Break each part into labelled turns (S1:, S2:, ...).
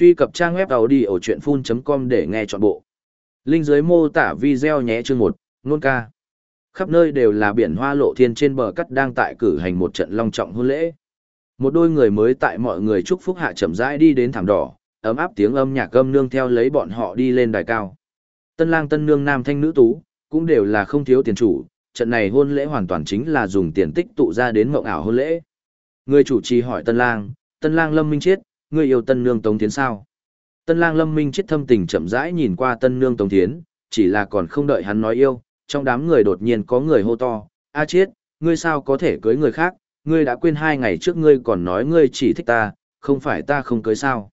S1: Truy cập trang web đầu đi ở chuyện full.com để nghe trọn bộ. Linh dưới mô tả video nhé chương 1, nôn ca. Khắp nơi đều là biển hoa lộ thiên trên bờ cắt đang tại cử hành một trận long trọng hôn lễ. Một đôi người mới tại mọi người chúc phúc hạ chậm rãi đi đến thảm đỏ, ấm áp tiếng âm nhạc gâm nương theo lấy bọn họ đi lên đài cao. Tân lang tân nương nam thanh nữ tú, cũng đều là không thiếu tiền chủ, trận này hôn lễ hoàn toàn chính là dùng tiền tích tụ ra đến mộng ảo hôn lễ. Người chủ trì hỏi tân lang, tân lang lâm minh chết, Ngươi yêu tân nương Tống Thiến sao? Tân lang lâm minh chết thâm tình chậm rãi nhìn qua tân nương Tống Thiến, chỉ là còn không đợi hắn nói yêu, trong đám người đột nhiên có người hô to, a chết, ngươi sao có thể cưới người khác, ngươi đã quên hai ngày trước ngươi còn nói ngươi chỉ thích ta, không phải ta không cưới sao.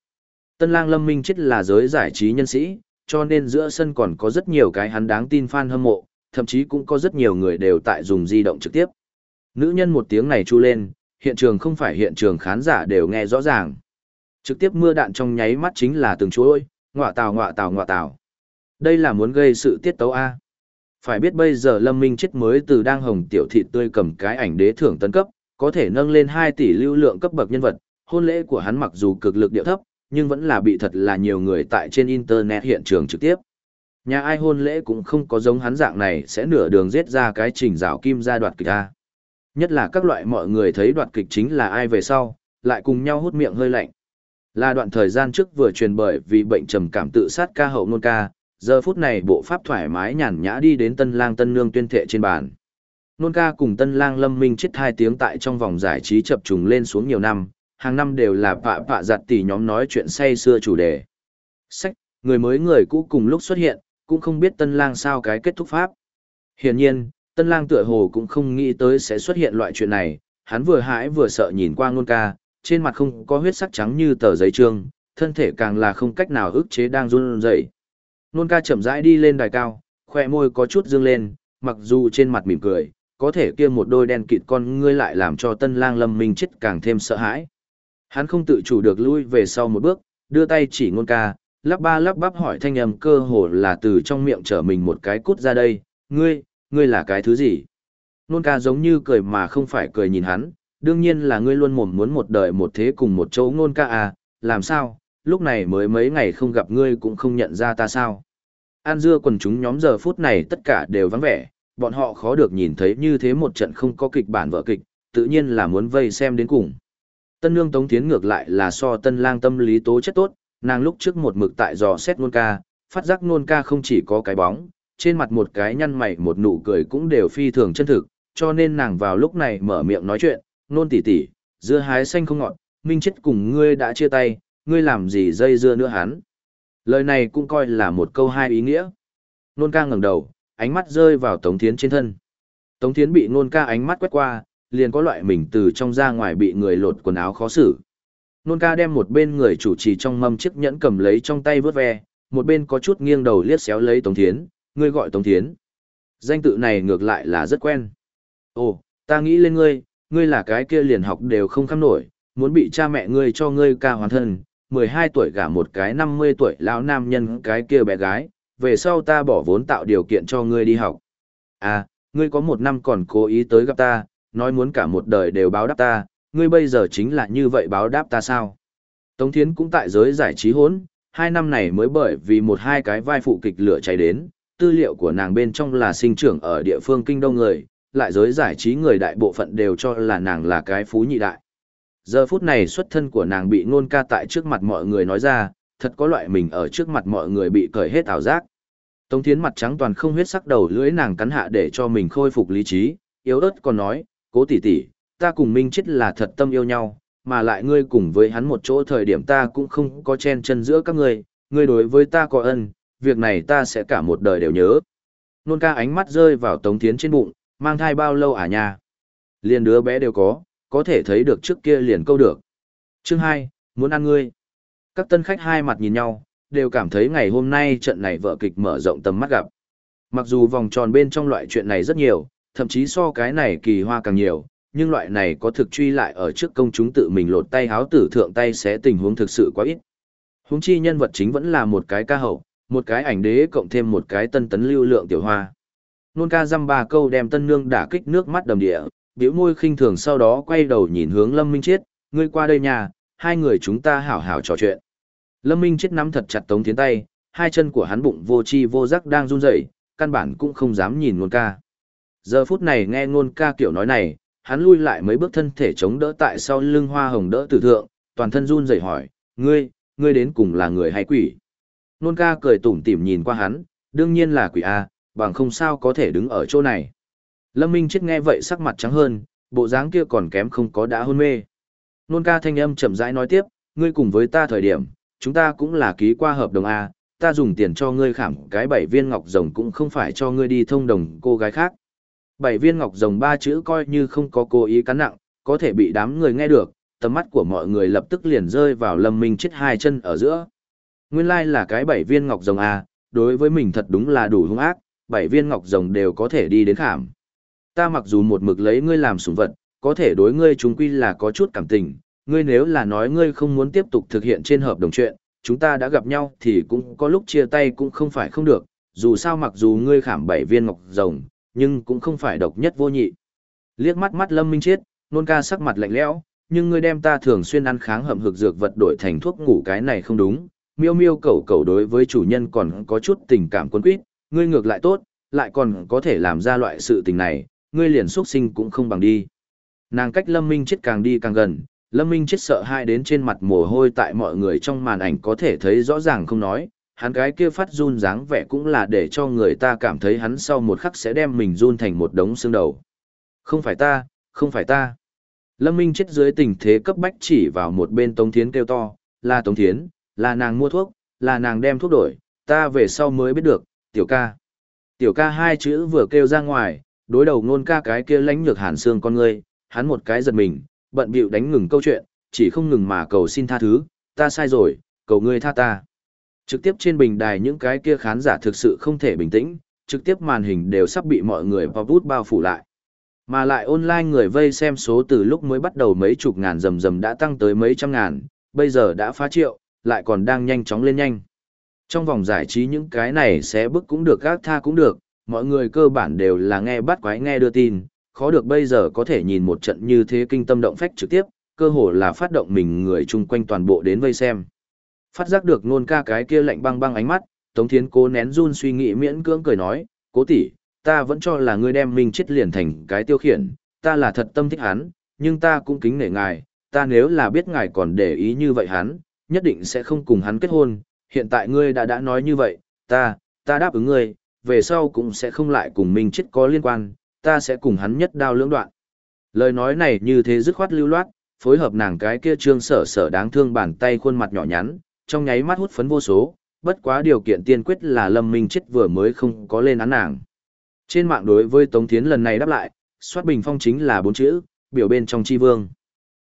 S1: Tân lang lâm minh chết là giới giải trí nhân sĩ, cho nên giữa sân còn có rất nhiều cái hắn đáng tin fan hâm mộ, thậm chí cũng có rất nhiều người đều tại dùng di động trực tiếp. Nữ nhân một tiếng này chu lên, hiện trường không phải hiện trường khán giả đều nghe rõ ràng. Trực tiếp mưa đạn trong nháy mắt chính là từng chuỗi, ngọa tào ngọa tào ngọa tào. Đây là muốn gây sự tiết tấu A. Phải biết bây giờ Lâm Minh chết mới từ đang hồng tiểu thị tươi cầm cái ảnh đế thưởng tấn cấp, có thể nâng lên 2 tỷ lưu lượng cấp bậc nhân vật, hôn lễ của hắn mặc dù cực lực điệu thấp, nhưng vẫn là bị thật là nhiều người tại trên internet hiện trường trực tiếp. Nhà ai hôn lễ cũng không có giống hắn dạng này sẽ nửa đường giết ra cái trình rào kim ra đoạt kịch A. Nhất là các loại mọi người thấy đoạt kịch chính là ai về sau, lại cùng nhau hút miệng hơi lạnh. Là đoạn thời gian trước vừa truyền bởi vì bệnh trầm cảm tự sát ca hậu nôn ca, giờ phút này bộ pháp thoải mái nhàn nhã đi đến tân lang tân nương tuyên thệ trên bàn. Nôn ca cùng tân lang lâm minh chết hai tiếng tại trong vòng giải trí chập trùng lên xuống nhiều năm, hàng năm đều là vạ vạ giặt tỷ nhóm nói chuyện say xưa chủ đề. Sách, người mới người cũ cùng lúc xuất hiện, cũng không biết tân lang sao cái kết thúc pháp. Hiển nhiên, tân lang tựa hồ cũng không nghĩ tới sẽ xuất hiện loại chuyện này, hắn vừa hãi vừa sợ nhìn qua nôn ca, trên mặt không có huyết sắc trắng như tờ giấy trương, thân thể càng là không cách nào ức chế đang run rẩy. Nôn ca chậm rãi đi lên đài cao, khoe môi có chút dương lên, mặc dù trên mặt mỉm cười, có thể kia một đôi đen kịt con ngươi lại làm cho tân lang lâm minh chết càng thêm sợ hãi. Hắn không tự chủ được lui về sau một bước, đưa tay chỉ ngôn ca, lắp ba lắp bắp hỏi thanh âm cơ hồ là từ trong miệng trở mình một cái cút ra đây, ngươi, ngươi là cái thứ gì? Nôn ca giống như cười mà không phải cười nhìn hắn, đương nhiên là ngươi luôn mồm muốn một đời một thế cùng một chỗ ngôn ca à, làm sao, lúc này mới mấy ngày không gặp ngươi cũng không nhận ra ta sao. An dưa quần chúng nhóm giờ phút này tất cả đều vắng vẻ, bọn họ khó được nhìn thấy như thế một trận không có kịch bản vợ kịch, tự nhiên là muốn vây xem đến cùng. Tân nương Tống Thiến ngược lại là so tân lang tâm lý tố chất tốt, nàng lúc trước một mực tại dò xét nôn ca, phát giác nôn ca không chỉ có cái bóng, trên mặt một cái nhăn mày một nụ cười cũng đều phi thường chân thực, cho nên nàng vào lúc này mở miệng nói chuyện, nôn tỉ tỉ, dưa hái xanh không ngọt, minh chết cùng ngươi đã chia tay, ngươi làm gì dây dưa nữa hắn. Lời này cũng coi là một câu hai ý nghĩa. Nôn ca ngẩng đầu, ánh mắt rơi vào Tống Thiến trên thân. Tống Thiến bị nôn ca ánh mắt quét qua, liền có loại mình từ trong ra ngoài bị người lột quần áo khó xử. Nôn ca đem một bên người chủ trì trong mâm chiếc nhẫn cầm lấy trong tay vớt ve, một bên có chút nghiêng đầu liếc xéo lấy Tống Thiến, ngươi gọi Tống Thiến. Danh tự này ngược lại là rất quen. Ồ, ta nghĩ lên ngươi, ngươi là cái kia liền học đều không khăm nổi, muốn bị cha mẹ ngươi cho ngươi ca hoàn thân, 12 tuổi gả một cái 50 tuổi lão nam nhân cái kia bé gái, về sau ta bỏ vốn tạo điều kiện cho ngươi đi học. À, ngươi có một năm còn cố ý tới gặp ta, nói muốn cả một đời đều báo đáp ta, ngươi bây giờ chính là như vậy báo đáp ta sao? Tống Thiến cũng tại giới giải trí hốn, hai năm này mới bởi vì một hai cái vai phụ kịch lửa cháy đến, tư liệu của nàng bên trong là sinh trưởng ở địa phương kinh đông người, lại giới giải trí người đại bộ phận đều cho là nàng là cái phú nhị đại. Giờ phút này xuất thân của nàng bị nôn ca tại trước mặt mọi người nói ra, thật có loại mình ở trước mặt mọi người bị cởi hết ảo giác. Tống Thiến mặt trắng toàn không huyết sắc đầu lưỡi nàng cắn hạ để cho mình khôi phục lý trí, yếu ớt còn nói, cố tỷ tỷ, ta cùng Minh chết là thật tâm yêu nhau, mà lại ngươi cùng với hắn một chỗ thời điểm ta cũng không có chen chân giữa các ngươi, ngươi đối với ta có ân, việc này ta sẽ cả một đời đều nhớ. Nôn ca ánh mắt rơi vào Tống Thiến trên bụng, mang thai bao lâu à nha? Liền đứa bé đều có, có thể thấy được trước kia liền câu được. Chương 2, muốn ăn ngươi. Các tân khách hai mặt nhìn nhau, đều cảm thấy ngày hôm nay trận này vợ kịch mở rộng tầm mắt gặp. Mặc dù vòng tròn bên trong loại chuyện này rất nhiều, thậm chí so cái này kỳ hoa càng nhiều, nhưng loại này có thực truy lại ở trước công chúng tự mình lột tay háo tử thượng tay sẽ tình huống thực sự quá ít. Huống chi nhân vật chính vẫn là một cái ca hậu, một cái ảnh đế cộng thêm một cái tân tấn lưu lượng tiểu hoa. Nôn ca dăm ba câu đem tân nương đả kích nước mắt đầm địa, biểu môi khinh thường sau đó quay đầu nhìn hướng Lâm Minh Chiết, ngươi qua đây nhà, hai người chúng ta hảo hảo trò chuyện. Lâm Minh Chiết nắm thật chặt Tống Thiến tay, hai chân của hắn bụng vô chi vô giác đang run rẩy, căn bản cũng không dám nhìn Nôn ca. Giờ phút này nghe Nôn ca kiểu nói này, hắn lui lại mấy bước thân thể chống đỡ tại sau lưng hoa hồng đỡ tử thượng, toàn thân run rẩy hỏi, ngươi, ngươi đến cùng là người hay quỷ? Nôn ca cười tủm tỉm nhìn qua hắn, đương nhiên là quỷ A, bằng không sao có thể đứng ở chỗ này. Lâm Minh chết nghe vậy sắc mặt trắng hơn, bộ dáng kia còn kém không có đã hôn mê. Nôn ca thanh âm chậm rãi nói tiếp, ngươi cùng với ta thời điểm, chúng ta cũng là ký qua hợp đồng A, ta dùng tiền cho ngươi khảm cái bảy viên ngọc rồng cũng không phải cho ngươi đi thông đồng cô gái khác. Bảy viên ngọc rồng ba chữ coi như không có cố ý cắn nặng, có thể bị đám người nghe được, tầm mắt của mọi người lập tức liền rơi vào lâm minh chết hai chân ở giữa. Nguyên lai like là cái bảy viên ngọc rồng A, đối với mình thật đúng là đủ hung ác, bảy viên ngọc rồng đều có thể đi đến khảm. Ta mặc dù một mực lấy ngươi làm sủng vật, có thể đối ngươi chúng quy là có chút cảm tình, ngươi nếu là nói ngươi không muốn tiếp tục thực hiện trên hợp đồng chuyện, chúng ta đã gặp nhau thì cũng có lúc chia tay cũng không phải không được, dù sao mặc dù ngươi khảm bảy viên ngọc rồng, nhưng cũng không phải độc nhất vô nhị. Liếc mắt mắt Lâm Minh Chiết, nôn ca sắc mặt lạnh lẽo, nhưng ngươi đem ta thường xuyên ăn kháng hầm hực dược vật đổi thành thuốc ngủ cái này không đúng. Miêu miêu cẩu cẩu đối với chủ nhân còn có chút tình cảm quân quýt, ngươi ngược lại tốt, lại còn có thể làm ra loại sự tình này, ngươi liền xuất sinh cũng không bằng đi. Nàng cách Lâm Minh chết càng đi càng gần, Lâm Minh chết sợ hai đến trên mặt mồ hôi tại mọi người trong màn ảnh có thể thấy rõ ràng không nói, hắn cái kia phát run dáng vẻ cũng là để cho người ta cảm thấy hắn sau một khắc sẽ đem mình run thành một đống xương đầu. Không phải ta, không phải ta. Lâm Minh chết dưới tình thế cấp bách chỉ vào một bên Tống Thiến kêu to, là Tống Thiến, là nàng mua thuốc, là nàng đem thuốc đổi, ta về sau mới biết được, tiểu ca. Tiểu ca hai chữ vừa kêu ra ngoài, đối đầu ngôn ca cái kia lánh nhược hàn xương con ngươi, hắn một cái giật mình, bận bịu đánh ngừng câu chuyện, chỉ không ngừng mà cầu xin tha thứ, ta sai rồi, cầu ngươi tha ta. Trực tiếp trên bình đài những cái kia khán giả thực sự không thể bình tĩnh, trực tiếp màn hình đều sắp bị mọi người vào bút bao phủ lại. Mà lại online người vây xem số từ lúc mới bắt đầu mấy chục ngàn rầm rầm đã tăng tới mấy trăm ngàn, bây giờ đã phá triệu, lại còn đang nhanh chóng lên nhanh. Trong vòng giải trí những cái này sẽ bức cũng được gác tha cũng được, mọi người cơ bản đều là nghe bắt quái nghe đưa tin, khó được bây giờ có thể nhìn một trận như thế kinh tâm động phách trực tiếp, cơ hồ là phát động mình người chung quanh toàn bộ đến vây xem. Phát giác được nôn ca cái kia lạnh băng băng ánh mắt, Tống Thiến cố nén run suy nghĩ miễn cưỡng cười nói, cố tỷ, ta vẫn cho là ngươi đem mình chết liền thành cái tiêu khiển, ta là thật tâm thích hắn, nhưng ta cũng kính nể ngài, ta nếu là biết ngài còn để ý như vậy hắn, nhất định sẽ không cùng hắn kết hôn, hiện tại ngươi đã đã nói như vậy, ta, ta đáp ứng ngươi, về sau cũng sẽ không lại cùng mình chết có liên quan, ta sẽ cùng hắn nhất đao lưỡng đoạn. Lời nói này như thế dứt khoát lưu loát, phối hợp nàng cái kia trương sở sở đáng thương bàn tay khuôn mặt nhỏ nhắn, trong nháy mắt hút phấn vô số, bất quá điều kiện tiên quyết là Lâm Minh chết vừa mới không có lên án nàng. Trên mạng đối với Tống Thiến lần này đáp lại, soát bình phong chính là bốn chữ, biểu bên trong chi vương.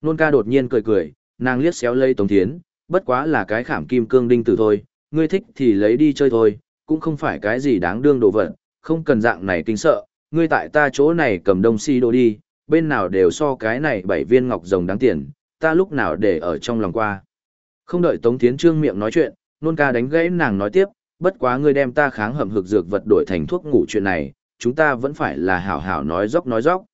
S1: Nôn ca đột nhiên cười cười, nàng liếc xéo lây Tống Thiến, bất quá là cái khảm kim cương đinh tử thôi, ngươi thích thì lấy đi chơi thôi, cũng không phải cái gì đáng đương đồ vật, không cần dạng này kinh sợ, ngươi tại ta chỗ này cầm đông si đồ đi, bên nào đều so cái này bảy viên ngọc rồng đáng tiền, ta lúc nào để ở trong lòng qua. Không đợi Tống Thiến Trương miệng nói chuyện, nôn ca đánh gãy nàng nói tiếp, bất quá ngươi đem ta kháng hầm hực dược vật đổi thành thuốc ngủ chuyện này, chúng ta vẫn phải là hảo hảo nói dốc nói dốc.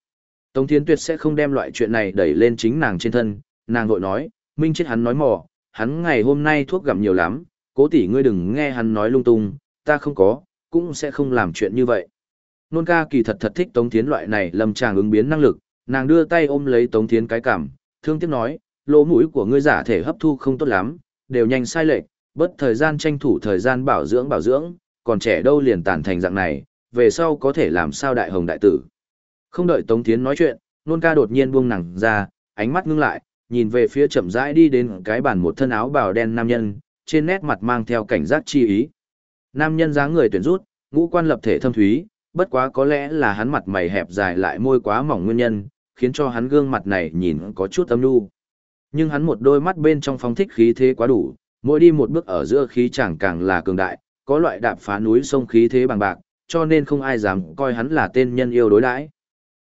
S1: Tống Thiến tuyệt sẽ không đem loại chuyện này đẩy lên chính nàng trên thân, nàng vội nói, minh chết hắn nói mò, hắn ngày hôm nay thuốc gặm nhiều lắm, cố tỷ ngươi đừng nghe hắn nói lung tung, ta không có, cũng sẽ không làm chuyện như vậy. Nôn ca kỳ thật thật thích Tống Thiến loại này lâm tràng ứng biến năng lực, nàng đưa tay ôm lấy Tống Thiến cái cảm, thương tiếc nói, lỗ mũi của ngươi giả thể hấp thu không tốt lắm, đều nhanh sai lệch, bất thời gian tranh thủ thời gian bảo dưỡng bảo dưỡng, còn trẻ đâu liền tàn thành dạng này, về sau có thể làm sao đại hồng đại tử. Không đợi Tống Thiến nói chuyện, nôn ca đột nhiên buông nàng ra, ánh mắt ngưng lại, nhìn về phía chậm rãi đi đến cái bàn một thân áo bào đen nam nhân, trên nét mặt mang theo cảnh giác chi ý. Nam nhân dáng người tuyển rút, ngũ quan lập thể thâm thúy, bất quá có lẽ là hắn mặt mày hẹp dài lại môi quá mỏng nguyên nhân, khiến cho hắn gương mặt này nhìn có chút âm nhu. Nhưng hắn một đôi mắt bên trong phong thích khí thế quá đủ, mỗi đi một bước ở giữa khí chẳng càng là cường đại, có loại đạp phá núi sông khí thế bằng bạc, cho nên không ai dám coi hắn là tên nhân yêu đối đãi.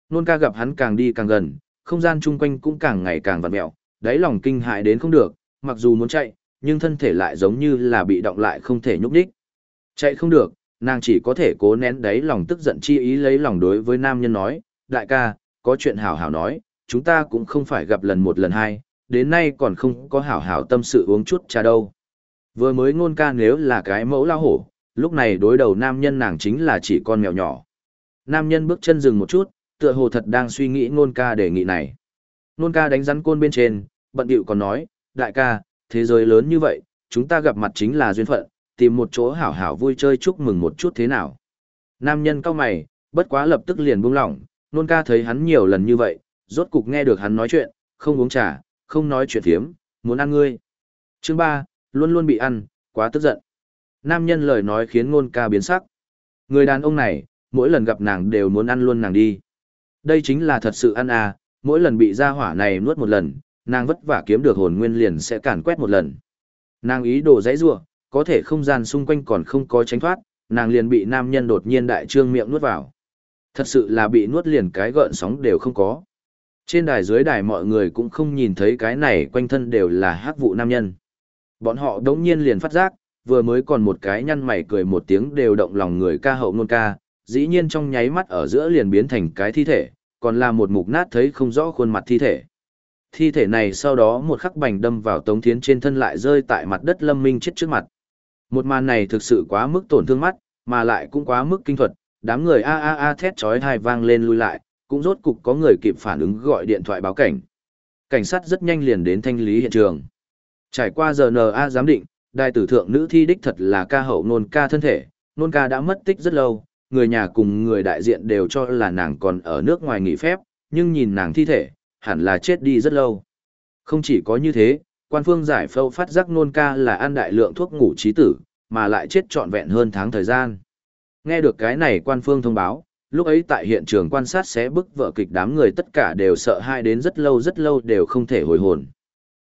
S1: Nôn ca gặp hắn càng đi càng gần, không gian chung quanh cũng càng ngày càng vặn mẹo, đáy lòng kinh hại đến không được, mặc dù muốn chạy, nhưng thân thể lại giống như là bị động lại không thể nhúc nhích. Chạy không được, nàng chỉ có thể cố nén đáy lòng tức giận chi ý lấy lòng đối với nam nhân nói, đại ca, có chuyện hảo hảo nói, chúng ta cũng không phải gặp lần một lần hai, đến nay còn không có hảo hảo tâm sự uống chút trà đâu. Vừa mới ngôn ca nếu là cái mẫu lao hổ, lúc này đối đầu nam nhân nàng chính là chỉ con mèo nhỏ. Nam nhân bước chân dừng một chút, tựa hồ thật đang suy nghĩ ngôn ca đề nghị này. Nôn ca đánh rắn côn bên trên, bận điệu còn nói, đại ca, thế giới lớn như vậy, chúng ta gặp mặt chính là duyên phận, tìm một chỗ hảo hảo vui chơi chúc mừng một chút thế nào. Nam nhân cao mày, bất quá lập tức liền buông lỏng, nôn ca thấy hắn nhiều lần như vậy, rốt cục nghe được hắn nói chuyện, không uống trà, không nói chuyện thiếm, muốn ăn ngươi. Chương 3, luôn luôn bị ăn, quá tức giận. Nam nhân lời nói khiến nôn ca biến sắc. Người đàn ông này, mỗi lần gặp nàng đều muốn ăn luôn nàng đi. Đây chính là thật sự ăn à, mỗi lần bị ra hỏa này nuốt một lần, nàng vất vả kiếm được hồn nguyên liền sẽ càn quét một lần. Nàng ý đồ dãy rủa, có thể không gian xung quanh còn không có tránh thoát, nàng liền bị nam nhân đột nhiên đại trương miệng nuốt vào. Thật sự là bị nuốt liền cái gợn sóng đều không có. Trên đài dưới đài mọi người cũng không nhìn thấy cái này quanh thân đều là hắc vụ nam nhân. Bọn họ đống nhiên liền phát giác, vừa mới còn một cái nhăn mày cười một tiếng đều động lòng người ca hậu nôn ca, dĩ nhiên trong nháy mắt ở giữa liền biến thành cái thi thể, còn là một mục nát thấy không rõ khuôn mặt thi thể. Thi thể này sau đó một khắc bành đâm vào Tống Thiến trên thân lại rơi tại mặt đất lâm minh chết trước mặt. Một màn này thực sự quá mức tổn thương mắt, mà lại cũng quá mức kinh thuật, đám người a a a thét chói tai vang lên lui lại, cũng rốt cục có người kịp phản ứng gọi điện thoại báo cảnh. Cảnh sát rất nhanh liền đến thanh lý hiện trường. Trải qua giờ NA giám định, đại tử thượng nữ thi đích thật là ca hậu nôn ca thân thể, nôn ca đã mất tích rất lâu, người nhà cùng người đại diện đều cho là nàng còn ở nước ngoài nghỉ phép, nhưng nhìn nàng thi thể, hẳn là chết đi rất lâu. Không chỉ có như thế, quan phương giải phẫu phát giác nôn ca là ăn đại lượng thuốc ngủ trí tử, mà lại chết trọn vẹn hơn tháng thời gian. Nghe được cái này quan phương thông báo, lúc ấy tại hiện trường quan sát xé bức vợ kịch đám người tất cả đều sợ hai đến rất lâu rất lâu đều không thể hồi hồn.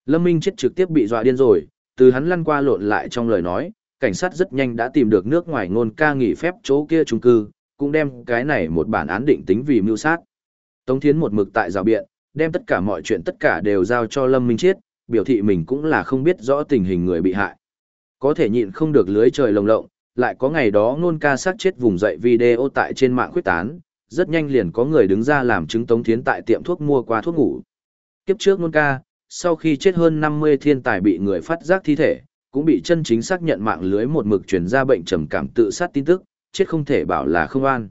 S1: Lâm Minh chết trực tiếp bị dọa điên rồi, từ hắn lăn qua lộn lại trong lời nói, cảnh sát rất nhanh đã tìm được nước ngoài ngôn ca nghỉ phép chỗ kia trung cư, cũng đem cái này một bản án định tính vì mưu sát. Tống Thiến một mực tại rào biện, đem tất cả mọi chuyện tất cả đều giao cho Lâm Minh Chiết, biểu thị mình cũng là không biết rõ tình hình người bị hại. Có thể nhịn không được lưới trời lồng lộng, lại có ngày đó ngôn ca sát chết vùng dậy video tại trên mạng khuyết tán, rất nhanh liền có người đứng ra làm chứng Tống Thiến tại tiệm thuốc mua qua thuốc ngủ. Kiếp trước ngôn ca, sau khi chết hơn 50 thiên tài bị người phát giác thi thể, cũng bị chân chính xác nhận mạng lưới một mực truyền ra bệnh trầm cảm tự sát tin tức, chết không thể bảo là không an.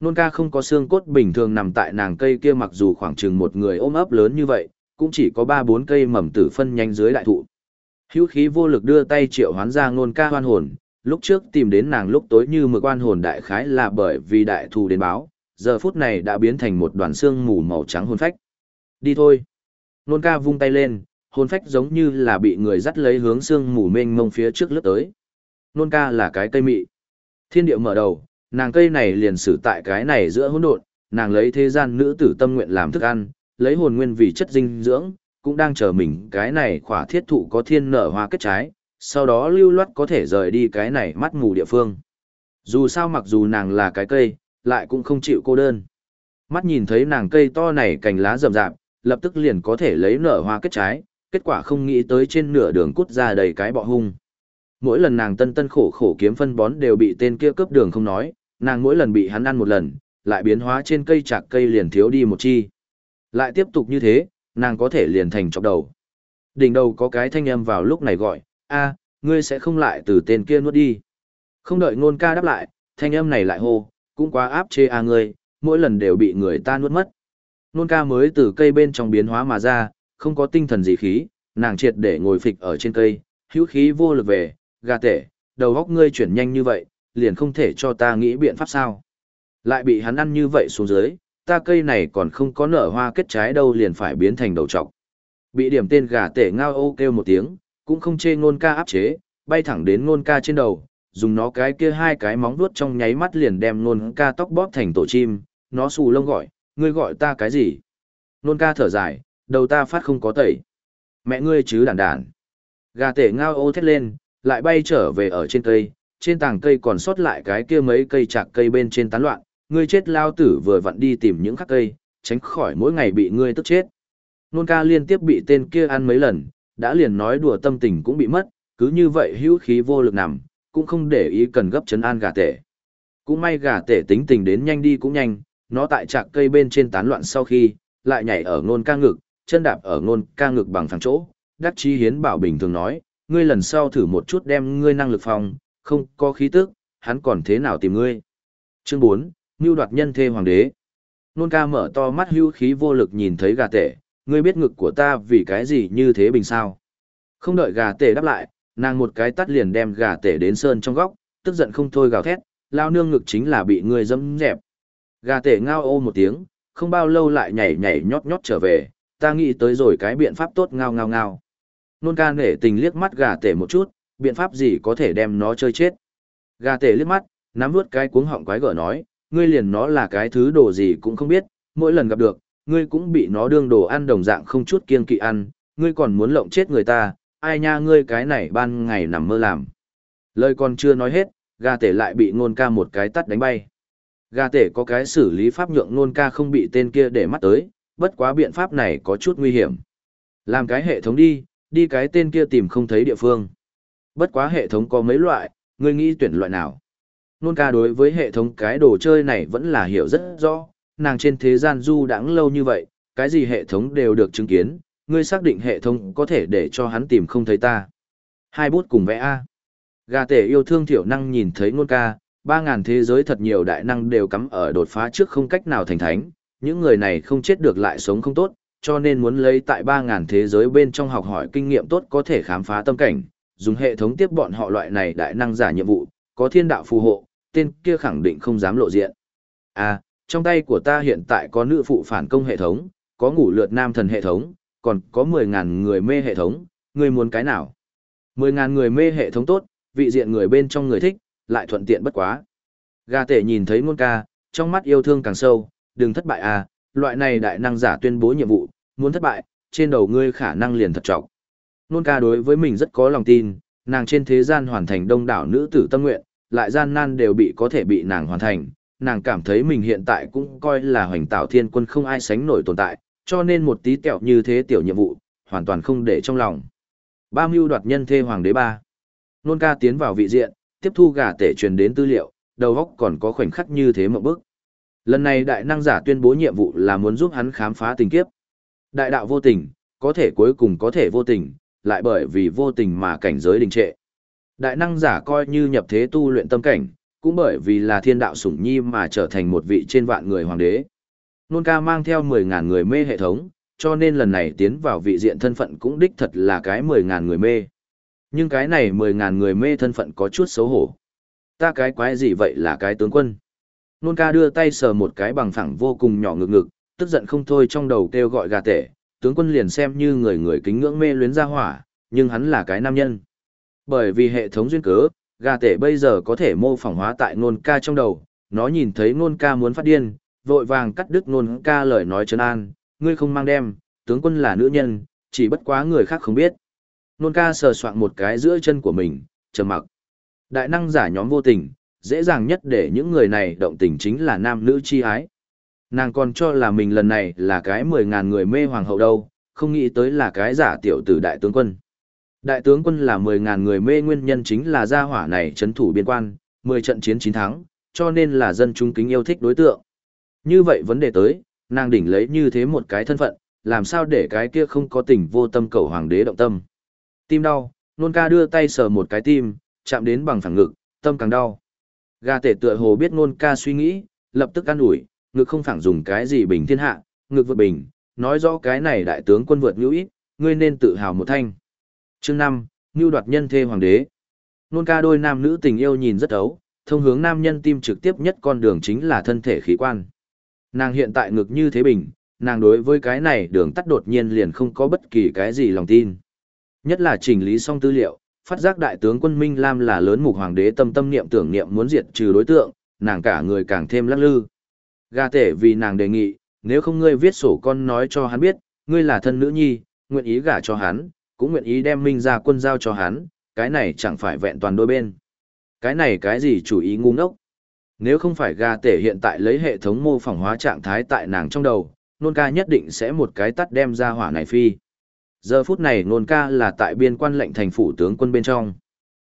S1: Nôn ca không có xương cốt bình thường nằm tại nàng cây kia mặc dù khoảng chừng một người ôm ấp lớn như vậy, cũng chỉ có 3-4 cây mầm tử phân nhanh dưới đại thụ. Hữu khí vô lực đưa tay triệu hoán ra nôn ca hoan hồn, lúc trước tìm đến nàng lúc tối như mực oan hồn đại khái là bởi vì đại thù đến báo, giờ phút này đã biến thành một đoàn xương mù màu trắng hồn phách. Đi thôi. Nôn ca vung tay lên, hồn phách giống như là bị người dắt lấy hướng xương mù mênh mông phía trước lướt tới. Nôn ca là cái cây mị. Thiên địa mở đầu, nàng cây này liền xử tại cái này giữa hỗn độn, nàng lấy thế gian nữ tử tâm nguyện làm thức ăn, lấy hồn nguyên vì chất dinh dưỡng, cũng đang chờ mình cái này khỏa thiết thụ có thiên nở hoa kết trái, sau đó lưu loát có thể rời đi cái này mắt mù địa phương. Dù sao mặc dù nàng là cái cây, lại cũng không chịu cô đơn. Mắt nhìn thấy nàng cây to này cành lá rậm rạp, lập tức liền có thể lấy nở hoa kết trái, kết quả không nghĩ tới trên nửa đường cút ra đầy cái bọ hung. Mỗi lần nàng tân tân khổ khổ kiếm phân bón đều bị tên kia cướp đường không nói, nàng mỗi lần bị hắn ăn một lần, lại biến hóa trên cây chạc cây liền thiếu đi một chi. Lại tiếp tục như thế, nàng có thể liền thành chọc đầu. Đỉnh đầu có cái thanh âm vào lúc này gọi, a ngươi sẽ không lại từ tên kia nuốt đi. Không đợi ngôn ca đáp lại, thanh âm này lại hô, cũng quá áp chê a ngươi, mỗi lần đều bị người ta nuốt mất. Nôn ca mới từ cây bên trong biến hóa mà ra, không có tinh thần gì khí, nàng triệt để ngồi phịch ở trên cây, hữu khí vô lực về, gà tể, đầu góc ngươi chuyển nhanh như vậy, liền không thể cho ta nghĩ biện pháp sao. Lại bị hắn ăn như vậy xuống dưới, ta cây này còn không có nở hoa kết trái đâu liền phải biến thành đầu trọc. Bị điểm tên gà tể ngao ô kêu một tiếng, cũng không chê ngôn ca áp chế, bay thẳng đến ngôn ca trên đầu, dùng nó cái kia hai cái móng vuốt trong nháy mắt liền đem ngôn ca tóc bóp thành tổ chim, nó xù lông gọi, ngươi gọi ta cái gì? Ngôn ca thở dài, đầu ta phát không có tẩy. Mẹ ngươi chứ đàn đàn. Gà tể ngao ô thét lên, lại bay trở về ở trên cây, trên tảng cây còn sót lại cái kia mấy cây chạc cây bên trên tán loạn, ngươi chết lao tử vừa vặn đi tìm những khắc cây, tránh khỏi mỗi ngày bị ngươi tức chết. Nôn ca liên tiếp bị tên kia ăn mấy lần, đã liền nói đùa tâm tình cũng bị mất, cứ như vậy hữu khí vô lực nằm, cũng không để ý cần gấp chấn an gà tể. Cũng may gà tể tính tình đến nhanh đi cũng nhanh, nó tại chạc cây bên trên tán loạn sau khi, lại nhảy ở nôn ca ngực, chân đạp ở ngôn ca ngực bằng phẳng chỗ, đắc chí hiến bảo bình thường nói, ngươi lần sau thử một chút đem ngươi năng lực phòng, không có khí tức, hắn còn thế nào tìm ngươi. Chương 4, Ngưu đoạt nhân thê hoàng đế. Nôn ca mở to mắt hưu khí vô lực nhìn thấy gà tể, ngươi biết ngực của ta vì cái gì như thế bình sao. Không đợi gà tể đáp lại, nàng một cái tắt liền đem gà tể đến sơn trong góc, tức giận không thôi gào thét, lao nương ngực chính là bị ngươi dẫm dẹp. Gà tể ngao ô một tiếng, không bao lâu lại nhảy nhảy nhót nhót trở về, ta nghĩ tới rồi cái biện pháp tốt ngao ngao ngao. Nôn ca nể tình liếc mắt gà tể một chút, biện pháp gì có thể đem nó chơi chết. Gà tể liếc mắt, nắm nuốt cái cuống họng quái gở nói, ngươi liền nó là cái thứ đồ gì cũng không biết, mỗi lần gặp được, ngươi cũng bị nó đương đồ ăn đồng dạng không chút kiên kỵ ăn, ngươi còn muốn lộng chết người ta, ai nha ngươi cái này ban ngày nằm mơ làm. Lời còn chưa nói hết, gà tể lại bị nôn ca một cái tắt đánh bay. Gà tể có cái xử lý pháp nhượng nôn ca không bị tên kia để mắt tới, bất quá biện pháp này có chút nguy hiểm. Làm cái hệ thống đi, đi cái tên kia tìm không thấy địa phương. Bất quá hệ thống có mấy loại, ngươi nghĩ tuyển loại nào? Nôn ca đối với hệ thống cái đồ chơi này vẫn là hiểu rất rõ, nàng trên thế gian du đãng lâu như vậy, cái gì hệ thống đều được chứng kiến, ngươi xác định hệ thống có thể để cho hắn tìm không thấy ta. Hai bút cùng vẽ A. Gà tể yêu thương thiểu năng nhìn thấy nôn ca, ba ngàn thế giới thật nhiều đại năng đều cắm ở đột phá trước không cách nào thành thánh, những người này không chết được lại sống không tốt, cho nên muốn lấy tại ba ngàn thế giới bên trong học hỏi kinh nghiệm tốt có thể khám phá tâm cảnh, dùng hệ thống tiếp bọn họ loại này đại năng giả nhiệm vụ, có thiên đạo phù hộ, tên kia khẳng định không dám lộ diện. À, trong tay của ta hiện tại có nữ phụ phản công hệ thống, có ngủ lượt nam thần hệ thống, còn có 10.000 người mê hệ thống, người muốn cái nào? 10.000 người mê hệ thống tốt, vị diện người bên trong người thích, lại thuận tiện bất quá. Gà tể nhìn thấy ngôn ca, trong mắt yêu thương càng sâu, đừng thất bại à, loại này đại năng giả tuyên bố nhiệm vụ, muốn thất bại, trên đầu ngươi khả năng liền thật trọng. Nôn ca đối với mình rất có lòng tin, nàng trên thế gian hoàn thành đông đảo nữ tử tâm nguyện, lại gian nan đều bị có thể bị nàng hoàn thành. Nàng cảm thấy mình hiện tại cũng coi là hoành tạo thiên quân không ai sánh nổi tồn tại, cho nên một tí tẹo như thế tiểu nhiệm vụ, hoàn toàn không để trong lòng. Ba mưu đoạt nhân thê hoàng đế ba. Nôn ca tiến vào vị diện, tiếp thu gà tể truyền đến tư liệu, đầu óc còn có khoảnh khắc như thế một bước. Lần này đại năng giả tuyên bố nhiệm vụ là muốn giúp hắn khám phá tình kiếp. Đại đạo vô tình, có thể cuối cùng có thể vô tình, lại bởi vì vô tình mà cảnh giới đình trệ. Đại năng giả coi như nhập thế tu luyện tâm cảnh, cũng bởi vì là thiên đạo sủng nhi mà trở thành một vị trên vạn người hoàng đế. Nôn ca mang theo 10.000 người mê hệ thống, cho nên lần này tiến vào vị diện thân phận cũng đích thật là cái 10.000 người mê. Nhưng cái này 10.000 người mê thân phận có chút xấu hổ. Ta cái quái gì vậy là cái tướng quân. Nôn ca đưa tay sờ một cái bằng phẳng vô cùng nhỏ ngực ngực, tức giận không thôi trong đầu kêu gọi gà tể, tướng quân liền xem như người người kính ngưỡng mê luyến ra hỏa, nhưng hắn là cái nam nhân. Bởi vì hệ thống duyên cớ, gà tể bây giờ có thể mô phỏng hóa tại nôn ca trong đầu, nó nhìn thấy nôn ca muốn phát điên, vội vàng cắt đứt nôn ca lời nói trấn an, ngươi không mang đem, tướng quân là nữ nhân, chỉ bất quá người khác không biết. Nôn ca sờ soạng một cái giữa chân của mình, trầm mặc. Đại năng giả nhóm vô tình, dễ dàng nhất để những người này động tình chính là nam nữ chi ái. Nàng còn cho là mình lần này là cái mười ngàn người mê hoàng hậu đâu, không nghĩ tới là cái giả tiểu tử đại tướng quân. Đại tướng quân là mười ngàn người mê nguyên nhân chính là gia hỏa này chấn thủ biên quan, mười trận chiến chín thắng, cho nên là dân chúng kính yêu thích đối tượng. Như vậy vấn đề tới, nàng đỉnh lấy như thế một cái thân phận, làm sao để cái kia không có tình vô tâm cầu hoàng đế động tâm. Tim đau, nôn ca đưa tay sờ một cái tim, chạm đến bằng phẳng ngực, tâm càng đau. Gà tể tựa hồ biết nôn ca suy nghĩ, lập tức an ủi, ngực không phẳng dùng cái gì bình thiên hạ, ngực vượt bình, nói rõ cái này đại tướng quân vượt ngữ ít, ngươi nên tự hào một thanh. Chương năm, Ngưu đoạt nhân thê hoàng đế. Nôn ca đôi nam nữ tình yêu nhìn rất ấu, thông hướng nam nhân tim trực tiếp nhất con đường chính là thân thể khí quan. Nàng hiện tại ngực như thế bình, nàng đối với cái này đường tắt đột nhiên liền không có bất kỳ cái gì lòng tin. Nhất là chỉnh lý xong tư liệu, phát giác đại tướng quân Minh Lam là lớn mục hoàng đế tâm tâm niệm tưởng niệm muốn diệt trừ đối tượng, nàng cả người càng thêm lắc lư. Gà tể vì nàng đề nghị, nếu không ngươi viết sổ con nói cho hắn biết, ngươi là thân nữ nhi, nguyện ý gả cho hắn, cũng nguyện ý đem Minh ra quân giao cho hắn, cái này chẳng phải vẹn toàn đôi bên. Cái này cái gì chủ ý ngu ngốc. Nếu không phải gà tể hiện tại lấy hệ thống mô phỏng hóa trạng thái tại nàng trong đầu, nôn ca nhất định sẽ một cái tắt đem ra hỏa này phi. Giờ phút này nôn ca là tại biên quan lệnh thành phủ tướng quân bên trong.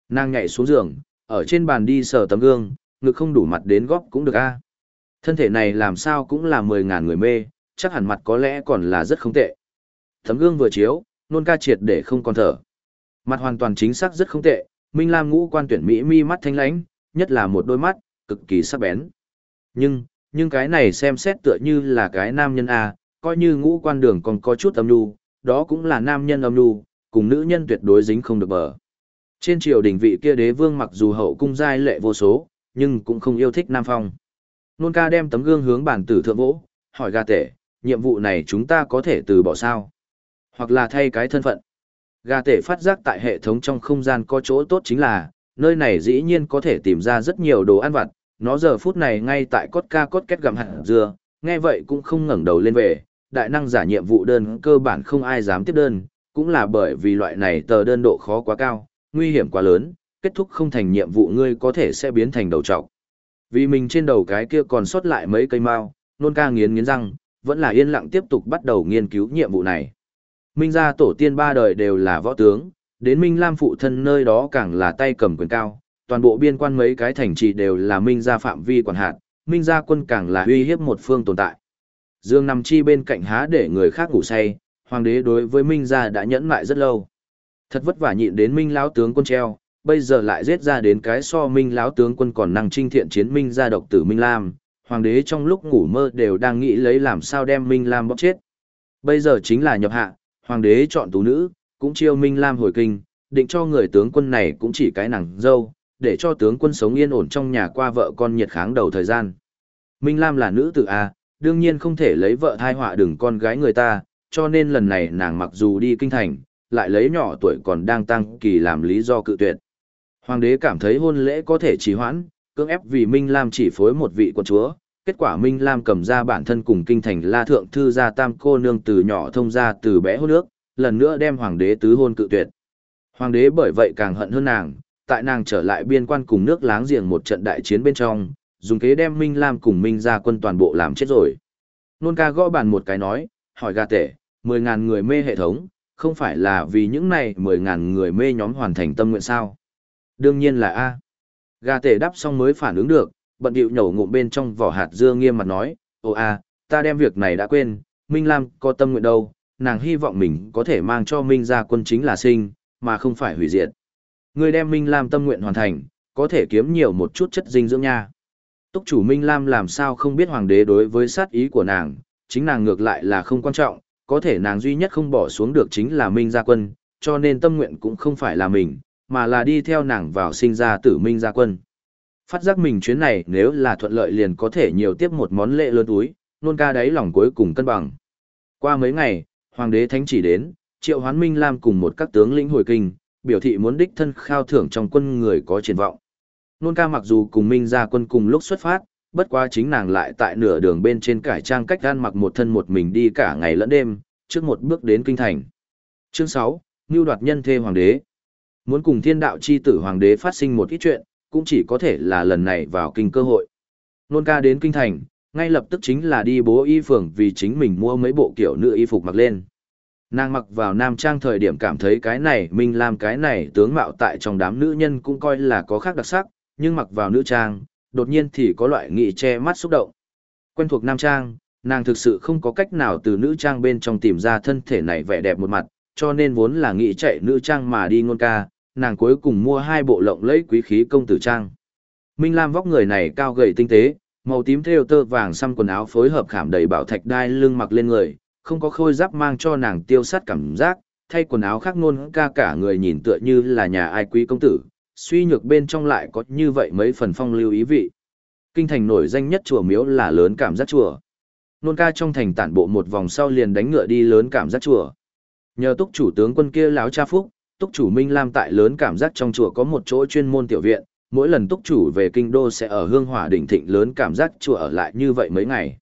S1: Nàng nhảy xuống giường, ở trên bàn đi sờ tấm gương, ngực không đủ mặt đến góp cũng được a. Thân thể này làm sao cũng là mười ngàn người mê, chắc hẳn mặt có lẽ còn là rất không tệ. Tấm gương vừa chiếu, nôn ca triệt để không còn thở. Mặt hoàn toàn chính xác rất không tệ, Minh Lam ngũ quan tuyển Mỹ mi mắt thanh lãnh, nhất là một đôi mắt, cực kỳ sắc bén. Nhưng, nhưng cái này xem xét tựa như là cái nam nhân A, coi như ngũ quan đường còn có chút âm nhu, đó cũng là nam nhân âm nhu, cùng nữ nhân tuyệt đối dính không được bờ. Trên triều đình vị kia đế vương mặc dù hậu cung giai lệ vô số, nhưng cũng không yêu thích Nam Phong. Nôn ca đem tấm gương hướng bản tử thượng vỗ, hỏi gà tể, nhiệm vụ này chúng ta có thể từ bỏ sao? Hoặc là thay cái thân phận. Gà tể phát giác tại hệ thống trong không gian có chỗ tốt chính là, nơi này dĩ nhiên có thể tìm ra rất nhiều đồ ăn vặt, nó giờ phút này ngay tại cốt ca cốt kết gặm hạt dưa, nghe vậy cũng không ngẩng đầu lên về, đại năng giả nhiệm vụ đơn cơ bản không ai dám tiếp đơn, cũng là bởi vì loại này tờ đơn độ khó quá cao, nguy hiểm quá lớn, kết thúc không thành nhiệm vụ ngươi có thể sẽ biến thành đầu trọc. Vì mình trên đầu cái kia còn sót lại mấy cây mao, nôn ca nghiến nghiến răng, vẫn là yên lặng tiếp tục bắt đầu nghiên cứu nhiệm vụ này. Minh gia tổ tiên ba đời đều là võ tướng, đến Minh Lam phụ thân nơi đó càng là tay cầm quyền cao, toàn bộ biên quan mấy cái thành trì đều là Minh gia phạm vi quản hạt, Minh gia quân càng là uy hiếp một phương tồn tại. Dương nằm chi bên cạnh há để người khác ngủ say, hoàng đế đối với Minh gia đã nhẫn mại rất lâu. Thật vất vả nhịn đến Minh lão tướng quân treo, bây giờ lại giết ra đến cái so Minh lão tướng quân còn năng trinh thiện chiến Minh gia độc tử Minh Lam, hoàng đế trong lúc ngủ mơ đều đang nghĩ lấy làm sao đem Minh Lam bóc chết. Bây giờ chính là nhập hạ, hoàng đế chọn tú nữ, cũng chiêu Minh Lam hồi kinh, định cho người tướng quân này cũng chỉ cái nàng dâu, để cho tướng quân sống yên ổn trong nhà qua vợ con nhiệt kháng đầu thời gian. Minh Lam là nữ tử A, đương nhiên không thể lấy vợ thai họa đừng con gái người ta, cho nên lần này nàng mặc dù đi kinh thành, lại lấy nhỏ tuổi còn đang tăng kỳ làm lý do cự tuyệt. Hoàng đế cảm thấy hôn lễ có thể trì hoãn, cưỡng ép vì Minh Lam chỉ phối một vị quân chúa, kết quả Minh Lam cầm ra bản thân cùng kinh thành La Thượng Thư gia tam cô nương từ nhỏ thông ra từ bé hôn nước, lần nữa đem hoàng đế tứ hôn cự tuyệt. Hoàng đế bởi vậy càng hận hơn nàng, tại nàng trở lại biên quan cùng nước láng giềng một trận đại chiến bên trong, dùng kế đem Minh Lam cùng Minh gia quân toàn bộ làm chết rồi. Nôn ca gõ bàn một cái nói, hỏi gà tể, 10.000 người mê hệ thống, không phải là vì những này 10.000 người mê nhóm hoàn thành tâm nguyện sao? Đương nhiên là A. Gà tể đáp xong mới phản ứng được, bận điệu nhổ ngụm bên trong vỏ hạt dưa nghiêm mặt nói, ồ a, ta đem việc này đã quên, Minh Lam có tâm nguyện đâu, nàng hy vọng mình có thể mang cho Minh gia quân chính là sinh, mà không phải hủy diệt. Người đem Minh Lam tâm nguyện hoàn thành, có thể kiếm nhiều một chút chất dinh dưỡng nha. Túc chủ Minh Lam làm sao không biết hoàng đế đối với sát ý của nàng, chính nàng ngược lại là không quan trọng, có thể nàng duy nhất không bỏ xuống được chính là Minh gia quân, cho nên tâm nguyện cũng không phải là mình, mà là đi theo nàng vào sinh ra tử Minh gia quân. Phát giác mình chuyến này nếu là thuận lợi liền có thể nhiều tiếp một món lễ lớn túi, nôn ca đáy lòng cuối cùng cân bằng. Qua mấy ngày, Hoàng đế Thánh chỉ đến, triệu hoán Minh Lam cùng một các tướng lĩnh hồi kinh, biểu thị muốn đích thân khao thưởng trong quân người có triển vọng. Nôn ca mặc dù cùng Minh ra quân cùng lúc xuất phát, bất quá chính nàng lại tại nửa đường bên trên cải trang cách gan mặc một thân một mình đi cả ngày lẫn đêm, trước một bước đến kinh thành. Chương sáu, Ngưu đoạt nhân thê hoàng đế. Muốn cùng thiên đạo chi tử hoàng đế phát sinh một ít chuyện, cũng chỉ có thể là lần này vào kinh cơ hội. Nôn ca đến kinh thành, ngay lập tức chính là đi bố y phường vì chính mình mua mấy bộ kiểu nữ y phục mặc lên. Nàng mặc vào nam trang thời điểm cảm thấy cái này mình làm cái này tướng mạo tại trong đám nữ nhân cũng coi là có khác đặc sắc, nhưng mặc vào nữ trang, đột nhiên thì có loại nghị che mắt xúc động. Quen thuộc nam trang, nàng thực sự không có cách nào từ nữ trang bên trong tìm ra thân thể này vẻ đẹp một mặt, cho nên vốn là nghị chạy nữ trang mà đi ngôn ca, nàng cuối cùng mua hai bộ lộng lẫy quý khí công tử trang. Minh Lam vóc người này cao gầy tinh tế, màu tím thêu tơ vàng xăm quần áo phối hợp khảm đầy bảo thạch đai lưng mặc lên người, không có khôi giáp mang cho nàng tiêu sát cảm giác, thay quần áo khác ngôn ca cả người nhìn tựa như là nhà ai quý công tử, suy nhược bên trong lại có như vậy mấy phần phong lưu ý vị. Kinh thành nổi danh nhất chùa miếu là lớn cảm giác chùa. Nôn ca trong thành tản bộ một vòng sau liền đánh ngựa đi lớn cảm giác chùa. Nhờ túc chủ tướng quân kia láo cha phúc, túc chủ Minh Lam tại lớn cảm giác trong chùa có một chỗ chuyên môn tiểu viện, mỗi lần túc chủ về kinh đô sẽ ở hương hỏa đỉnh thịnh lớn cảm giác chùa ở lại như vậy mấy ngày.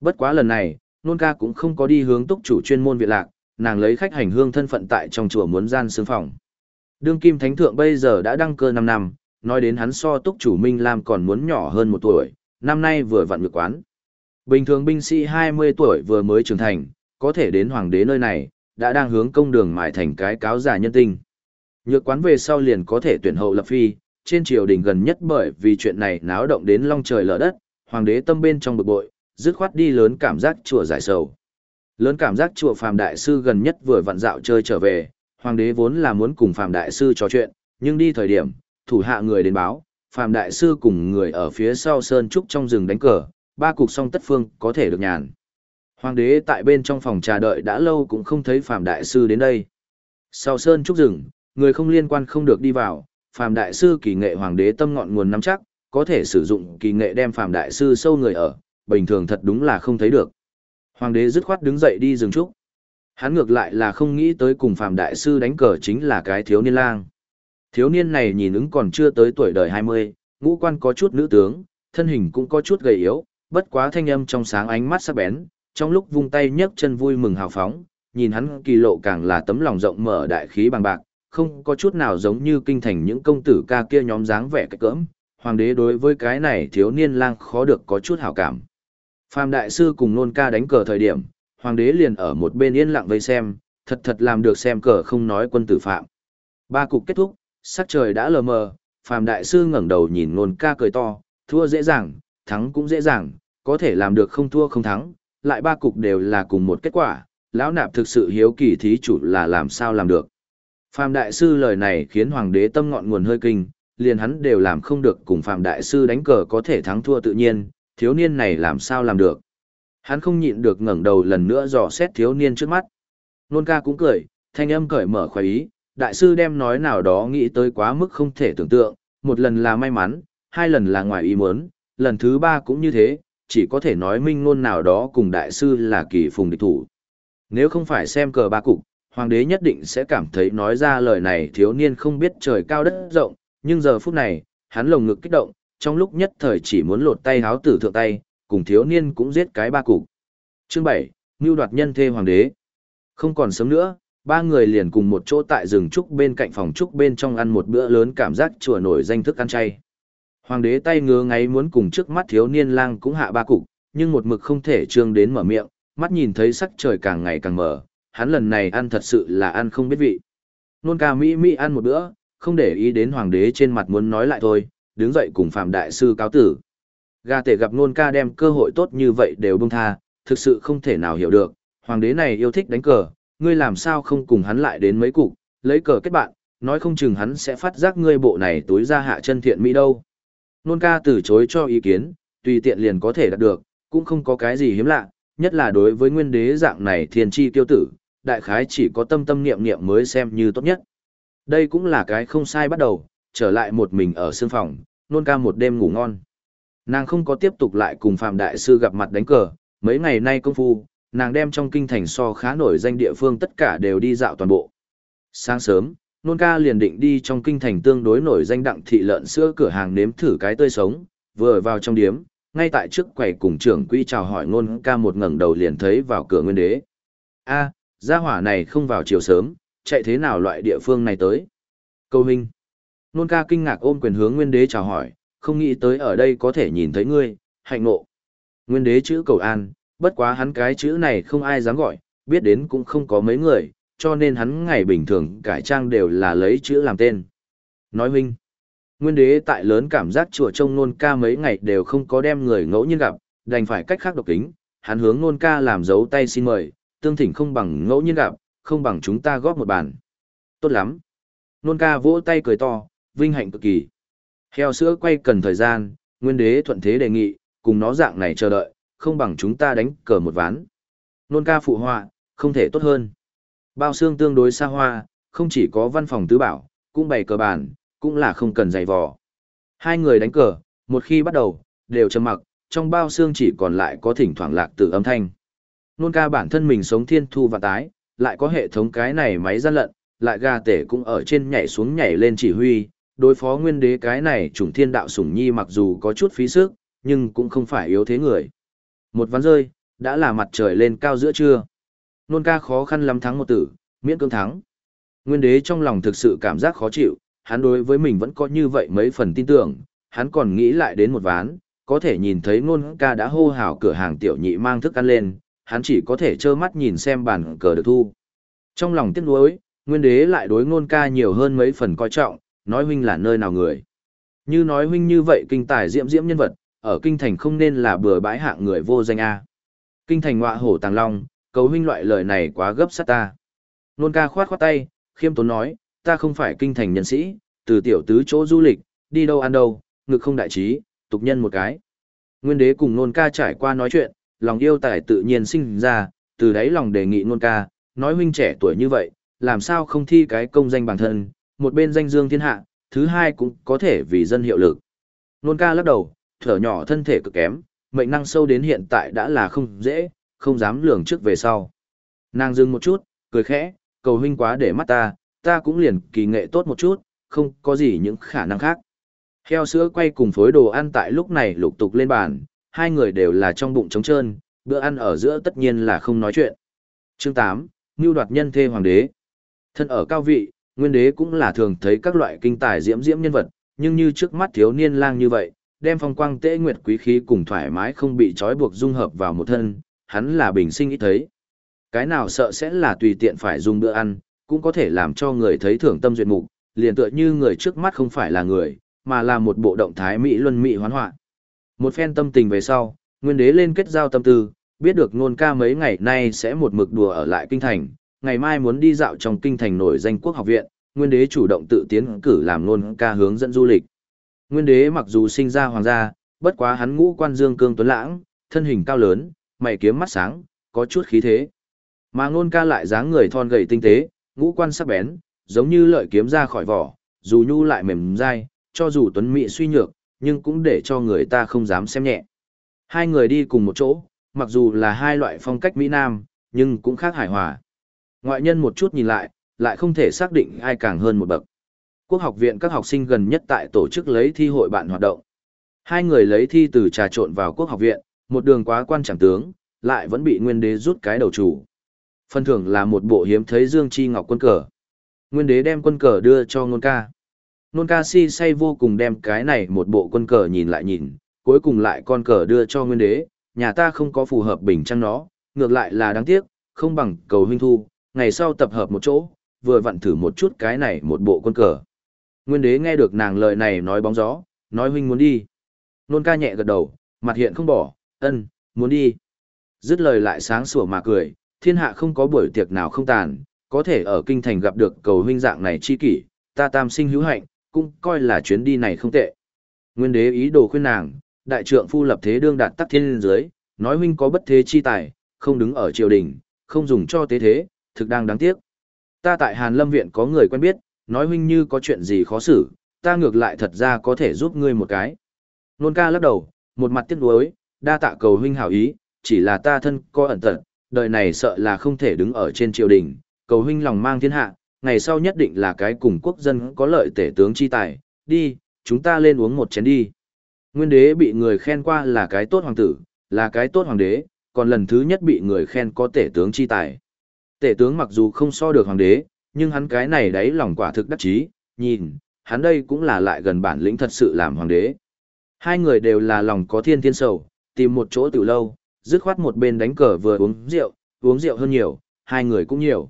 S1: Bất quá lần này, nôn ca cũng không có đi hướng túc chủ chuyên môn viện lạc, nàng lấy khách hành hương thân phận tại trong chùa muốn gian xương phòng. Đương kim thánh thượng bây giờ đã đăng cơ 5 năm, nói đến hắn so túc chủ Minh Lam còn muốn nhỏ hơn một tuổi, năm nay vừa vặn ngược quán. Bình thường binh sĩ 20 tuổi vừa mới trưởng thành, có thể đến hoàng đế nơi này, đã đang hướng công đường mài thành cái cáo giả nhân tinh. Nhược quán về sau liền có thể tuyển hậu lập phi, trên triều đình gần nhất bởi vì chuyện này náo động đến long trời lở đất, hoàng đế tâm bên trong bực bội, dứt khoát đi lớn cảm giác chùa giải sầu. Lớn cảm giác chùa phàm đại sư gần nhất vừa vặn dạo chơi trở về, hoàng đế vốn là muốn cùng Phạm Đại Sư trò chuyện, nhưng đi thời điểm, thủ hạ người đến báo, Phạm Đại Sư cùng người ở phía sau Sơn Trúc trong rừng đánh cờ, ba cục song tất phương có thể được nhàn. Hoàng đế tại bên trong phòng trà đợi đã lâu cũng không thấy Phạm Đại Sư đến đây. Sau Sơn Trúc rừng, người không liên quan không được đi vào, Phạm Đại Sư kỳ nghệ Hoàng đế tâm ngọn nguồn nắm chắc, có thể sử dụng kỳ nghệ đem Phạm Đại Sư sâu người ở, bình thường thật đúng là không thấy được. Hoàng đế dứt khoát đứng dậy đi rừng trúc. Hắn ngược lại là không nghĩ tới cùng Phạm Đại Sư đánh cờ chính là cái thiếu niên lang. Thiếu niên này nhìn ứng còn chưa tới tuổi đời 20, ngũ quan có chút nữ tướng, thân hình cũng có chút gầy yếu, bất quá thanh âm trong sáng ánh mắt sắc bén, trong lúc vung tay nhấc chân vui mừng hào phóng, nhìn hắn kỳ lộ càng là tấm lòng rộng mở đại khí bằng bạc, không có chút nào giống như kinh thành những công tử ca kia nhóm dáng vẻ cái cỡm. Hoàng đế đối với cái này thiếu niên lang khó được có chút hảo cảm. Phạm đại sư cùng nôn ca đánh cờ thời điểm, hoàng đế liền ở một bên yên lặng vây xem, thật thật làm được xem cờ không nói quân tử phạm. Ba cục kết thúc, sắc trời đã lờ mờ, Phạm đại sư ngẩng đầu nhìn nôn ca cười to, thua dễ dàng, thắng cũng dễ dàng, có thể làm được không thua không thắng, lại ba cục đều là cùng một kết quả, lão nạp thực sự hiếu kỳ thí chủ là làm sao làm được. Phạm đại sư lời này khiến hoàng đế tâm ngọn nguồn hơi kinh, liền hắn đều làm không được cùng Phạm đại sư đánh cờ có thể thắng thua tự nhiên, thiếu niên này làm sao làm được. Hắn không nhịn được ngẩng đầu lần nữa dò xét thiếu niên trước mắt. Nôn ca cũng cười, thanh âm cởi mở khoái ý, đại sư đem nói nào đó nghĩ tới quá mức không thể tưởng tượng, một lần là may mắn, hai lần là ngoài ý muốn, lần thứ ba cũng như thế, chỉ có thể nói minh ngôn nào đó cùng đại sư là kỳ phùng địch thủ. Nếu không phải xem cờ ba cục, hoàng đế nhất định sẽ cảm thấy nói ra lời này thiếu niên không biết trời cao đất rộng, nhưng giờ phút này, hắn lồng ngực kích động, trong lúc nhất thời chỉ muốn lột tay háo tử thượng tay, cùng thiếu niên cũng giết cái ba cục. Chương 7, Ngưu đoạt nhân thê hoàng đế. Không còn sớm nữa, ba người liền cùng một chỗ tại rừng trúc bên cạnh phòng trúc bên trong ăn một bữa lớn cảm giác chùa nổi danh thức ăn chay. Hoàng đế tay ngứa ngáy muốn cùng trước mắt thiếu niên lang cũng hạ ba cục, nhưng một mực không thể trương đến mở miệng, mắt nhìn thấy sắc trời càng ngày càng mở, hắn lần này ăn thật sự là ăn không biết vị. Nôn ca Mỹ Mỹ ăn một bữa, không để ý đến hoàng đế trên mặt muốn nói lại thôi, đứng dậy cùng Phạm Đại Sư cáo tử. Gà tể gặp nôn ca đem cơ hội tốt như vậy đều bông tha, thực sự không thể nào hiểu được, hoàng đế này yêu thích đánh cờ, ngươi làm sao không cùng hắn lại đến mấy cục, lấy cờ kết bạn, nói không chừng hắn sẽ phát giác ngươi bộ này tối ra hạ chân thiện mỹ đâu. Nôn ca từ chối cho ý kiến, tùy tiện liền có thể đạt được, cũng không có cái gì hiếm lạ, nhất là đối với nguyên đế dạng này thiên chi tiêu tử, đại khái chỉ có tâm tâm niệm niệm mới xem như tốt nhất. Đây cũng là cái không sai bắt đầu, trở lại một mình ở sương phòng, nôn ca một đêm ngủ ngon. Nàng không có tiếp tục lại cùng Phạm Đại Sư gặp mặt đánh cờ, mấy ngày nay công phu, nàng đem trong kinh thành so khá nổi danh địa phương tất cả đều đi dạo toàn bộ. Sáng sớm, nôn ca liền định đi trong kinh thành tương đối nổi danh đặng thị lợn sữa cửa hàng nếm thử cái tươi sống, vừa vào trong điếm, ngay tại trước quầy cùng trưởng quỹ chào hỏi nôn ca một ngẩng đầu liền thấy vào cửa nguyên đế. a gia hỏa này không vào chiều sớm, chạy thế nào loại địa phương này tới? Câu hình. Nôn ca kinh ngạc ôm quyền hướng nguyên đế chào hỏi, không nghĩ tới ở đây có thể nhìn thấy ngươi, hạnh ngộ. Nguyên đế chữ cầu an, bất quá hắn cái chữ này không ai dám gọi, biết đến cũng không có mấy người, cho nên hắn ngày bình thường cải trang đều là lấy chữ làm tên. Nói huynh, nguyên đế tại lớn cảm giác chùa trông nôn ca mấy ngày đều không có đem người ngẫu nhiên gặp, đành phải cách khác độc kính, hắn hướng nôn ca làm dấu tay xin mời, tương thỉnh không bằng ngẫu nhiên gặp, không bằng chúng ta góp một bàn. Tốt lắm. Nôn ca vỗ tay cười to, vinh hạnh cực kỳ. Heo sữa quay cần thời gian, nguyên đế thuận thế đề nghị, cùng nó dạng này chờ đợi, không bằng chúng ta đánh cờ một ván. Nôn ca phụ họa, không thể tốt hơn. Bao xương tương đối xa hoa, không chỉ có văn phòng tứ bảo, cũng bày cờ bàn, cũng là không cần giày vò. Hai người đánh cờ, một khi bắt đầu, đều trầm mặc, trong bao xương chỉ còn lại có thỉnh thoảng lạc từ âm thanh. Nôn ca bản thân mình sống thiên thu và tái, lại có hệ thống cái này máy gian lận, lại gà tể cũng ở trên nhảy xuống nhảy lên chỉ huy, đối phó nguyên đế cái này chủng thiên đạo sủng nhi mặc dù có chút phí sức, nhưng cũng không phải yếu thế người. Một ván rơi, đã là mặt trời lên cao giữa trưa. Nôn ca khó khăn lắm thắng một tử, miễn cưỡng thắng. Nguyên đế trong lòng thực sự cảm giác khó chịu, hắn đối với mình vẫn có như vậy mấy phần tin tưởng, hắn còn nghĩ lại đến một ván, có thể nhìn thấy nôn ca đã hô hào cửa hàng tiểu nhị mang thức ăn lên, hắn chỉ có thể trơ mắt nhìn xem bàn cờ được thu. Trong lòng tiếc nuối, nguyên đế lại đối nôn ca nhiều hơn mấy phần coi trọng, nói huynh là nơi nào người. Như nói huynh như vậy kinh tài diễm diễm nhân vật, ở kinh thành không nên là bừa bãi hạng người vô danh A. Kinh thành ngọa hổ tàng long, cầu huynh loại lời này quá gấp sát ta. Nôn ca khoát khoát tay, khiêm tốn nói, ta không phải kinh thành nhân sĩ, từ tiểu tứ chỗ du lịch, đi đâu ăn đâu, ngực không đại trí, tục nhân một cái. Nguyên đế cùng nôn ca trải qua nói chuyện, lòng yêu tài tự nhiên sinh ra, từ đấy lòng đề nghị nôn ca, nói huynh trẻ tuổi như vậy, làm sao không thi cái công danh bản thân, một bên danh dương thiên hạ, thứ hai cũng có thể vì dân hiệu lực. Nôn ca lắc đầu, thở nhỏ thân thể cực kém, mệnh năng sâu đến hiện tại đã là không dễ, không dám lường trước về sau. Nàng dừng một chút, cười khẽ, cầu huynh quá để mắt ta, ta cũng liền kỳ nghệ tốt một chút, không có gì những khả năng khác. Heo sữa quay cùng phối đồ ăn tại lúc này lục tục lên bàn, hai người đều là trong bụng trống trơn, bữa ăn ở giữa tất nhiên là không nói chuyện. Chương 8, Ngưu đoạt nhân thê hoàng đế. Thân ở cao vị, nguyên đế cũng là thường thấy các loại kinh tài diễm diễm nhân vật, nhưng như trước mắt thiếu niên lang như vậy, đem phong quang tế nguyệt quý khí cùng thoải mái không bị trói buộc dung hợp vào một thân, hắn là bình sinh ít thấy. Cái nào sợ sẽ là tùy tiện phải dùng bữa ăn, cũng có thể làm cho người thấy thưởng tâm duyệt mục, liền tựa như người trước mắt không phải là người, mà là một bộ động thái mỹ luân mỹ hoán họa. Một phen tâm tình về sau, nguyên đế lên kết giao tâm tư, biết được nôn ca mấy ngày nay sẽ một mực đùa ở lại kinh thành, ngày mai muốn đi dạo trong kinh thành nổi danh quốc học viện, nguyên đế chủ động tự tiến cử làm nôn ca hướng dẫn du lịch. Nguyên đế mặc dù sinh ra hoàng gia, bất quá hắn ngũ quan dương cương tuấn lãng, thân hình cao lớn, mày kiếm mắt sáng, có chút khí thế. Mà nôn ca lại dáng người thon gầy tinh tế, ngũ quan sắc bén, giống như lợi kiếm ra khỏi vỏ, dù nhu lại mềm dai, cho dù tuấn mỹ suy nhược, nhưng cũng để cho người ta không dám xem nhẹ. Hai người đi cùng một chỗ, mặc dù là hai loại phong cách Mỹ Nam, nhưng cũng khác hài hòa. Ngoại nhân một chút nhìn lại, lại không thể xác định ai càng hơn một bậc. Quốc học viện các học sinh gần nhất tại tổ chức lấy thi hội bạn hoạt động. Hai người lấy thi từ trà trộn vào quốc học viện, một đường quá quan chẳng tướng, lại vẫn bị nguyên đế rút cái đầu chủ. Phần thưởng là một bộ hiếm thấy dương chi ngọc quân cờ. Nguyên đế đem quân cờ đưa cho ngôn ca. Nôn ca si say vô cùng đem cái này một bộ quân cờ nhìn lại nhìn, cuối cùng lại con cờ đưa cho nguyên đế, nhà ta không có phù hợp bình trăng nó, ngược lại là đáng tiếc, không bằng cầu huynh thu, ngày sau tập hợp một chỗ, vừa vặn thử một chút cái này một bộ quân cờ. Nguyên đế nghe được nàng lời này nói bóng gió, nói huynh muốn đi. Nôn ca nhẹ gật đầu, mặt hiện không bỏ, ân, muốn đi. Dứt lời lại sáng sủa mà cười, thiên hạ không có buổi tiệc nào không tàn, có thể ở kinh thành gặp được cầu huynh dạng này chi kỷ, ta tam sinh hữu hạnh, cũng coi là chuyến đi này không tệ. Nguyên đế ý đồ khuyên nàng, đại trượng phu lập thế đương đạt tắc thiên dưới, nói huynh có bất thế chi tài, không đứng ở triều đình, không dùng cho tế thế, thực đang đáng tiếc. Ta tại Hàn Lâm Viện có người quen biết, nói huynh như có chuyện gì khó xử, ta ngược lại thật ra có thể giúp ngươi một cái. Nôn ca lắc đầu, một mặt tiếc nuối, đa tạ cầu huynh hảo ý, chỉ là ta thân có ẩn tận, đời này sợ là không thể đứng ở trên triều đình, cầu huynh lòng mang thiên hạ, ngày sau nhất định là cái cùng quốc dân có lợi tể tướng chi tài, đi, chúng ta lên uống một chén đi. Nguyên đế bị người khen qua là cái tốt hoàng tử, là cái tốt hoàng đế, còn lần thứ nhất bị người khen có tể tướng chi tài. Tể tướng mặc dù không so được hoàng đế, nhưng hắn cái này đấy lòng quả thực đắc chí, nhìn, hắn đây cũng là lại gần bản lĩnh thật sự làm hoàng đế. Hai người đều là lòng có thiên thiên sầu, tìm một chỗ tiểu lâu, dứt khoát một bên đánh cờ vừa uống rượu, uống rượu hơn nhiều, hai người cũng nhiều.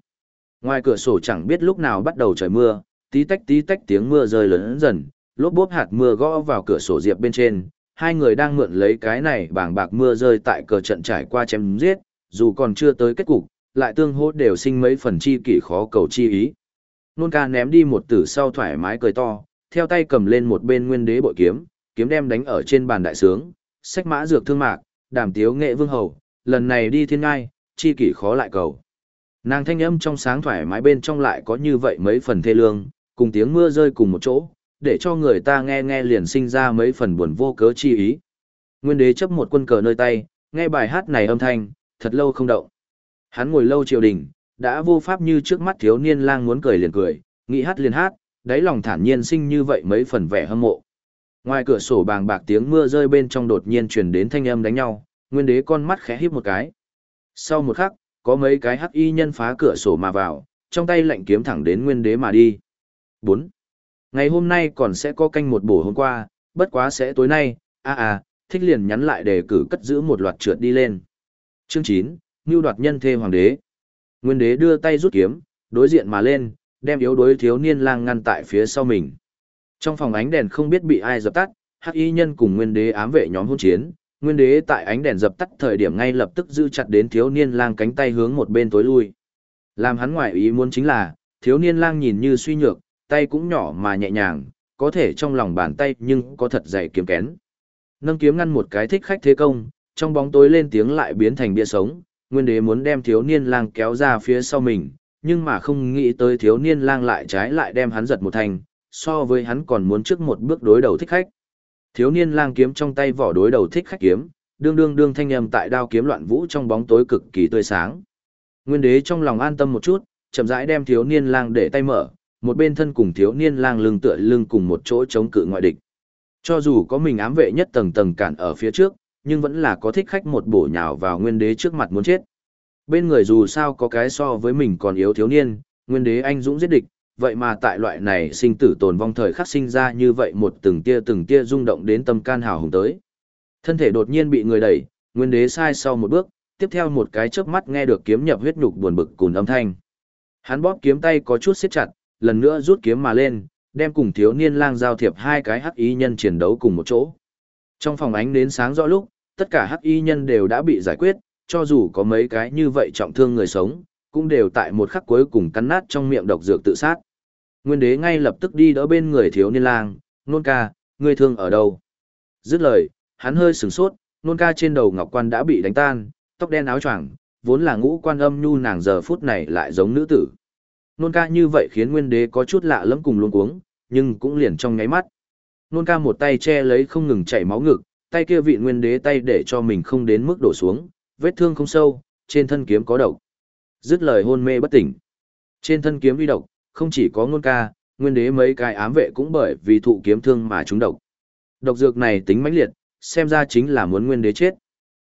S1: Ngoài cửa sổ chẳng biết lúc nào bắt đầu trời mưa, tí tách tí tách tiếng mưa rơi lớn dần, lốp bốp hạt mưa gõ vào cửa sổ diệp bên trên. Hai người đang mượn lấy cái này bảng bạc mưa rơi tại cờ trận trải qua chém giết, dù còn chưa tới kết cục, lại tương hỗ đều sinh mấy phần chi kỷ khó cầu chi ý. Nôn ca ném đi một tử sau thoải mái cười to, theo tay cầm lên một bên nguyên đế bội kiếm, kiếm đem đánh ở trên bàn đại sướng, sách mã dược thương mạc, đàm tiếu nghệ vương hầu, lần này đi thiên ngai, chi kỷ khó lại cầu. Nàng thanh âm trong sáng thoải mái bên trong lại có như vậy mấy phần thê lương, cùng tiếng mưa rơi cùng một chỗ, để cho người ta nghe nghe liền sinh ra mấy phần buồn vô cớ chi ý. Nguyên đế chấp một quân cờ nơi tay, nghe bài hát này âm thanh, thật lâu không động. Hắn ngồi lâu triều đình, đã vô pháp như trước mắt thiếu niên lang muốn cười liền cười, nghĩ hát liền hát, đáy lòng thản nhiên sinh như vậy mấy phần vẻ hâm mộ. Ngoài cửa sổ bàng bạc tiếng mưa rơi bên trong đột nhiên truyền đến thanh âm đánh nhau, nguyên đế con mắt khẽ híp một cái. Sau một khắc, có mấy cái hắc y nhân phá cửa sổ mà vào, trong tay lạnh kiếm thẳng đến nguyên đế mà đi. 4. Ngày hôm nay còn sẽ có canh một bổ hôm qua, bất quá sẽ tối nay, a à, à thích liền nhắn lại để cử cất giữ một loạt trượt đi lên. Chương 9, Ngưu đoạt nhân thê hoàng đế. Nguyên đế đưa tay rút kiếm, đối diện mà lên, đem yếu đối thiếu niên lang ngăn tại phía sau mình. Trong phòng ánh đèn không biết bị ai dập tắt, hắc y nhân cùng nguyên đế ám vệ nhóm hôn chiến, nguyên đế tại ánh đèn dập tắt thời điểm ngay lập tức giữ chặt đến thiếu niên lang cánh tay hướng một bên tối lui. Làm hắn ngoại ý muốn chính là, thiếu niên lang nhìn như suy nhược, tay cũng nhỏ mà nhẹ nhàng, có thể trong lòng bàn tay nhưng có thật dày kiếm kén. Nâng kiếm ngăn một cái thích khách thế công, trong bóng tối lên tiếng lại biến thành bia sống, nguyên đế muốn đem thiếu niên lang kéo ra phía sau mình, nhưng mà không nghĩ tới thiếu niên lang lại trái lại đem hắn giật một thành, so với hắn còn muốn trước một bước đối đầu thích khách. Thiếu niên lang kiếm trong tay vỏ đối đầu thích khách kiếm, đương đương đương thanh âm tại đao kiếm loạn vũ trong bóng tối cực kỳ tươi sáng. Nguyên đế trong lòng an tâm một chút, chậm rãi đem thiếu niên lang để tay mở, một bên thân cùng thiếu niên lang lưng tựa lưng cùng một chỗ chống cự ngoại địch. Cho dù có mình ám vệ nhất tầng tầng cản ở phía trước, nhưng vẫn là có thích khách một bổ nhào vào nguyên đế trước mặt muốn chết. Bên người dù sao có cái so với mình còn yếu thiếu niên, nguyên đế anh dũng giết địch, vậy mà tại loại này sinh tử tồn vong thời khắc sinh ra như vậy một từng tia từng tia rung động đến tâm can hào hùng tới. Thân thể đột nhiên bị người đẩy, nguyên đế sai sau một bước, tiếp theo một cái chớp mắt nghe được kiếm nhập huyết nhục buồn bực cùn âm thanh. Hắn bóp kiếm tay có chút siết chặt, lần nữa rút kiếm mà lên, đem cùng thiếu niên lang giao thiệp hai cái hắc ý nhân chiến đấu cùng một chỗ. Trong phòng ánh đến sáng rõ lúc, tất cả hắc y nhân đều đã bị giải quyết, cho dù có mấy cái như vậy trọng thương người sống, cũng đều tại một khắc cuối cùng cắn nát trong miệng độc dược tự sát. Nguyên đế ngay lập tức đi đỡ bên người thiếu niên lang, nôn ca, ngươi thương ở đâu? Dứt lời, hắn hơi sửng sốt, nôn ca trên đầu ngọc quan đã bị đánh tan, tóc đen áo choàng, vốn là ngũ quan âm nhu nàng giờ phút này lại giống nữ tử. Nôn ca như vậy khiến nguyên đế có chút lạ lẫm cùng luống cuống, nhưng cũng liền trong nháy mắt. Nôn ca một tay che lấy không ngừng chảy máu ngực, tay kia vị nguyên đế tay để cho mình không đến mức đổ xuống, vết thương không sâu, trên thân kiếm có độc. Dứt lời hôn mê bất tỉnh. Trên thân kiếm uy độc, không chỉ có nôn ca, nguyên đế mấy cái ám vệ cũng bởi vì thụ kiếm thương mà trúng độc. Độc dược này tính mãnh liệt, xem ra chính là muốn nguyên đế chết.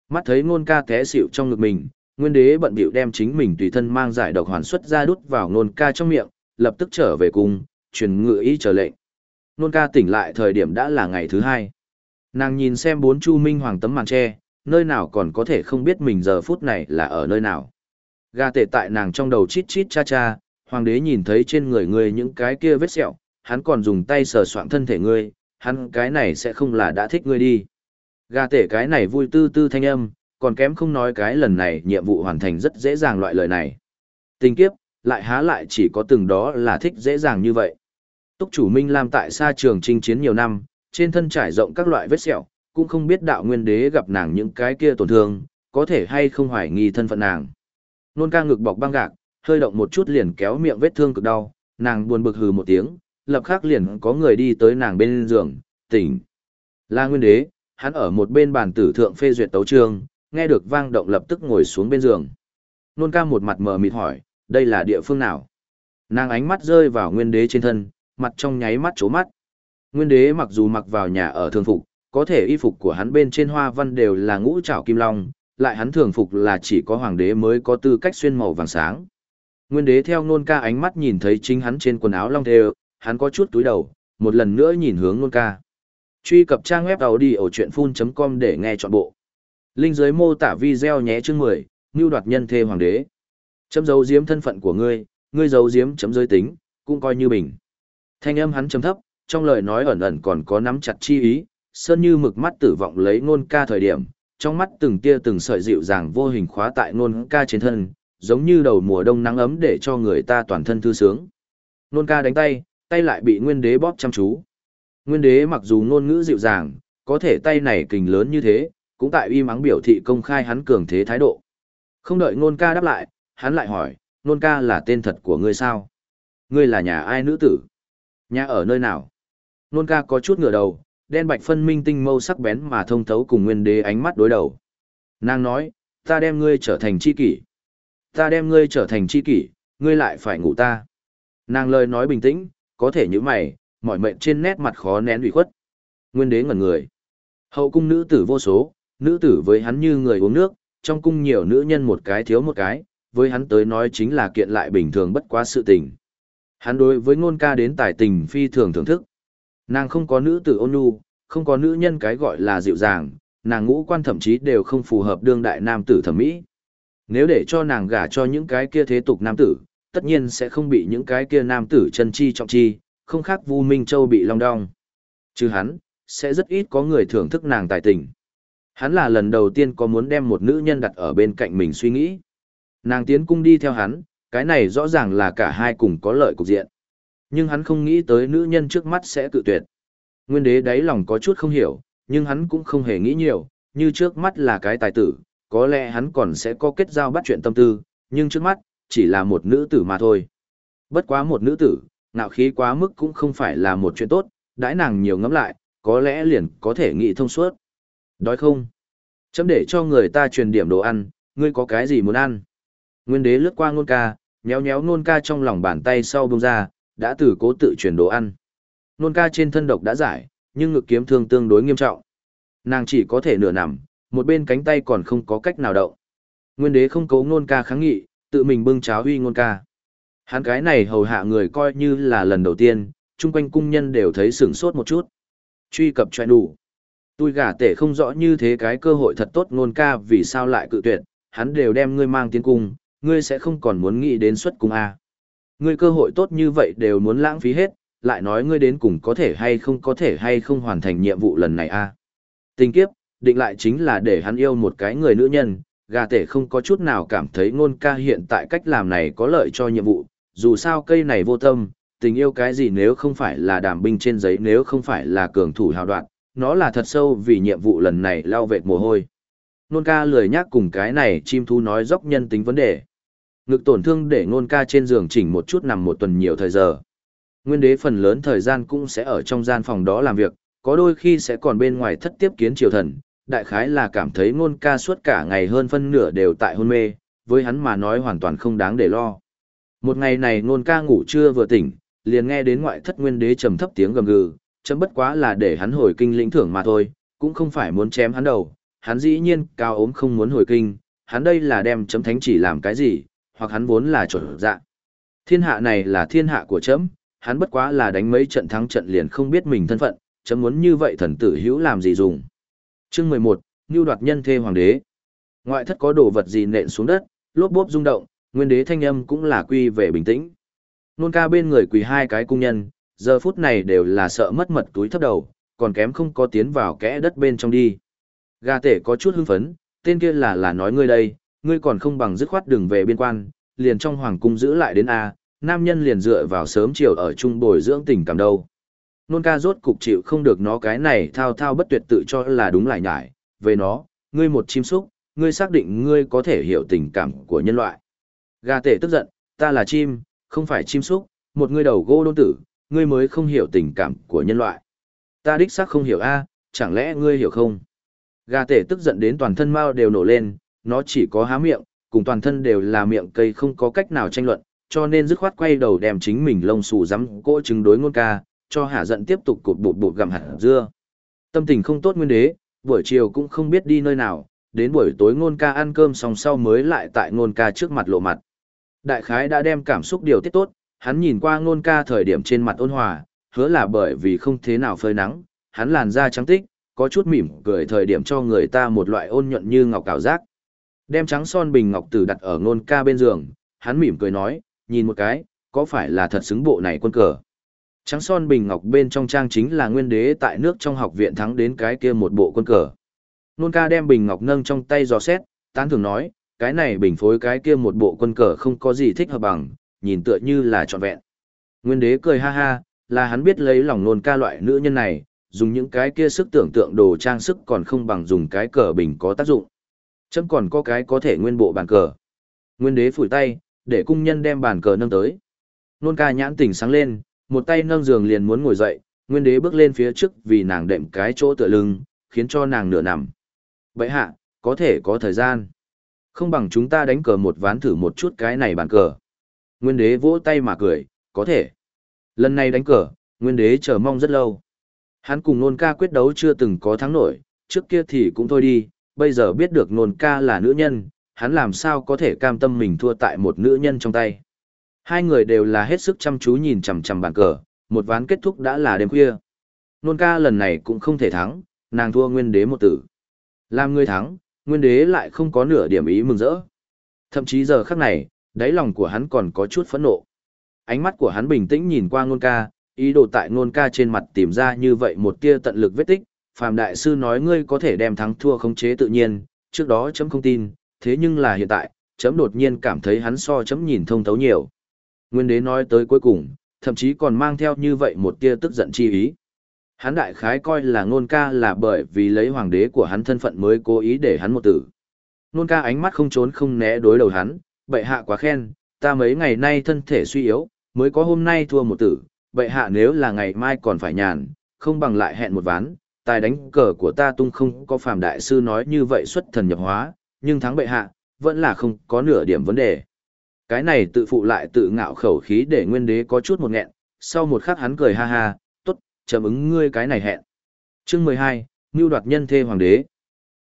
S1: Mắt thấy nôn ca té xỉu trong ngực mình, nguyên đế bận bịu đem chính mình tùy thân mang giải độc hoàn xuất ra đút vào nôn ca trong miệng, lập tức trở về cung, truyền ngự ý trở lệnh. Nôn ca tỉnh lại thời điểm đã là ngày thứ hai. Nàng nhìn xem bốn chu minh hoàng tấm màn tre, nơi nào còn có thể không biết mình giờ phút này là ở nơi nào. Gà tệ tại nàng trong đầu chít chít cha cha, hoàng đế nhìn thấy trên người ngươi những cái kia vết sẹo, hắn còn dùng tay sờ soạn thân thể ngươi, hắn cái này sẽ không là đã thích ngươi đi. Gà tể cái này vui tư tư thanh âm, còn kém không nói cái lần này nhiệm vụ hoàn thành rất dễ dàng loại lời này. Tình kiếp, lại há lại chỉ có từng đó là thích dễ dàng như vậy. Túc chủ Minh Lam tại xa trường chinh chiến nhiều năm, trên thân trải rộng các loại vết sẹo, cũng không biết đạo nguyên đế gặp nàng những cái kia tổn thương, có thể hay không hoài nghi thân phận nàng. Nôn ca ngực bọc băng gạc, hơi động một chút liền kéo miệng vết thương cực đau, nàng buồn bực hừ một tiếng, lập khắc liền có người đi tới nàng bên giường, tỉnh. Là nguyên đế, hắn ở một bên bàn tử thượng phê duyệt tấu trương, nghe được vang động lập tức ngồi xuống bên giường. Nôn ca một mặt mờ mịt hỏi, đây là địa phương nào? Nàng ánh mắt rơi vào nguyên đế trên thân, mặt trong nháy mắt chố mắt. Nguyên đế mặc dù mặc vào nhà ở thường phục, có thể y phục của hắn bên trên hoa văn đều là ngũ trảo kim long, lại hắn thường phục là chỉ có hoàng đế mới có tư cách xuyên màu vàng sáng. Nguyên đế theo nôn ca ánh mắt nhìn thấy chính hắn trên quần áo long thêu, hắn có chút túi đầu, một lần nữa nhìn hướng nôn ca. Truy cập trang web đầu đi ở chuyện full.com để nghe trọn bộ. Linh dưới mô tả video nhé chương 10, như đoạt nhân thê hoàng đế. Chấm dấu diếm thân phận của ngươi, ngươi dấu diếm chấm giới tính, cũng coi như bình. Thanh âm hắn trầm thấp, trong lời nói ẩn ẩn còn có nắm chặt chi ý, sơn như mực mắt tử vọng lấy nôn ca thời điểm, trong mắt từng tia từng sợi dịu dàng vô hình khóa tại nôn ca trên thân, giống như đầu mùa đông nắng ấm để cho người ta toàn thân thư sướng. Nôn ca đánh tay, tay lại bị nguyên đế bóp chăm chú. Nguyên đế mặc dù ngôn ngữ dịu dàng, có thể tay này kình lớn như thế, cũng tại uy mắng biểu thị công khai hắn cường thế thái độ. Không đợi ngôn ca đáp lại, hắn lại hỏi, ngôn ca là tên thật của ngươi sao? Ngươi là nhà ai nữ tử? Nhà ở nơi nào? nôn ca có chút ngửa đầu, đen bạch phân minh tinh mâu sắc bén mà thông thấu cùng nguyên đế ánh mắt đối đầu. Nàng nói, ta đem ngươi trở thành chi kỷ. Ta đem ngươi trở thành chi kỷ, ngươi lại phải ngủ ta. Nàng lời nói bình tĩnh, có thể như mày, mọi mệnh trên nét mặt khó nén ủy khuất. Nguyên đế ngẩn người. Hậu cung nữ tử vô số, nữ tử với hắn như người uống nước, trong cung nhiều nữ nhân một cái thiếu một cái, với hắn tới nói chính là kiện lại bình thường bất quá sự tình. Hắn đối với ngôn ca đến tài tình phi thường thưởng thức. Nàng không có nữ tử ôn nhu, không có nữ nhân cái gọi là dịu dàng, nàng ngũ quan thậm chí đều không phù hợp đương đại nam tử thẩm mỹ. Nếu để cho nàng gả cho những cái kia thế tục nam tử, tất nhiên sẽ không bị những cái kia nam tử chân chi trọng chi, không khác Vu Minh Châu bị long đong. Chứ hắn, sẽ rất ít có người thưởng thức nàng tài tình. Hắn là lần đầu tiên có muốn đem một nữ nhân đặt ở bên cạnh mình suy nghĩ. Nàng tiến cung đi theo hắn, cái này rõ ràng là cả hai cùng có lợi cục diện. Nhưng hắn không nghĩ tới nữ nhân trước mắt sẽ cự tuyệt. Nguyên đế đáy lòng có chút không hiểu, nhưng hắn cũng không hề nghĩ nhiều, như trước mắt là cái tài tử, có lẽ hắn còn sẽ có kết giao bắt chuyện tâm tư, nhưng trước mắt, chỉ là một nữ tử mà thôi. Bất quá một nữ tử, nạo khí quá mức cũng không phải là một chuyện tốt, đãi nàng nhiều ngẫm lại, có lẽ liền có thể nghĩ thông suốt. Đói không? Chấm để cho người ta truyền điểm đồ ăn, ngươi có cái gì muốn ăn? Nguyên đế lướt qua ngôn ca, nhéo nhéo nôn ca trong lòng bàn tay sau bông ra, đã từ cố tự truyền đồ ăn. Nôn ca trên thân độc đã giải, nhưng ngực kiếm thương tương đối nghiêm trọng. Nàng chỉ có thể nửa nằm, một bên cánh tay còn không có cách nào động. Nguyên đế không cố nôn ca kháng nghị, tự mình bưng cháo huy nôn ca. Hắn cái này hầu hạ người coi như là lần đầu tiên, chung quanh cung nhân đều thấy sửng sốt một chút. Truy cập choẹ đủ. Tôi gả tể không rõ như thế cái cơ hội thật tốt nôn ca vì sao lại cự tuyệt, hắn đều đem ngươi mang tiến cung, ngươi sẽ không còn muốn nghĩ đến xuất cung A. Ngươi cơ hội tốt như vậy đều muốn lãng phí hết, lại nói ngươi đến cùng có thể hay không có thể hay không hoàn thành nhiệm vụ lần này A. Tình kiếp, định lại chính là để hắn yêu một cái người nữ nhân, gà tể không có chút nào cảm thấy ngôn ca hiện tại cách làm này có lợi cho nhiệm vụ, dù sao cây này vô tâm, tình yêu cái gì nếu không phải là đàm binh trên giấy nếu không phải là cường thủ hào đoạn, nó là thật sâu vì nhiệm vụ lần này lao vệt mồ hôi. Nôn ca lười nhắc cùng cái này chim thú nói dốc nhân tính vấn đề. Ngực tổn thương để ngôn ca trên giường chỉnh một chút nằm một tuần nhiều thời giờ. Nguyên đế phần lớn thời gian cũng sẽ ở trong gian phòng đó làm việc, có đôi khi sẽ còn bên ngoài thất tiếp kiến triều thần, đại khái là cảm thấy ngôn ca suốt cả ngày hơn phân nửa đều tại hôn mê, với hắn mà nói hoàn toàn không đáng để lo. Một ngày này ngôn ca ngủ trưa vừa tỉnh, liền nghe đến ngoại thất nguyên đế trầm thấp tiếng gầm gừ, chấm bất quá là để hắn hồi kinh lĩnh thưởng mà thôi, cũng không phải muốn chém hắn đầu, hắn dĩ nhiên cao ốm không muốn hồi kinh, hắn đây là đem chấm thánh chỉ làm cái gì, hoặc hắn vốn là chuẩn dạ. Thiên hạ này là thiên hạ của chấm, hắn bất quá là đánh mấy trận thắng trận liền không biết mình thân phận, chấm muốn như vậy thần tử hữu làm gì dùng. Chương 11, Nưu đoạt nhân thê hoàng đế. Ngoại thất có đồ vật gì nện xuống đất, lốp bốp rung động, nguyên đế thanh âm cũng là quy về bình tĩnh. Nôn ca bên người quỳ hai cái cung nhân, giờ phút này đều là sợ mất mật túi thấp đầu, còn kém không có tiến vào kẽ đất bên trong đi. Gà tể có chút hưng phấn, tên kia là là nói ngươi đây, ngươi còn không bằng dứt khoát đường về biên quan, liền trong hoàng cung giữ lại đến A, nam nhân liền dựa vào sớm chiều ở trung bồi dưỡng tình cảm đâu. Nôn ca rốt cục chịu không được nó cái này thao thao bất tuyệt tự cho là đúng lại nhải, về nó, ngươi một chim súc, ngươi xác định ngươi có thể hiểu tình cảm của nhân loại. Gà tể tức giận, ta là chim, không phải chim súc, một ngươi đầu gô đôn tử, ngươi mới không hiểu tình cảm của nhân loại. Ta đích xác không hiểu a, chẳng lẽ ngươi hiểu không? Gà tể tức giận đến toàn thân mao đều nổ lên, nó chỉ có há miệng, cùng toàn thân đều là miệng cây không có cách nào tranh luận, cho nên dứt khoát quay đầu đem chính mình lông xù rắm cỗ chứng đối ngôn ca, cho hạ giận tiếp tục cột bột bột gặm hạt dưa. Tâm tình không tốt nguyên đế, buổi chiều cũng không biết đi nơi nào, đến buổi tối ngôn ca ăn cơm xong sau mới lại tại ngôn ca trước mặt lộ mặt. Đại khái đã đem cảm xúc điều tiết tốt, hắn nhìn qua ngôn ca thời điểm trên mặt ôn hòa, hứa là bởi vì không thế nào phơi nắng, hắn làn da trắng tích, có chút mỉm cười thời điểm cho người ta một loại ôn nhuận như ngọc cảo giác. Đem trắng son bình ngọc tử đặt ở nôn ca bên giường, hắn mỉm cười nói, nhìn một cái, có phải là thật xứng bộ này quân cờ. Trắng son bình ngọc bên trong trang chính là nguyên đế tại nước trong học viện thắng đến cái kia một bộ quân cờ. Nôn ca đem bình ngọc nâng trong tay dò xét, tán thường nói, cái này bình phối cái kia một bộ quân cờ không có gì thích hợp bằng, nhìn tựa như là trọn vẹn. Nguyên đế cười ha ha, là hắn biết lấy lòng nôn ca loại nữ nhân này, dùng những cái kia sức tưởng tượng đồ trang sức còn không bằng dùng cái cờ bình có tác dụng. Chấm còn có cái có thể nguyên bộ bàn cờ. Nguyên đế phủi tay, để cung nhân đem bàn cờ nâng tới. Nôn ca nhãn tỉnh sáng lên, một tay nâng giường liền muốn ngồi dậy, nguyên đế bước lên phía trước vì nàng đệm cái chỗ tựa lưng, khiến cho nàng nửa nằm. Vậy hạ, có thể có thời gian. Không bằng chúng ta đánh cờ một ván thử một chút cái này bàn cờ. Nguyên đế vỗ tay mà cười, có thể. Lần này đánh cờ, nguyên đế chờ mong rất lâu. Hắn cùng nôn ca quyết đấu chưa từng có thắng nổi, trước kia thì cũng thôi đi, bây giờ biết được nôn ca là nữ nhân, hắn làm sao có thể cam tâm mình thua tại một nữ nhân trong tay. Hai người đều là hết sức chăm chú nhìn chằm chằm bàn cờ, một ván kết thúc đã là đêm khuya. Nôn ca lần này cũng không thể thắng, nàng thua nguyên đế một tử. Làm người thắng, nguyên đế lại không có nửa điểm ý mừng rỡ. Thậm chí giờ khắc này, đáy lòng của hắn còn có chút phẫn nộ. Ánh mắt của hắn bình tĩnh nhìn qua Nôn ca, ý đồ tại Nôn ca trên mặt tìm ra như vậy một tia tận lực vết tích. Phạm Đại Sư nói ngươi có thể đem thắng thua khống chế tự nhiên, trước đó chấm không tin, thế nhưng là hiện tại, chấm đột nhiên cảm thấy hắn so chấm nhìn thông thấu nhiều. Nguyên đế nói tới cuối cùng, thậm chí còn mang theo như vậy một tia tức giận chi ý. Hắn đại khái coi là ngôn ca là bởi vì lấy hoàng đế của hắn thân phận mới cố ý để hắn một tử. Ngôn ca ánh mắt không trốn không né đối đầu hắn, bệ hạ quá khen, ta mấy ngày nay thân thể suy yếu, mới có hôm nay thua một tử, bệ hạ nếu là ngày mai còn phải nhàn, không bằng lại hẹn một ván, tài đánh cờ của ta tung không có phàm đại sư nói như vậy xuất thần nhập hóa, nhưng thắng bệ hạ, vẫn là không có nửa điểm vấn đề. Cái này tự phụ lại tự ngạo khẩu khí để nguyên đế có chút một nghẹn, sau một khắc hắn cười ha ha, tốt, chấm ứng ngươi cái này hẹn. Chương 12, Ngưu đoạt nhân thê hoàng đế.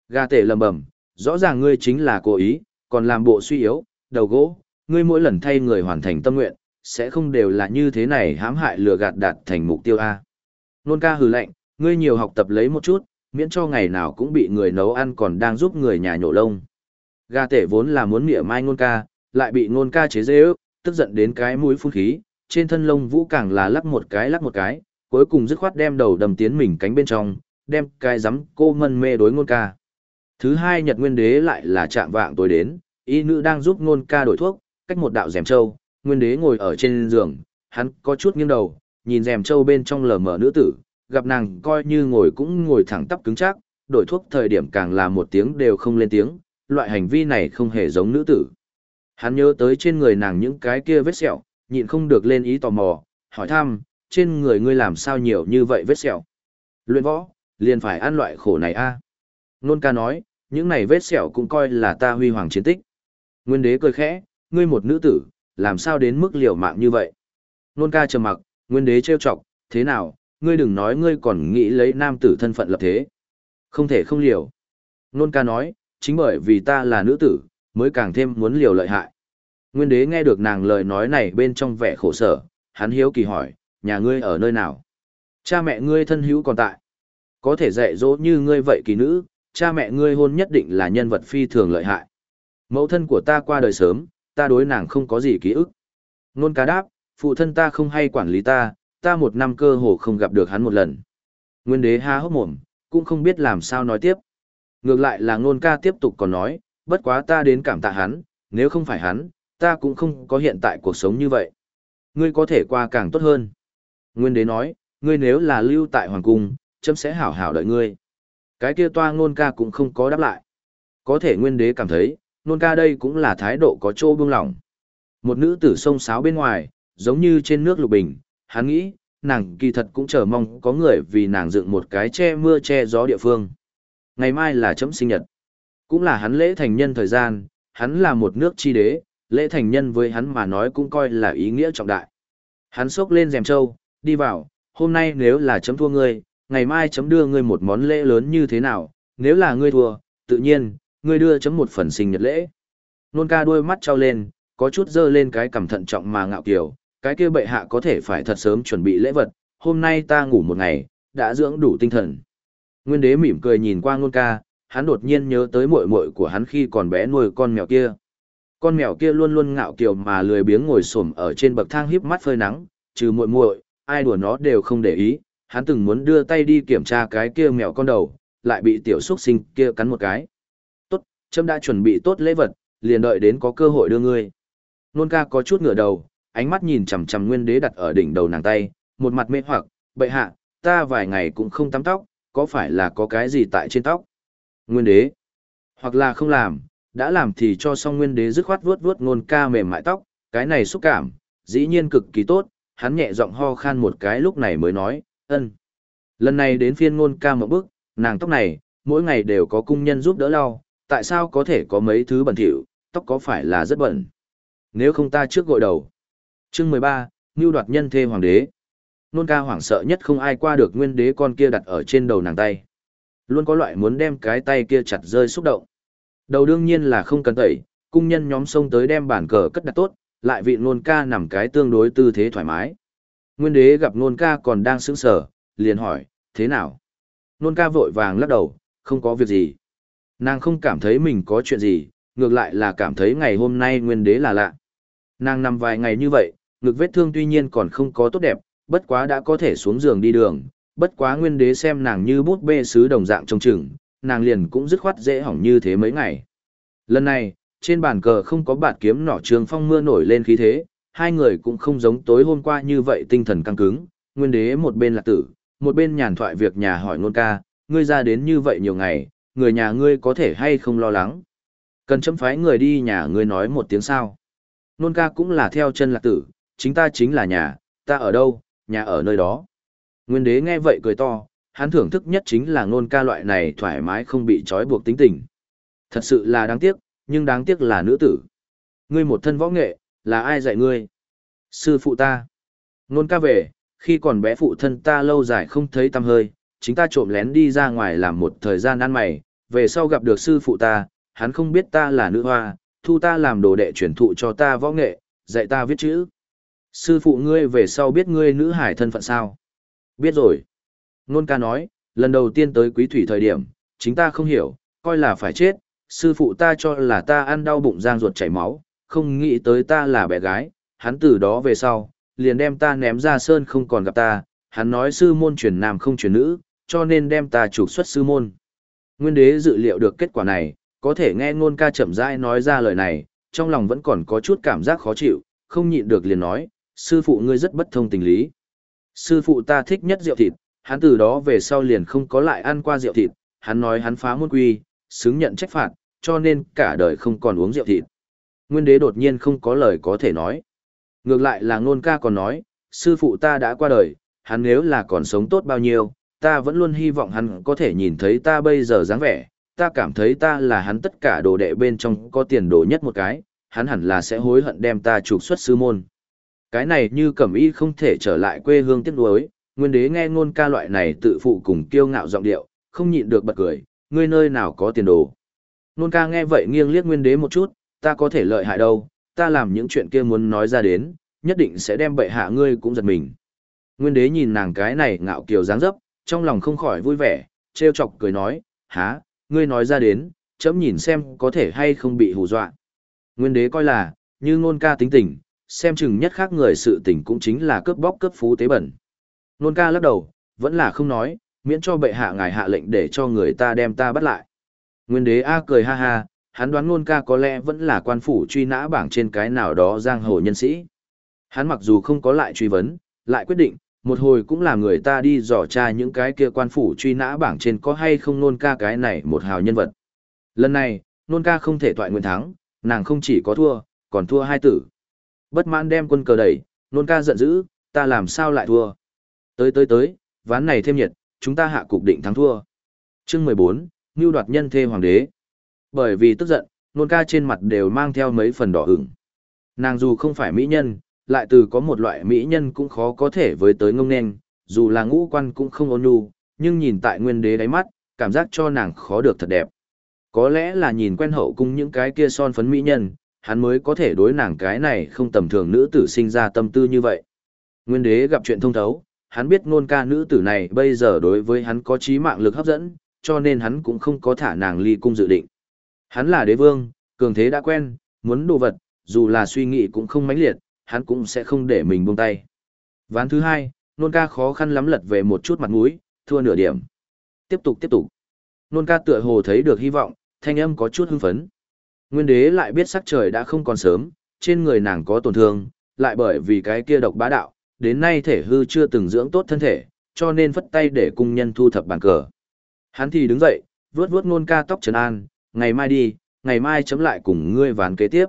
S1: Gà tể lầm bẩm rõ ràng ngươi chính là cố ý, còn làm bộ suy yếu, đầu gỗ, ngươi mỗi lần thay người hoàn thành tâm nguyện, sẽ không đều là như thế này hãm hại lừa gạt đạt thành mục tiêu A. Nôn ca hừ lạnh, ngươi nhiều học tập lấy một chút, miễn cho ngày nào cũng bị người nấu ăn còn đang giúp người nhà nhổ lông. Gà tể vốn là muốn mỉa mai nôn ca, lại bị nôn ca chế dễ ước, tức giận đến cái mũi phun khí, trên thân lông vũ càng là lắc một cái lắc một cái, cuối cùng dứt khoát đem đầu đầm tiến mình cánh bên trong, đem cái rắm cô mân mê đối nôn ca. Thứ hai Nhật Nguyên Đế lại là chạm vạng tối đến, y nữ đang giúp nôn ca đổi thuốc, cách một đạo rèm trâu, Nguyên Đế ngồi ở trên giường, hắn có chút nghiêng đầu, nhìn rèm trâu bên trong lờ mờ nữ tử, gặp nàng coi như ngồi cũng ngồi thẳng tắp cứng chắc, đổi thuốc thời điểm càng là một tiếng đều không lên tiếng, loại hành vi này không hề giống nữ tử. Hắn nhớ tới trên người nàng những cái kia vết sẹo, nhịn không được lên ý tò mò, hỏi thăm, trên người ngươi làm sao nhiều như vậy vết sẹo. Luyện võ, liền phải ăn loại khổ này a. Nôn ca nói, những này vết sẹo cũng coi là ta huy hoàng chiến tích. Nguyên đế cười khẽ, ngươi một nữ tử, làm sao đến mức liều mạng như vậy. Nôn ca trầm mặc, nguyên đế trêu chọc, thế nào, ngươi đừng nói ngươi còn nghĩ lấy nam tử thân phận lập thế. Không thể không liều. Nôn ca nói, chính bởi vì ta là nữ tử, mới càng thêm muốn liều lợi hại. Nguyên đế nghe được nàng lời nói này bên trong vẻ khổ sở, hắn hiếu kỳ hỏi, nhà ngươi ở nơi nào? Cha mẹ ngươi thân hữu còn tại. Có thể dạy dỗ như ngươi vậy kỳ nữ, cha mẹ ngươi hôn nhất định là nhân vật phi thường lợi hại. Mẫu thân của ta qua đời sớm, ta đối nàng không có gì ký ức. Nôn ca đáp, phụ thân ta không hay quản lý ta, ta một năm cơ hồ không gặp được hắn một lần. Nguyên đế ha hốc mồm, cũng không biết làm sao nói tiếp. Ngược lại là ngôn ca tiếp tục còn nói, bất quá ta đến cảm tạ hắn, nếu không phải hắn, ta cũng không có hiện tại cuộc sống như vậy. Ngươi có thể qua càng tốt hơn. Nguyên đế nói, ngươi nếu là lưu tại hoàng cung, chấm sẽ hảo hảo đợi ngươi. Cái kia toa ngôn ca cũng không có đáp lại. Có thể nguyên đế cảm thấy, ngôn ca đây cũng là thái độ có chỗ buông lỏng. Một nữ tử sông sáo bên ngoài, giống như trên nước lục bình, hắn nghĩ, nàng kỳ thật cũng chờ mong có người vì nàng dựng một cái che mưa che gió địa phương. Ngày mai là chấm sinh nhật. Cũng là hắn lễ thành nhân thời gian, hắn là một nước chi đế, lễ thành nhân với hắn mà nói cũng coi là ý nghĩa trọng đại. Hắn xốc lên rèm trâu, đi vào, hôm nay nếu là chấm thua ngươi, ngày mai chấm đưa ngươi một món lễ lớn như thế nào, nếu là ngươi thua, tự nhiên, ngươi đưa chấm một phần sinh nhật lễ. Nôn ca đuôi mắt trao lên, có chút dơ lên cái cằm thận trọng mà ngạo kiều, cái kia bệ hạ có thể phải thật sớm chuẩn bị lễ vật, hôm nay ta ngủ một ngày, đã dưỡng đủ tinh thần. Nguyên đế mỉm cười nhìn qua ngôn ca, hắn đột nhiên nhớ tới muội muội của hắn khi còn bé nuôi con mèo kia. Con mèo kia luôn luôn ngạo kiều mà lười biếng ngồi xổm ở trên bậc thang híp mắt phơi nắng, trừ muội muội, ai đùa nó đều không để ý, hắn từng muốn đưa tay đi kiểm tra cái kia mèo con đầu, lại bị tiểu xuất sinh kia cắn một cái. Tốt, trâm đã chuẩn bị tốt lễ vật, liền đợi đến có cơ hội đưa ngươi. Nôn ca có chút ngửa đầu, ánh mắt nhìn chằm chằm nguyên đế đặt ở đỉnh đầu nàng tay, một mặt mê hoặc, bệ hạ, ta vài ngày cũng không tắm tóc, có phải là có cái gì tại trên tóc? Nguyên đế, hoặc là không làm, đã làm thì cho xong nguyên đế dứt khoát vuốt vuốt ngôn ca mềm mại tóc, cái này xúc cảm, dĩ nhiên cực kỳ tốt, hắn nhẹ giọng ho khan một cái lúc này mới nói, ân. Lần này đến phiên ngôn ca một bước, nàng tóc này, mỗi ngày đều có cung nhân giúp đỡ lau, tại sao có thể có mấy thứ bẩn thỉu, tóc có phải là rất bẩn? Nếu không ta trước gội đầu. Chương mười ba, Nưu đoạt nhân thê hoàng đế. Nôn ca hoảng sợ nhất không ai qua được nguyên đế con kia đặt ở trên đầu nàng tay. Luôn có loại muốn đem cái tay kia chặt rơi xúc động. Đầu đương nhiên là không cần tẩy, cung nhân nhóm xông tới đem bản cờ cất đặt tốt, lại vị nôn ca nằm cái tương đối tư thế thoải mái. Nguyên đế gặp nôn ca còn đang sững sờ, liền hỏi, thế nào? Nôn ca vội vàng lắc đầu, không có việc gì. Nàng không cảm thấy mình có chuyện gì, ngược lại là cảm thấy ngày hôm nay nguyên đế là lạ. Nàng nằm vài ngày như vậy, ngực vết thương tuy nhiên còn không có tốt đẹp, bất quá đã có thể xuống giường đi đường, bất quá nguyên đế xem nàng như bút bê sứ đồng dạng trông chừng, nàng liền cũng dứt khoát dễ hỏng như thế mấy ngày. Lần này, trên bàn cờ không có bạt kiếm nỏ trường phong mưa nổi lên khí thế, hai người cũng không giống tối hôm qua như vậy tinh thần căng cứng, nguyên đế một bên là tử, một bên nhàn thoại việc nhà hỏi nôn ca, ngươi ra đến như vậy nhiều ngày, người nhà ngươi có thể hay không lo lắng. Cần chấm phái người đi nhà ngươi nói một tiếng sao. Nôn ca cũng là theo chân lạc tử, chính ta chính là nhà, ta ở đâu, nhà ở nơi đó. Nguyên đế nghe vậy cười to, hắn thưởng thức nhất chính là nôn ca loại này thoải mái không bị trói buộc tính tình. Thật sự là đáng tiếc, nhưng đáng tiếc là nữ tử. Ngươi một thân võ nghệ, là ai dạy ngươi? Sư phụ ta. Nôn ca về, khi còn bé phụ thân ta lâu dài không thấy tăm hơi, chính ta trộm lén đi ra ngoài làm một thời gian ăn mày, về sau gặp được sư phụ ta, hắn không biết ta là nữ hoa, thu ta làm đồ đệ truyền thụ cho ta võ nghệ, dạy ta viết chữ. Sư phụ ngươi về sau biết ngươi nữ hải thân phận sao? Biết rồi. Nôn ca nói, lần đầu tiên tới quý thủy thời điểm, chính ta không hiểu, coi là phải chết, sư phụ ta cho là ta ăn đau bụng giang ruột chảy máu, không nghĩ tới ta là bé gái, hắn từ đó về sau, liền đem ta ném ra sơn không còn gặp ta, hắn nói sư môn truyền nam không truyền nữ, cho nên đem ta trục xuất sư môn. Nguyên đế dự liệu được kết quả này, có thể nghe ngôn ca chậm rãi nói ra lời này, trong lòng vẫn còn có chút cảm giác khó chịu, không nhịn được liền nói, sư phụ ngươi rất bất thông tình lý. Sư phụ ta thích nhất rượu thịt, hắn từ đó về sau liền không có lại ăn qua rượu thịt, hắn nói hắn phá môn quy, xứng nhận trách phạt, cho nên cả đời không còn uống rượu thịt. Nguyên đế đột nhiên không có lời có thể nói. Ngược lại là ngôn ca còn nói, sư phụ ta đã qua đời, hắn nếu là còn sống tốt bao nhiêu, ta vẫn luôn hy vọng hắn có thể nhìn thấy ta bây giờ dáng vẻ, ta cảm thấy ta là hắn tất cả đồ đệ bên trong có tiền đồ nhất một cái, hắn hẳn là sẽ hối hận đem ta trục xuất sư môn. Cái này như cẩm y không thể trở lại quê hương tiếc nuối, nguyên đế nghe ngôn ca loại này tự phụ cùng kiêu ngạo giọng điệu, không nhịn được bật cười, ngươi nơi nào có tiền đồ. Ngôn ca nghe vậy nghiêng liếc nguyên đế một chút, ta có thể lợi hại đâu, ta làm những chuyện kia muốn nói ra đến, nhất định sẽ đem bệ hạ ngươi cũng giật mình. Nguyên đế nhìn nàng cái này ngạo kiều dáng dấp, trong lòng không khỏi vui vẻ, trêu chọc cười nói, há, ngươi nói ra đến, chấm nhìn xem có thể hay không bị hù dọa. Nguyên đế coi là, như ngôn ca tính tình, xem chừng nhất khác người sự tình cũng chính là cướp bóc cướp phú tế bẩn. nôn ca lắc đầu, vẫn là không nói, miễn cho bệ hạ ngài hạ lệnh để cho người ta đem ta bắt lại. Nguyên đế A cười ha ha, hắn đoán nôn ca có lẽ vẫn là quan phủ truy nã bảng trên cái nào đó giang hồ nhân sĩ. Hắn mặc dù không có lại truy vấn, lại quyết định, một hồi cũng là người ta đi dò tra những cái kia quan phủ truy nã bảng trên có hay không nôn ca cái này một hào nhân vật. Lần này, nôn ca không thể toại nguyện thắng, nàng không chỉ có thua, còn thua hai tử. Bất mãn đem quân cờ đẩy, nôn ca giận dữ, ta làm sao lại thua. Tới tới tới, ván này thêm nhiệt, chúng ta hạ cục định thắng thua. Chương mười bốn, Ngưu đoạt nhân thê hoàng đế. Bởi vì tức giận, nôn ca trên mặt đều mang theo mấy phần đỏ ửng. Nàng dù không phải mỹ nhân, lại từ có một loại mỹ nhân cũng khó có thể với tới ngông nên, dù là ngũ quan cũng không ôn nhu, nhưng nhìn tại nguyên đế đáy mắt, cảm giác cho nàng khó được thật đẹp. Có lẽ là nhìn quen hậu cung những cái kia son phấn mỹ nhân, hắn mới có thể đối nàng cái này không tầm thường nữ tử sinh ra tâm tư như vậy. Nguyên đế gặp chuyện thông thấu, hắn biết ngôn ca nữ tử này bây giờ đối với hắn có trí mạng lực hấp dẫn, cho nên hắn cũng không có thả nàng ly cung dự định. Hắn là đế vương, cường thế đã quen, muốn đồ vật, dù là suy nghĩ cũng không mãnh liệt, hắn cũng sẽ không để mình buông tay. Ván thứ hai, nôn ca khó khăn lắm lật về một chút mặt mũi, thua nửa điểm. Tiếp tục tiếp tục. Nôn ca tựa hồ thấy được hy vọng, thanh âm có chút hưng phấn. Nguyên đế lại biết sắc trời đã không còn sớm, trên người nàng có tổn thương, lại bởi vì cái kia độc bá đạo, đến nay thể hư chưa từng dưỡng tốt thân thể, cho nên phất tay để cung nhân thu thập bàn cờ. Hắn thì đứng dậy, vuốt vuốt nôn ca tóc trấn an, ngày mai đi, ngày mai chấm lại cùng ngươi ván kế tiếp.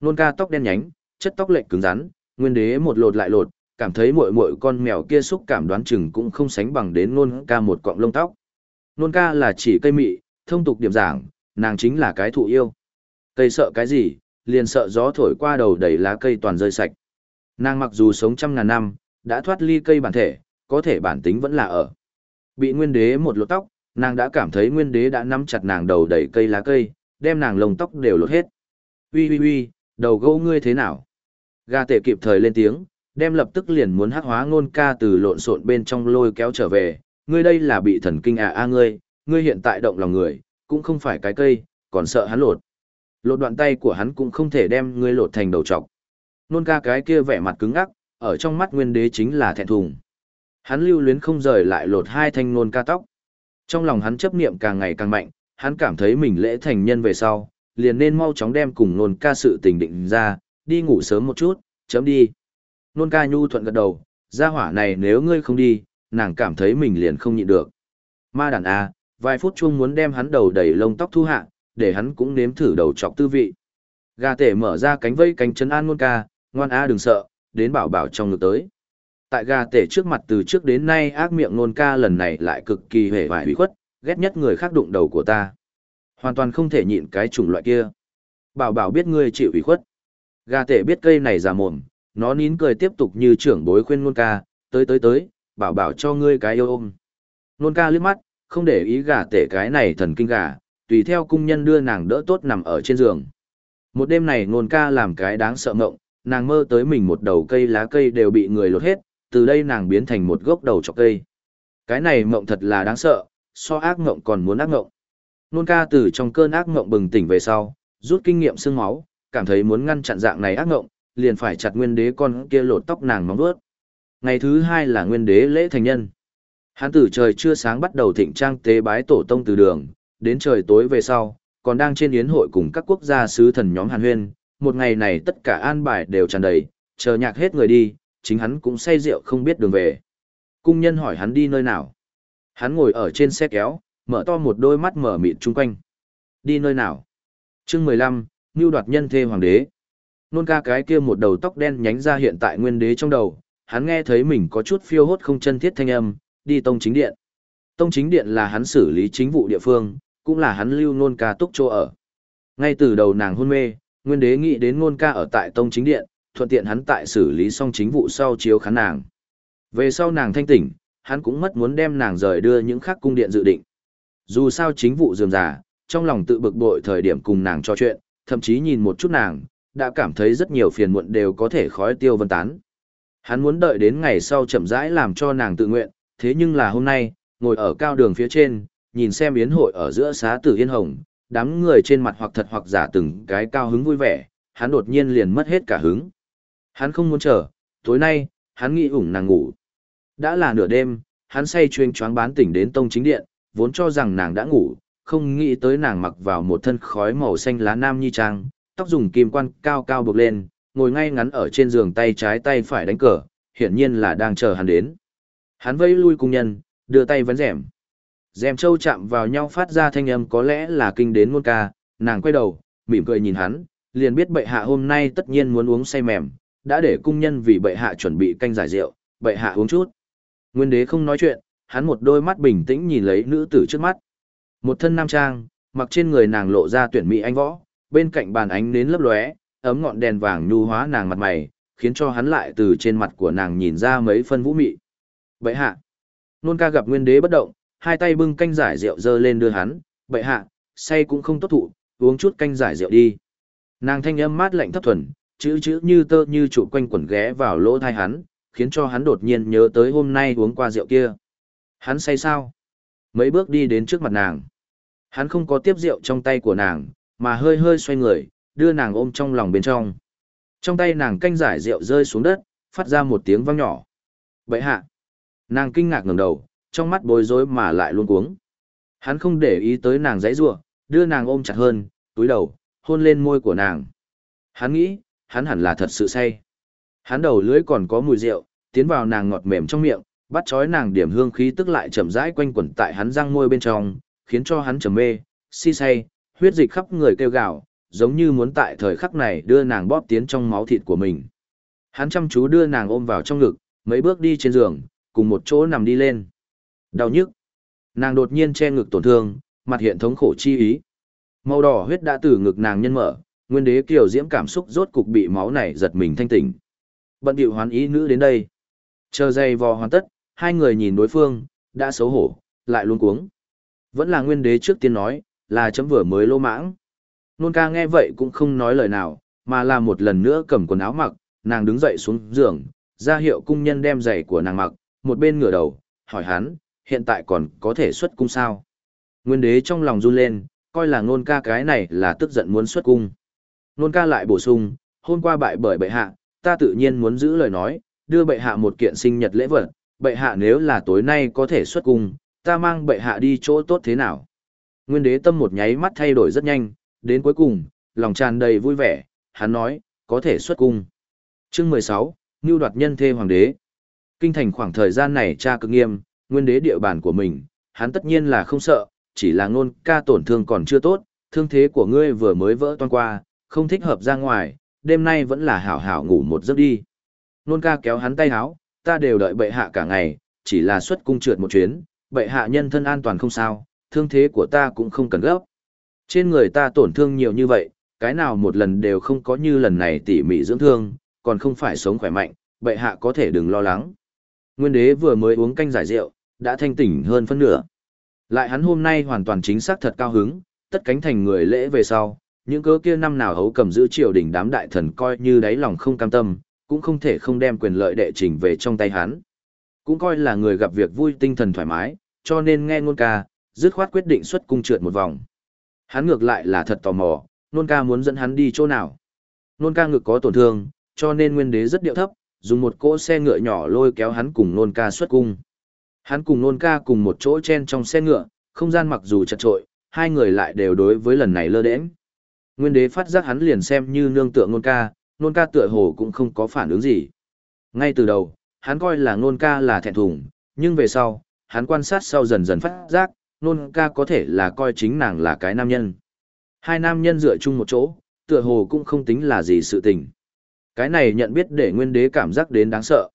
S1: Nôn ca tóc đen nhánh, chất tóc lệch cứng rắn, nguyên đế một lột lại lột, cảm thấy muội muội con mèo kia xúc cảm đoán chừng cũng không sánh bằng đến nôn ca một cọng lông tóc. Nôn ca là chỉ cây mị, thông tục điểm giảng, nàng chính là cái thụ yêu. Cây sợ cái gì, liền sợ gió thổi qua đầu đầy lá cây toàn rơi sạch. Nàng mặc dù sống trăm ngàn năm, đã thoát ly cây bản thể, có thể bản tính vẫn là ở. Bị nguyên đế một lột tóc, nàng đã cảm thấy nguyên đế đã nắm chặt nàng đầu đầy cây lá cây, đem nàng lông tóc đều lột hết. Ui ui ui, đầu gấu ngươi thế nào? Gà tể kịp thời lên tiếng, đem lập tức liền muốn hát hóa ngôn ca từ lộn xộn bên trong lôi kéo trở về, ngươi đây là bị thần kinh à a ngươi, ngươi hiện tại động lòng người, cũng không phải cái cây, còn sợ hắn lột. Lột đoạn tay của hắn cũng không thể đem ngươi lột thành đầu trọc. Nôn ca cái kia vẻ mặt cứng ngắc, ở trong mắt nguyên đế chính là thẹn thùng. Hắn lưu luyến không rời lại lột hai thanh nôn ca tóc. Trong lòng hắn chấp niệm càng ngày càng mạnh, hắn cảm thấy mình lễ thành nhân về sau, liền nên mau chóng đem cùng nôn ca sự tình định ra, đi ngủ sớm một chút, chấm đi. Nôn ca nhu thuận gật đầu, gia hỏa này nếu ngươi không đi, nàng cảm thấy mình liền không nhịn được. Ma đàn A, vài phút chuông muốn đem hắn đầu đầy lông tóc thu hạ, để hắn cũng nếm thử đầu chọc tư vị. Gà tể mở ra cánh vây cánh chân an ngôn ca, ngoan A đừng sợ, đến bảo bảo trong ngực tới. Tại gà tể trước mặt từ trước đến nay ác miệng ngôn ca lần này lại cực kỳ hề vải hủy khuất, ghét nhất người khác đụng đầu của ta. Hoàn toàn không thể nhịn cái chủng loại kia. Bảo bảo biết ngươi chịu ủy khuất. Gà tể biết cây này già mồm, nó nín cười tiếp tục như trưởng bối khuyên ngôn ca, tới tới tới, bảo bảo cho ngươi cái yêu ôm. Nôn ca liếc mắt, không để ý gà tể cái này thần kinh gà, tùy theo cung nhân đưa nàng đỡ tốt nằm ở trên giường. Một đêm này nôn ca làm cái đáng sợ mộng, nàng mơ tới mình một đầu cây lá cây đều bị người lột hết, từ đây nàng biến thành một gốc đầu chọc cây. Cái này mộng thật là đáng sợ, so ác mộng còn muốn ác mộng. Nôn ca từ trong cơn ác mộng bừng tỉnh về sau, rút kinh nghiệm xương máu, cảm thấy muốn ngăn chặn dạng này ác mộng, liền phải chặt nguyên đế con kia lột tóc nàng móng vuốt. Ngày thứ hai là nguyên đế lễ thành nhân. Hán tử trời chưa sáng bắt đầu thịnh trang tế bái tổ tông từ đường, đến trời tối về sau, còn đang trên yến hội cùng các quốc gia sứ thần nhóm hàn huyên, một ngày này tất cả an bài đều tràn đầy, chờ nhạc hết người đi, chính hắn cũng say rượu không biết đường về. Cung nhân hỏi hắn đi nơi nào. Hắn ngồi ở trên xe kéo, mở to một đôi mắt mở mịt chung quanh. Đi nơi nào? chương mười lăm, Ngưu đoạt nhân thê hoàng đế. Nôn ca cái kia một đầu tóc đen nhánh ra hiện tại nguyên đế trong đầu, hắn nghe thấy mình có chút phiêu hốt không chân thiết thanh âm, đi tông chính điện. Tông chính điện là hắn xử lý chính vụ địa phương, cũng là hắn lưu nôn ca túc chỗ ở. Ngay từ đầu nàng hôn mê, nguyên đế nghĩ đến nôn ca ở tại tông chính điện, thuận tiện hắn tại xử lý xong chính vụ sau chiếu khán nàng. Về sau nàng thanh tỉnh, hắn cũng mất muốn đem nàng rời đưa những khác cung điện dự định. Dù sao chính vụ dườm già, trong lòng tự bực bội thời điểm cùng nàng trò chuyện, thậm chí nhìn một chút nàng, đã cảm thấy rất nhiều phiền muộn đều có thể khói tiêu vân tán. Hắn muốn đợi đến ngày sau chậm rãi làm cho nàng tự nguyện, thế nhưng là hôm nay, ngồi ở cao đường phía trên, nhìn xem yến hội ở giữa xá tử yên hồng, đám người trên mặt hoặc thật hoặc giả từng cái cao hứng vui vẻ, hắn đột nhiên liền mất hết cả hứng. Hắn không muốn chờ, tối nay, hắn nghĩ ủng nàng ngủ. Đã là nửa đêm, hắn say chuyên choáng bán tỉnh đến tông chính điện, vốn cho rằng nàng đã ngủ, không nghĩ tới nàng mặc vào một thân khói màu xanh lá nam nhi trang, tóc dùng kim quan cao cao buộc lên, ngồi ngay ngắn ở trên giường tay trái tay phải đánh cờ, hiển nhiên là đang chờ hắn đến. Hắn vẫy lui cung nhân, đưa tay vấn rèm. Dèm châu chạm vào nhau phát ra thanh âm có lẽ là kinh đến ngôn ca, nàng quay đầu, mỉm cười nhìn hắn, liền biết bệ hạ hôm nay tất nhiên muốn uống say mềm, đã để cung nhân vì bệ hạ chuẩn bị canh giải rượu, bệ hạ uống chút. Nguyên đế không nói chuyện, hắn một đôi mắt bình tĩnh nhìn lấy nữ tử trước mắt. Một thân nam trang, mặc trên người nàng lộ ra tuyển mỹ anh võ, bên cạnh bàn ánh nến lấp lóe, ấm ngọn đèn vàng nhu hóa nàng mặt mày, khiến cho hắn lại từ trên mặt của nàng nhìn ra mấy phân vũ mị. Bệ hạ. Nôn ca gặp nguyên đế bất động, hai tay bưng canh giải rượu dơ lên đưa hắn, bệ hạ, say cũng không tốt thụ, uống chút canh giải rượu đi. Nàng thanh âm mát lạnh thấp thuần, chữ chữ như tơ như trụ quanh quẩn ghé vào lỗ thai hắn, khiến cho hắn đột nhiên nhớ tới hôm nay uống qua rượu kia. Hắn say sao? Mấy bước đi đến trước mặt nàng. Hắn không có tiếp rượu trong tay của nàng, mà hơi hơi xoay người, đưa nàng ôm trong lòng bên trong. Trong tay nàng canh giải rượu rơi xuống đất, phát ra một tiếng vang nhỏ. Bậy hạ. Nàng kinh ngạc ngẩng đầu, trong mắt bối rối mà lại luôn cuống. Hắn không để ý tới nàng giãy giụa, đưa nàng ôm chặt hơn, túi đầu, hôn lên môi của nàng. Hắn nghĩ, hắn hẳn là thật sự say. Hắn đầu lưỡi còn có mùi rượu, tiến vào nàng ngọt mềm trong miệng, bắt chói nàng điểm hương khí tức lại chậm rãi quanh quẩn tại hắn răng môi bên trong, khiến cho hắn trầm mê, si say, huyết dịch khắp người kêu gào, giống như muốn tại thời khắc này đưa nàng bóp tiến trong máu thịt của mình. Hắn chăm chú đưa nàng ôm vào trong ngực, mấy bước đi trên giường, cùng một chỗ nằm đi lên. Đau nhức. Nàng đột nhiên che ngực tổn thương, mặt hiện thống khổ chi ý. Màu đỏ huyết đã từ ngực nàng nhân mở, nguyên đế kiều diễm cảm xúc rốt cục bị máu này giật mình thanh tỉnh. Bận điệu hoán ý nữ đến đây. Chờ dây vò hoàn tất, hai người nhìn đối phương, đã xấu hổ, lại luôn cuống. Vẫn là nguyên đế trước tiên nói, là chấm vừa mới lô mãng. Nôn ca nghe vậy cũng không nói lời nào, mà là một lần nữa cầm quần áo mặc, nàng đứng dậy xuống giường, ra hiệu cung nhân đem giày của nàng mặc, một bên ngửa đầu, hỏi hắn, hiện tại còn có thể xuất cung sao? Nguyên đế trong lòng run lên, coi là nôn ca cái này là tức giận muốn xuất cung. Nôn ca lại bổ sung, hôm qua bại bởi bệ hạ, ta tự nhiên muốn giữ lời nói, đưa bệ hạ một kiện sinh nhật lễ vật, bệ hạ nếu là tối nay có thể xuất cung, ta mang bệ hạ đi chỗ tốt thế nào. Nguyên đế tâm một nháy mắt thay đổi rất nhanh, Đến cuối cùng, lòng tràn đầy vui vẻ, hắn nói, có thể xuất cung. Chương 16, Ngưu đoạt nhân thê hoàng đế. Kinh thành khoảng thời gian này cha cực nghiêm, nguyên đế địa bàn của mình, hắn tất nhiên là không sợ, chỉ là ngôn ca tổn thương còn chưa tốt, thương thế của ngươi vừa mới vỡ toan qua, không thích hợp ra ngoài, đêm nay vẫn là hảo hảo ngủ một giấc đi. Nôn ca kéo hắn tay háo, ta đều đợi bệ hạ cả ngày, chỉ là xuất cung trượt một chuyến, bệ hạ nhân thân an toàn không sao, thương thế của ta cũng không cần gấp. Trên người ta tổn thương nhiều như vậy, cái nào một lần đều không có như lần này tỉ mỉ dưỡng thương, còn không phải sống khỏe mạnh, bệ hạ có thể đừng lo lắng. Nguyên đế vừa mới uống canh giải rượu, đã thanh tỉnh hơn phân nửa. Lại hắn hôm nay hoàn toàn chính xác thật cao hứng, tất cánh thành người lễ về sau, những cớ kia năm nào hấu cầm giữ triều đình đám đại thần coi như đáy lòng không cam tâm, cũng không thể không đem quyền lợi đệ trình về trong tay hắn. Cũng coi là người gặp việc vui tinh thần thoải mái, cho nên nghe ngôn ca, dứt khoát quyết định xuất cung trượt một vòng. Hắn ngược lại là thật tò mò, nôn ca muốn dẫn hắn đi chỗ nào. Nôn ca ngực có tổn thương, cho nên nguyên đế rất điệu thấp, dùng một cỗ xe ngựa nhỏ lôi kéo hắn cùng nôn ca xuất cung. Hắn cùng nôn ca cùng một chỗ chen trong xe ngựa, không gian mặc dù chật trội, hai người lại đều đối với lần này lơ đễnh. Nguyên đế phát giác hắn liền xem như nương tựa nôn ca, nôn ca tựa hồ cũng không có phản ứng gì. Ngay từ đầu, hắn coi là nôn ca là thẹn thùng, nhưng về sau, hắn quan sát sau dần dần phát giác, nôn ca có thể là coi chính nàng là cái nam nhân. Hai nam nhân dựa chung một chỗ, tựa hồ cũng không tính là gì sự tình. Cái này nhận biết để nguyên đế cảm giác đến đáng sợ.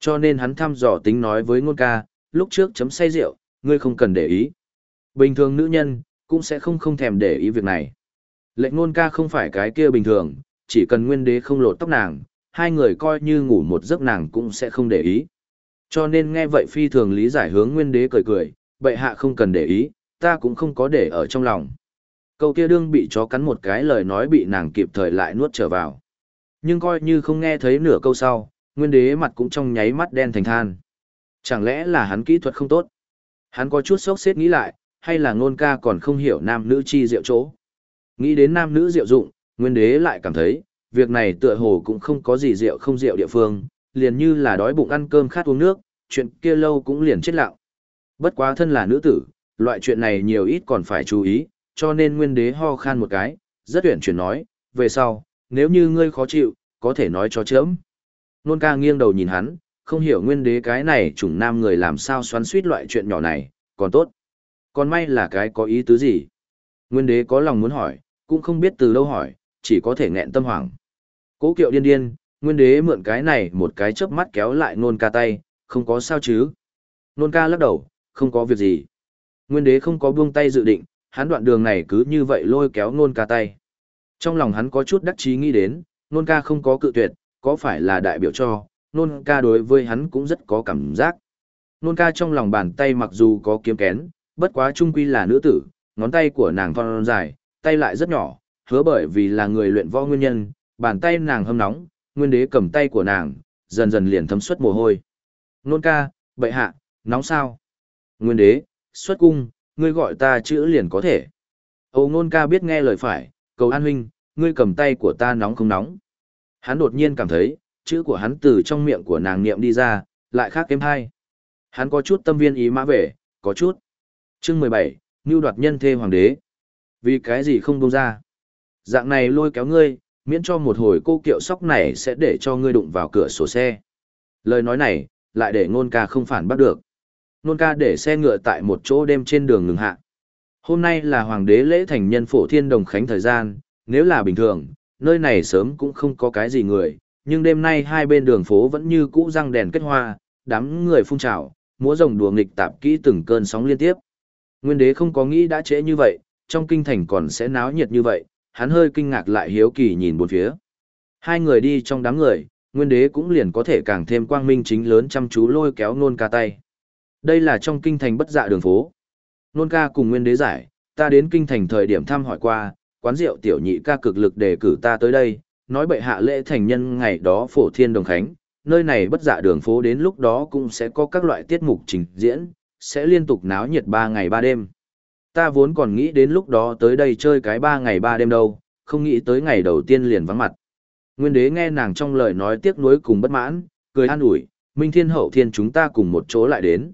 S1: Cho nên hắn thăm dò tính nói với nôn ca, lúc trước chấm say rượu, ngươi không cần để ý. Bình thường nữ nhân, cũng sẽ không không thèm để ý việc này. Lệnh nôn ca không phải cái kia bình thường, chỉ cần nguyên đế không lột tóc nàng, hai người coi như ngủ một giấc nàng cũng sẽ không để ý. Cho nên nghe vậy phi thường lý giải hướng nguyên đế cười cười, bệ hạ không cần để ý, ta cũng không có để ở trong lòng. Câu kia đương bị chó cắn một cái lời nói bị nàng kịp thời lại nuốt trở vào. Nhưng coi như không nghe thấy nửa câu sau, nguyên đế mặt cũng trong nháy mắt đen thành than. Chẳng lẽ là hắn kỹ thuật không tốt? Hắn có chút sốc xếp nghĩ lại, hay là ngôn ca còn không hiểu nam nữ chi diệu chỗ? Nghĩ đến nam nữ diệu dụng, nguyên đế lại cảm thấy, việc này tựa hồ cũng không có gì diệu không diệu địa phương, liền như là đói bụng ăn cơm khát uống nước, chuyện kia lâu cũng liền chết lặng. Bất quá thân là nữ tử, loại chuyện này nhiều ít còn phải chú ý, cho nên nguyên đế ho khan một cái, rất tuyển chuyển nói, về sau, nếu như ngươi khó chịu, có thể nói cho chớm. Nôn ca nghiêng đầu nhìn hắn, không hiểu nguyên đế cái này chủng nam người làm sao xoắn suýt loại chuyện nhỏ này, còn tốt. Còn may là cái có ý tứ gì. Nguyên đế có lòng muốn hỏi, cũng không biết từ đâu hỏi, chỉ có thể nghẹn tâm hoảng. Cố kiệu điên điên, nguyên đế mượn cái này một cái chớp mắt kéo lại nôn ca tay, không có sao chứ. Nôn ca lắc đầu, không có việc gì. Nguyên đế không có buông tay dự định, hắn đoạn đường này cứ như vậy lôi kéo nôn ca tay. Trong lòng hắn có chút đắc chí nghĩ đến, nôn ca không có cự tuyệt, có phải là đại biểu cho, nôn ca đối với hắn cũng rất có cảm giác. Nôn ca trong lòng bàn tay mặc dù có kiếm kén, bất quá trung quy là nữ tử, ngón tay của nàng thon dài, tay lại rất nhỏ, hứa bởi vì là người luyện võ nguyên nhân, bàn tay nàng hâm nóng, nguyên đế cầm tay của nàng, dần dần liền thấm suất mồ hôi. Nôn ca, bệ hạ, nóng sao? Nguyên đế, xuất cung, ngươi gọi ta chữ liền có thể. Âu nôn ca biết nghe lời phải, cầu an huynh, ngươi cầm tay của ta nóng không nóng. Hắn đột nhiên cảm thấy, chữ của hắn từ trong miệng của nàng niệm đi ra, lại khác kém hai. Hắn có chút tâm viên ý mã về, có chút. Chương mười bảy, đoạt nhân thê hoàng đế. Vì cái gì không buông ra? Dạng này lôi kéo ngươi, miễn cho một hồi cô kiệu sóc này sẽ để cho ngươi đụng vào cửa sổ xe. Lời nói này, lại để ngôn ca không phản bắt được. Ngôn ca để xe ngựa tại một chỗ đêm trên đường ngừng hạ. Hôm nay là hoàng đế lễ thành nhân phổ thiên đồng khánh thời gian, nếu là bình thường, nơi này sớm cũng không có cái gì người, nhưng đêm nay hai bên đường phố vẫn như cũ răng đèn kết hoa, đám người phun trào, múa rồng đùa nghịch tạp kỹ từng cơn sóng liên tiếp. Nguyên đế không có nghĩ đã trễ như vậy, trong kinh thành còn sẽ náo nhiệt như vậy, hắn hơi kinh ngạc lại hiếu kỳ nhìn bốn phía. Hai người đi trong đám người, nguyên đế cũng liền có thể càng thêm quang minh chính lớn chăm chú lôi kéo nôn ca tay. Đây là trong kinh thành bất dạ đường phố. Nôn ca cùng nguyên đế giải, ta đến kinh thành thời điểm thăm hỏi qua, quán rượu tiểu nhị ca cực lực đề cử ta tới đây, nói bệ hạ lễ thành nhân ngày đó phổ thiên đồng khánh, nơi này bất dạ đường phố đến lúc đó cũng sẽ có các loại tiết mục trình diễn, sẽ liên tục náo nhiệt ba ngày ba đêm. Ta vốn còn nghĩ đến lúc đó tới đây chơi cái ba ngày ba đêm đâu, không nghĩ tới ngày đầu tiên liền vắng mặt. Nguyên đế nghe nàng trong lời nói tiếc nuối cùng bất mãn, cười an ủi, Minh Thiên Hậu Thiên chúng ta cùng một chỗ lại đến.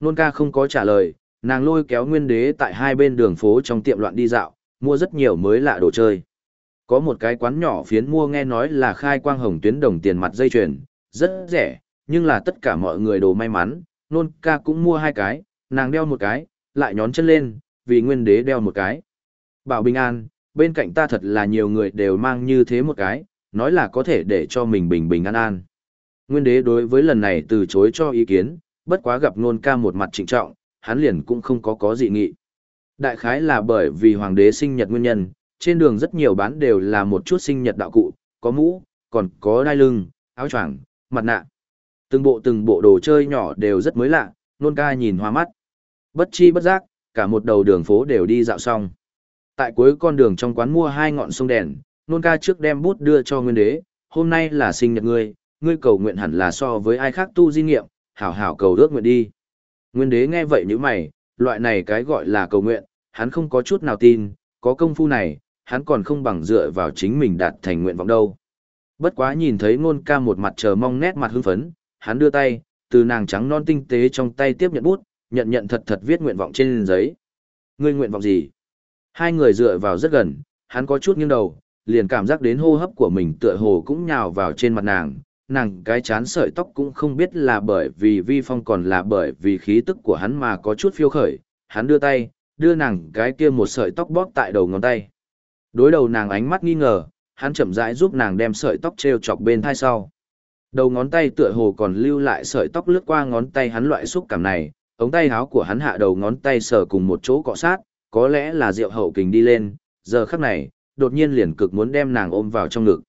S1: Nôn ca không có trả lời, nàng lôi kéo nguyên đế tại hai bên đường phố trong tiệm loạn đi dạo, mua rất nhiều mới lạ đồ chơi. Có một cái quán nhỏ phiến mua nghe nói là khai quang hồng tuyến đồng tiền mặt dây chuyền, rất rẻ, nhưng là tất cả mọi người đồ may mắn, nôn ca cũng mua hai cái, nàng đeo một cái, lại nhón chân lên, vì nguyên đế đeo một cái. Bảo bình an, bên cạnh ta thật là nhiều người đều mang như thế một cái, nói là có thể để cho mình bình bình an an. Nguyên đế đối với lần này từ chối cho ý kiến, bất quá gặp nôn ca một mặt trịnh trọng, hắn liền cũng không có có dị nghị. Đại khái là bởi vì hoàng đế sinh nhật nguyên nhân, trên đường rất nhiều bán đều là một chút sinh nhật đạo cụ, có mũ, còn có đai lưng, áo choàng, mặt nạ. Từng bộ từng bộ đồ chơi nhỏ đều rất mới lạ, nôn ca nhìn hoa mắt. Bất chi bất giác, cả một đầu đường phố đều đi dạo xong. Tại cuối con đường trong quán mua hai ngọn sông đèn, nôn ca trước đem bút đưa cho nguyên đế, hôm nay là sinh nhật ngươi, ngươi cầu nguyện hẳn là so với ai khác tu di nghiệm, hảo hảo cầu ước nguyện đi. Nguyên đế nghe vậy như mày, loại này cái gọi là cầu nguyện, hắn không có chút nào tin, có công phu này, hắn còn không bằng dựa vào chính mình đạt thành nguyện vọng đâu. Bất quá nhìn thấy ngôn ca một mặt chờ mong nét mặt hưng phấn, hắn đưa tay, từ nàng trắng non tinh tế trong tay tiếp nhận bút, nhận nhận thật thật viết nguyện vọng trên giấy. Ngươi nguyện vọng gì? Hai người dựa vào rất gần, hắn có chút nghiêng đầu, liền cảm giác đến hô hấp của mình tựa hồ cũng nhào vào trên mặt nàng, nàng cái chán sợi tóc cũng không biết là bởi vì vi phong còn là bởi vì khí tức của hắn mà có chút phiêu khởi, hắn đưa tay, đưa nàng cái kia một sợi tóc bóp tại đầu ngón tay. Đối đầu nàng ánh mắt nghi ngờ, hắn chậm rãi giúp nàng đem sợi tóc treo chọc bên thai sau. Đầu ngón tay tựa hồ còn lưu lại sợi tóc lướt qua ngón tay hắn loại xúc cảm này, ống tay áo của hắn hạ đầu ngón tay sờ cùng một chỗ cọ sát, có lẽ là rượu hậu kình đi lên, giờ khắc này, đột nhiên liền cực muốn đem nàng ôm vào trong ngực.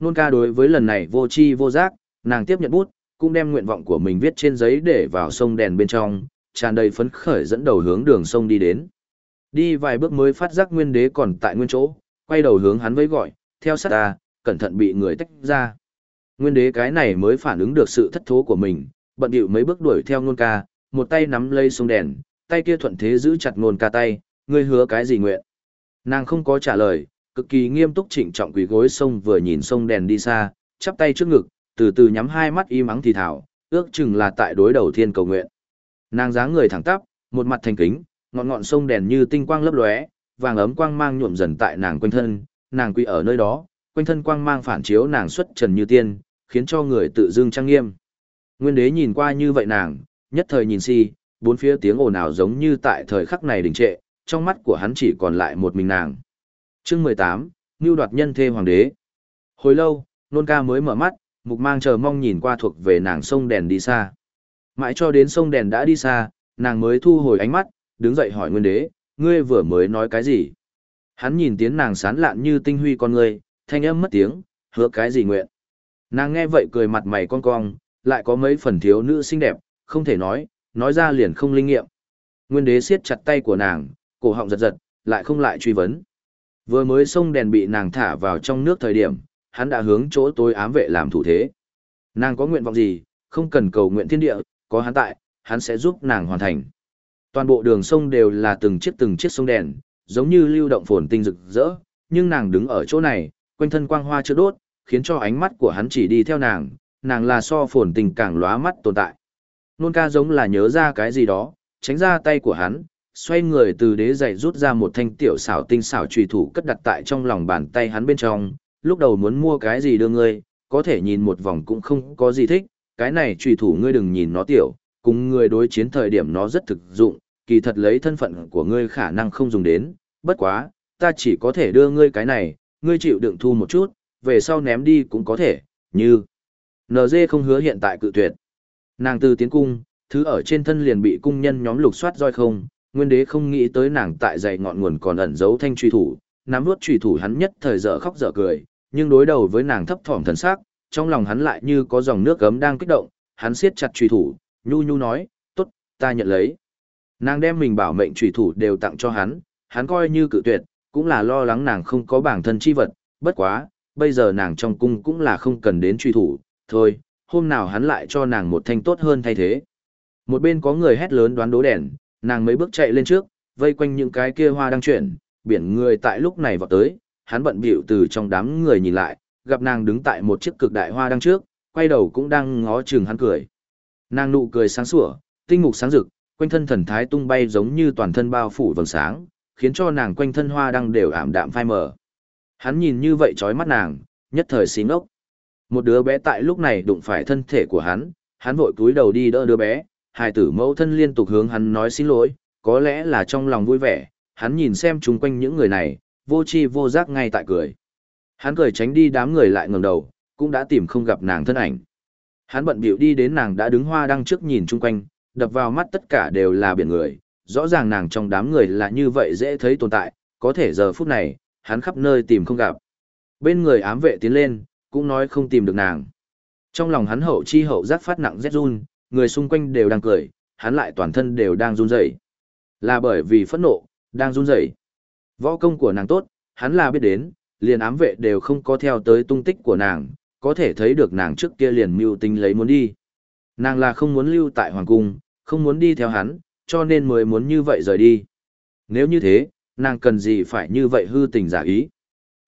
S1: Nôn ca đối với lần này vô chi vô giác, nàng tiếp nhận bút, cũng đem nguyện vọng của mình viết trên giấy để vào sông đèn bên trong, tràn đầy phấn khởi dẫn đầu hướng đường sông đi đến. Đi vài bước mới phát giác nguyên đế còn tại nguyên chỗ, quay đầu hướng hắn với gọi, theo sát ta, cẩn thận bị người tách ra. Nguyên đế cái này mới phản ứng được sự thất thố của mình, bận điệu mấy bước đuổi theo nôn ca, một tay nắm lấy sông đèn, tay kia thuận thế giữ chặt nôn ca tay, ngươi hứa cái gì nguyện. Nàng không có trả lời, cực kỳ nghiêm túc trịnh trọng quỳ gối sông vừa nhìn sông đèn đi xa, chắp tay trước ngực, từ từ nhắm hai mắt im ắng thì thảo, ước chừng là tại đối đầu thiên cầu nguyện. Nàng dáng người thẳng tắp, một mặt thành kính, ngọn ngọn sông đèn như tinh quang lấp lóe, vàng ấm quang mang nhuộm dần tại nàng quanh thân, nàng quỳ ở nơi đó, quanh thân quang mang phản chiếu nàng xuất trần như tiên, khiến cho người tự dưng trang nghiêm. Nguyên đế nhìn qua như vậy nàng, nhất thời nhìn si, bốn phía tiếng ồn ào giống như tại thời khắc này đình trệ, trong mắt của hắn chỉ còn lại một mình nàng. Chương 18, Ngưu đoạt nhân thê hoàng đế. Hồi lâu, nôn ca mới mở mắt, mục mang chờ mong nhìn qua thuộc về nàng sông đèn đi xa. Mãi cho đến sông đèn đã đi xa, nàng mới thu hồi ánh mắt, đứng dậy hỏi nguyên đế, ngươi vừa mới nói cái gì? Hắn nhìn tiếng nàng sán lạn như tinh huy con ngươi, thanh âm mất tiếng, hứa cái gì nguyện. Nàng nghe vậy cười mặt mày con cong, lại có mấy phần thiếu nữ xinh đẹp, không thể nói, nói ra liền không linh nghiệm. Nguyên đế siết chặt tay của nàng, cổ họng giật giật, lại không lại truy vấn. Vừa mới sông đèn bị nàng thả vào trong nước thời điểm, hắn đã hướng chỗ tối ám vệ làm thủ thế. Nàng có nguyện vọng gì, không cần cầu nguyện thiên địa, có hắn tại, hắn sẽ giúp nàng hoàn thành. Toàn bộ đường sông đều là từng chiếc từng chiếc sông đèn, giống như lưu động phồn tinh rực rỡ, nhưng nàng đứng ở chỗ này, quanh thân quang hoa chưa đốt, khiến cho ánh mắt của hắn chỉ đi theo nàng, nàng là so phồn tình càng lóa mắt tồn tại. Nôn ca giống là nhớ ra cái gì đó, tránh ra tay của hắn, xoay người từ đế giày rút ra một thanh tiểu xảo tinh xảo trùy thủ cất đặt tại trong lòng bàn tay hắn bên trong, lúc đầu muốn mua cái gì đưa ngươi, có thể nhìn một vòng cũng không có gì thích, cái này trùy thủ ngươi đừng nhìn nó tiểu, cùng người đối chiến thời điểm nó rất thực dụng, kỳ thật lấy thân phận của ngươi khả năng không dùng đến, bất quá, ta chỉ có thể đưa ngươi cái này, ngươi chịu đựng thu một chút, về sau ném đi cũng có thể, như NG không hứa hiện tại cự tuyệt. Nàng từ tiến cung, thứ ở trên thân liền bị cung nhân nhóm lục soát roi không, nguyên đế không nghĩ tới nàng tại dày ngọn nguồn còn ẩn giấu thanh truy thủ, nắm nuốt truy thủ hắn nhất thời dở khóc dở cười, nhưng đối đầu với nàng thấp thỏm thần sắc, trong lòng hắn lại như có dòng nước gấm đang kích động, hắn siết chặt truy thủ, nhu nhu nói, tốt, ta nhận lấy. Nàng đem mình bảo mệnh truy thủ đều tặng cho hắn, hắn coi như cự tuyệt, cũng là lo lắng nàng không có bản thân chi vật, bất quá, bây giờ nàng trong cung cũng là không cần đến truy thủ, thôi, hôm nào hắn lại cho nàng một thanh tốt hơn thay thế. Một bên có người hét lớn đoán đố đèn, nàng mấy bước chạy lên trước, vây quanh những cái kia hoa đang chuyển, biển người tại lúc này vào tới, hắn bận bịu từ trong đám người nhìn lại, gặp nàng đứng tại một chiếc cực đại hoa đang trước, quay đầu cũng đang ngó chừng hắn cười. Nàng nụ cười sáng sủa, tinh mục sáng rực, quanh thân thần thái tung bay giống như toàn thân bao phủ vầng sáng, khiến cho nàng quanh thân hoa đăng đều ảm đạm phai mờ. Hắn nhìn như vậy chói mắt nàng, nhất thời xí ngốc. Một đứa bé tại lúc này đụng phải thân thể của hắn, hắn vội cúi đầu đi đỡ đứa bé, hài tử mẫu thân liên tục hướng hắn nói xin lỗi, có lẽ là trong lòng vui vẻ, hắn nhìn xem chung quanh những người này, vô chi vô giác ngay tại cười. Hắn cười tránh đi đám người lại ngẩng đầu, cũng đã tìm không gặp nàng thân ảnh. Hắn bận bịu đi đến nàng đã đứng hoa đăng trước nhìn chung quanh, đập vào mắt tất cả đều là biển người, rõ ràng nàng trong đám người là như vậy dễ thấy tồn tại, có thể giờ phút này, hắn khắp nơi tìm không gặp. Bên người ám vệ tiến lên, cũng nói không tìm được nàng. Trong lòng hắn hậu chi hậu giác phát nặng rét run, người xung quanh đều đang cười, hắn lại toàn thân đều đang run rẩy. Là bởi vì phẫn nộ, đang run rẩy. Võ công của nàng tốt, hắn là biết đến, liền ám vệ đều không có theo tới tung tích của nàng, có thể thấy được nàng trước kia liền mưu tính lấy muốn đi. Nàng là không muốn lưu tại hoàng cung, không muốn đi theo hắn, cho nên mới muốn như vậy rời đi. Nếu như thế, nàng cần gì phải như vậy hư tình giả ý.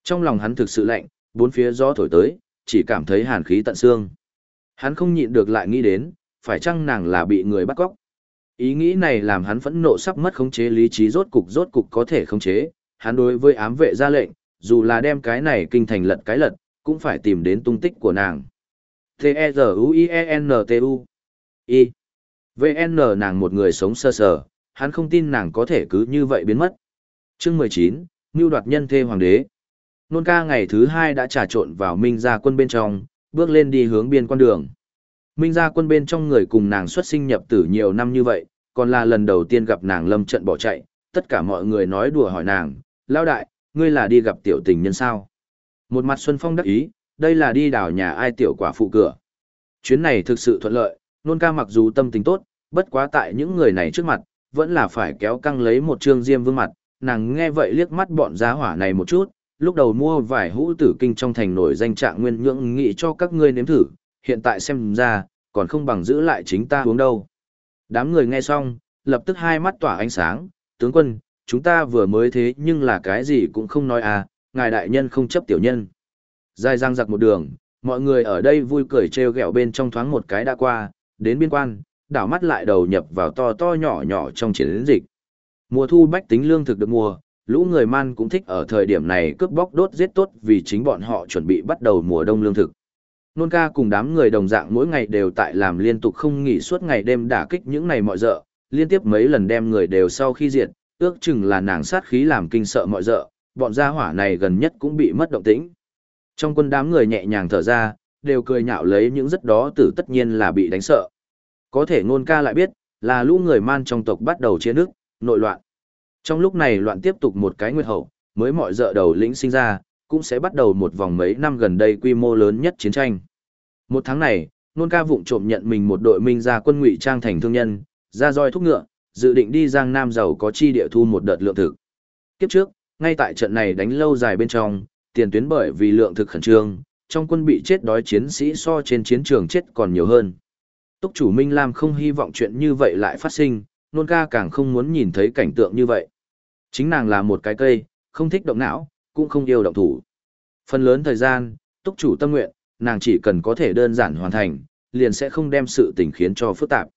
S1: Trong lòng hắn thực sự lạnh, bốn phía gió thổi tới, chỉ cảm thấy hàn khí tận xương. Hắn không nhịn được lại nghĩ đến, phải chăng nàng là bị người bắt cóc. Ý nghĩ này làm hắn phẫn nộ sắp mất khống chế lý trí rốt cục rốt cục có thể khống chế, hắn đối với ám vệ ra lệnh, dù là đem cái này kinh thành lật cái lật, cũng phải tìm đến tung tích của nàng. T-E-Z-U-I-E-N-T-U I. VN nàng một người sống sơ sờ, hắn không tin nàng có thể cứ như vậy biến mất. Chương 19, Ngưu đoạt nhân thê hoàng đế. Nôn ca ngày thứ hai đã trà trộn vào Minh gia quân bên trong, bước lên đi hướng biên quan đường. Minh gia quân bên trong người cùng nàng xuất sinh nhập tử nhiều năm như vậy, còn là lần đầu tiên gặp nàng lâm trận bỏ chạy, tất cả mọi người nói đùa hỏi nàng, lao đại, ngươi là đi gặp tiểu tình nhân sao? Một mặt Xuân Phong đắc ý, đây là đi đào nhà ai tiểu quả phụ cửa. Chuyến này thực sự thuận lợi, nôn ca mặc dù tâm tình tốt, bất quá tại những người này trước mặt, vẫn là phải kéo căng lấy một trương diêm vương mặt, nàng nghe vậy liếc mắt bọn giá hỏa này một chút, lúc đầu mua vài hũ tử kinh trong thành nổi danh trạng nguyên nhưỡng nghị cho các ngươi nếm thử, hiện tại xem ra, còn không bằng giữ lại chính ta uống đâu. Đám người nghe xong, lập tức hai mắt tỏa ánh sáng, tướng quân, chúng ta vừa mới thế nhưng là cái gì cũng không nói à, ngài đại nhân không chấp tiểu nhân. Dài răng giặc một đường, mọi người ở đây vui cười trêu ghẹo bên trong thoáng một cái đã qua, đến biên quan, đảo mắt lại đầu nhập vào to to nhỏ nhỏ trong chiến dịch. Mùa thu bách tính lương thực được mùa, lũ người man cũng thích ở thời điểm này cướp bóc đốt giết tốt vì chính bọn họ chuẩn bị bắt đầu mùa đông lương thực. Nôn ca cùng đám người đồng dạng mỗi ngày đều tại làm liên tục không nghỉ suốt ngày đêm đả kích những này mọi dợ, liên tiếp mấy lần đem người đều sau khi diệt, ước chừng là nàng sát khí làm kinh sợ mọi dợ, bọn gia hỏa này gần nhất cũng bị mất động tĩnh. Trong quân đám người nhẹ nhàng thở ra, đều cười nhạo lấy những rất đó tử tất nhiên là bị đánh sợ. Có thể ngôn ca lại biết, là lũ người man trong tộc bắt đầu chia nước, nội loạn. Trong lúc này loạn tiếp tục một cái nguyệt hậu, mới mọi dợ đầu lĩnh sinh ra, cũng sẽ bắt đầu một vòng mấy năm gần đây quy mô lớn nhất chiến tranh. Một tháng này, nôn ca vụng trộm nhận mình một đội minh ra quân ngụy trang thành thương nhân, ra roi thúc ngựa, dự định đi Giang Nam giàu có chi địa thu một đợt lượng thực. Kiếp trước, ngay tại trận này đánh lâu dài bên trong, tiền tuyến bởi vì lượng thực khẩn trương, trong quân bị chết đói chiến sĩ so trên chiến trường chết còn nhiều hơn. Túc chủ Minh Lam không hy vọng chuyện như vậy lại phát sinh, nôn ca càng không muốn nhìn thấy cảnh tượng như vậy. Chính nàng là một cái cây, không thích động não, cũng không yêu động thủ. Phần lớn thời gian, túc chủ tâm nguyện, nàng chỉ cần có thể đơn giản hoàn thành, liền sẽ không đem sự tình khiến cho phức tạp.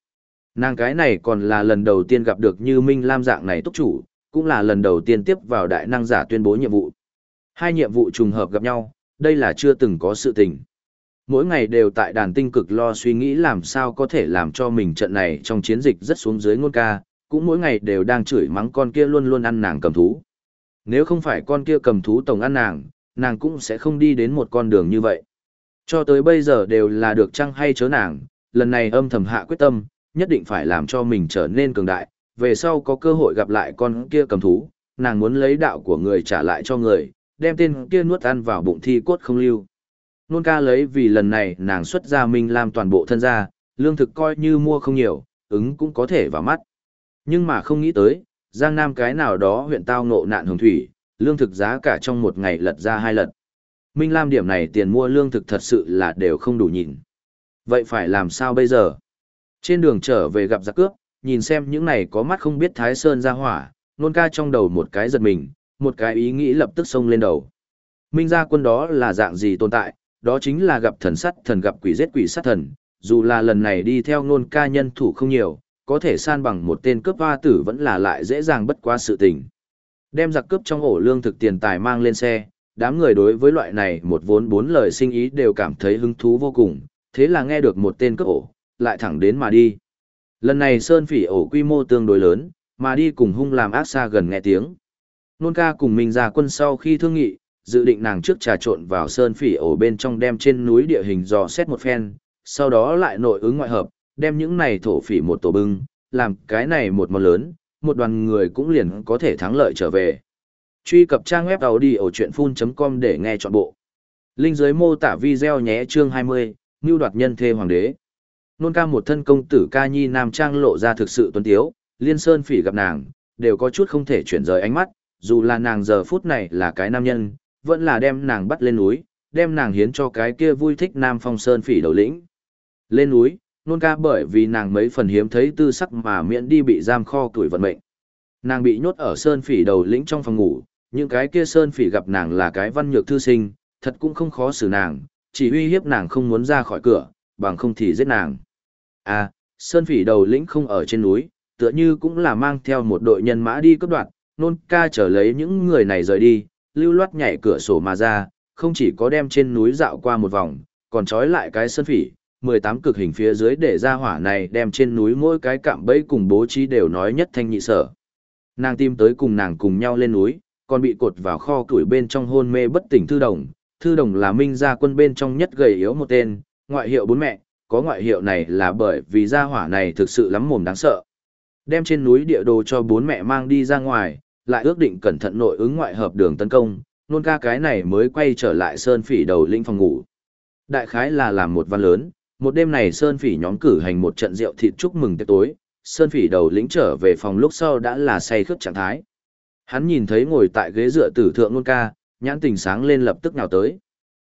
S1: Nàng cái này còn là lần đầu tiên gặp được như Minh Lam dạng này túc chủ, cũng là lần đầu tiên tiếp vào đại năng giả tuyên bố nhiệm vụ. Hai nhiệm vụ trùng hợp gặp nhau, đây là chưa từng có sự tình. Mỗi ngày đều tại đàn tinh cực lo suy nghĩ làm sao có thể làm cho mình trận này trong chiến dịch rất xuống dưới ngôn ca, cũng mỗi ngày đều đang chửi mắng con kia luôn luôn ăn nàng cầm thú. Nếu không phải con kia cầm thú tổng ăn nàng, nàng cũng sẽ không đi đến một con đường như vậy. Cho tới bây giờ đều là được chăng hay chớ nàng, lần này âm thầm hạ quyết tâm, nhất định phải làm cho mình trở nên cường đại, về sau có cơ hội gặp lại con kia cầm thú, nàng muốn lấy đạo của người trả lại cho người, đem tên kia nuốt ăn vào bụng thi cốt không lưu. Nôn ca lấy vì lần này nàng xuất ra mình làm toàn bộ thân gia, lương thực coi như mua không nhiều, ứng cũng có thể vào mắt. Nhưng mà không nghĩ tới, Giang Nam cái nào đó huyện tao ngộ nạn hồng thủy, lương thực giá cả trong một ngày lật ra hai lần. Minh Lam điểm này tiền mua lương thực thật sự là đều không đủ nhìn. Vậy phải làm sao bây giờ? Trên đường trở về gặp giặc cướp, nhìn xem những này có mắt không biết Thái Sơn ra hỏa, nôn ca trong đầu một cái giật mình, một cái ý nghĩ lập tức xông lên đầu. Minh gia quân đó là dạng gì tồn tại, đó chính là gặp thần sắt thần gặp quỷ giết quỷ sát thần, dù là lần này đi theo nôn ca nhân thủ không nhiều, có thể san bằng một tên cướp hoa tử vẫn là lại dễ dàng bất qua sự tình. Đem giặc cướp trong ổ lương thực tiền tài mang lên xe, đám người đối với loại này một vốn bốn lời sinh ý đều cảm thấy hứng thú vô cùng, thế là nghe được một tên cướp ổ, lại thẳng đến mà đi. Lần này Sơn Phỉ ổ quy mô tương đối lớn, mà đi cùng hung làm ác xa gần nghe tiếng. Nôn ca cùng mình ra quân sau khi thương nghị, dự định nàng trước trà trộn vào Sơn Phỉ ổ bên trong đem trên núi địa hình dò xét một phen, sau đó lại nội ứng ngoại hợp, đem những này thổ phỉ một tổ bưng, làm cái này một món lớn, một đoàn người cũng liền có thể thắng lợi trở về. Truy cập trang web đầu đi ở chuyện full.com để nghe trọn bộ. Linh dưới mô tả video nhé chương 20, Ngưu đoạt nhân thê hoàng đế. Nôn ca một thân công tử ca nhi nam trang lộ ra thực sự tuấn tiếu, liên sơn phỉ gặp nàng, đều có chút không thể chuyển rời ánh mắt, dù là nàng giờ phút này là cái nam nhân, vẫn là đem nàng bắt lên núi, đem nàng hiến cho cái kia vui thích nam phong sơn phỉ đầu lĩnh. Lên núi, nôn ca bởi vì nàng mấy phần hiếm thấy tư sắc mà miễn đi bị giam kho tuổi vận mệnh. Nàng bị nhốt ở sơn phỉ đầu lĩnh trong phòng ngủ, những cái kia sơn phỉ gặp nàng là cái văn nhược thư sinh, thật cũng không khó xử nàng, chỉ uy hiếp nàng không muốn ra khỏi cửa, bằng không thì giết nàng. À, sơn phỉ đầu lĩnh không ở trên núi, tựa như cũng là mang theo một đội nhân mã đi cấp đoạn, nôn ca trở lấy những người này rời đi, lưu loát nhảy cửa sổ mà ra, không chỉ có đem trên núi dạo qua một vòng, còn trói lại cái sơn phỉ, 18 cực hình phía dưới để ra hỏa này đem trên núi mỗi cái cạm bẫy cùng bố trí đều nói nhất thanh nhị sở. Nàng tìm tới cùng nàng cùng nhau lên núi, còn bị cột vào kho củi bên trong hôn mê bất tỉnh thư đồng. Thư đồng là minh gia quân bên trong nhất gầy yếu một tên, ngoại hiệu bốn mẹ, có ngoại hiệu này là bởi vì gia hỏa này thực sự lắm mồm đáng sợ. Đem trên núi địa đồ cho bốn mẹ mang đi ra ngoài, lại ước định cẩn thận nội ứng ngoại hợp đường tấn công, nôn ca cái này mới quay trở lại sơn phỉ đầu lĩnh phòng ngủ. Đại khái là làm một văn lớn, một đêm này sơn phỉ nhóm cử hành một trận rượu thịt chúc mừng tiệc tối, sơn phỉ đầu lĩnh trở về phòng lúc sau đã là say khướt trạng thái. Hắn nhìn thấy ngồi tại ghế dựa tử thượng nôn ca, nhãn tình sáng lên lập tức nào tới.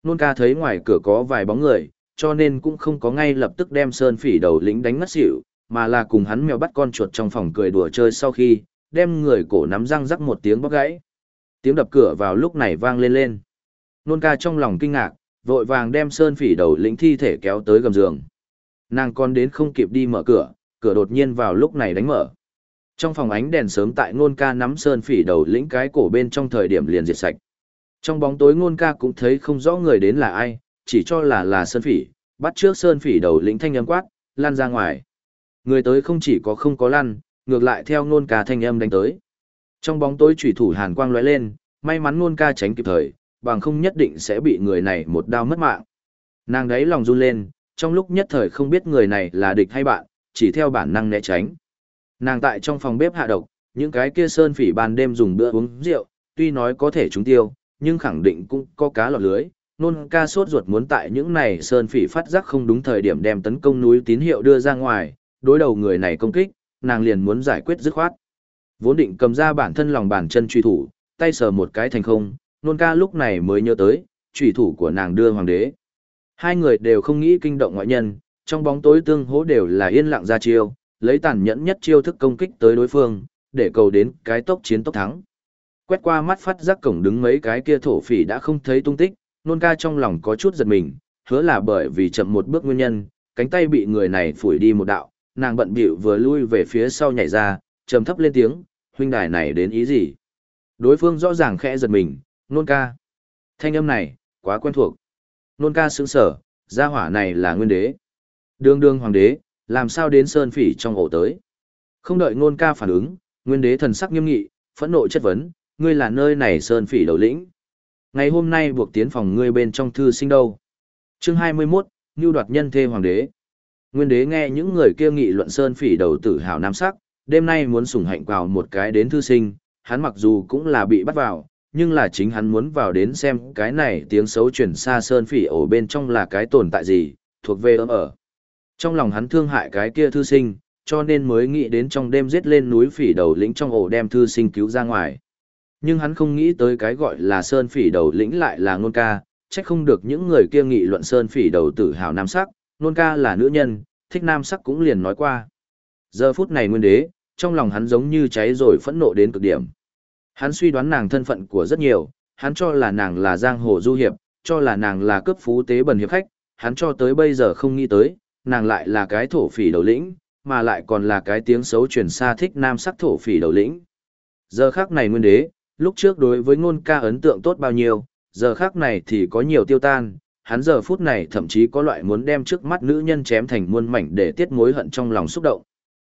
S1: Nôn ca thấy ngoài cửa có vài bóng người, cho nên cũng không có ngay lập tức đem sơn phỉ đầu lính đánh ngất xỉu, mà là cùng hắn mèo bắt con chuột trong phòng cười đùa chơi sau khi, đem người cổ nắm răng rắc một tiếng bóc gãy. Tiếng đập cửa vào lúc này vang lên lên. Nôn ca trong lòng kinh ngạc, vội vàng đem sơn phỉ đầu lĩnh thi thể kéo tới gầm giường. Nàng còn đến không kịp đi mở cửa, cửa đột nhiên vào lúc này đánh mở. Trong phòng ánh đèn sớm tại nôn ca nắm sơn phỉ đầu lĩnh cái cổ bên trong thời điểm liền diệt sạch. Trong bóng tối nôn ca cũng thấy không rõ người đến là ai, chỉ cho là là sơn phỉ, bắt trước sơn phỉ đầu lĩnh thanh âm quát, lan ra ngoài. Người tới không chỉ có không có lăn, ngược lại theo ngôn ca thanh âm đánh tới. Trong bóng tối chủy thủ hàn quang lóe lên, may mắn ngôn ca tránh kịp thời, bằng không nhất định sẽ bị người này một đao mất mạng. Nàng đấy lòng run lên, trong lúc nhất thời không biết người này là địch hay bạn, chỉ theo bản năng né tránh. Nàng tại trong phòng bếp hạ độc, những cái kia sơn phỉ ban đêm dùng bữa uống rượu, tuy nói có thể trúng tiêu, nhưng khẳng định cũng có cá lọt lưới. Nôn ca sốt ruột muốn tại những này sơn phỉ phát giác không đúng thời điểm đem tấn công núi tín hiệu đưa ra ngoài, đối đầu người này công kích, nàng liền muốn giải quyết dứt khoát. Vốn định cầm ra bản thân lòng bàn chân truy thủ, tay sờ một cái thành không, nôn ca lúc này mới nhớ tới, truy thủ của nàng đưa hoàng đế. Hai người đều không nghĩ kinh động ngoại nhân, trong bóng tối tương hỗ đều là yên lặng ra chiêu, lấy tàn nhẫn nhất chiêu thức công kích tới đối phương, để cầu đến cái tốc chiến tốc thắng. Quét qua mắt phát giác cổng đứng mấy cái kia thổ phỉ đã không thấy tung tích, nôn ca trong lòng có chút giật mình, hứa là bởi vì chậm một bước nguyên nhân, cánh tay bị người này phủi đi một đạo, nàng bận bịu vừa lui về phía sau nhảy ra, trầm thấp lên tiếng, huynh đài này đến ý gì? Đối phương rõ ràng khẽ giật mình, nôn ca. Thanh âm này, quá quen thuộc. Nôn ca sững sở, gia hỏa này là nguyên đế. Đương đương hoàng đế, làm sao đến sơn phỉ trong ổ tới. Không đợi nôn ca phản ứng, nguyên đế thần sắc nghiêm nghị, phẫn nộ chất vấn, ngươi là nơi này sơn phỉ đầu lĩnh. Ngày hôm nay buộc tiến phòng ngươi bên trong thư sinh đâu. Chương 21, Ngưu đoạt nhân thê hoàng đế. Nguyên đế nghe những người kia nghị luận sơn phỉ đầu tử hào nam sắc, đêm nay muốn sủng hạnh vào một cái đến thư sinh, hắn mặc dù cũng là bị bắt vào, nhưng là chính hắn muốn vào đến xem cái này tiếng xấu truyền xa sơn phỉ ổ bên trong là cái tồn tại gì, thuộc về ấm ở. Trong lòng hắn thương hại cái kia thư sinh, cho nên mới nghĩ đến trong đêm giết lên núi phỉ đầu lĩnh trong ổ đem thư sinh cứu ra ngoài. Nhưng hắn không nghĩ tới cái gọi là sơn phỉ đầu lĩnh lại là ngôn ca, trách không được những người kia nghị luận sơn phỉ đầu tử hào nam sắc, ngôn ca là nữ nhân, thích nam sắc cũng liền nói qua. Giờ phút này nguyên đế, trong lòng hắn giống như cháy rồi phẫn nộ đến cực điểm. Hắn suy đoán nàng thân phận của rất nhiều, hắn cho là nàng là giang hồ du hiệp, cho là nàng là cướp phú tế bần hiệp khách, hắn cho tới bây giờ không nghĩ tới, nàng lại là cái thổ phỉ đầu lĩnh, mà lại còn là cái tiếng xấu truyền xa thích nam sắc thổ phỉ đầu lĩnh. Giờ khác này nguyên đế, lúc trước đối với ngôn ca ấn tượng tốt bao nhiêu, giờ khác này thì có nhiều tiêu tan, hắn giờ phút này thậm chí có loại muốn đem trước mắt nữ nhân chém thành muôn mảnh để tiết mối hận trong lòng xúc động.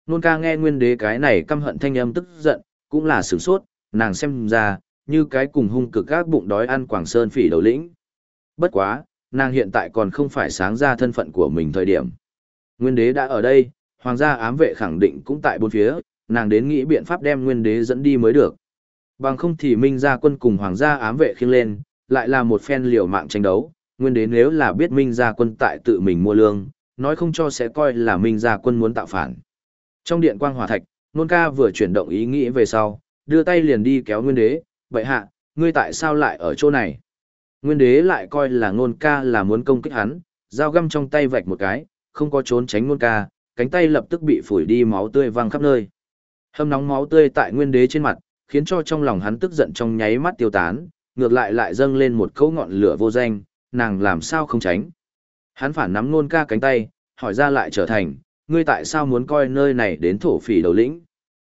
S1: Nôn ca nghe nguyên đế cái này căm hận thanh âm tức giận, cũng là sửng sốt, nàng xem ra, như cái cùng hung cực các bụng đói ăn quảng sơn phỉ đầu lĩnh. Bất quá, nàng hiện tại còn không phải sáng ra thân phận của mình thời điểm. Nguyên đế đã ở đây, hoàng gia ám vệ khẳng định cũng tại bốn phía, nàng đến nghĩ biện pháp đem nguyên đế dẫn đi mới được. Bằng không thì minh gia quân cùng hoàng gia ám vệ khiêng lên, lại là một phen liều mạng tranh đấu, nguyên đế nếu là biết minh gia quân tại tự mình mua lương, nói không cho sẽ coi là minh gia quân muốn tạo phản. Trong điện quang hỏa thạch, nôn ca vừa chuyển động ý nghĩ về sau, đưa tay liền đi kéo nguyên đế, vậy hạ, ngươi tại sao lại ở chỗ này? Nguyên đế lại coi là nôn ca là muốn công kích hắn, dao găm trong tay vạch một cái, không có trốn tránh nôn ca, cánh tay lập tức bị phủi đi máu tươi văng khắp nơi. Hâm nóng máu tươi tại nguyên đế trên mặt, khiến cho trong lòng hắn tức giận trong nháy mắt tiêu tán, ngược lại lại dâng lên một câu ngọn lửa vô danh, nàng làm sao không tránh. Hắn phản nắm nôn ca cánh tay, hỏi ra lại trở thành, ngươi tại sao muốn coi nơi này đến thổ phỉ đầu lĩnh.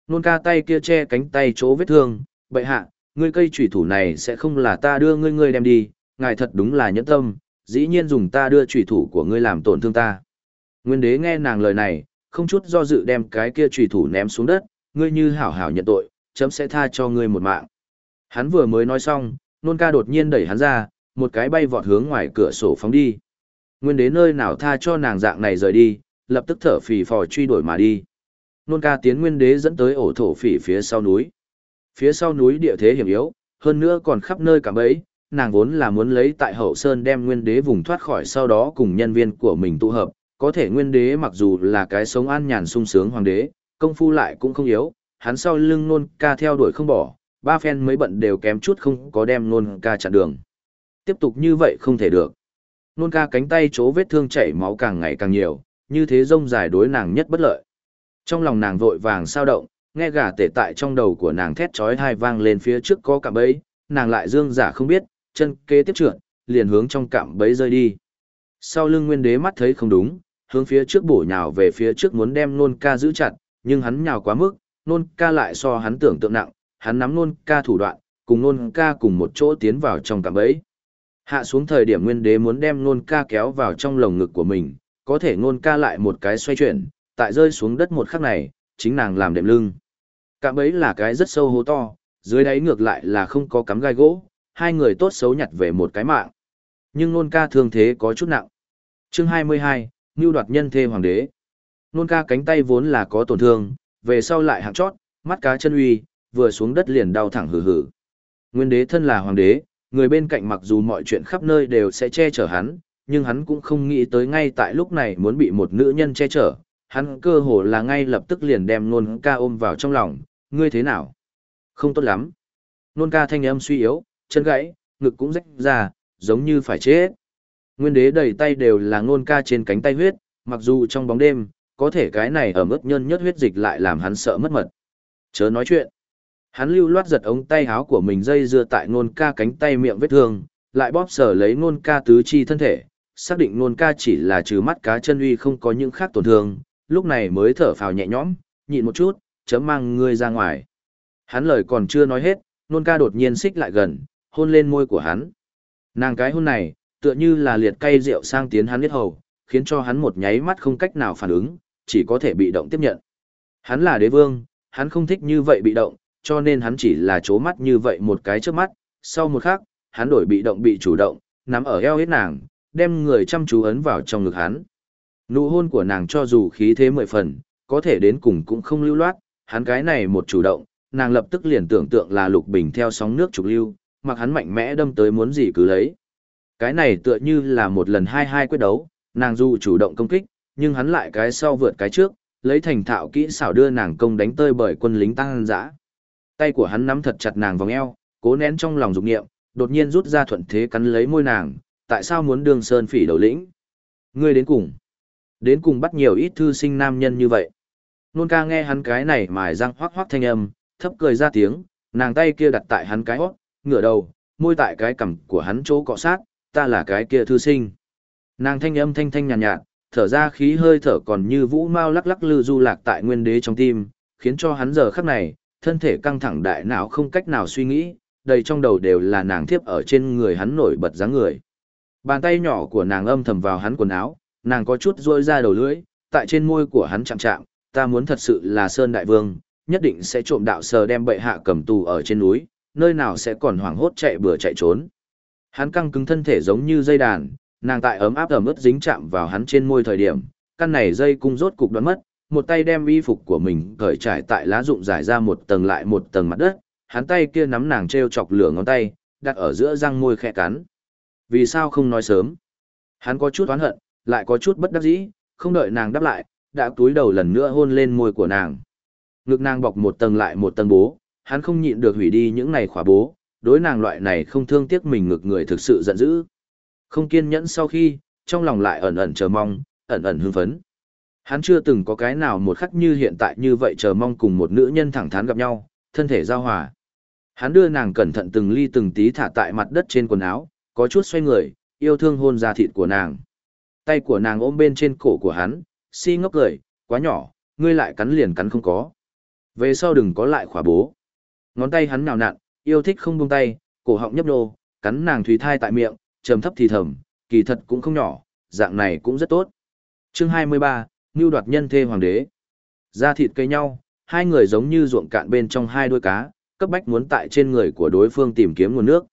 S1: Nôn ca tay kia che cánh tay chỗ vết thương, bậy hạ, ngươi cây trùy thủ này sẽ không là ta đưa ngươi ngươi đem đi, ngài thật đúng là nhẫn tâm, dĩ nhiên dùng ta đưa trùy thủ của ngươi làm tổn thương ta. Nguyên đế nghe nàng lời này, không chút do dự đem cái kia trùy thủ ném xuống đất, ngươi như hảo hảo nhận tội, chấm sẽ tha cho ngươi một mạng. Hắn vừa mới nói xong, nôn ca đột nhiên đẩy hắn ra, một cái bay vọt hướng ngoài cửa sổ phóng đi. Nguyên đế nơi nào tha cho nàng dạng này rời đi, lập tức thở phì phò truy đuổi mà đi. Nôn ca tiến nguyên đế dẫn tới ổ thổ phỉ phía sau núi. Phía sau núi địa thế hiểm yếu, hơn nữa còn khắp nơi cả bấy, nàng vốn là muốn lấy tại hậu sơn đem nguyên đế vùng thoát khỏi sau đó cùng nhân viên của mình tụ hợp. Có thể nguyên đế mặc dù là cái sống an nhàn sung sướng hoàng đế, công phu lại cũng không yếu, hắn sau lưng nôn ca theo đuổi không bỏ, ba phen mấy bận đều kém chút không có đem nôn ca chặn đường. Tiếp tục như vậy không thể được. Nôn ca cánh tay chỗ vết thương chảy máu càng ngày càng nhiều, như thế rông dài đối nàng nhất bất lợi. Trong lòng nàng vội vàng sao động, nghe gà tể tại trong đầu của nàng thét chói hai vang lên phía trước có cạm bẫy, nàng lại dương giả không biết, chân kế tiếp trượt, liền hướng trong cạm bẫy rơi đi. Sau lưng nguyên đế mắt thấy không đúng, hướng phía trước bổ nhào về phía trước muốn đem nôn ca giữ chặt, nhưng hắn nhào quá mức, nôn ca lại so hắn tưởng tượng nặng, hắn nắm nôn ca thủ đoạn, cùng nôn ca cùng một chỗ tiến vào trong cạm bẫy. Hạ xuống thời điểm nguyên đế muốn đem nôn ca kéo vào trong lồng ngực của mình, có thể nôn ca lại một cái xoay chuyển, tại rơi xuống đất một khắc này, chính nàng làm đệm lưng. Cạm bẫy là cái rất sâu hố to, dưới đáy ngược lại là không có cắm gai gỗ, hai người tốt xấu nhặt về một cái mạng. Nhưng nôn ca thương thế có chút nặng. Chương 22, Ngưu đoạt nhân thê hoàng đế. Nôn ca cánh tay vốn là có tổn thương, về sau lại hạng chót, mắt cá chân uy, vừa xuống đất liền đau thẳng hừ hừ Nguyên đế thân là hoàng đế, người bên cạnh mặc dù mọi chuyện khắp nơi đều sẽ che chở hắn, nhưng hắn cũng không nghĩ tới ngay tại lúc này muốn bị một nữ nhân che chở, hắn cơ hồ là ngay lập tức liền đem nôn ca ôm vào trong lòng, ngươi thế nào? Không tốt lắm. Nôn ca thanh âm suy yếu, chân gãy, ngực cũng rách ra, giống như phải chết. Nguyên đế đầy tay đều là nôn ca trên cánh tay huyết, mặc dù trong bóng đêm, có thể cái này ở mức nhân nhất huyết dịch lại làm hắn sợ mất mật. Chớ nói chuyện. Hắn lưu loát giật ống tay áo của mình dây dưa tại nôn ca cánh tay miệng vết thương, lại bóp sở lấy nôn ca tứ chi thân thể, xác định nôn ca chỉ là trừ mắt cá chân uy không có những khác tổn thương, lúc này mới thở phào nhẹ nhõm, nhịn một chút, chấm mang ngươi ra ngoài. Hắn lời còn chưa nói hết, nôn ca đột nhiên xích lại gần, hôn lên môi của hắn. Nàng cái hôn này, tựa như là liệt cay rượu sang tiến hắn biết hầu, khiến cho hắn một nháy mắt không cách nào phản ứng, chỉ có thể bị động tiếp nhận. Hắn là đế vương, hắn không thích như vậy bị động, cho nên hắn chỉ là chố mắt như vậy một cái trước mắt, sau một khắc, hắn đổi bị động bị chủ động, nắm ở eo hết nàng, đem người chăm chú ấn vào trong ngực hắn. Nụ hôn của nàng cho dù khí thế mười phần, có thể đến cùng cũng không lưu loát, hắn cái này một chủ động, nàng lập tức liền tưởng tượng là lục bình theo sóng nước trục lưu, mặc hắn mạnh mẽ đâm tới muốn gì cứ lấy. Cái này tựa như là một lần hai hai quyết đấu, nàng dù chủ động công kích, nhưng hắn lại cái sau vượt cái trước, lấy thành thạo kỹ xảo đưa nàng công đánh tơi bởi quân lính tăng dã. Tay của hắn nắm thật chặt nàng vòng eo, cố nén trong lòng dục niệm, đột nhiên rút ra thuận thế cắn lấy môi nàng, tại sao muốn đường sơn phỉ đầu lĩnh? Ngươi đến cùng. Đến cùng bắt nhiều ít thư sinh nam nhân như vậy. Nôn ca nghe hắn cái này mài răng hoác hoác thanh âm, thấp cười ra tiếng, nàng tay kia đặt tại hắn cái hót, ngửa đầu, môi tại cái cằm của hắn chỗ cọ sát, ta là cái kia thư sinh. Nàng thanh âm thanh thanh nhàn nhạt, nhạt, thở ra khí hơi thở còn như vũ mau lắc lắc lư du lạc tại nguyên đế trong tim, khiến cho hắn giờ khắc này, thân thể căng thẳng đại não không cách nào suy nghĩ, đầy trong đầu đều là nàng thiếp ở trên người hắn nổi bật dáng người. Bàn tay nhỏ của nàng âm thầm vào hắn quần áo, nàng có chút rôi ra đầu lưỡi, tại trên môi của hắn chạm chạm, ta muốn thật sự là Sơn Đại Vương, nhất định sẽ trộm đạo sờ đem bệ hạ cầm tù ở trên núi, nơi nào sẽ còn hoảng hốt chạy bừa chạy trốn. Hắn căng cứng thân thể giống như dây đàn, nàng tại ấm áp ẩm ướt dính chạm vào hắn trên môi thời điểm, căn này dây cung rốt cục đoán mất, một tay đem y phục của mình cởi trải tại lá rụng giải ra một tầng lại một tầng mặt đất, hắn tay kia nắm nàng treo chọc lửa ngón tay, đặt ở giữa răng môi khe cắn. Vì sao không nói sớm? Hắn có chút oán hận, lại có chút bất đắc dĩ, không đợi nàng đáp lại, đã túi đầu lần nữa hôn lên môi của nàng. Ngực nàng bọc một tầng lại một tầng bố, hắn không nhịn được hủy đi những này khỏa bố, đối nàng loại này không thương tiếc mình ngực người thực sự giận dữ. Không kiên nhẫn sau khi, trong lòng lại ẩn ẩn chờ mong, ẩn ẩn hưng phấn. Hắn chưa từng có cái nào một khắc như hiện tại như vậy chờ mong cùng một nữ nhân thẳng thắn gặp nhau, thân thể giao hòa. Hắn đưa nàng cẩn thận từng ly từng tí thả tại mặt đất trên quần áo, có chút xoay người, yêu thương hôn ra thịt của nàng. Tay của nàng ôm bên trên cổ của hắn, si ngốc cười, quá nhỏ, ngươi lại cắn liền cắn không có. Về sau đừng có lại khỏa bố. Ngón tay hắn nào nặn, yêu thích không buông tay, cổ họng nhấp nô, cắn nàng thủy thai tại miệng, trầm thấp thì thầm, kỳ thật cũng không nhỏ, dạng này cũng rất tốt. Chương 23, Ngưu đoạt nhân thê hoàng đế. Da thịt cây nhau, hai người giống như ruộng cạn bên trong hai đuôi cá, cấp bách muốn tại trên người của đối phương tìm kiếm nguồn nước.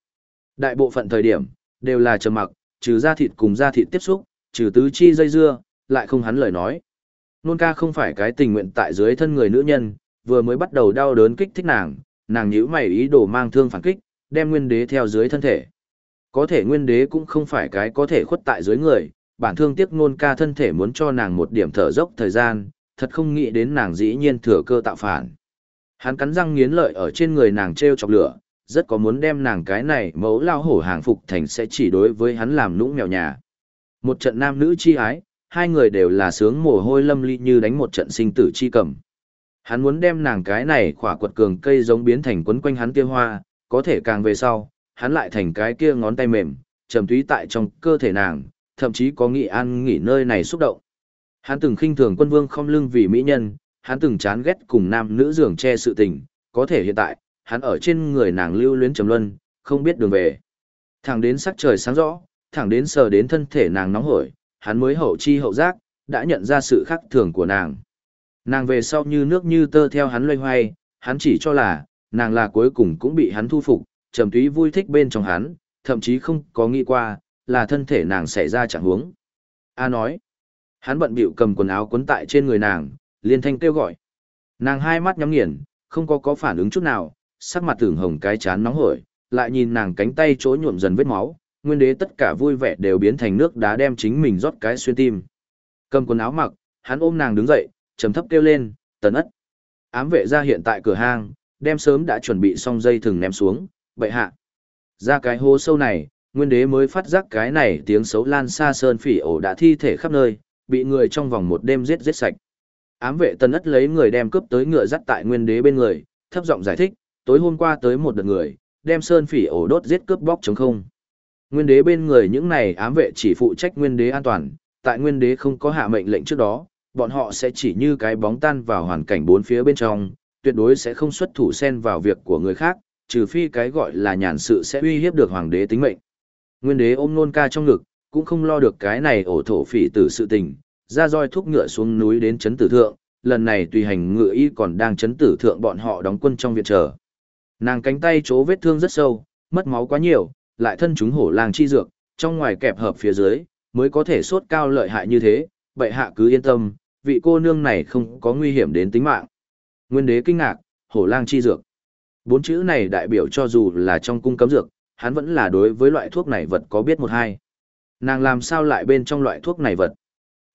S1: Đại bộ phận thời điểm, đều là trầm mặc, trừ da thịt cùng da thịt tiếp xúc, trừ tứ chi dây dưa, lại không hắn lời nói. Nôn ca không phải cái tình nguyện tại dưới thân người nữ nhân, vừa mới bắt đầu đau đớn kích thích nàng, nàng nhíu mày ý đồ mang thương phản kích, đem nguyên đế theo dưới thân thể. Có thể nguyên đế cũng không phải cái có thể khuất tại dưới người, bản thương tiếc ngôn ca thân thể muốn cho nàng một điểm thở dốc thời gian, thật không nghĩ đến nàng dĩ nhiên thừa cơ tạo phản. Hắn cắn răng nghiến lợi ở trên người nàng treo chọc lửa, rất có muốn đem nàng cái này mẫu lao hổ hàng phục thành sẽ chỉ đối với hắn làm nũng mèo nhà. Một trận nam nữ chi ái, hai người đều là sướng mồ hôi lâm ly như đánh một trận sinh tử chi cầm. Hắn muốn đem nàng cái này khỏa quật cường cây giống biến thành quấn quanh hắn tiêu hoa, có thể càng về sau, hắn lại thành cái kia ngón tay mềm, trầm túy tại trong cơ thể nàng, thậm chí có nghị an nghỉ nơi này xúc động. Hắn từng khinh thường quân vương không lưng vì mỹ nhân, hắn từng chán ghét cùng nam nữ giường che sự tình, có thể hiện tại, hắn ở trên người nàng lưu luyến trầm luân, không biết đường về. Thẳng đến sắc trời sáng rõ, thẳng đến sờ đến thân thể nàng nóng hổi, hắn mới hậu chi hậu giác, đã nhận ra sự khác thường của nàng. Nàng về sau như nước như tơ theo hắn loay hoay, hắn chỉ cho là, nàng là cuối cùng cũng bị hắn thu phục, trầm túy vui thích bên trong hắn, thậm chí không có nghĩ qua, là thân thể nàng xảy ra chẳng huống. A nói, hắn bận bịu cầm quần áo quấn tại trên người nàng, liên thanh kêu gọi. Nàng hai mắt nhắm nghiền, không có có phản ứng chút nào, sắc mặt tưởng hồng cái chán nóng hổi, lại nhìn nàng cánh tay chỗ nhuộm dần vết máu, nguyên đế tất cả vui vẻ đều biến thành nước đá đem chính mình rót cái xuyên tim. Cầm quần áo mặc, hắn ôm nàng đứng dậy, trầm thấp kêu lên, tần ất. Ám vệ ra hiện tại cửa hang, đem sớm đã chuẩn bị xong dây thừng ném xuống, bậy hạ. Ra cái hố sâu này, nguyên đế mới phát giác cái này tiếng xấu lan xa sơn phỉ ổ đã thi thể khắp nơi, bị người trong vòng một đêm giết giết sạch. Ám vệ tần ất lấy người đem cướp tới ngựa dắt tại nguyên đế bên người, thấp giọng giải thích, tối hôm qua tới một đợt người, đem sơn phỉ ổ đốt giết cướp bóc chống không. Nguyên đế bên người những này ám vệ chỉ phụ trách nguyên đế an toàn, tại nguyên đế không có hạ mệnh lệnh trước đó, bọn họ sẽ chỉ như cái bóng tan vào hoàn cảnh bốn phía bên trong, tuyệt đối sẽ không xuất thủ xen vào việc của người khác, trừ phi cái gọi là nhàn sự sẽ uy hiếp được hoàng đế tính mệnh. Nguyên đế ôm nôn ca trong ngực, cũng không lo được cái này ổ thổ phỉ tử sự tình, ra roi thúc ngựa xuống núi đến chấn tử thượng, lần này tùy hành ngựa y còn đang chấn tử thượng bọn họ đóng quân trong viện chờ. Nàng cánh tay chỗ vết thương rất sâu, mất máu quá nhiều, lại thân chúng hổ lang chi dược, trong ngoài kẹp hợp phía dưới, mới có thể sốt cao lợi hại như thế, bệ hạ cứ yên tâm, vị cô nương này không có nguy hiểm đến tính mạng. Nguyên đế kinh ngạc, hổ lang chi dược. Bốn chữ này đại biểu cho dù là trong cung cấm dược, hắn vẫn là đối với loại thuốc này vật có biết một hai. Nàng làm sao lại bên trong loại thuốc này vật?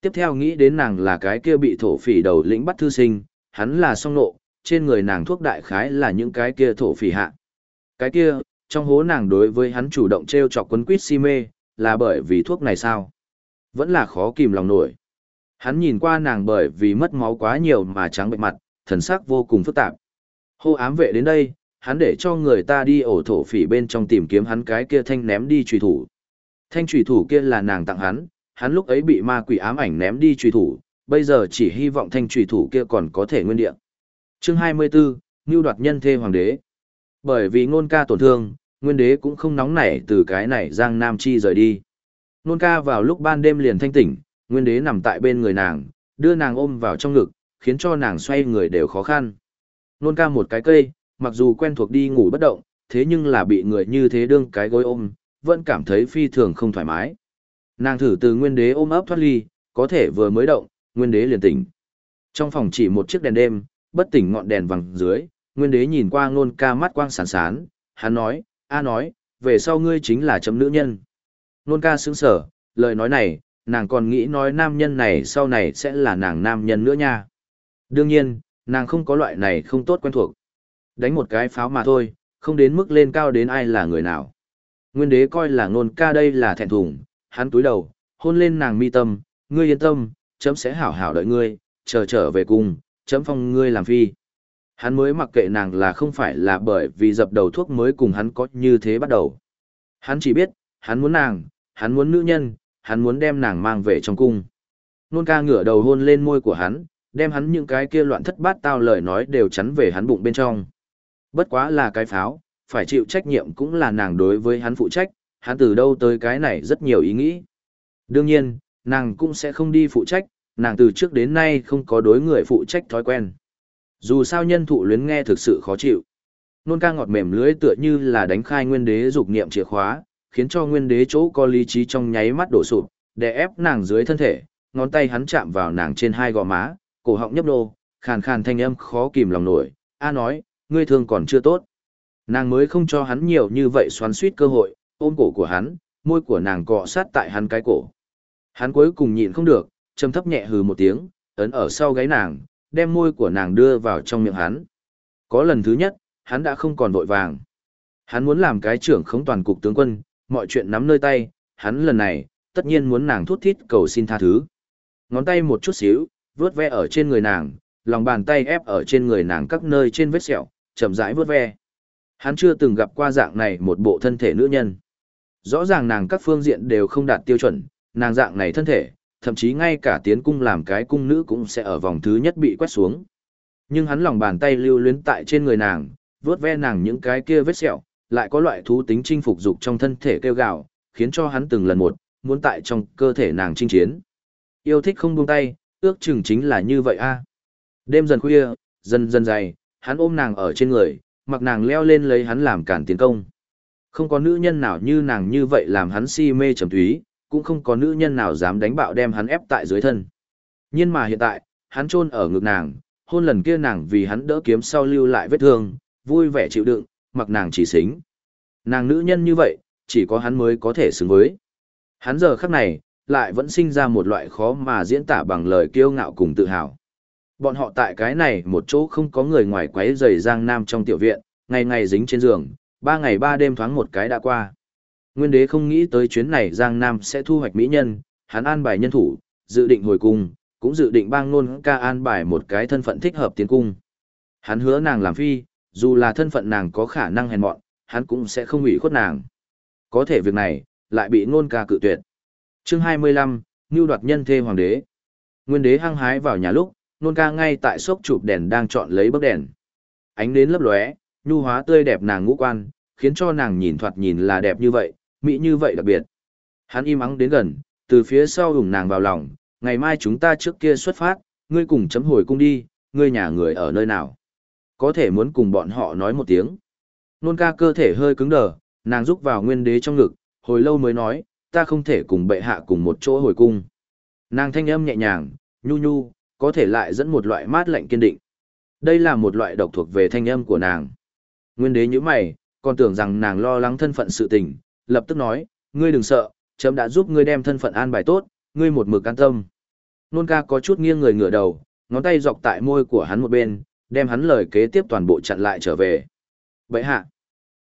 S1: Tiếp theo nghĩ đến nàng là cái kia bị thổ phỉ đầu lĩnh bắt thư sinh, hắn là song nộ, trên người nàng thuốc đại khái là những cái kia thổ phỉ hạ. Cái kia, trong hố nàng đối với hắn chủ động treo chọc quấn quýt si mê, là bởi vì thuốc này sao? Vẫn là khó kìm lòng nổi. Hắn nhìn qua nàng bởi vì mất máu quá nhiều mà trắng bệnh mặt, thần sắc vô cùng phức tạp. Hô ám vệ đến đây, hắn để cho người ta đi ổ thổ phỉ bên trong tìm kiếm hắn cái kia thanh ném đi trùy thủ. Thanh trùy thủ kia là nàng tặng hắn, hắn lúc ấy bị ma quỷ ám ảnh ném đi trùy thủ, bây giờ chỉ hy vọng thanh trùy thủ kia còn có thể nguyên địa. Chương 24, ngưu đoạt nhân thê hoàng đế. Bởi vì ngôn ca tổn thương, nguyên đế cũng không nóng nảy từ cái này Giang Nam Chi rời đi. Ngôn ca vào lúc ban đêm liền thanh tỉnh, nguyên đế nằm tại bên người nàng, đưa nàng ôm vào trong ngực, khiến cho nàng xoay người đều khó khăn. Ngôn ca một cái cây, mặc dù quen thuộc đi ngủ bất động, thế nhưng là bị người như thế đương cái gối ôm, vẫn cảm thấy phi thường không thoải mái. Nàng thử từ nguyên đế ôm ấp thoát ly, có thể vừa mới động, nguyên đế liền tỉnh. Trong phòng chỉ một chiếc đèn đêm, bất tỉnh ngọn đèn vàng dưới, nguyên đế nhìn qua ngôn ca mắt quang sán sán, hắn nói, a nói, về sau ngươi chính là chấm nữ nhân. Ngôn ca sững sở, lời nói này, nàng còn nghĩ nói nam nhân này sau này sẽ là nàng nam nhân nữa nha. Đương nhiên, nàng không có loại này không tốt quen thuộc. Đánh một cái pháo mà thôi, không đến mức lên cao đến ai là người nào. Nguyên đế coi là ngôn ca đây là thẹn thùng, hắn túi đầu, hôn lên nàng mi tâm, ngươi yên tâm, chấm sẽ hảo hảo đợi ngươi, chờ trở về cùng, chấm phong ngươi làm phi. Hắn mới mặc kệ nàng là không phải là bởi vì dập đầu thuốc mới cùng hắn có như thế bắt đầu. Hắn chỉ biết, hắn muốn nàng, hắn muốn nữ nhân, hắn muốn đem nàng mang về trong cung. Nôn ca ngửa đầu hôn lên môi của hắn, đem hắn những cái kia loạn thất bát tao lời nói đều chắn về hắn bụng bên trong. Bất quá là cái pháo, phải chịu trách nhiệm cũng là nàng đối với hắn phụ trách, hắn từ đâu tới cái này rất nhiều ý nghĩ. Đương nhiên, nàng cũng sẽ không đi phụ trách, nàng từ trước đến nay không có đối người phụ trách thói quen. Dù sao nhân thụ luyến nghe thực sự khó chịu. Nôn ca ngọt mềm lưới tựa như là đánh khai nguyên đế dục niệm chìa khóa, khiến cho nguyên đế chỗ có lý trí trong nháy mắt đổ sụp, để ép nàng dưới thân thể, ngón tay hắn chạm vào nàng trên hai gò má, cổ họng nhấp nô, khàn khàn thanh âm khó kìm lòng nổi, a nói, ngươi thương còn chưa tốt. Nàng mới không cho hắn nhiều như vậy xoắn suýt cơ hội, ôm cổ của hắn, môi của nàng cọ sát tại hắn cái cổ. Hắn cuối cùng nhịn không được, trầm thấp nhẹ hừ một tiếng, ấn ở sau gáy nàng, đem môi của nàng đưa vào trong miệng hắn. Có lần thứ nhất, hắn đã không còn vội vàng. Hắn muốn làm cái trưởng không toàn cục tướng quân, mọi chuyện nắm nơi tay, hắn lần này, tất nhiên muốn nàng thút thít cầu xin tha thứ. Ngón tay một chút xíu, vuốt ve ở trên người nàng, lòng bàn tay ép ở trên người nàng các nơi trên vết sẹo, chậm rãi vuốt ve. Hắn chưa từng gặp qua dạng này một bộ thân thể nữ nhân. Rõ ràng nàng các phương diện đều không đạt tiêu chuẩn, nàng dạng này thân thể, thậm chí ngay cả tiến cung làm cái cung nữ cũng sẽ ở vòng thứ nhất bị quét xuống. Nhưng hắn lòng bàn tay lưu luyến tại trên người nàng, vuốt ve nàng những cái kia vết sẹo, lại có loại thú tính chinh phục dục trong thân thể kêu gào, khiến cho hắn từng lần một, muốn tại trong cơ thể nàng chinh chiến. Yêu thích không buông tay, ước chừng chính là như vậy a. Đêm dần khuya, dần dần dày, hắn ôm nàng ở trên người, mặc nàng leo lên lấy hắn làm cản tiến công. Không có nữ nhân nào như nàng như vậy làm hắn si mê trầm thúy, cũng không có nữ nhân nào dám đánh bạo đem hắn ép tại dưới thân. Nhưng mà hiện tại, hắn chôn ở ngực nàng, hôn lần kia nàng vì hắn đỡ kiếm sau lưu lại vết thương, vui vẻ chịu đựng, mặc nàng chỉ xính. Nàng nữ nhân như vậy, chỉ có hắn mới có thể xứng với. Hắn giờ khắc này, lại vẫn sinh ra một loại khó mà diễn tả bằng lời kiêu ngạo cùng tự hào. Bọn họ tại cái này một chỗ không có người ngoài quấy rầy Giang Nam trong tiểu viện, ngày ngày dính trên giường, ba ngày ba đêm thoáng một cái đã qua. Nguyên đế không nghĩ tới chuyến này Giang Nam sẽ thu hoạch mỹ nhân, hắn an bài nhân thủ, dự định hồi cung, cũng dự định bang nôn ca an bài một cái thân phận thích hợp tiến cung. Hắn hứa nàng làm phi, dù là thân phận nàng có khả năng hèn mọn, hắn cũng sẽ không ủy khuất nàng. Có thể việc này, lại bị nôn ca cự tuyệt. chương 25, Ngưu đoạt nhân thê hoàng đế. Nguyên đế hăng hái vào nhà lúc, nôn ca ngay tại sốc chụp đèn đang chọn lấy bức đèn. Ánh đến lấp lóe, nhu hóa tươi đẹp nàng ngũ quan, khiến cho nàng nhìn thoạt nhìn là đẹp như vậy, mỹ như vậy đặc biệt. Hắn im ắng đến gần, từ phía sau hùng nàng vào lòng, ngày mai chúng ta trước kia xuất phát, ngươi cùng chấm hồi cung đi, ngươi nhà người ở nơi nào. Có thể muốn cùng bọn họ nói một tiếng. Nôn ca cơ thể hơi cứng đờ, nàng rúc vào nguyên đế trong ngực, hồi lâu mới nói, ta không thể cùng bệ hạ cùng một chỗ hồi cung. Nàng thanh âm nhẹ nhàng, nhu nhu, có thể lại dẫn một loại mát lạnh kiên định. Đây là một loại độc thuộc về thanh âm của nàng. Nguyên đế như mày, còn tưởng rằng nàng lo lắng thân phận sự tình, lập tức nói, ngươi đừng sợ, chấm đã giúp ngươi đem thân phận an bài tốt, ngươi một mực an tâm. Nôn ca có chút nghiêng người ngửa đầu, ngón tay dọc tại môi của hắn một bên, đem hắn lời kế tiếp toàn bộ chặn lại trở về. Vậy hạ,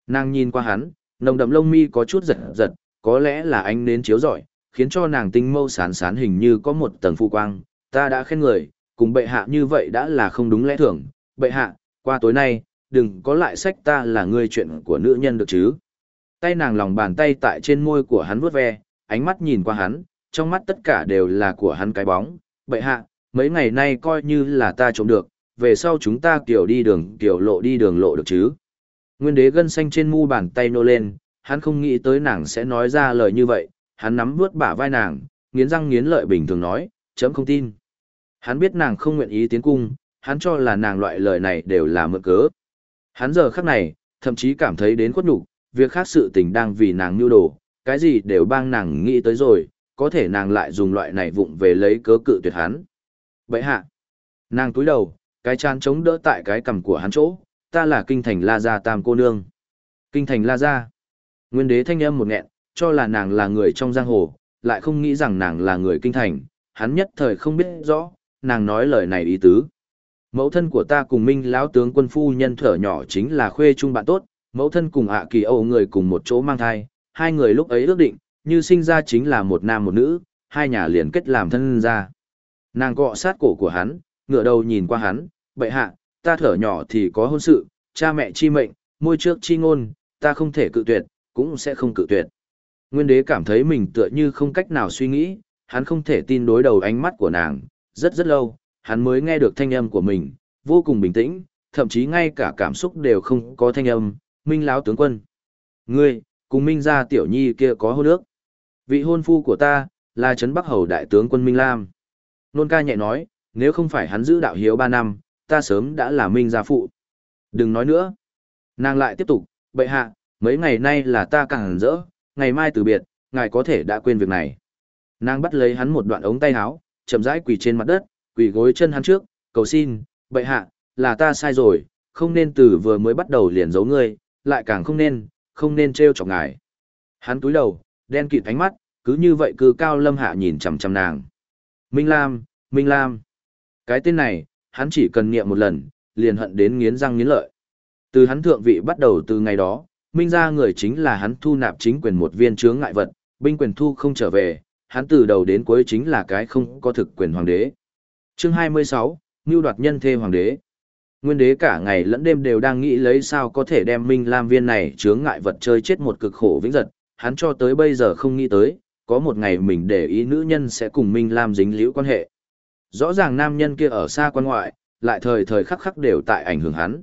S1: nàng nhìn qua hắn, nồng đậm lông mi có chút giật giật, có lẽ là ánh nến chiếu rọi, khiến cho nàng tinh mâu sán sán hình như có một tầng phu quang, ta đã khen người, cùng bệ hạ như vậy đã là không đúng lẽ thường, bệ hạ, qua tối nay, đừng có lại sách ta là người chuyện của nữ nhân được chứ. Tay nàng lòng bàn tay tại trên môi của hắn vuốt ve, ánh mắt nhìn qua hắn, trong mắt tất cả đều là của hắn cái bóng, bệ hạ, mấy ngày nay coi như là ta trộm được, về sau chúng ta kiểu đi đường kiểu lộ đi đường lộ được chứ. Nguyên đế gân xanh trên mu bàn tay nô lên, hắn không nghĩ tới nàng sẽ nói ra lời như vậy, hắn nắm vuốt bả vai nàng, nghiến răng nghiến lợi bình thường nói, chấm không tin. Hắn biết nàng không nguyện ý tiến cung, hắn cho là nàng loại lời này đều là mượn cớ. Hắn giờ khắc này, thậm chí cảm thấy đến khuất nhục, việc khác sự tình đang vì nàng nưu đồ, cái gì đều bang nàng nghĩ tới rồi, có thể nàng lại dùng loại này vụng về lấy cớ cự tuyệt hắn. Vậy hạ, nàng túi đầu, cái chán chống đỡ tại cái cằm của hắn chỗ, ta là kinh thành La Gia Tam cô nương. Kinh thành La Gia. Nguyên đế thanh âm một nghẹn, cho là nàng là người trong giang hồ, lại không nghĩ rằng nàng là người kinh thành, hắn nhất thời không biết rõ, nàng nói lời này ý tứ. Mẫu thân của ta cùng Minh lão tướng quân phu nhân thở nhỏ chính là khuê trung bạn tốt, mẫu thân cùng ạ kỳ âu người cùng một chỗ mang thai, hai người lúc ấy ước định, như sinh ra chính là một nam một nữ, hai nhà liền kết làm thân ra. Nàng cọ sát cổ của hắn, ngửa đầu nhìn qua hắn, bệ hạ, ta thở nhỏ thì có hôn sự, cha mẹ chi mệnh, môi trước chi ngôn, ta không thể cự tuyệt, cũng sẽ không cự tuyệt. Nguyên đế cảm thấy mình tựa như không cách nào suy nghĩ, hắn không thể tin đối đầu ánh mắt của nàng, rất rất lâu, hắn mới nghe được thanh âm của mình, vô cùng bình tĩnh, thậm chí ngay cả cảm xúc đều không có thanh âm, minh Lão tướng quân. Ngươi, cùng minh gia tiểu nhi kia có hôn ước. Vị hôn phu của ta, là Trấn Bắc Hầu đại tướng quân Minh Lam. Nôn ca nhẹ nói, nếu không phải hắn giữ đạo hiếu ba năm, ta sớm đã là Minh gia phụ. Đừng nói nữa. Nàng lại tiếp tục, bệ hạ, mấy ngày nay là ta càng rỡ, ngày mai từ biệt, ngài có thể đã quên việc này. Nàng bắt lấy hắn một đoạn ống tay áo, chậm rãi quỳ trên mặt đất, quỳ gối chân hắn trước, cầu xin, bệ hạ, là ta sai rồi, không nên từ vừa mới bắt đầu liền giấu ngươi, lại càng không nên, không nên trêu chọc ngài. Hắn túi đầu, đen kịt ánh mắt, cứ như vậy cứ cao lâm hạ nhìn chằm chằm nàng. Minh Lam, Minh Lam. Cái tên này, hắn chỉ cần niệm một lần, liền hận đến nghiến răng nghiến lợi. Từ hắn thượng vị bắt đầu từ ngày đó, Minh ra người chính là hắn thu nạp chính quyền một viên chướng ngại vật, binh quyền thu không trở về, hắn từ đầu đến cuối chính là cái không có thực quyền hoàng đế. Chương 26, Ngưu đoạt nhân thê hoàng đế. Nguyên đế cả ngày lẫn đêm đều đang nghĩ lấy sao có thể đem Minh Lam viên này chướng ngại vật chơi chết một cực khổ vĩnh giật, hắn cho tới bây giờ không nghĩ tới, có một ngày mình để ý nữ nhân sẽ cùng Minh Lam dính liễu quan hệ. Rõ ràng nam nhân kia ở xa quan ngoại, lại thời thời khắc khắc đều tại ảnh hưởng hắn.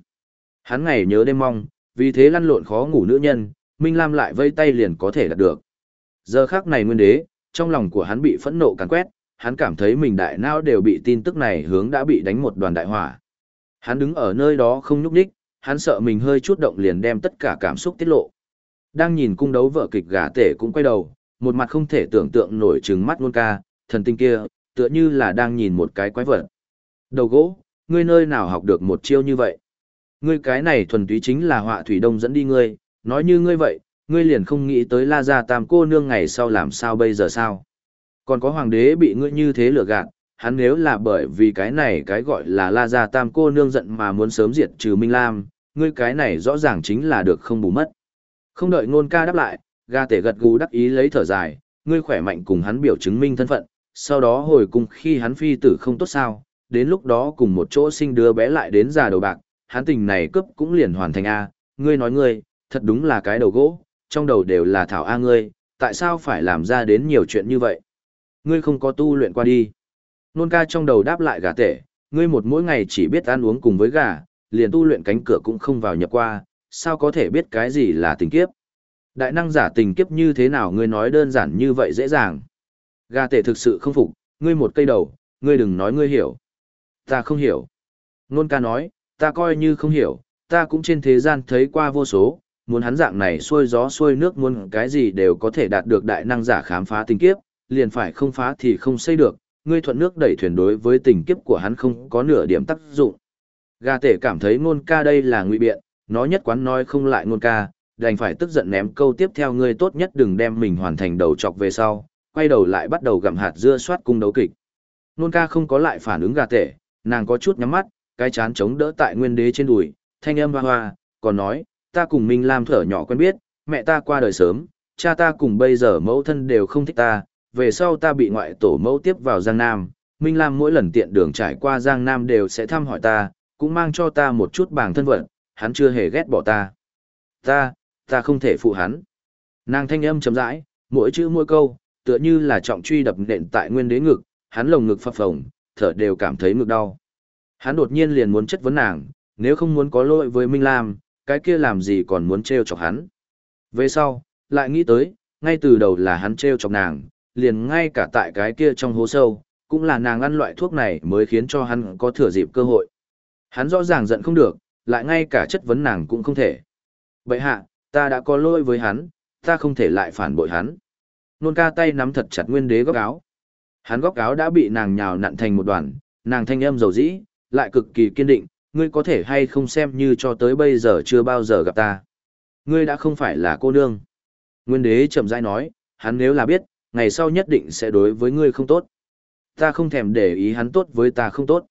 S1: Hắn ngày nhớ đêm mong, vì thế lăn lộn khó ngủ nữ nhân, Minh Lam lại vây tay liền có thể đạt được. Giờ khắc này nguyên đế, trong lòng của hắn bị phẫn nộ càn quét, hắn cảm thấy mình đại não đều bị tin tức này hướng đã bị đánh một đoàn đại hỏa. Hắn đứng ở nơi đó không nhúc nhích, hắn sợ mình hơi chút động liền đem tất cả cảm xúc tiết lộ. Đang nhìn cung đấu vợ kịch gà tể cũng quay đầu, một mặt không thể tưởng tượng nổi trừng mắt luôn ca, thần tinh kia, tựa như là đang nhìn một cái quái vật. Đầu gỗ, ngươi nơi nào học được một chiêu như vậy? Ngươi cái này thuần túy chính là họa thủy đông dẫn đi ngươi, nói như ngươi vậy, ngươi liền không nghĩ tới la gia tam cô nương ngày sau làm sao bây giờ sao? Còn có hoàng đế bị ngươi như thế lừa gạt, hắn nếu là bởi vì cái này cái gọi là la gia tam cô nương giận mà muốn sớm diệt trừ Minh Lam, ngươi cái này rõ ràng chính là được không bù mất. Không đợi ngôn ca đáp lại, ga tể gật gù đắc ý lấy thở dài, ngươi khỏe mạnh cùng hắn biểu chứng minh thân phận, sau đó hồi cùng khi hắn phi tử không tốt sao, đến lúc đó cùng một chỗ sinh đứa bé lại đến già đầu bạc, hắn tình này cướp cũng liền hoàn thành A, ngươi nói ngươi, thật đúng là cái đầu gỗ, trong đầu đều là thảo A ngươi, tại sao phải làm ra đến nhiều chuyện như vậy? Ngươi không có tu luyện qua đi. Nôn ca trong đầu đáp lại gà tể, ngươi một mỗi ngày chỉ biết ăn uống cùng với gà, liền tu luyện cánh cửa cũng không vào nhập qua, sao có thể biết cái gì là tình kiếp? Đại năng giả tình kiếp như thế nào ngươi nói đơn giản như vậy dễ dàng. Gà tể thực sự không phục, ngươi một cây đầu, ngươi đừng nói ngươi hiểu. Ta không hiểu. Nôn ca nói, ta coi như không hiểu, ta cũng trên thế gian thấy qua vô số, muốn hắn dạng này xuôi gió xuôi nước muốn cái gì đều có thể đạt được đại năng giả khám phá tình kiếp, liền phải không phá thì không xây được, ngươi thuận nước đẩy thuyền đối với tình kiếp của hắn không có nửa điểm tác dụng. Gà tể cảm thấy ngôn ca đây là ngụy biện, nó nhất quán nói không lại ngôn ca, đành phải tức giận ném câu tiếp theo ngươi tốt nhất đừng đem mình hoàn thành đầu chọc về sau, quay đầu lại bắt đầu gặm hạt dưa soát cung đấu kịch. Ngôn ca không có lại phản ứng gà tể, nàng có chút nhắm mắt, cái chán chống đỡ tại nguyên đế trên đùi, thanh âm hoa hoa, còn nói, ta cùng Minh Lam thở nhỏ quen biết, mẹ ta qua đời sớm, cha ta cùng bây giờ mẫu thân đều không thích ta, về sau ta bị ngoại tổ mẫu tiếp vào Giang Nam, Minh Lam mỗi lần tiện đường trải qua Giang Nam đều sẽ thăm hỏi ta, cũng mang cho ta một chút bảng thân vận, hắn chưa hề ghét bỏ ta. Ta, ta không thể phụ hắn. Nàng thanh âm chấm rãi, mỗi chữ mỗi câu, tựa như là trọng truy đập nện tại nguyên đế ngực, hắn lồng ngực phập phồng, thở đều cảm thấy ngực đau. Hắn đột nhiên liền muốn chất vấn nàng, nếu không muốn có lỗi với Minh Lam, cái kia làm gì còn muốn trêu chọc hắn. Về sau, lại nghĩ tới, ngay từ đầu là hắn trêu chọc nàng, liền ngay cả tại cái kia trong hố sâu, cũng là nàng ăn loại thuốc này mới khiến cho hắn có thừa dịp cơ hội. Hắn rõ ràng giận không được, lại ngay cả chất vấn nàng cũng không thể. Vậy hạ, ta đã có lỗi với hắn, ta không thể lại phản bội hắn. Nôn ca tay nắm thật chặt nguyên đế góc áo. Hắn góc áo đã bị nàng nhào nặn thành một đoàn, nàng thanh âm dầu dĩ, lại cực kỳ kiên định, ngươi có thể hay không xem như cho tới bây giờ chưa bao giờ gặp ta. Ngươi đã không phải là cô nương. Nguyên đế chậm rãi nói, hắn nếu là biết, ngày sau nhất định sẽ đối với ngươi không tốt. Ta không thèm để ý hắn tốt với ta không tốt.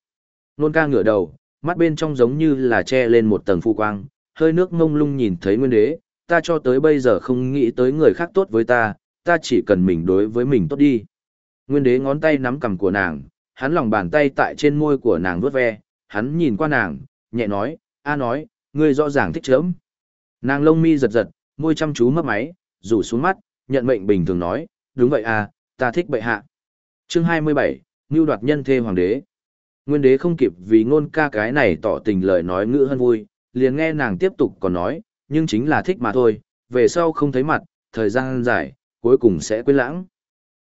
S1: Nôn ca ngửa đầu, mắt bên trong giống như là che lên một tầng phu quang, hơi nước ngông lung nhìn thấy nguyên đế, ta cho tới bây giờ không nghĩ tới người khác tốt với ta, ta chỉ cần mình đối với mình tốt đi. Nguyên đế ngón tay nắm cầm của nàng, hắn lòng bàn tay tại trên môi của nàng vuốt ve, hắn nhìn qua nàng, nhẹ nói, a nói, ngươi rõ ràng thích chớm. Nàng lông mi giật giật, môi chăm chú mấp máy, rủ xuống mắt, nhận mệnh bình thường nói, đúng vậy à, ta thích bệ hạ. Chương 27, Ngưu đoạt nhân thê hoàng đế. Nguyên đế không kịp vì ngôn ca cái này tỏ tình lời nói ngữ hơn vui, liền nghe nàng tiếp tục còn nói, nhưng chính là thích mà thôi, về sau không thấy mặt, thời gian dài, cuối cùng sẽ quên lãng.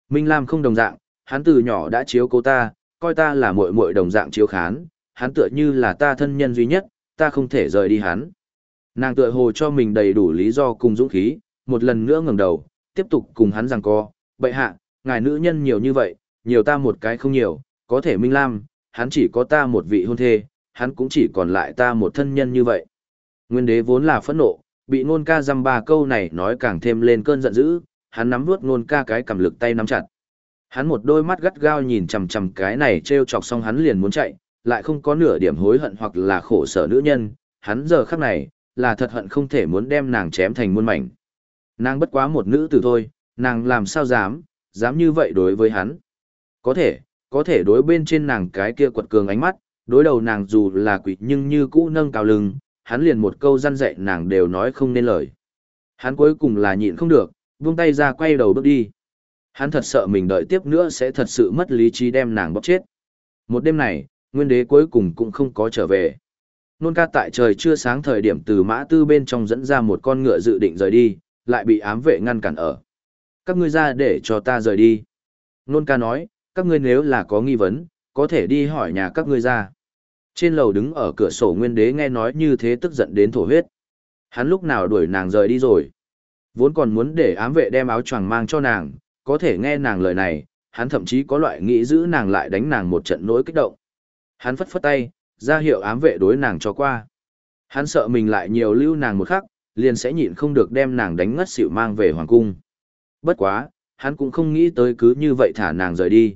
S1: Minh Lam không đồng dạng, hắn từ nhỏ đã chiếu cố ta, coi ta là muội muội đồng dạng chiếu khán, hắn tựa như là ta thân nhân duy nhất, ta không thể rời đi hắn. Nàng tựa hồ cho mình đầy đủ lý do cùng dũng khí, một lần nữa ngẩng đầu, tiếp tục cùng hắn rằng co, bệ hạ, ngài nữ nhân nhiều như vậy, nhiều ta một cái không nhiều, có thể Minh Lam, hắn chỉ có ta một vị hôn thê, hắn cũng chỉ còn lại ta một thân nhân như vậy. Nguyên đế vốn là phẫn nộ, bị nôn ca dăm ba câu này nói càng thêm lên cơn giận dữ, hắn nắm vuốt nôn ca cái cầm lực tay nắm chặt. Hắn một đôi mắt gắt gao nhìn chằm chằm cái này treo chọc xong hắn liền muốn chạy, lại không có nửa điểm hối hận hoặc là khổ sở nữ nhân, hắn giờ khắc này, là thật hận không thể muốn đem nàng chém thành muôn mảnh. Nàng bất quá một nữ tử thôi, nàng làm sao dám, dám như vậy đối với hắn. Có thể, có thể đối bên trên nàng cái kia quật cường ánh mắt, đối đầu nàng dù là quỷ nhưng như cũ nâng cao lưng, hắn liền một câu răn dạy nàng đều nói không nên lời. Hắn cuối cùng là nhịn không được, buông tay ra quay đầu bước đi. Hắn thật sợ mình đợi tiếp nữa sẽ thật sự mất lý trí đem nàng bóp chết. Một đêm này, nguyên đế cuối cùng cũng không có trở về. Nôn ca tại trời chưa sáng thời điểm từ mã tư bên trong dẫn ra một con ngựa dự định rời đi, lại bị ám vệ ngăn cản ở. Các ngươi ra để cho ta rời đi. Nôn ca nói, các ngươi nếu là có nghi vấn, có thể đi hỏi nhà các ngươi ra. Trên lầu đứng ở cửa sổ nguyên đế nghe nói như thế tức giận đến thổ huyết. Hắn lúc nào đuổi nàng rời đi rồi. Vốn còn muốn để ám vệ đem áo choàng mang cho nàng, có thể nghe nàng lời này, hắn thậm chí có loại nghĩ giữ nàng lại đánh nàng một trận nỗi kích động. Hắn phất phất tay, ra hiệu ám vệ đối nàng cho qua. Hắn sợ mình lại nhiều lưu nàng một khắc, liền sẽ nhịn không được đem nàng đánh ngất xỉu mang về hoàng cung. Bất quá, hắn cũng không nghĩ tới cứ như vậy thả nàng rời đi.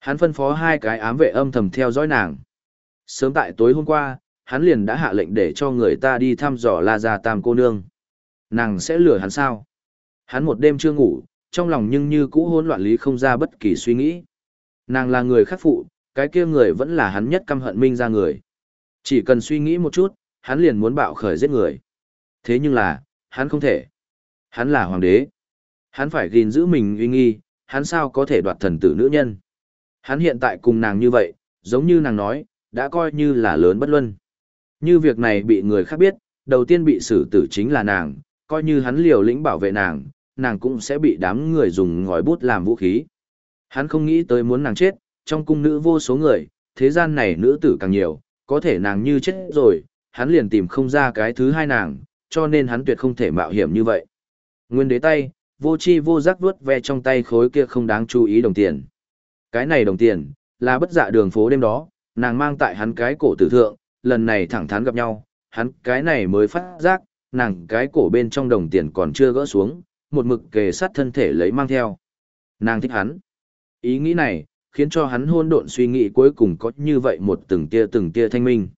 S1: Hắn phân phó hai cái ám vệ âm thầm theo dõi nàng. Sớm tại tối hôm qua, hắn liền đã hạ lệnh để cho người ta đi thăm dò La Gia Tam cô nương. Nàng sẽ lừa hắn sao? Hắn một đêm chưa ngủ, trong lòng nhưng như cũ hỗn loạn lý không ra bất kỳ suy nghĩ. Nàng là người khắc phụ, cái kia người vẫn là hắn nhất căm hận minh ra người. Chỉ cần suy nghĩ một chút, hắn liền muốn bạo khởi giết người. Thế nhưng là, hắn không thể. Hắn là hoàng đế. Hắn phải gìn giữ mình uy nghi, hắn sao có thể đoạt thần tử nữ nhân. Hắn hiện tại cùng nàng như vậy, giống như nàng nói, đã coi như là lớn bất luân. Như việc này bị người khác biết, đầu tiên bị xử tử chính là nàng, coi như hắn liều lĩnh bảo vệ nàng, nàng cũng sẽ bị đám người dùng ngòi bút làm vũ khí. Hắn không nghĩ tới muốn nàng chết, trong cung nữ vô số người, thế gian này nữ tử càng nhiều, có thể nàng như chết rồi, hắn liền tìm không ra cái thứ hai nàng, cho nên hắn tuyệt không thể mạo hiểm như vậy. Nguyên đế tay, vô chi vô giác vuốt ve trong tay khối kia không đáng chú ý đồng tiền. Cái này đồng tiền, là bất dạ đường phố đêm đó, nàng mang tại hắn cái cổ tử thượng, lần này thẳng thắn gặp nhau, hắn cái này mới phát giác, nàng cái cổ bên trong đồng tiền còn chưa gỡ xuống, một mực kề sát thân thể lấy mang theo. Nàng thích hắn. Ý nghĩ này, khiến cho hắn hôn độn suy nghĩ cuối cùng có như vậy một từng tia từng tia thanh minh.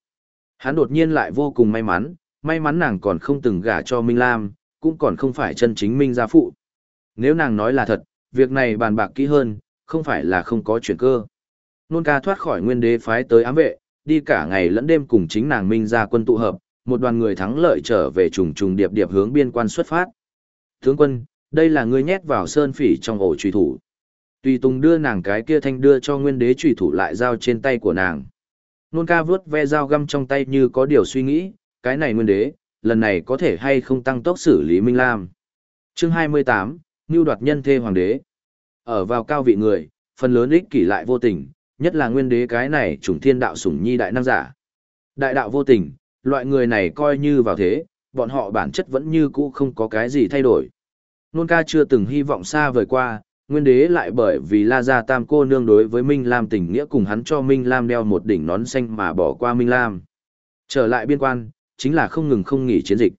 S1: Hắn đột nhiên lại vô cùng may mắn, may mắn nàng còn không từng gả cho Minh Lam, cũng còn không phải chân chính Minh gia phụ. Nếu nàng nói là thật, việc này bàn bạc kỹ hơn, không phải là không có chuyển cơ. Nôn ca thoát khỏi nguyên đế phái tới ám vệ, đi cả ngày lẫn đêm cùng chính nàng Minh gia quân tụ hợp, một đoàn người thắng lợi trở về trùng trùng điệp điệp hướng biên quan xuất phát. Tướng quân, đây là người nhét vào sơn phỉ trong ổ truy thủ. Tùy Tùng đưa nàng cái kia thanh đưa cho nguyên đế trùy thủ lại dao trên tay của nàng. Nôn ca vướt ve dao găm trong tay như có điều suy nghĩ, cái này nguyên đế, lần này có thể hay không tăng tốc xử lý Minh Lam. Chương 28, Ngưu đoạt nhân thê hoàng đế. Ở vào cao vị người, phần lớn ích kỷ lại vô tình, nhất là nguyên đế cái này trùng thiên đạo sủng nhi đại năng giả. Đại đạo vô tình, loại người này coi như vào thế, bọn họ bản chất vẫn như cũ không có cái gì thay đổi. Nôn ca chưa từng hy vọng xa vời qua, nguyên đế lại bởi vì La Gia Tam cô nương đối với Minh Lam tình nghĩa cùng hắn cho Minh Lam đeo một đỉnh nón xanh mà bỏ qua Minh Lam. Trở lại biên quan, chính là không ngừng không nghỉ chiến dịch.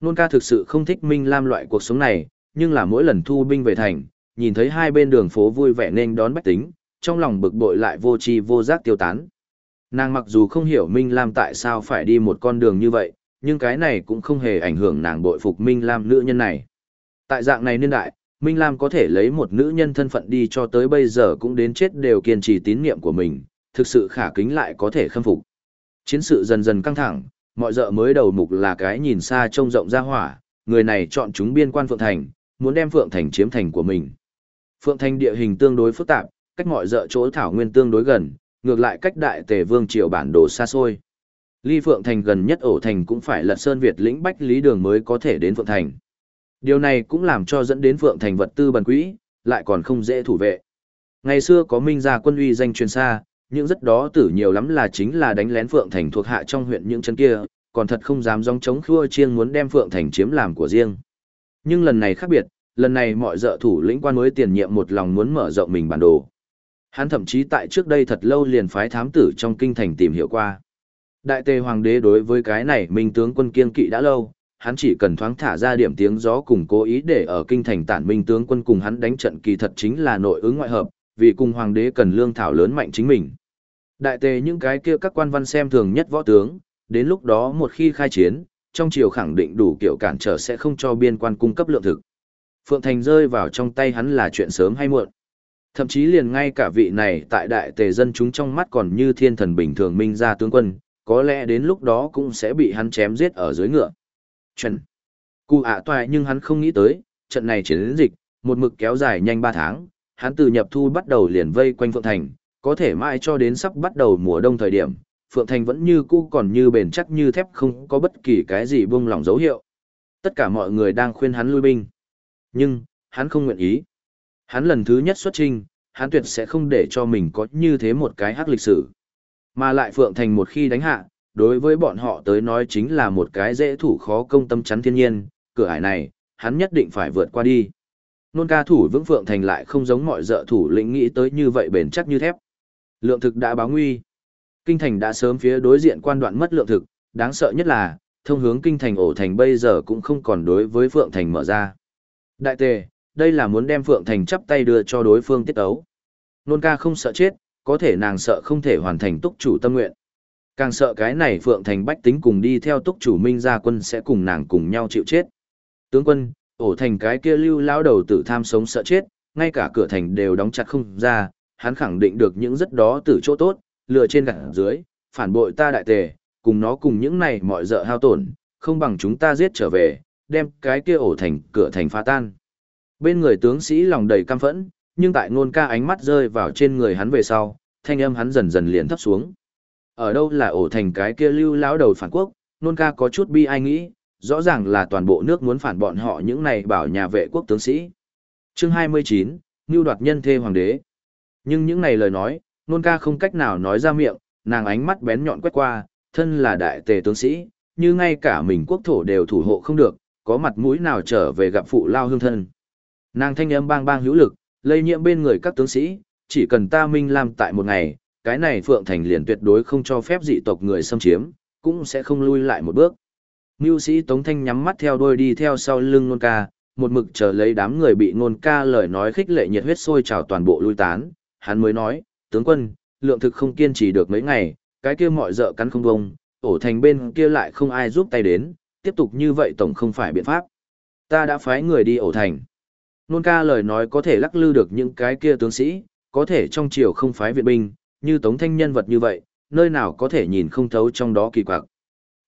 S1: Nôn ca thực sự không thích Minh Lam loại cuộc sống này, nhưng là mỗi lần thu binh về thành, nhìn thấy hai bên đường phố vui vẻ nên đón bách tính, trong lòng bực bội lại vô tri vô giác tiêu tán. Nàng mặc dù không hiểu Minh Lam tại sao phải đi một con đường như vậy, nhưng cái này cũng không hề ảnh hưởng nàng bội phục Minh Lam nữ nhân này. Tại dạng này niên đại, Minh Lam có thể lấy một nữ nhân thân phận đi cho tới bây giờ cũng đến chết đều kiên trì tín nhiệm của mình, thực sự khả kính lại có thể khâm phục. Chiến sự dần dần căng thẳng, mọi dợ mới đầu mục là cái nhìn xa trông rộng ra hỏa, người này chọn chúng biên quan Phượng Thành, muốn đem Phượng Thành chiếm thành của mình. Phượng Thành địa hình tương đối phức tạp, cách mọi dợ chỗ thảo nguyên tương đối gần, ngược lại cách đại tề vương triều bản đồ xa xôi. Ly Phượng Thành gần nhất ổ thành cũng phải lật sơn Việt lĩnh Bách Lý Đường mới có thể đến Phượng Thành. Điều này cũng làm cho dẫn đến Phượng Thành vật tư bần quỹ, lại còn không dễ thủ vệ. Ngày xưa có Minh gia quân uy danh truyền xa, nhưng rất đó tử nhiều lắm là chính là đánh lén Phượng Thành thuộc hạ trong huyện những chân kia, còn thật không dám dòng chống khua chiêng muốn đem Phượng Thành chiếm làm của riêng. Nhưng lần này khác biệt, lần này mọi dợ thủ lĩnh quan mới tiền nhiệm một lòng muốn mở rộng mình bản đồ. Hắn thậm chí tại trước đây thật lâu liền phái thám tử trong kinh thành tìm hiểu qua. Đại tề hoàng đế đối với cái này minh tướng quân kiên kỵ đã lâu, hắn chỉ cần thoáng thả ra điểm tiếng gió cùng cố ý để ở kinh thành tản minh tướng quân cùng hắn đánh trận kỳ thật chính là nội ứng ngoại hợp, vì cùng hoàng đế cần lương thảo lớn mạnh chính mình. Đại tề những cái kia các quan văn xem thường nhất võ tướng, đến lúc đó một khi khai chiến, trong triều khẳng định đủ kiểu cản trở sẽ không cho biên quan cung cấp lượng thực. Phượng Thành rơi vào trong tay hắn là chuyện sớm hay muộn. Thậm chí liền ngay cả vị này tại đại tề dân chúng trong mắt còn như thiên thần bình thường minh ra tướng quân, có lẽ đến lúc đó cũng sẽ bị hắn chém giết ở dưới ngựa. Chuẩn. Cụ ạ toại nhưng hắn không nghĩ tới, trận này chiến dịch, một mực kéo dài nhanh 3 tháng, hắn từ nhập thu bắt đầu liền vây quanh Phượng Thành, có thể mãi cho đến sắp bắt đầu mùa đông thời điểm, Phượng Thành vẫn như cũ còn như bền chắc như thép không có bất kỳ cái gì buông lỏng dấu hiệu. Tất cả mọi người đang khuyên hắn lui binh. Nhưng, hắn không nguyện ý. Hắn lần thứ nhất xuất trinh, hắn tuyệt sẽ không để cho mình có như thế một cái hắc lịch sử. Mà lại Phượng Thành một khi đánh hạ, đối với bọn họ tới nói chính là một cái dễ thủ khó công tâm chắn thiên nhiên, cửa ải này, hắn nhất định phải vượt qua đi. Nôn ca thủ vững Phượng Thành lại không giống mọi dợ thủ lĩnh nghĩ tới như vậy bền chắc như thép. Lượng thực đã báo nguy. Kinh thành đã sớm phía đối diện quan đoạn mất lượng thực, đáng sợ nhất là, thông hướng kinh thành ổ thành bây giờ cũng không còn đối với Phượng Thành mở ra. Đại tề, đây là muốn đem Phượng Thành chắp tay đưa cho đối phương tiết ấu. Nôn ca không sợ chết, có thể nàng sợ không thể hoàn thành túc chủ tâm nguyện. Càng sợ cái này Phượng Thành bách tính cùng đi theo túc chủ Minh gia quân sẽ cùng nàng cùng nhau chịu chết. Tướng quân, ổ thành cái kia lưu lão đầu tử tham sống sợ chết, ngay cả cửa thành đều đóng chặt không ra, hắn khẳng định được những rất đó từ chỗ tốt, lừa trên gạt dưới, phản bội ta đại tề, cùng nó cùng những này mọi dợ hao tổn, không bằng chúng ta giết trở về, đem cái kia ổ thành cửa thành phá tan. Bên người tướng sĩ lòng đầy căm phẫn, nhưng tại ngôn ca ánh mắt rơi vào trên người hắn về sau, thanh âm hắn dần dần liền thấp xuống. Ở đâu là ổ thành cái kia lưu lão đầu phản quốc, Nôn ca có chút bi ai nghĩ, rõ ràng là toàn bộ nước muốn phản bọn họ những này bảo nhà vệ quốc tướng sĩ. Chương 29, Ngưu đoạt nhân thê hoàng đế. Nhưng những này lời nói, nôn ca không cách nào nói ra miệng, nàng ánh mắt bén nhọn quét qua, thân là đại tề tướng sĩ, như ngay cả mình quốc thổ đều thủ hộ không được, có mặt mũi nào trở về gặp phụ lao hương thân. Nàng thanh âm bang bang hữu lực, lây nhiễm bên người các tướng sĩ, chỉ cần ta minh làm tại một ngày, cái này Phượng Thành liền tuyệt đối không cho phép dị tộc người xâm chiếm, cũng sẽ không lui lại một bước. Mưu sĩ Tống Thanh nhắm mắt theo đôi đi theo sau lưng nôn ca, một mực chờ lấy đám người bị nôn ca lời nói khích lệ nhiệt huyết sôi trào toàn bộ lui tán, hắn mới nói, tướng quân, lượng thực không kiên trì được mấy ngày, cái kia mọi dợ cắn không bông, ổ thành bên kia lại không ai giúp tay đến, tiếp tục như vậy tổng không phải biện pháp. Ta đã phái người đi ổ thành. Nôn ca lời nói có thể lắc lư được những cái kia tướng sĩ, có thể trong triều không phái viện binh, như tống thanh nhân vật như vậy, nơi nào có thể nhìn không thấu trong đó kỳ quặc.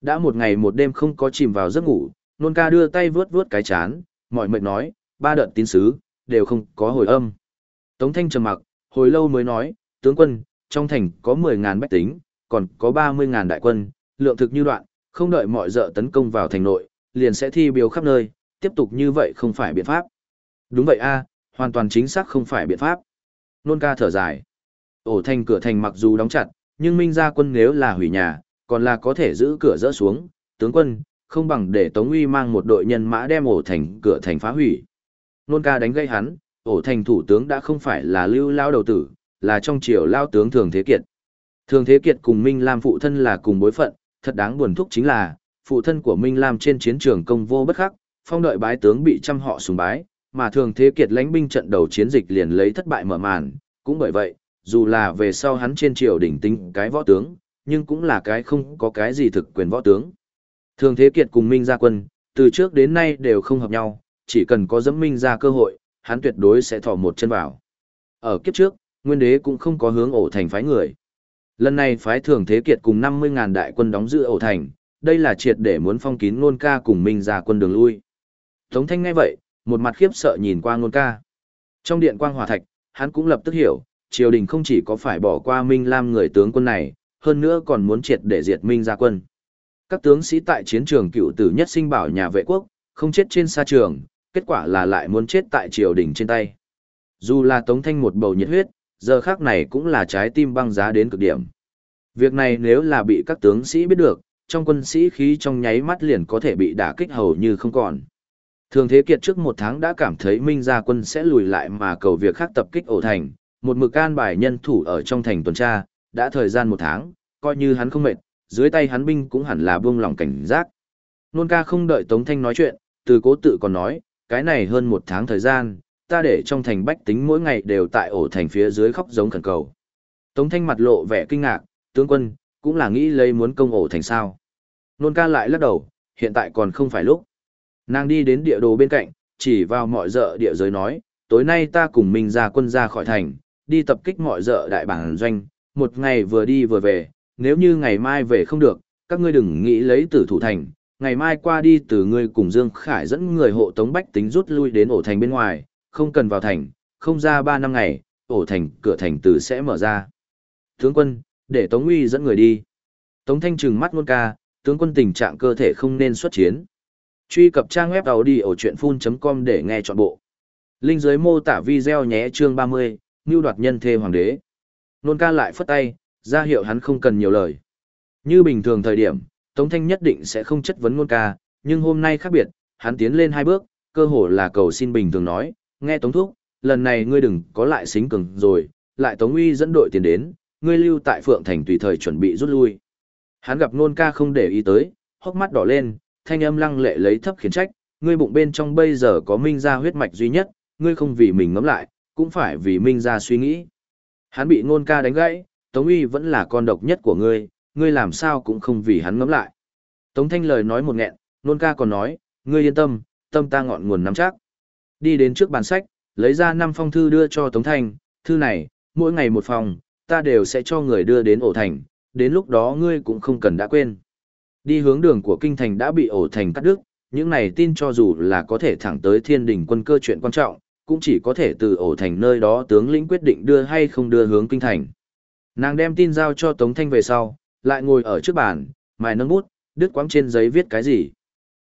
S1: Đã một ngày một đêm không có chìm vào giấc ngủ, nôn ca đưa tay vướt vướt cái chán, mọi mệt nói, ba đợt tín sứ, đều không có hồi âm. Tống thanh trầm mặc, hồi lâu mới nói, tướng quân, trong thành có 10.000 bách tính, còn có 30.000 đại quân, lượng thực như đoạn, không đợi mọi dợ tấn công vào thành nội, liền sẽ thi biểu khắp nơi, tiếp tục như vậy không phải biện pháp. Đúng vậy a, hoàn toàn chính xác không phải biện pháp. Nôn ca thở dài. Ổ thành cửa thành mặc dù đóng chặt, nhưng Minh gia quân nếu là hủy nhà, còn là có thể giữ cửa rỡ xuống, tướng quân, không bằng để Tống Uy mang một đội nhân mã đem ổ thành cửa thành phá hủy. Nôn ca đánh gây hắn, ổ thành thủ tướng đã không phải là lưu lao đầu tử, là trong triều lao tướng Thường Thế Kiệt. Thường Thế Kiệt cùng Minh Lam phụ thân là cùng bối phận, thật đáng buồn thúc chính là, phụ thân của Minh Lam trên chiến trường công vô bất khắc, phong đợi bái tướng bị trăm họ sùng bái, mà Thường Thế Kiệt lãnh binh trận đầu chiến dịch liền lấy thất bại mở màn, cũng bởi vậy, dù là về sau hắn trên triều đỉnh tính cái võ tướng, nhưng cũng là cái không có cái gì thực quyền võ tướng. Thường Thế Kiệt cùng Minh gia quân, từ trước đến nay đều không hợp nhau, chỉ cần có dẫm Minh Gia cơ hội, hắn tuyệt đối sẽ thò một chân vào. Ở kiếp trước, Nguyên Đế cũng không có hướng ổ thành phái người. Lần này phái Thường Thế Kiệt cùng 50.000 đại quân đóng giữ ổ thành, đây là triệt để muốn phong kín Nôn Ca cùng Minh Gia quân đường lui. Tống Thanh nghe vậy, một mặt khiếp sợ nhìn qua Nôn Ca. Trong điện quang hòa thạch, hắn cũng lập tức hiểu, triều đình không chỉ có phải bỏ qua Minh Lam người tướng quân này, hơn nữa còn muốn triệt để diệt Minh gia quân. Các tướng sĩ tại chiến trường cựu tử nhất sinh bảo nhà vệ quốc, không chết trên sa trường, kết quả là lại muốn chết tại triều đình trên tay. Dù là Tống Thanh một bầu nhiệt huyết, giờ khác này cũng là trái tim băng giá đến cực điểm. Việc này nếu là bị các tướng sĩ biết được, trong quân sĩ khí trong nháy mắt liền có thể bị đả kích hầu như không còn. Thường Thế Kiệt trước một tháng đã cảm thấy Minh gia quân sẽ lùi lại mà cầu việc khác tập kích ổ thành, một mực can bài nhân thủ ở trong thành tuần tra, đã thời gian một tháng, coi như hắn không mệt, dưới tay hắn binh cũng hẳn là buông lòng cảnh giác. Nôn ca không đợi Tống Thanh nói chuyện, từ cố tự còn nói, cái này hơn một tháng thời gian, ta để trong thành bách tính mỗi ngày đều tại ổ thành phía dưới khóc giống khẩn cầu. Tống Thanh mặt lộ vẻ kinh ngạc, tướng quân, cũng là nghĩ lấy muốn công ổ thành sao. Nôn ca lại lắc đầu, hiện tại còn không phải lúc. Nàng đi đến địa đồ bên cạnh, chỉ vào mọi dợ địa giới nói, tối nay ta cùng mình ra quân ra khỏi thành, đi tập kích mọi dợ đại bản doanh, một ngày vừa đi vừa về, nếu như ngày mai về không được, các ngươi đừng nghĩ lấy tử thủ thành, ngày mai qua đi từ ngươi cùng Dương Khải dẫn người hộ tống bách tính rút lui đến ổ thành bên ngoài, không cần vào thành, không ra 3 năm ngày, ổ thành, cửa thành từ sẽ mở ra. Tướng quân, để Tống Uy dẫn người đi. Tống Thanh trừng mắt ngôn ca, tướng quân tình trạng cơ thể không nên xuất chiến. Truy cập trang web đầu đi ở chuyện full.com để nghe trọn bộ. Linh dưới mô tả video nhé chương 30, Ngưu đoạt nhân thê hoàng đế. Nôn ca lại phất tay, ra hiệu hắn không cần nhiều lời. Như bình thường thời điểm, Tống Thanh nhất định sẽ không chất vấn Nôn ca, nhưng hôm nay khác biệt, hắn tiến lên hai bước, cơ hồ là cầu xin bình thường nói, nghe Tống Thúc, lần này ngươi đừng có lại xính cường rồi, lại Tống Uy dẫn đội tiền đến, ngươi lưu tại Phượng Thành tùy thời chuẩn bị rút lui. Hắn gặp Nôn ca không để ý tới, hốc mắt đỏ lên, thanh âm lăng lệ lấy thấp khiến trách, ngươi bụng bên trong bây giờ có minh ra huyết mạch duy nhất, ngươi không vì mình ngấm lại, cũng phải vì minh ra suy nghĩ. Hắn bị ngôn ca đánh gãy, Tống Uy vẫn là con độc nhất của ngươi, ngươi làm sao cũng không vì hắn ngấm lại. Tống Thanh lời nói một nghẹn, ngôn ca còn nói, ngươi yên tâm, tâm ta ngọn nguồn nắm chắc. Đi đến trước bàn sách, lấy ra năm phong thư đưa cho Tống Thanh, thư này, mỗi ngày một phòng, ta đều sẽ cho người đưa đến ổ thành, đến lúc đó ngươi cũng không cần đã quên. Đi hướng đường của kinh thành đã bị ổ thành cắt đứt, những này tin cho dù là có thể thẳng tới thiên đình quân cơ chuyện quan trọng, cũng chỉ có thể từ ổ thành nơi đó tướng lĩnh quyết định đưa hay không đưa hướng kinh thành. Nàng đem tin giao cho Tống Thanh về sau, lại ngồi ở trước bàn, mài nâng bút, đứt quãng trên giấy viết cái gì.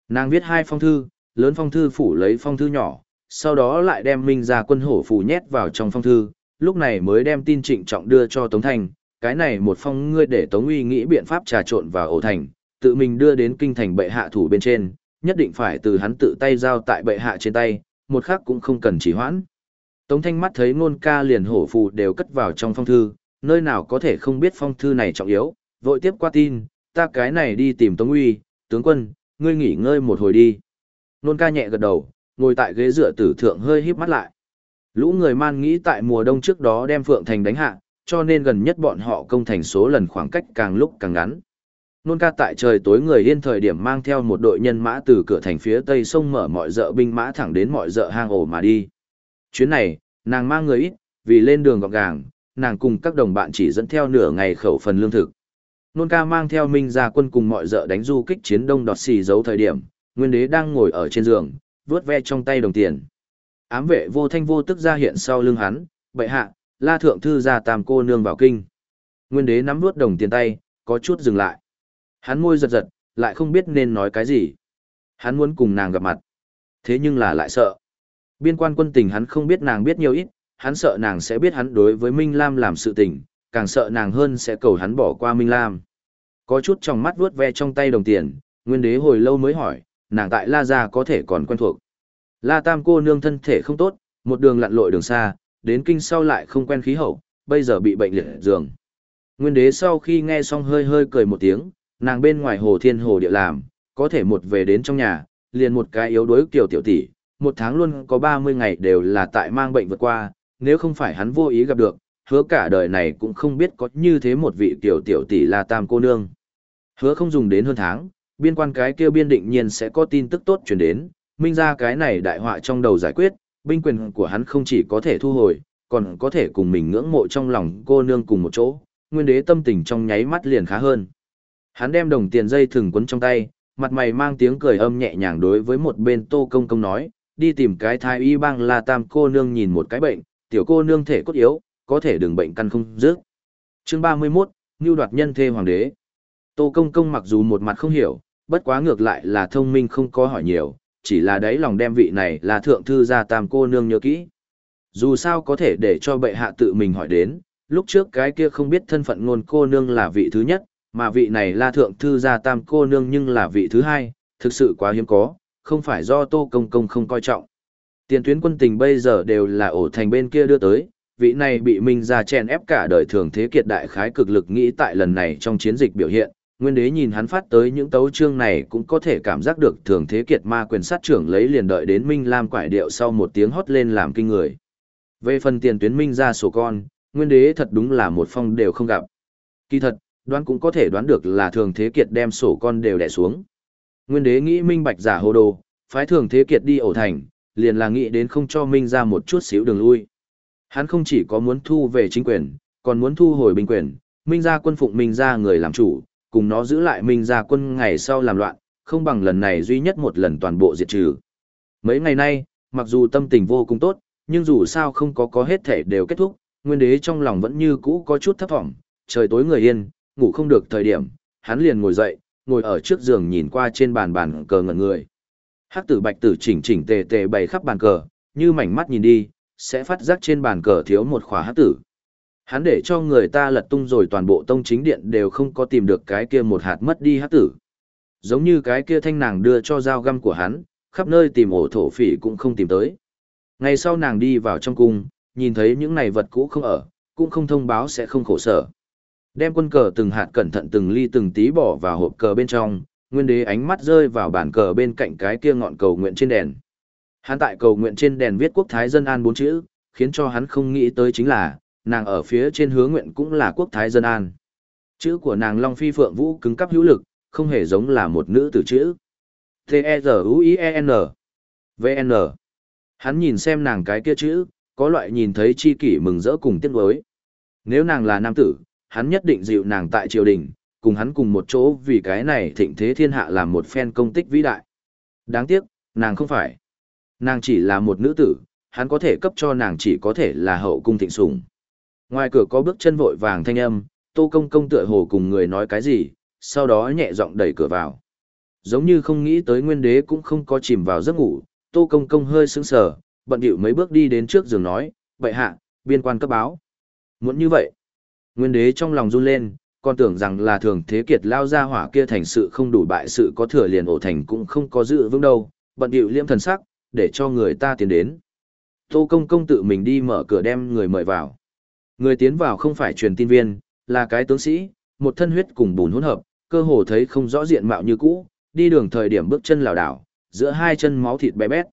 S1: Nàng viết hai phong thư, lớn phong thư phủ lấy phong thư nhỏ, sau đó lại đem Minh ra quân hổ phủ nhét vào trong phong thư, lúc này mới đem tin trịnh trọng đưa cho Tống Thanh. Cái này một phong ngươi để Tống Uy nghĩ biện pháp trà trộn vào ổ thành, tự mình đưa đến kinh thành bệ hạ thủ bên trên, nhất định phải từ hắn tự tay giao tại bệ hạ trên tay, một khắc cũng không cần chỉ hoãn. Tống Thanh mắt thấy ngôn ca liền hổ phù đều cất vào trong phong thư, nơi nào có thể không biết phong thư này trọng yếu, vội tiếp qua tin, ta cái này đi tìm Tống Uy, tướng quân, ngươi nghỉ ngơi một hồi đi. Nôn ca nhẹ gật đầu, ngồi tại ghế dựa tử thượng hơi híp mắt lại. Lũ người man nghĩ tại mùa đông trước đó đem Phượng Thành đánh hạ, cho nên gần nhất bọn họ công thành số lần khoảng cách càng lúc càng ngắn. Nôn ca tại trời tối người yên thời điểm mang theo một đội nhân mã từ cửa thành phía tây sông mở mọi dợ binh mã thẳng đến mọi dợ hang ổ mà đi. Chuyến này, nàng mang người ít, vì lên đường gọn gàng, nàng cùng các đồng bạn chỉ dẫn theo nửa ngày khẩu phần lương thực. Nôn ca mang theo Minh ra quân cùng mọi dợ đánh du kích chiến đông đọt xì giấu thời điểm, nguyên đế đang ngồi ở trên giường, vướt ve trong tay đồng tiền. Ám vệ vô thanh vô tức ra hiện sau lưng hắn, bệ hạ, la thượng thư ra tam cô nương vào kinh. Nguyên đế nắm vướt đồng tiền tay, có chút dừng lại. Hắn môi giật giật, lại không biết nên nói cái gì. Hắn muốn cùng nàng gặp mặt. Thế nhưng là lại sợ. Biên quan quân tình hắn không biết nàng biết nhiều ít, hắn sợ nàng sẽ biết hắn đối với Minh Lam làm sự tình, càng sợ nàng hơn sẽ cầu hắn bỏ qua Minh Lam. Có chút trong mắt vuốt ve trong tay đồng tiền, nguyên đế hồi lâu mới hỏi, nàng tại La Gia có thể còn quen thuộc. La Tam cô nương thân thể không tốt, một đường lặn lội đường xa, đến kinh sau lại không quen khí hậu, bây giờ bị bệnh liệt giường. Nguyên đế sau khi nghe xong hơi hơi cười một tiếng, nàng bên ngoài hồ thiên hồ địa làm, có thể một về đến trong nhà, liền một cái yếu đuối kiểu tiểu tỷ, một tháng luôn có 30 ngày đều là tại mang bệnh vượt qua, nếu không phải hắn vô ý gặp được, hứa cả đời này cũng không biết có như thế một vị tiểu tiểu tỷ là tam cô nương. Hứa không dùng đến hơn tháng, biên quan cái kêu biên định nhiên sẽ có tin tức tốt chuyển đến, minh ra cái này đại họa trong đầu giải quyết, binh quyền của hắn không chỉ có thể thu hồi, còn có thể cùng mình ngưỡng mộ trong lòng cô nương cùng một chỗ, nguyên đế tâm tình trong nháy mắt liền khá hơn. Hắn đem đồng tiền dây thừng quấn trong tay, mặt mày mang tiếng cười âm nhẹ nhàng đối với một bên tô công công nói, đi tìm cái thái y bang la tam cô nương nhìn một cái bệnh, tiểu cô nương thể cốt yếu, có thể đừng bệnh căn không dứt. Chương 31, Nưu đoạt nhân thê hoàng đế. Tô công công mặc dù một mặt không hiểu, bất quá ngược lại là thông minh không có hỏi nhiều, chỉ là đấy lòng đem vị này là thượng thư gia tam cô nương nhớ kỹ. Dù sao có thể để cho bệ hạ tự mình hỏi đến, lúc trước cái kia không biết thân phận ngôn cô nương là vị thứ nhất, mà vị này là thượng thư gia tam cô nương nhưng là vị thứ hai, thực sự quá hiếm có, không phải do tô công công không coi trọng. Tiền tuyến quân tình bây giờ đều là ổ thành bên kia đưa tới, vị này bị Minh ra chèn ép cả đời thường thế kiệt đại khái cực lực nghĩ tại lần này trong chiến dịch biểu hiện, nguyên đế nhìn hắn phát tới những tấu chương này cũng có thể cảm giác được thường thế kiệt ma quyền sát trưởng lấy liền đợi đến Minh Lam quải điệu sau một tiếng hót lên làm kinh người. Về phần tiền tuyến Minh ra sổ con, nguyên đế thật đúng là một phong đều không gặp. Kỳ thật, đoán cũng có thể đoán được là thường thế kiệt đem sổ con đều đẻ xuống. Nguyên đế nghĩ minh bạch giả hồ đồ, phái thường thế kiệt đi ổ thành, liền là nghĩ đến không cho minh ra một chút xíu đường lui. Hắn không chỉ có muốn thu về chính quyền, còn muốn thu hồi binh quyền, minh ra quân phụng minh ra người làm chủ, cùng nó giữ lại minh ra quân ngày sau làm loạn, không bằng lần này duy nhất một lần toàn bộ diệt trừ. Mấy ngày nay, mặc dù tâm tình vô cùng tốt, nhưng dù sao không có có hết thể đều kết thúc, nguyên đế trong lòng vẫn như cũ có chút thấp vọng. trời tối người yên, ngủ không được thời điểm, hắn liền ngồi dậy, ngồi ở trước giường nhìn qua trên bàn bàn cờ ngẩn người. Hắc tử bạch tử chỉnh chỉnh tề tề bày khắp bàn cờ, như mảnh mắt nhìn đi, sẽ phát giác trên bàn cờ thiếu một khóa hắc tử. Hắn để cho người ta lật tung rồi toàn bộ tông chính điện đều không có tìm được cái kia một hạt mất đi hắc tử. Giống như cái kia thanh nàng đưa cho dao găm của hắn, khắp nơi tìm ổ thổ phỉ cũng không tìm tới. Ngày sau nàng đi vào trong cung, nhìn thấy những này vật cũ không ở, cũng không thông báo sẽ không khổ sở. Đem quân cờ từng hạt cẩn thận từng ly từng tí bỏ vào hộp cờ bên trong, nguyên đế ánh mắt rơi vào bản cờ bên cạnh cái kia ngọn cầu nguyện trên đèn. Hắn tại cầu nguyện trên đèn viết quốc thái dân an bốn chữ, khiến cho hắn không nghĩ tới chính là, nàng ở phía trên hướng nguyện cũng là quốc thái dân an. Chữ của nàng Long Phi Phượng Vũ cứng cắp hữu lực, không hề giống là một nữ tử chữ. T-E-Z-U-I-E-N V-N Hắn nhìn xem nàng cái kia chữ, có loại nhìn thấy chi kỷ mừng rỡ cùng tiếc với. Nếu nàng là nam tử, hắn nhất định dịu nàng tại triều đình, cùng hắn cùng một chỗ vì cái này thịnh thế thiên hạ làm một phen công tích vĩ đại. Đáng tiếc, nàng không phải. Nàng chỉ là một nữ tử, hắn có thể cấp cho nàng chỉ có thể là hậu cung thịnh sủng. Ngoài cửa có bước chân vội vàng thanh âm, tô công công tựa hồ cùng người nói cái gì, sau đó nhẹ giọng đẩy cửa vào. Giống như không nghĩ tới nguyên đế cũng không có chìm vào giấc ngủ, tô công công hơi sững sờ, bận điệu mấy bước đi đến trước giường nói, vậy hạ, biên quan cấp báo. Muốn như vậy, Nguyên đế trong lòng run lên, còn tưởng rằng là thường thế kiệt lao ra hỏa kia thành sự không đủ bại sự có thừa liền ổ thành cũng không có dự vững đâu, bận điệu liêm thần sắc, để cho người ta tiến đến. Tô công công tự mình đi mở cửa đem người mời vào. Người tiến vào không phải truyền tin viên, là cái tướng sĩ, một thân huyết cùng bùn hỗn hợp, cơ hồ thấy không rõ diện mạo như cũ, đi đường thời điểm bước chân lảo đảo, giữa hai chân máu thịt bé bét.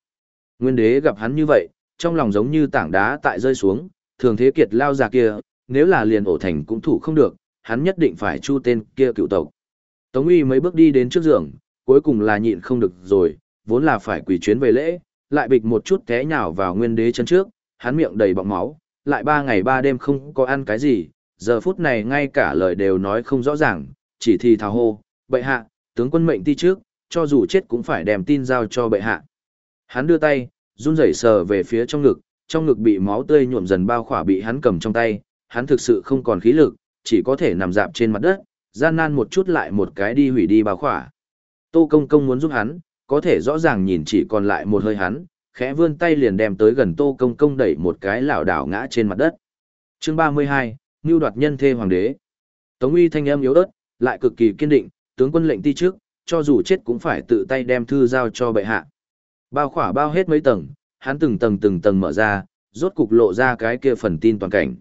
S1: Nguyên đế gặp hắn như vậy, trong lòng giống như tảng đá tại rơi xuống, thường thế kiệt lao ra kia, nếu là liền ổ thành cũng thủ không được, hắn nhất định phải chu tên kia cựu tộc. Tống uy mấy bước đi đến trước giường, cuối cùng là nhịn không được rồi, vốn là phải quỳ chuyến về lễ, lại bịch một chút té nhào vào nguyên đế chân trước, hắn miệng đầy bọng máu, lại ba ngày ba đêm không có ăn cái gì, giờ phút này ngay cả lời đều nói không rõ ràng, chỉ thì thào hô, bệ hạ, tướng quân mệnh ti trước, cho dù chết cũng phải đem tin giao cho bệ hạ. Hắn đưa tay, run rẩy sờ về phía trong ngực, trong ngực bị máu tươi nhuộm dần bao khỏa bị hắn cầm trong tay, hắn thực sự không còn khí lực, chỉ có thể nằm dạp trên mặt đất, gian nan một chút lại một cái đi hủy đi bao khỏa. Tô Công Công muốn giúp hắn, có thể rõ ràng nhìn chỉ còn lại một hơi hắn, khẽ vươn tay liền đem tới gần Tô Công Công đẩy một cái lảo đảo ngã trên mặt đất. Chương 32, Ngưu đoạt nhân thê hoàng đế. Tống uy thanh âm yếu ớt, lại cực kỳ kiên định, tướng quân lệnh ti trước, cho dù chết cũng phải tự tay đem thư giao cho bệ hạ. Bao khỏa bao hết mấy tầng, hắn từng tầng từng tầng mở ra, rốt cục lộ ra cái kia phần tin toàn cảnh.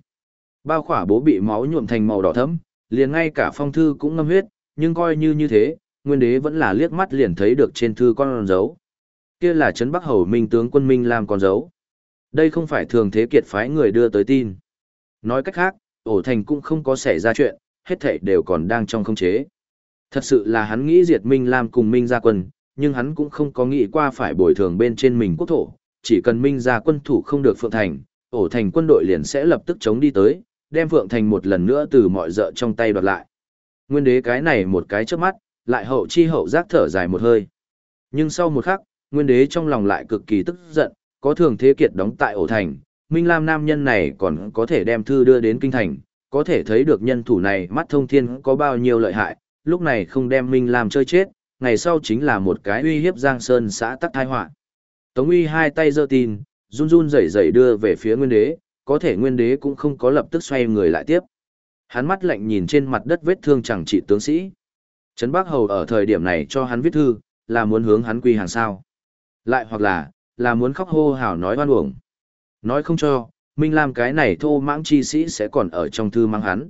S1: Bao khỏa bố bị máu nhuộm thành màu đỏ thẫm, liền ngay cả phong thư cũng ngâm huyết, nhưng coi như như thế, nguyên đế vẫn là liếc mắt liền thấy được trên thư con dấu. Kia là trấn Bắc Hầu Minh tướng quân Minh làm con dấu. Đây không phải thường thế kiệt phái người đưa tới tin. Nói cách khác, ổ thành cũng không có xảy ra chuyện, hết thảy đều còn đang trong không chế. Thật sự là hắn nghĩ diệt Minh Lam cùng Minh gia quân, nhưng hắn cũng không có nghĩ qua phải bồi thường bên trên mình quốc thổ, chỉ cần Minh gia quân thủ không được Phượng Thành, ổ thành quân đội liền sẽ lập tức chống đi tới, đem Phượng Thành một lần nữa từ mọi dợ trong tay đoạt lại. Nguyên đế cái này một cái trước mắt, lại hậu chi hậu giác thở dài một hơi. Nhưng sau một khắc, nguyên đế trong lòng lại cực kỳ tức giận, có thường thế kiệt đóng tại ổ thành, Minh Lam nam nhân này còn có thể đem thư đưa đến kinh thành, có thể thấy được nhân thủ này mắt thông thiên có bao nhiêu lợi hại, lúc này không đem Minh Lam chơi chết, ngày sau chính là một cái uy hiếp Giang Sơn xã tắc thai họa. Tống uy hai tay giơ tin, run run rẩy rẩy đưa về phía nguyên đế, có thể nguyên đế cũng không có lập tức xoay người lại tiếp. Hắn mắt lạnh nhìn trên mặt đất vết thương chẳng trị tướng sĩ. Trấn Bắc Hầu ở thời điểm này cho hắn viết thư, là muốn hướng hắn quy hàng sao. Lại hoặc là, là muốn khóc hô hào nói oan uổng. Nói không cho, Minh Lam cái này thô mãng chi sĩ sẽ còn ở trong thư mang hắn.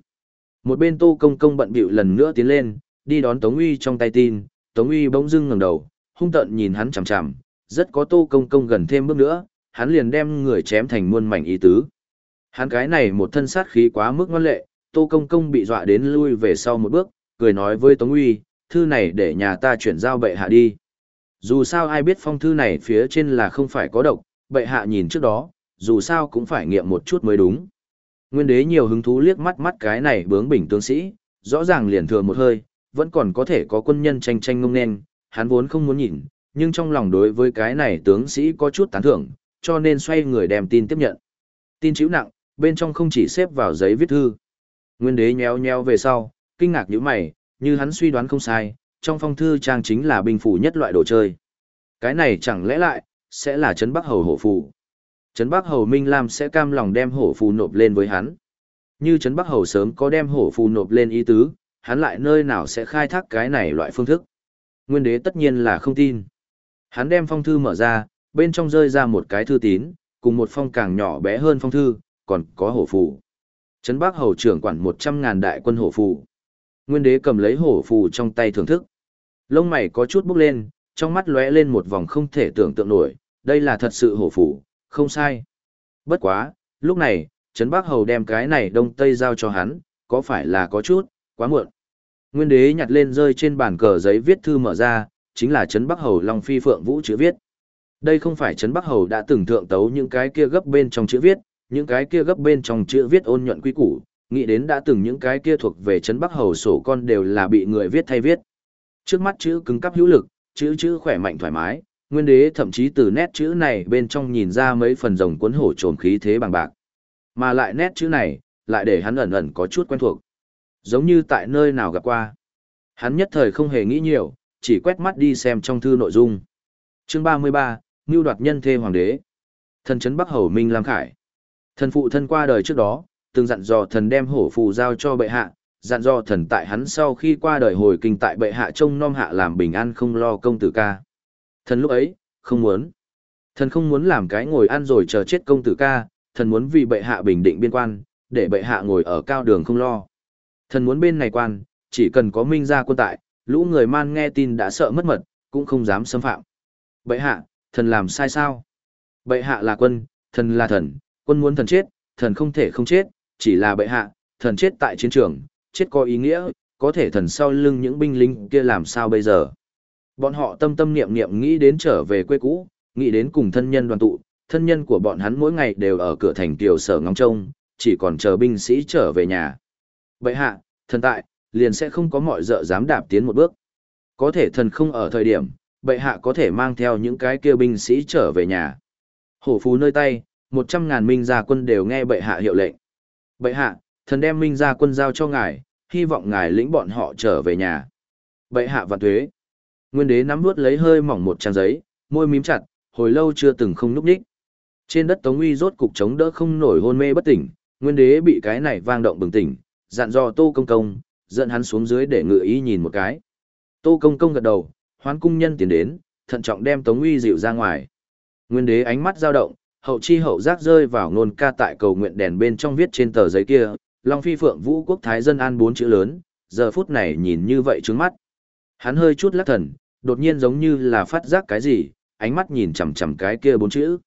S1: Một bên tô công công bận bịu lần nữa tiến lên, đi đón Tống Uy trong tay tin, Tống Uy bỗng dưng ngẩng đầu, hung tợn nhìn hắn chằm chằm, rất có tô công công gần thêm bước nữa, hắn liền đem người chém thành muôn mảnh ý tứ. Hắn cái này một thân sát khí quá mức ngoan lệ, tô công công bị dọa đến lui về sau một bước, cười nói với Tống Uy, thư này để nhà ta chuyển giao bệ hạ đi. Dù sao ai biết phong thư này phía trên là không phải có độc, bệ hạ nhìn trước đó, dù sao cũng phải nghiệm một chút mới đúng. Nguyên đế nhiều hứng thú liếc mắt mắt cái này bướng bỉnh tướng sĩ, rõ ràng liền thừa một hơi, vẫn còn có thể có quân nhân tranh tranh ngông nên, hắn vốn không muốn nhìn, nhưng trong lòng đối với cái này tướng sĩ có chút tán thưởng, cho nên xoay người đem tin tiếp nhận. Tin chữ nặng, bên trong không chỉ xếp vào giấy viết thư. Nguyên đế nhéo nhéo về sau, kinh ngạc như mày, như hắn suy đoán không sai, trong phong thư trang chính là binh phủ nhất loại đồ chơi. Cái này chẳng lẽ lại, sẽ là Trấn Bắc Hầu hổ phù. Trấn Bắc Hầu Minh Lam sẽ cam lòng đem hổ phù nộp lên với hắn. Như Trấn Bắc Hầu sớm có đem hổ phù nộp lên ý tứ, hắn lại nơi nào sẽ khai thác cái này loại phương thức. Nguyên đế tất nhiên là không tin. Hắn đem phong thư mở ra, bên trong rơi ra một cái thư tín, cùng một phong càng nhỏ bé hơn phong thư, còn có hổ phù. Trấn Bắc Hầu trưởng quản 100.000 đại quân hổ phù. Nguyên đế cầm lấy hổ phù trong tay thưởng thức. Lông mày có chút bốc lên, trong mắt lóe lên một vòng không thể tưởng tượng nổi, đây là thật sự hổ phù, không sai. Bất quá, lúc này, Trấn Bắc Hầu đem cái này đông tây giao cho hắn, có phải là có chút, quá muộn. Nguyên đế nhặt lên rơi trên bàn cờ giấy viết thư mở ra, chính là Trấn Bắc Hầu Long Phi Phượng Vũ chữ viết. Đây không phải Trấn Bắc Hầu đã từng thượng tấu những cái kia gấp bên trong chữ viết, những cái kia gấp bên trong chữ viết ôn nhuận quy củ, nghĩ đến đã từng những cái kia thuộc về Trấn Bắc Hầu sổ con đều là bị người viết thay viết. Trước mắt chữ cứng cắp hữu lực, chữ chữ khỏe mạnh thoải mái, nguyên đế thậm chí từ nét chữ này bên trong nhìn ra mấy phần rồng cuốn hổ trồn khí thế bằng bạc. Mà lại nét chữ này, lại để hắn ẩn ẩn có chút quen thuộc. Giống như tại nơi nào gặp qua. Hắn nhất thời không hề nghĩ nhiều, chỉ quét mắt đi xem trong thư nội dung. Chương 33, Ngưu đoạt nhân thê hoàng đế. Thần chấn Bắc Hầu Minh Lam Khải. Thần phụ thân qua đời trước đó, từng dặn dò thần đem hổ phù giao cho bệ hạ, dặn dò thần tại hắn sau khi qua đời hồi kinh tại bệ hạ trông nom hạ làm bình an không lo công tử ca. Thần lúc ấy, không muốn. Thần không muốn làm cái ngồi ăn rồi chờ chết công tử ca, thần muốn vì bệ hạ bình định biên quan, để bệ hạ ngồi ở cao đường không lo. Thần muốn bên này quan, chỉ cần có minh gia quân tại, lũ người man nghe tin đã sợ mất mật, cũng không dám xâm phạm. Bệ hạ, thần làm sai sao? Bệ hạ là quân, thần là thần, quân muốn thần chết, thần không thể không chết, chỉ là bệ hạ, thần chết tại chiến trường, chết có ý nghĩa, có thể thần sau lưng những binh lính kia làm sao bây giờ? Bọn họ tâm tâm niệm niệm nghĩ đến trở về quê cũ, nghĩ đến cùng thân nhân đoàn tụ, thân nhân của bọn hắn mỗi ngày đều ở cửa thành tiểu sở ngóng trông, chỉ còn chờ binh sĩ trở về nhà. Bệ hạ, thần tại, liền sẽ không có mọi dợ dám đạp tiến một bước. Có thể thần không ở thời điểm, bệ hạ có thể mang theo những cái kia binh sĩ trở về nhà. Hổ phú nơi tay, một trăm ngàn minh gia quân đều nghe bệ hạ hiệu lệnh. Bệ hạ, thần đem minh gia quân giao cho ngài, hy vọng ngài lĩnh bọn họ trở về nhà. Bệ hạ vạn thuế. Nguyên đế nắm nuốt lấy hơi mỏng một trang giấy, môi mím chặt, hồi lâu chưa từng không núp ních. Trên đất Tống Uy rốt cục chống đỡ không nổi hôn mê bất tỉnh, Nguyên đế bị cái này vang động bừng tỉnh, dặn dò Tô Công Công, dẫn hắn xuống dưới để ngự ý nhìn một cái. Tô Công Công gật đầu, hoán cung nhân tiến đến, thận trọng đem Tống Uy dịu ra ngoài. Nguyên đế ánh mắt dao động, hậu chi hậu giác rơi vào nôn ca tại cầu nguyện đèn bên trong viết trên tờ giấy kia, Long Phi Phượng Vũ Quốc Thái Dân An bốn chữ lớn, giờ phút này nhìn như vậy trứng mắt. Hắn hơi chút lắc thần, đột nhiên giống như là phát giác cái gì, ánh mắt nhìn chằm chằm cái kia bốn chữ.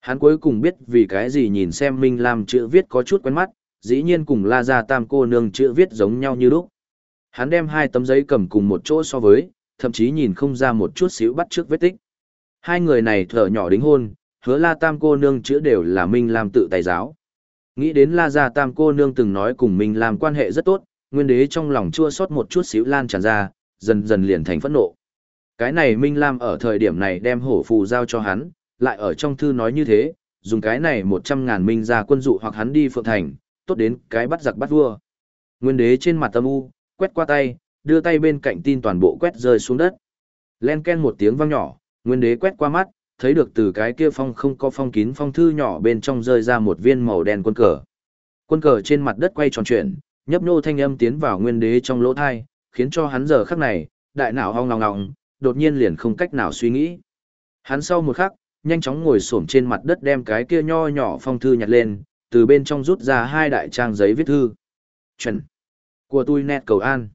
S1: Hắn cuối cùng biết vì cái gì nhìn xem Minh Lam chữ viết có chút quen mắt, dĩ nhiên cùng La Gia Tam cô nương chữ viết giống nhau như lúc. Hắn đem hai tấm giấy cầm cùng một chỗ so với, thậm chí nhìn không ra một chút xíu bắt trước vết tích. Hai người này thở nhỏ đính hôn, hứa La Tam cô nương chữa đều là Minh Lam tự tài giáo. Nghĩ đến La Gia Tam cô nương từng nói cùng Minh Lam quan hệ rất tốt, nguyên đế trong lòng chua xót một chút xíu lan tràn ra, dần dần liền thành phẫn nộ. Cái này Minh Lam ở thời điểm này đem hổ phù giao cho hắn, lại ở trong thư nói như thế, dùng cái này một trăm ngàn minh ra quân dụ hoặc hắn đi phượng thành, tốt đến cái bắt giặc bắt vua. Nguyên đế trên mặt tâm u, quét qua tay, đưa tay bên cạnh tin toàn bộ quét rơi xuống đất. Len ken một tiếng vang nhỏ, nguyên đế quét qua mắt, thấy được từ cái kia phong không có phong kín phong thư nhỏ bên trong rơi ra một viên màu đen quân cờ. Quân cờ trên mặt đất quay tròn chuyển, nhấp nô thanh âm tiến vào nguyên đế trong lỗ thai, khiến cho hắn giờ khắc này, đại não hong ngọng ngọng, đột nhiên liền không cách nào suy nghĩ. Hắn sau một khắc, nhanh chóng ngồi xổm trên mặt đất đem cái kia nho nhỏ phong thư nhặt lên, từ bên trong rút ra hai đại trang giấy viết thư. Chuẩn. Của tôi nét cầu an.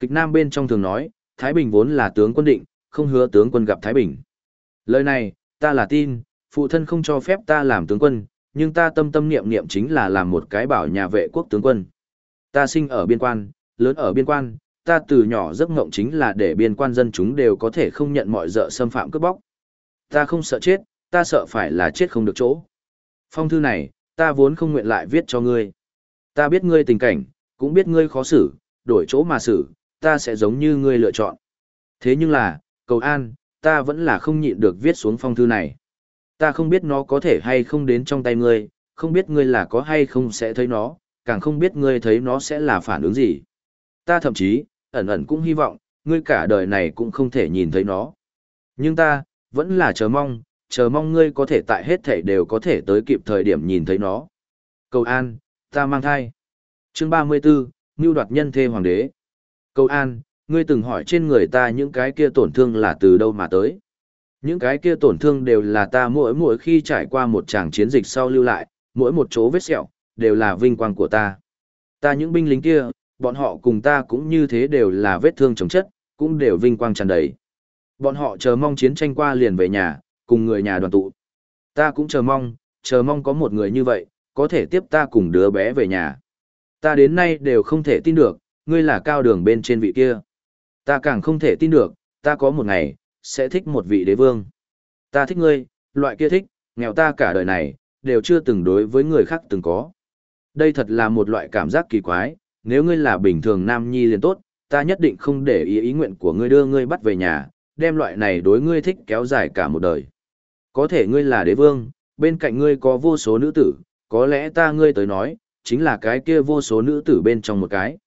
S1: Kịch Nam bên trong thường nói, Thái Bình vốn là tướng quân định, không hứa tướng quân gặp Thái Bình. Lời này, ta là tin, phụ thân không cho phép ta làm tướng quân, nhưng ta tâm tâm niệm niệm chính là làm một cái bảo nhà vệ quốc tướng quân. Ta sinh ở biên quan, lớn ở biên quan, ta từ nhỏ giấc ngộng chính là để biên quan dân chúng đều có thể không nhận mọi dợ xâm phạm cướp bóc. Ta không sợ chết, ta sợ phải là chết không được chỗ. Phong thư này, ta vốn không nguyện lại viết cho ngươi. Ta biết ngươi tình cảnh, cũng biết ngươi khó xử, đổi chỗ mà xử, ta sẽ giống như ngươi lựa chọn. Thế nhưng là, cầu an, ta vẫn là không nhịn được viết xuống phong thư này. Ta không biết nó có thể hay không đến trong tay ngươi, không biết ngươi là có hay không sẽ thấy nó, càng không biết ngươi thấy nó sẽ là phản ứng gì. Ta thậm chí, ẩn ẩn cũng hy vọng, ngươi cả đời này cũng không thể nhìn thấy nó. Nhưng ta, vẫn là chờ mong, chờ mong ngươi có thể tại hết thể đều có thể tới kịp thời điểm nhìn thấy nó. Cầu an, ta mang thai. Chương 34, Ngưu đoạt nhân thê hoàng đế. Cầu an, ngươi từng hỏi trên người ta những cái kia tổn thương là từ đâu mà tới. Những cái kia tổn thương đều là ta mỗi mỗi khi trải qua một tràng chiến dịch sau lưu lại, mỗi một chỗ vết sẹo, đều là vinh quang của ta. Ta những binh lính kia, bọn họ cùng ta cũng như thế đều là vết thương chống chất, cũng đều vinh quang tràn đầy. Bọn họ chờ mong chiến tranh qua liền về nhà, cùng người nhà đoàn tụ. Ta cũng chờ mong, chờ mong có một người như vậy, có thể tiếp ta cùng đứa bé về nhà. Ta đến nay đều không thể tin được, ngươi là cao đường bên trên vị kia. Ta càng không thể tin được, ta có một ngày, sẽ thích một vị đế vương. Ta thích ngươi, loại kia thích, nghèo ta cả đời này, đều chưa từng đối với người khác từng có. Đây thật là một loại cảm giác kỳ quái, nếu ngươi là bình thường nam nhi liền tốt, ta nhất định không để ý ý nguyện của ngươi đưa ngươi bắt về nhà, đem loại này đối ngươi thích kéo dài cả một đời. Có thể ngươi là đế vương, bên cạnh ngươi có vô số nữ tử, có lẽ ta ngươi tới nói, chính là cái kia vô số nữ tử bên trong một cái.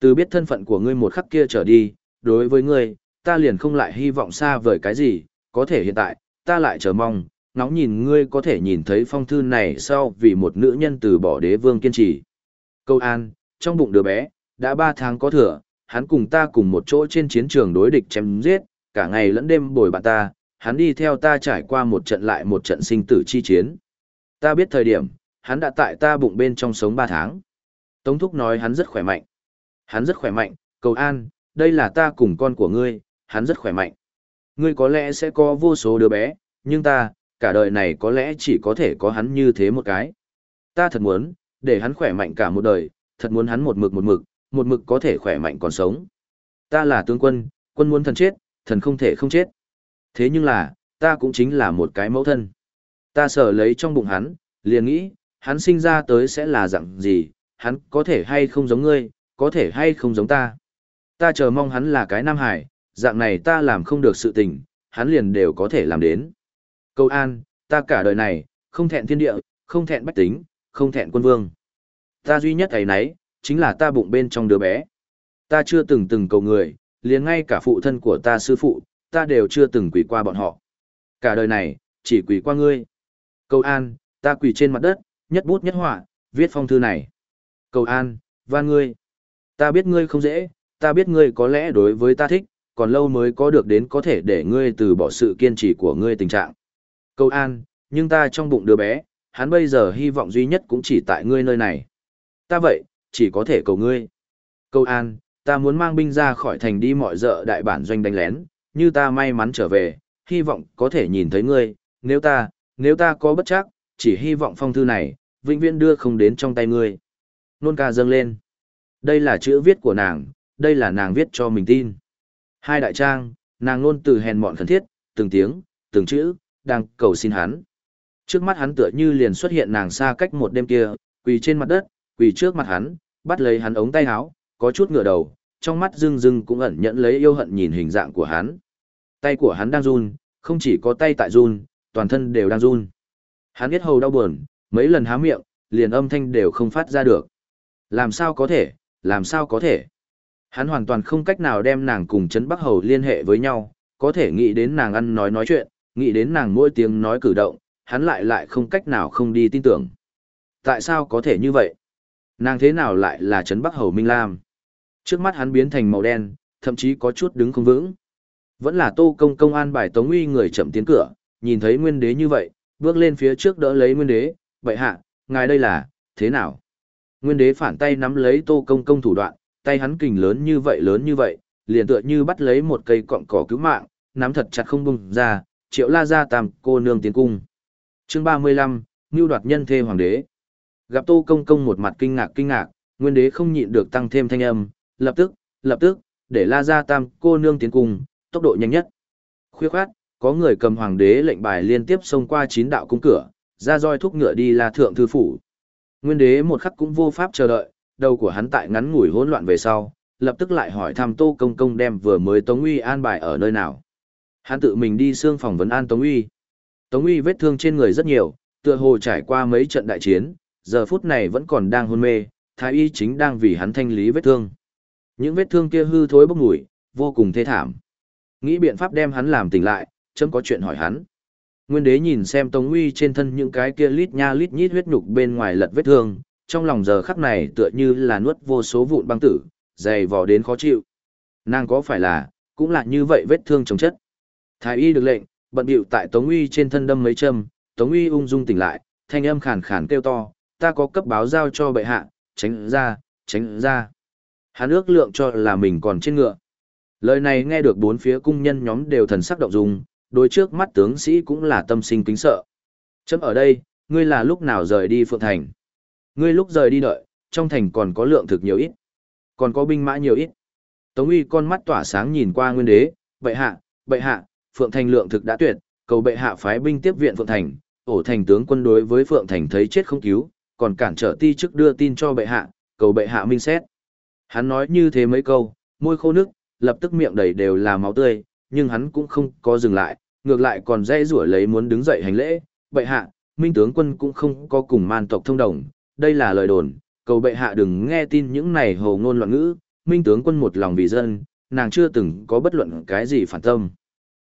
S1: Từ biết thân phận của ngươi một khắc kia trở đi, đối với ngươi, ta liền không lại hy vọng xa vời cái gì, có thể hiện tại, ta lại chờ mong, ngóng nhìn ngươi có thể nhìn thấy phong thư này sau vì một nữ nhân từ bỏ đế vương kiên trì. Câu an, trong bụng đứa bé, đã ba tháng có thừa, hắn cùng ta cùng một chỗ trên chiến trường đối địch chém giết, cả ngày lẫn đêm bồi bạn ta, hắn đi theo ta trải qua một trận lại một trận sinh tử chi chiến. Ta biết thời điểm, hắn đã tại ta bụng bên trong sống 3 tháng. Tống Thúc nói hắn rất khỏe mạnh. Hắn rất khỏe mạnh, cầu an, đây là ta cùng con của ngươi, hắn rất khỏe mạnh. Ngươi có lẽ sẽ có vô số đứa bé, nhưng ta, cả đời này có lẽ chỉ có thể có hắn như thế một cái. Ta thật muốn, để hắn khỏe mạnh cả một đời, thật muốn hắn một mực một mực, một mực có thể khỏe mạnh còn sống. Ta là tướng quân, quân muốn thần chết, thần không thể không chết. Thế nhưng là, ta cũng chính là một cái mẫu thân. Ta sở lấy trong bụng hắn, liền nghĩ, hắn sinh ra tới sẽ là dạng gì, hắn có thể hay không giống ngươi, có thể hay không giống ta. Ta chờ mong hắn là cái nam hải, dạng này ta làm không được sự tình, hắn liền đều có thể làm đến. Câu an, ta cả đời này, không thẹn thiên địa, không thẹn bách tính, không thẹn quân vương. Ta duy nhất ấy nấy, chính là ta bụng bên trong đứa bé. Ta chưa từng từng cầu người, liền ngay cả phụ thân của ta sư phụ, ta đều chưa từng quỳ qua bọn họ. Cả đời này, chỉ quỳ qua ngươi. Cầu an, ta quỳ trên mặt đất, nhất bút nhất họa, viết phong thư này. Cầu an, van ngươi. Ta biết ngươi không dễ, ta biết ngươi có lẽ đối với ta thích, còn lâu mới có được đến có thể để ngươi từ bỏ sự kiên trì của ngươi tình trạng. Câu an, nhưng ta trong bụng đứa bé, hắn bây giờ hy vọng duy nhất cũng chỉ tại ngươi nơi này. Ta vậy, chỉ có thể cầu ngươi. Câu an, ta muốn mang binh ra khỏi thành đi mọi dợ đại bản doanh đánh lén, như ta may mắn trở về, hy vọng có thể nhìn thấy ngươi, nếu ta, nếu ta có bất chắc, chỉ hy vọng phong thư này, vĩnh viễn đưa không đến trong tay ngươi. Nôn ca dâng lên. Đây là chữ viết của nàng, đây là nàng viết cho mình tin. Hai đại trang, nàng luôn từ hèn mọn khẩn thiết, từng tiếng, từng chữ, đang cầu xin hắn. Trước mắt hắn tựa như liền xuất hiện nàng xa cách một đêm kia, quỳ trên mặt đất, quỳ trước mặt hắn, bắt lấy hắn ống tay áo, có chút ngửa đầu, trong mắt rưng rưng cũng ẩn nhẫn lấy yêu hận nhìn hình dạng của hắn. Tay của hắn đang run, không chỉ có tay tại run, toàn thân đều đang run. Hắn biết hầu đau buồn, mấy lần há miệng, liền âm thanh đều không phát ra được. Làm sao có thể, làm sao có thể. Hắn hoàn toàn không cách nào đem nàng cùng Trấn Bắc Hầu liên hệ với nhau, có thể nghĩ đến nàng ăn nói nói chuyện, nghĩ đến nàng mỗi tiếng nói cử động, hắn lại lại không cách nào không đi tin tưởng. Tại sao có thể như vậy? Nàng thế nào lại là Trấn Bắc Hầu Minh Lam? Trước mắt hắn biến thành màu đen, thậm chí có chút đứng không vững. Vẫn là tô công công an bài tống uy người chậm tiến cửa, nhìn thấy nguyên đế như vậy, bước lên phía trước đỡ lấy nguyên đế, vậy hạ, ngài đây là, thế nào? Nguyên đế phản tay nắm lấy tô công công thủ đoạn, tay hắn kình lớn như vậy lớn như vậy, liền tựa như bắt lấy một cây cọng cỏ cứu mạng, nắm thật chặt không bung ra, triệu la ra tàm cô nương tiến cung. chương 35, Ngưu đoạt nhân thê hoàng đế. Gặp tô công công một mặt kinh ngạc kinh ngạc, nguyên đế không nhịn được tăng thêm thanh âm, lập tức, lập tức, để la ra tam cô nương tiến cung, tốc độ nhanh nhất. Khuya khoát, có người cầm hoàng đế lệnh bài liên tiếp xông qua chín đạo cung cửa, ra roi thúc ngựa đi la thượng thư phủ. Nguyên đế một khắc cũng vô pháp chờ đợi, đầu của hắn tại ngắn ngủi hỗn loạn về sau, lập tức lại hỏi thăm Tô Công Công đem vừa mới Tống Uy an bài ở nơi nào. Hắn tự mình đi xương phòng vấn an Tống Uy. Tống Uy vết thương trên người rất nhiều, tựa hồ trải qua mấy trận đại chiến, giờ phút này vẫn còn đang hôn mê, thái y chính đang vì hắn thanh lý vết thương. Những vết thương kia hư thối bốc mùi, vô cùng thê thảm. Nghĩ biện pháp đem hắn làm tỉnh lại, chấm có chuyện hỏi hắn. Nguyên đế nhìn xem Tống Uy trên thân những cái kia lít nha lít nhít huyết nhục bên ngoài lật vết thương, trong lòng giờ khắc này tựa như là nuốt vô số vụn băng tử, dày vò đến khó chịu. Nàng có phải là, cũng là như vậy vết thương chống chất. Thái y được lệnh, bận bịu tại Tống Uy trên thân đâm mấy châm, Tống Uy ung dung tỉnh lại, thanh âm khàn khàn kêu to, ta có cấp báo giao cho bệ hạ, tránh ra, tránh ra. Hắn ước lượng cho là mình còn trên ngựa. Lời này nghe được bốn phía cung nhân nhóm đều thần sắc động dung, đôi trước mắt tướng sĩ cũng là tâm sinh kính sợ. Chấm ở đây, ngươi là lúc nào rời đi Phượng Thành? Ngươi lúc rời đi đợi, trong thành còn có lượng thực nhiều ít, còn có binh mã nhiều ít. Tống uy con mắt tỏa sáng nhìn qua nguyên đế, bệ hạ, bệ hạ, Phượng Thành lượng thực đã tuyệt, cầu bệ hạ phái binh tiếp viện Phượng Thành, ổ thành tướng quân đối với Phượng Thành thấy chết không cứu, còn cản trở ti chức đưa tin cho bệ hạ, cầu bệ hạ minh xét. Hắn nói như thế mấy câu, môi khô nước, lập tức miệng đầy đều là máu tươi, nhưng hắn cũng không có dừng lại, ngược lại còn dây rủa lấy muốn đứng dậy hành lễ, bệ hạ, minh tướng quân cũng không có cùng man tộc thông đồng, đây là lời đồn, cầu bệ hạ đừng nghe tin những này hồ ngôn loạn ngữ, minh tướng quân một lòng vì dân, nàng chưa từng có bất luận cái gì phản tâm.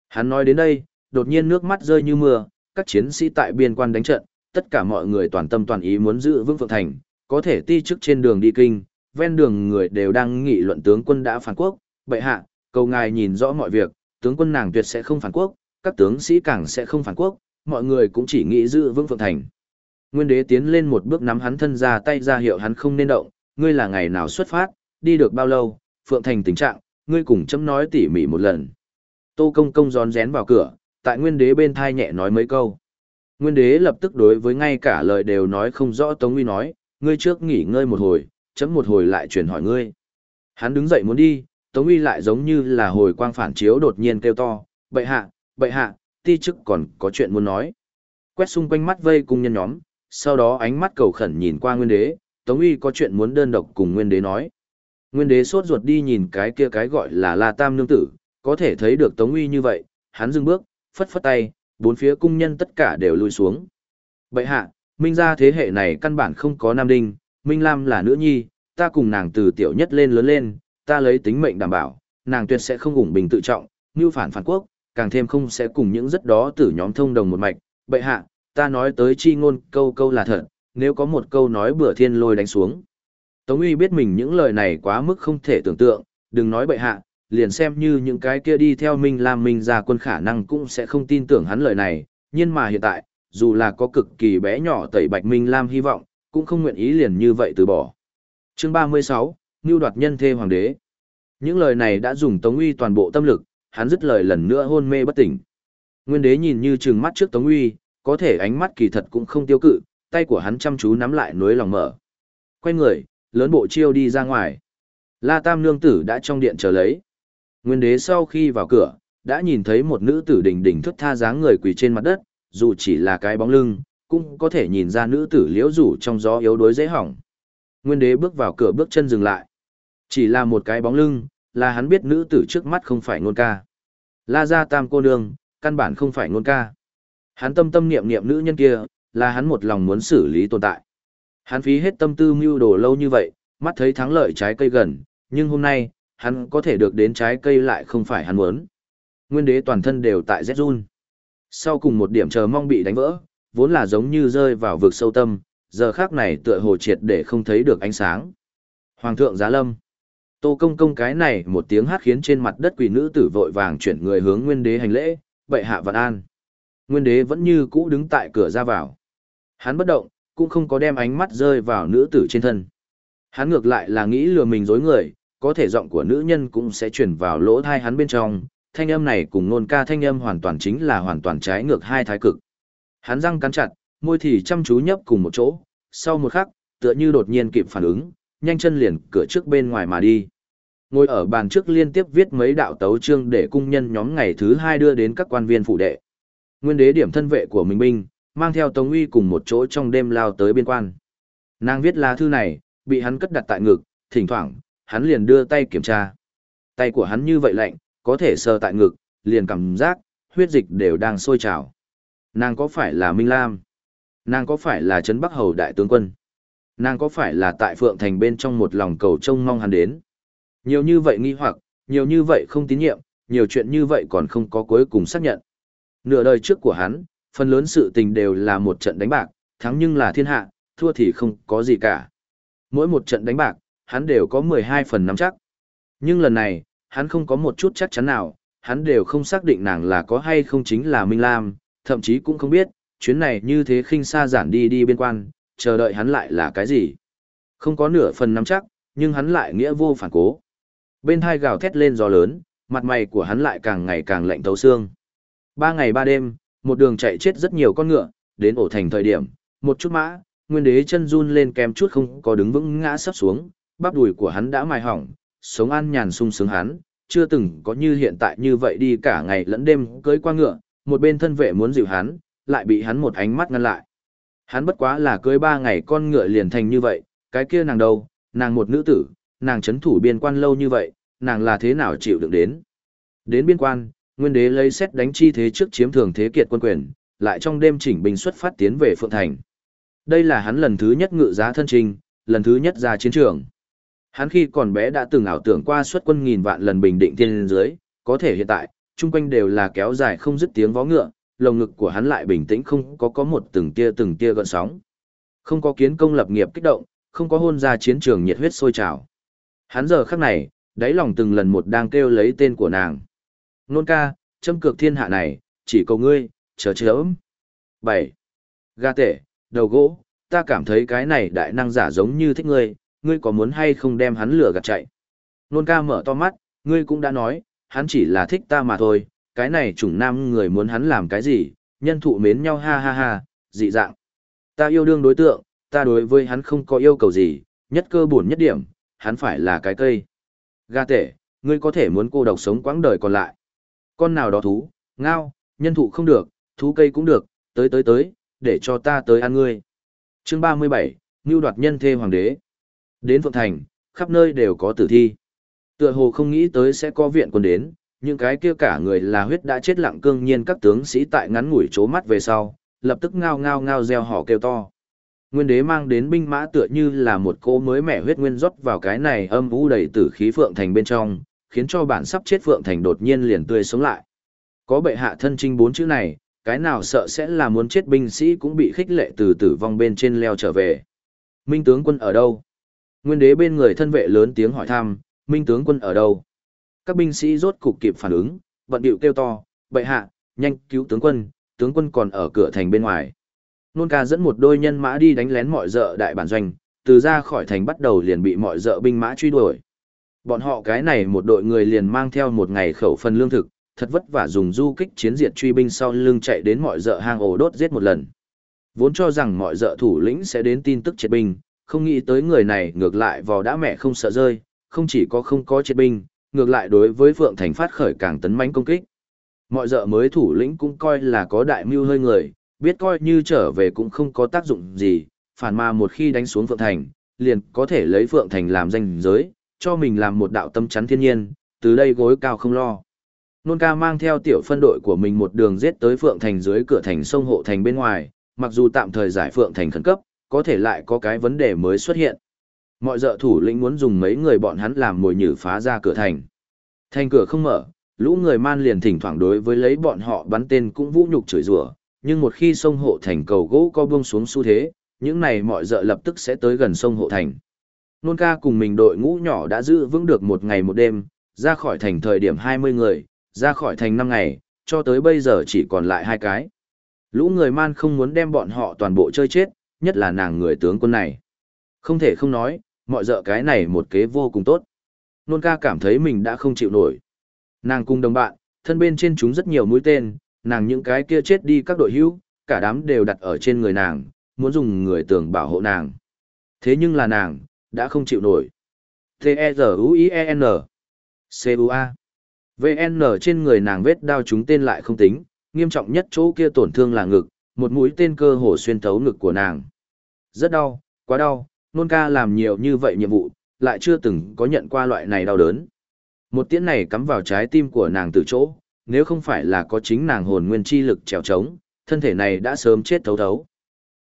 S1: Hắn nói đến đây, đột nhiên nước mắt rơi như mưa, các chiến sĩ tại biên quan đánh trận, tất cả mọi người toàn tâm toàn ý muốn giữ vững Phượng Thành, có thể ti chức trên đường đi kinh, ven đường người đều đang nghị luận tướng quân đã phản quốc, bệ hạ, cầu ngài nhìn rõ mọi việc, tướng quân nàng tuyệt sẽ không phản quốc, các tướng sĩ càng sẽ không phản quốc, mọi người cũng chỉ nghĩ giữ vững Phượng Thành. Nguyên đế tiến lên một bước nắm hắn thân ra tay ra hiệu hắn không nên động, ngươi là ngày nào xuất phát, đi được bao lâu, Phượng Thành tình trạng, ngươi cùng chấm nói tỉ mỉ một lần. Tô công công rón rén vào cửa, tại nguyên đế bên thai nhẹ nói mấy câu. Nguyên đế lập tức đối với ngay cả lời đều nói không rõ Tống Uy nói, ngươi trước nghỉ ngơi một hồi, chấm một hồi lại chuyển hỏi ngươi. Hắn đứng dậy muốn đi, Tống Uy lại giống như là hồi quang phản chiếu đột nhiên kêu to, bệ hạ, bệ hạ, ti chức còn có chuyện muốn nói. Quét xung quanh mắt vây cung nhân nhóm, sau đó ánh mắt cầu khẩn nhìn qua nguyên đế, Tống Uy có chuyện muốn đơn độc cùng nguyên đế nói. Nguyên đế sốt ruột đi nhìn cái kia cái gọi là La Tam Nương Tử, có thể thấy được Tống Uy như vậy, hắn dừng bước, phất phất tay, bốn phía cung nhân tất cả đều lùi xuống. Bệ hạ, Minh gia thế hệ này căn bản không có nam đinh, Minh Lam là nữ nhi, ta cùng nàng từ tiểu nhất lên lớn lên, ta lấy tính mệnh đảm bảo, nàng tuyệt sẽ không ủng bình tự trọng, như phản phản quốc, càng thêm không sẽ cùng những rất đó tử nhóm thông đồng một mạch. Bệ hạ, ta nói tới chi ngôn câu câu là thật, nếu có một câu nói bữa thiên lôi đánh xuống. Tống uy biết mình những lời này quá mức không thể tưởng tượng, đừng nói bệ hạ, liền xem như những cái kia đi theo Minh Lam Minh ra quân khả năng cũng sẽ không tin tưởng hắn lời này, nhưng mà hiện tại, dù là có cực kỳ bé nhỏ tẩy bạch Minh Lam hy vọng, cũng không nguyện ý liền như vậy từ bỏ. Chương 36, Ngưu đoạt nhân thê hoàng đế. Những lời này đã dùng Tống Uy toàn bộ tâm lực, hắn dứt lời lần nữa hôn mê bất tỉnh. Nguyên đế nhìn như trừng mắt trước Tống Uy, có thể ánh mắt kỳ thật cũng không tiêu cự, tay của hắn chăm chú nắm lại núi lòng mở. Quay người, lớn bộ chiêu đi ra ngoài. La Tam nương tử đã trong điện chờ lấy. Nguyên đế sau khi vào cửa, đã nhìn thấy một nữ tử đỉnh đỉnh thức tha dáng người quỳ trên mặt đất, dù chỉ là cái bóng lưng, cũng có thể nhìn ra nữ tử liễu rủ trong gió yếu đuối dễ hỏng. Nguyên đế bước vào cửa bước chân dừng lại. Chỉ là một cái bóng lưng, là hắn biết nữ tử trước mắt không phải ngôn ca. La gia tam cô nương, căn bản không phải ngôn ca. Hắn tâm tâm niệm niệm nữ nhân kia, là hắn một lòng muốn xử lý tồn tại. Hắn phí hết tâm tư mưu đồ lâu như vậy, mắt thấy thắng lợi trái cây gần, nhưng hôm nay, hắn có thể được đến trái cây lại không phải hắn muốn. Nguyên đế toàn thân đều tại rét run. Sau cùng một điểm chờ mong bị đánh vỡ, vốn là giống như rơi vào vực sâu tâm, giờ khác này tựa hồ triệt để không thấy được ánh sáng. Hoàng thượng giá lâm. Tô công công cái này một tiếng hát khiến trên mặt đất quỷ nữ tử vội vàng chuyển người hướng nguyên đế hành lễ, bệ hạ vạn an. Nguyên đế vẫn như cũ đứng tại cửa ra vào. Hắn bất động, cũng không có đem ánh mắt rơi vào nữ tử trên thân. Hắn ngược lại là nghĩ lừa mình dối người, có thể giọng của nữ nhân cũng sẽ chuyển vào lỗ thai hắn bên trong, thanh âm này cùng nôn ca thanh âm hoàn toàn chính là hoàn toàn trái ngược hai thái cực. Hắn răng cắn chặt, môi thì chăm chú nhấp cùng một chỗ, sau một khắc, tựa như đột nhiên kịp phản ứng, nhanh chân liền cửa trước bên ngoài mà đi. Ngồi ở bàn trước liên tiếp viết mấy đạo tấu chương để cung nhân nhóm ngày thứ hai đưa đến các quan viên phụ đệ. Nguyên đế điểm thân vệ của mình binh, mang theo Tống Uy cùng một chỗ trong đêm lao tới biên quan. Nàng viết lá thư này, bị hắn cất đặt tại ngực, thỉnh thoảng, hắn liền đưa tay kiểm tra. Tay của hắn như vậy lạnh, có thể sờ tại ngực, liền cảm giác, huyết dịch đều đang sôi trào. Nàng có phải là Minh Lam? Nàng có phải là Trấn Bắc Hầu Đại Tướng Quân? Nàng có phải là tại Phượng Thành bên trong một lòng cầu trông mong hắn đến? Nhiều như vậy nghi hoặc, nhiều như vậy không tín nhiệm, nhiều chuyện như vậy còn không có cuối cùng xác nhận. Nửa đời trước của hắn, phần lớn sự tình đều là một trận đánh bạc, thắng nhưng là thiên hạ, thua thì không có gì cả. Mỗi một trận đánh bạc, hắn đều có 12 phần nắm chắc. Nhưng lần này, hắn không có một chút chắc chắn nào, hắn đều không xác định nàng là có hay không chính là Minh Lam, thậm chí cũng không biết, chuyến này như thế khinh xa giản đi đi biên quan, chờ đợi hắn lại là cái gì. Không có nửa phần nắm chắc, nhưng hắn lại nghĩa vô phản cố. Bên hai gào thét lên gió lớn, mặt mày của hắn lại càng ngày càng lạnh thấu xương. Ba ngày ba đêm, một đường chạy chết rất nhiều con ngựa, đến ổ thành thời điểm, một chút mã, nguyên đế chân run lên kèm chút không có đứng vững ngã sắp xuống, bắp đùi của hắn đã mài hỏng, sống an nhàn sung sướng hắn, chưa từng có như hiện tại như vậy đi cả ngày lẫn đêm cưới qua ngựa, một bên thân vệ muốn dịu hắn, lại bị hắn một ánh mắt ngăn lại. Hắn bất quá là cưới ba ngày con ngựa liền thành như vậy, cái kia nàng đâu, nàng một nữ tử, nàng chấn thủ biên quan lâu như vậy, nàng là thế nào chịu được đến. Đến biên quan, nguyên đế lấy xét đánh chi thế trước chiếm thường thế kiệt quân quyền, lại trong đêm chỉnh binh xuất phát tiến về Phượng Thành. Đây là hắn lần thứ nhất ngự giá thân trình, lần thứ nhất ra chiến trường. Hắn khi còn bé đã từng ảo tưởng qua xuất quân nghìn vạn lần bình định thiên dưới, có thể hiện tại, chung quanh đều là kéo dài không dứt tiếng vó ngựa, lồng ngực của hắn lại bình tĩnh không có có một từng tia từng tia gợn sóng. Không có kiến công lập nghiệp kích động, không có hôn ra chiến trường nhiệt huyết sôi trào. Hắn giờ khắc này, đáy lòng từng lần một đang kêu lấy tên của nàng. Nôn ca, châm cược thiên hạ này, chỉ cầu ngươi, chờ chờ ấm. 7. Ga tể, đầu gỗ, ta cảm thấy cái này đại năng giả giống như thích ngươi, ngươi có muốn hay không đem hắn lửa gạt chạy. Nôn ca mở to mắt, ngươi cũng đã nói, hắn chỉ là thích ta mà thôi, cái này chủng nam người muốn hắn làm cái gì, nhân thụ mến nhau ha ha ha, dị dạng. Ta yêu đương đối tượng, ta đối với hắn không có yêu cầu gì, nhất cơ buồn nhất điểm, hắn phải là cái cây. Ga tể, ngươi có thể muốn cô độc sống quãng đời còn lại. Con nào đó thú, ngao, nhân thụ không được, thú cây cũng được, tới tới tới, để cho ta tới ăn ngươi. Chương 37, Ngưu đoạt nhân thê hoàng đế. Đến Phượng Thành, khắp nơi đều có tử thi. Tựa hồ không nghĩ tới sẽ có viện quân đến, những cái kia cả người là huyết đã chết lặng cương nhiên các tướng sĩ tại ngắn ngủi chố mắt về sau, lập tức ngao ngao ngao reo họ kêu to. Nguyên đế mang đến binh mã tựa như là một cô mới mẻ huyết nguyên rót vào cái này âm u đầy tử khí phượng thành bên trong, khiến cho bản sắp chết phượng thành đột nhiên liền tươi sống lại. Có bệ hạ thân trinh bốn chữ này, cái nào sợ sẽ là muốn chết binh sĩ cũng bị khích lệ từ tử vong bên trên leo trở về. Minh tướng quân ở đâu? Nguyên đế bên người thân vệ lớn tiếng hỏi thăm, Minh tướng quân ở đâu? Các binh sĩ rốt cục kịp phản ứng, bận điệu kêu to, bệ hạ, nhanh cứu tướng quân, tướng quân còn ở cửa thành bên ngoài. Nôn ca dẫn một đôi nhân mã đi đánh lén mọi dợ đại bản doanh, từ ra khỏi thành bắt đầu liền bị mọi dợ binh mã truy đuổi. Bọn họ cái này một đội người liền mang theo một ngày khẩu phần lương thực, thật vất vả dùng du kích chiến diệt truy binh sau lưng chạy đến mọi dợ hang ổ đốt giết một lần. Vốn cho rằng mọi dợ thủ lĩnh sẽ đến tin tức triệt binh, không nghĩ tới người này ngược lại vào đã mẹ không sợ rơi, không chỉ có không có triệt binh, ngược lại đối với Phượng Thành phát khởi càng tấn mãnh công kích. Mọi dợ mới thủ lĩnh cũng coi là có đại mưu hơi người, biết coi như trở về cũng không có tác dụng gì, phản mà một khi đánh xuống Phượng Thành, liền có thể lấy Phượng Thành làm danh giới, cho mình làm một đạo tâm chắn thiên nhiên, từ đây gối cao không lo. Nôn ca mang theo tiểu phân đội của mình một đường giết tới Phượng Thành dưới cửa thành sông Hộ Thành bên ngoài, mặc dù tạm thời giải Phượng Thành khẩn cấp, có thể lại có cái vấn đề mới xuất hiện. Mọi dợ thủ lĩnh muốn dùng mấy người bọn hắn làm mồi nhử phá ra cửa thành. Thành cửa không mở, lũ người man liền thỉnh thoảng đối với lấy bọn họ bắn tên cũng vũ nhục chửi rủa, nhưng một khi sông hộ thành cầu gỗ co buông xuống xu thế, những này mọi dợ lập tức sẽ tới gần sông hộ thành. Nôn ca cùng mình đội ngũ nhỏ đã giữ vững được một ngày một đêm, ra khỏi thành thời điểm 20 người, ra khỏi thành 5 ngày, cho tới bây giờ chỉ còn lại hai cái. Lũ người man không muốn đem bọn họ toàn bộ chơi chết, nhất là nàng người tướng quân này. Không thể không nói, mọi dợ cái này một kế vô cùng tốt. Nôn ca cảm thấy mình đã không chịu nổi. Nàng cùng đồng bạn, thân bên trên chúng rất nhiều mũi tên, nàng những cái kia chết đi các đội hữu, cả đám đều đặt ở trên người nàng, muốn dùng người tưởng bảo hộ nàng. Thế nhưng là nàng, đã không chịu nổi. T-E-Z-U-I-E-N C-U-A VN trên người nàng vết đao chúng tên lại không tính, nghiêm trọng nhất chỗ kia tổn thương là ngực, một mũi tên cơ hồ xuyên thấu ngực của nàng. Rất đau, quá đau, nôn ca làm nhiều như vậy nhiệm vụ, lại chưa từng có nhận qua loại này đau đớn. Một tiễn này cắm vào trái tim của nàng từ chỗ, nếu không phải là có chính nàng hồn nguyên chi lực trèo trống, thân thể này đã sớm chết thấu thấu.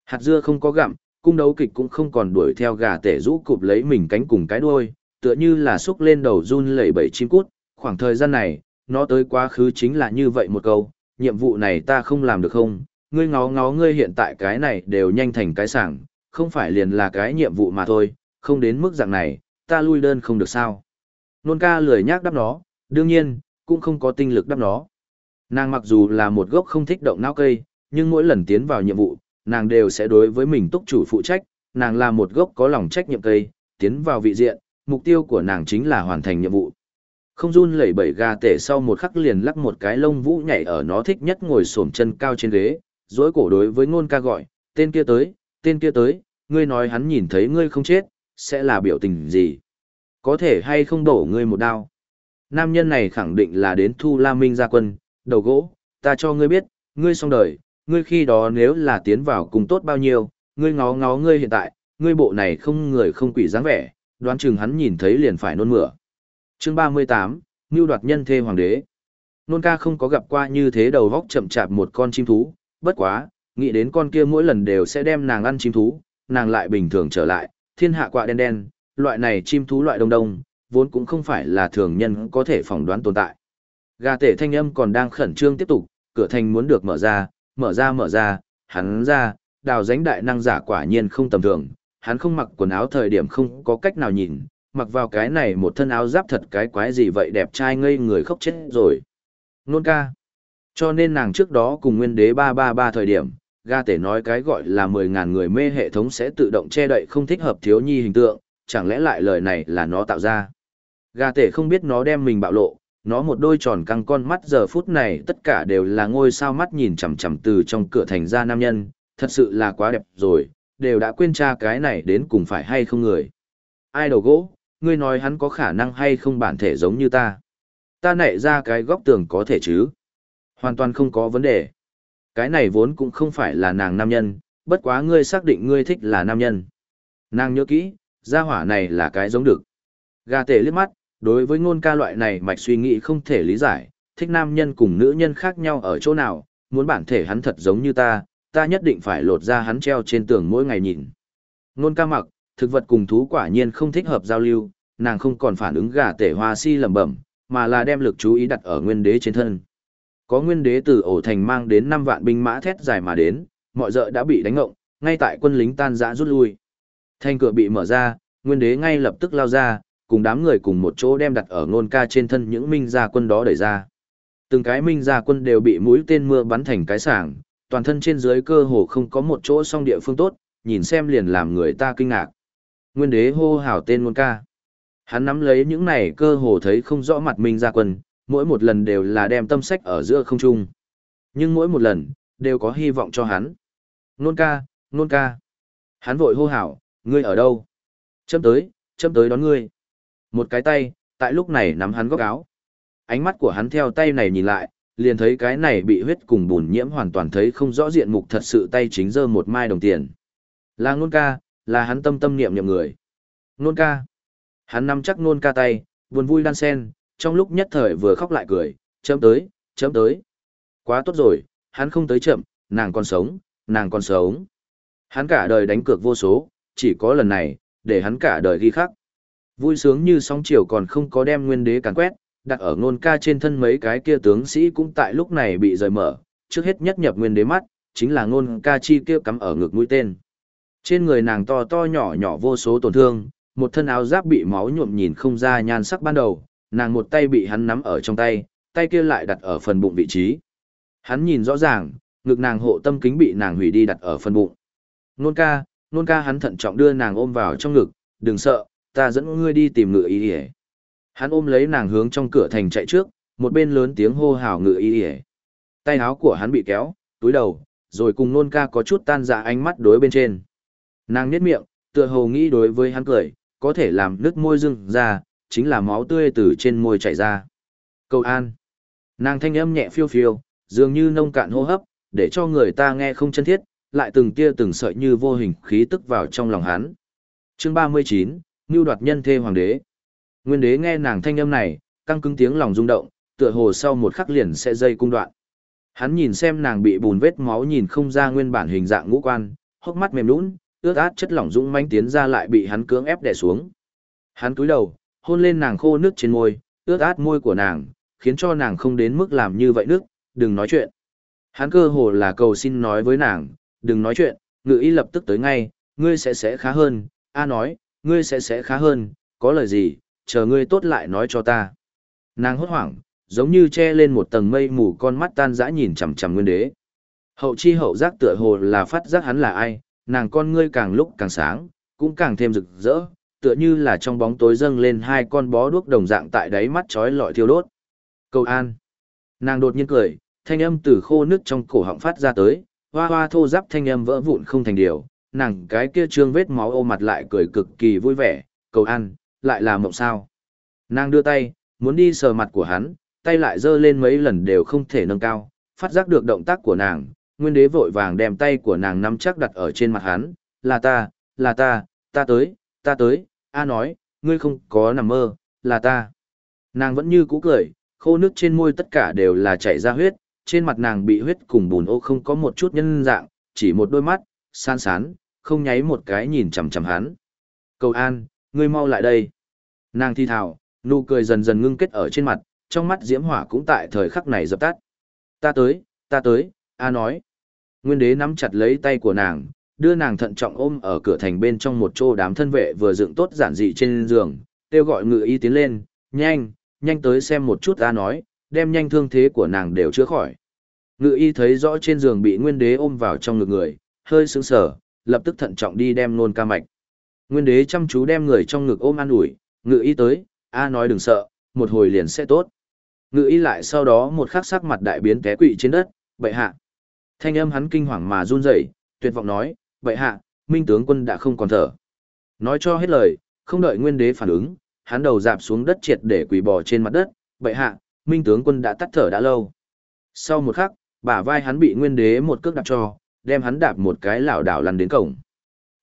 S1: Hạt dưa không có gặm, cung đấu kịch cũng không còn đuổi theo gà tể rũ cụp lấy mình cánh cùng cái đuôi, tựa như là xúc lên đầu run lẩy bẩy chim cút, khoảng thời gian này, nó tới quá khứ chính là như vậy một câu, nhiệm vụ này ta không làm được không, ngươi ngó ngó ngươi hiện tại cái này đều nhanh thành cái sảng, không phải liền là cái nhiệm vụ mà thôi, không đến mức dạng này, ta lui đơn không được sao. Nôn ca lười nhác đáp nó, đương nhiên, cũng không có tinh lực đáp nó. Nàng mặc dù là một gốc không thích động não cây, nhưng mỗi lần tiến vào nhiệm vụ, nàng đều sẽ đối với mình túc chủ phụ trách, nàng là một gốc có lòng trách nhiệm cây, tiến vào vị diện, mục tiêu của nàng chính là hoàn thành nhiệm vụ. Không run lẩy bẩy gà tể sau một khắc liền lắc một cái lông vũ nhảy ở nó thích nhất ngồi xổm chân cao trên ghế, dối cổ đối với ngôn ca gọi, tên kia tới, tên kia tới, ngươi nói hắn nhìn thấy ngươi không chết, sẽ là biểu tình gì? Có thể hay không đổ ngươi một đao? Nam nhân này khẳng định là đến thu La Minh gia quân, đầu gỗ, ta cho ngươi biết, ngươi xong đời, ngươi khi đó nếu là tiến vào cùng tốt bao nhiêu, ngươi ngó ngó ngươi hiện tại, ngươi bộ này không người không quỷ dáng vẻ, đoán chừng hắn nhìn thấy liền phải nôn mửa. Chương 38, Ngưu đoạt nhân thê hoàng đế. Nôn ca không có gặp qua như thế đầu vóc chậm chạp một con chim thú, bất quá, nghĩ đến con kia mỗi lần đều sẽ đem nàng ăn chim thú, nàng lại bình thường trở lại, thiên hạ quạ đen đen, loại này chim thú loại đông đông, vốn cũng không phải là thường nhân có thể phỏng đoán tồn tại. Gà tể thanh âm còn đang khẩn trương tiếp tục, cửa thành muốn được mở ra, mở ra mở ra, hắn ra, đào dánh đại năng giả quả nhiên không tầm thường, hắn không mặc quần áo thời điểm không có cách nào nhìn, mặc vào cái này một thân áo giáp thật cái quái gì vậy đẹp trai ngây người khóc chết rồi. Nôn ca. Cho nên nàng trước đó cùng nguyên đế 333 thời điểm, ga tể nói cái gọi là 10.000 người mê hệ thống sẽ tự động che đậy không thích hợp thiếu nhi hình tượng, chẳng lẽ lại lời này là nó tạo ra. Ga tể không biết nó đem mình bạo lộ, nó một đôi tròn căng con mắt giờ phút này tất cả đều là ngôi sao mắt nhìn chằm chằm từ trong cửa thành ra nam nhân, thật sự là quá đẹp rồi, đều đã quên tra cái này đến cùng phải hay không người. Ai đầu gỗ, ngươi nói hắn có khả năng hay không bản thể giống như ta. Ta nảy ra cái góc tường có thể chứ. Hoàn toàn không có vấn đề. Cái này vốn cũng không phải là nàng nam nhân, bất quá ngươi xác định ngươi thích là nam nhân. Nàng nhớ kỹ, gia hỏa này là cái giống được. Gà tể liếc mắt, đối với ngôn ca loại này mạch suy nghĩ không thể lý giải, thích nam nhân cùng nữ nhân khác nhau ở chỗ nào, muốn bản thể hắn thật giống như ta, ta nhất định phải lột ra hắn treo trên tường mỗi ngày nhìn. ngôn ca mặc, thực vật cùng thú quả nhiên không thích hợp giao lưu, nàng không còn phản ứng gà tể hoa si lẩm bẩm, mà là đem lực chú ý đặt ở nguyên đế trên thân. Có nguyên đế từ ổ thành mang đến 5 vạn binh mã thét dài mà đến, mọi dợ đã bị đánh ngộng, ngay tại quân lính tan rã rút lui. Thanh cửa bị mở ra, nguyên đế ngay lập tức lao ra, cùng đám người cùng một chỗ đem đặt ở ngôn ca trên thân những minh gia quân đó đẩy ra. Từng cái minh gia quân đều bị mũi tên mưa bắn thành cái sảng, toàn thân trên dưới cơ hồ không có một chỗ song địa phương tốt, nhìn xem liền làm người ta kinh ngạc. Nguyên đế hô hào tên ngôn ca. Hắn nắm lấy những này cơ hồ thấy không rõ mặt minh gia quân, mỗi một lần đều là đem tâm sách ở giữa không trung. Nhưng mỗi một lần, đều có hy vọng cho hắn. Nôn ca, nôn ca. Hắn vội hô hào, ngươi ở đâu? Châm tới, châm tới đón ngươi. Một cái tay, tại lúc này nắm hắn góc áo. Ánh mắt của hắn theo tay này nhìn lại, liền thấy cái này bị huyết cùng bùn nhiễm hoàn toàn thấy không rõ diện mục thật sự tay chính giơ một mai đồng tiền. Là nôn ca, là hắn tâm tâm niệm niệm người. Nôn ca. Hắn nắm chắc nôn ca tay, buồn vui đan sen, trong lúc nhất thời vừa khóc lại cười, chấm tới, chấm tới. Quá tốt rồi, hắn không tới chậm, nàng còn sống, nàng còn sống. Hắn cả đời đánh cược vô số, chỉ có lần này, để hắn cả đời ghi khắc. Vui sướng như sóng chiều còn không có đem nguyên đế càn quét, đặt ở ngôn ca trên thân mấy cái kia tướng sĩ cũng tại lúc này bị rời mở, trước hết nhất nhập nguyên đế mắt, chính là ngôn ca chi kia cắm ở ngực mũi tên. Trên người nàng to to nhỏ nhỏ vô số tổn thương, một thân áo giáp bị máu nhuộm nhìn không ra nhan sắc ban đầu, nàng một tay bị hắn nắm ở trong tay, tay kia lại đặt ở phần bụng vị trí. Hắn nhìn rõ ràng, ngực nàng hộ tâm kính bị nàng hủy đi đặt ở phần bụng. Nôn ca, nôn ca hắn thận trọng đưa nàng ôm vào trong ngực, đừng sợ, ta dẫn ngươi đi tìm ngựa y ỉa hắn ôm lấy nàng hướng trong cửa thành chạy trước, một bên lớn tiếng hô hào ngựa y ỉa tay áo của hắn bị kéo, túi đầu, rồi cùng nôn ca có chút tan dạ ánh mắt đối bên trên. Nàng nết miệng, tựa hồ nghĩ đối với hắn cười, có thể làm nứt môi dưng ra, chính là máu tươi từ trên môi chảy ra. Cầu an. Nàng thanh âm nhẹ phiêu phiêu, dường như nông cạn hô hấp, để cho người ta nghe không chân thiết, lại từng tia từng sợi như vô hình khí tức vào trong lòng hắn. Chương ba mươi chín ngưu đoạt nhân thê hoàng đế. Nguyên đế nghe nàng thanh âm này, căng cứng tiếng lòng rung động, tựa hồ sau một khắc liền sẽ dây cung đoạn. Hắn nhìn xem nàng bị bùn vết máu nhìn không ra nguyên bản hình dạng ngũ quan, hốc mắt mềm nhũn, ướt át chất lỏng dũng manh tiến ra lại bị hắn cưỡng ép đè xuống. Hắn cúi đầu, hôn lên nàng khô nước trên môi, ướt át môi của nàng, khiến cho nàng không đến mức làm như vậy nước, đừng nói chuyện. Hắn cơ hồ là cầu xin nói với nàng, đừng nói chuyện, ngự y lập tức tới ngay, ngươi sẽ sẽ khá hơn, A nói, ngươi sẽ sẽ khá hơn, có lời gì, chờ ngươi tốt lại nói cho ta. Nàng hốt hoảng, giống như che lên một tầng mây mù con mắt tan dã nhìn chằm chằm nguyên đế. Hậu chi hậu giác tựa hồ là phát giác hắn là ai, nàng con ngươi càng lúc càng sáng, cũng càng thêm rực rỡ, tựa như là trong bóng tối dâng lên hai con bó đuốc đồng dạng tại đáy mắt chói lọi thiêu đốt. Cầu an. Nàng đột nhiên cười, thanh âm từ khô nước trong cổ họng phát ra tới, hoa hoa thô giáp thanh âm vỡ vụn không thành điều, nàng cái kia trương vết máu ô mặt lại cười cực kỳ vui vẻ, cầu ăn, lại là mộng sao. Nàng đưa tay, muốn đi sờ mặt của hắn, tay lại giơ lên mấy lần đều không thể nâng cao, phát giác được động tác của nàng, nguyên đế vội vàng đem tay của nàng nắm chắc đặt ở trên mặt hắn, là ta, là ta, ta tới, ta tới, a nói, ngươi không có nằm mơ, là ta. Nàng vẫn như cũ cười, khô nước trên môi tất cả đều là chảy ra huyết, trên mặt nàng bị huyết cùng bùn ô không có một chút nhân dạng, chỉ một đôi mắt, san sán, không nháy một cái nhìn chằm chằm hắn. Cầu an, ngươi mau lại đây. Nàng thi thào, nụ cười dần dần ngưng kết ở trên mặt, trong mắt diễm hỏa cũng tại thời khắc này dập tắt. Ta tới, ta tới, A nói. Nguyên đế nắm chặt lấy tay của nàng, đưa nàng thận trọng ôm ở cửa thành bên trong một chỗ đám thân vệ vừa dựng tốt giản dị trên giường, kêu gọi ngự y tiến lên, nhanh, nhanh tới xem một chút A nói, đem nhanh thương thế của nàng đều chữa khỏi. Ngự y thấy rõ trên giường bị nguyên đế ôm vào trong ngực người, hơi sững sờ, lập tức thận trọng đi đem nôn ca mạch. Nguyên đế chăm chú đem người trong ngực ôm an ủi, ngự y tới, a nói đừng sợ, một hồi liền sẽ tốt. Ngự y lại sau đó một khắc sắc mặt đại biến té quỵ trên đất, bệ hạ. Thanh âm hắn kinh hoàng mà run rẩy, tuyệt vọng nói, bệ hạ, minh tướng quân đã không còn thở. Nói cho hết lời, không đợi nguyên đế phản ứng, hắn đầu dạp xuống đất triệt để quỳ bò trên mặt đất, bệ hạ, minh tướng quân đã tắt thở đã lâu. Sau một khắc, bả vai hắn bị nguyên đế một cước đạp cho, đem hắn đạp một cái lảo đảo lăn đến cổng.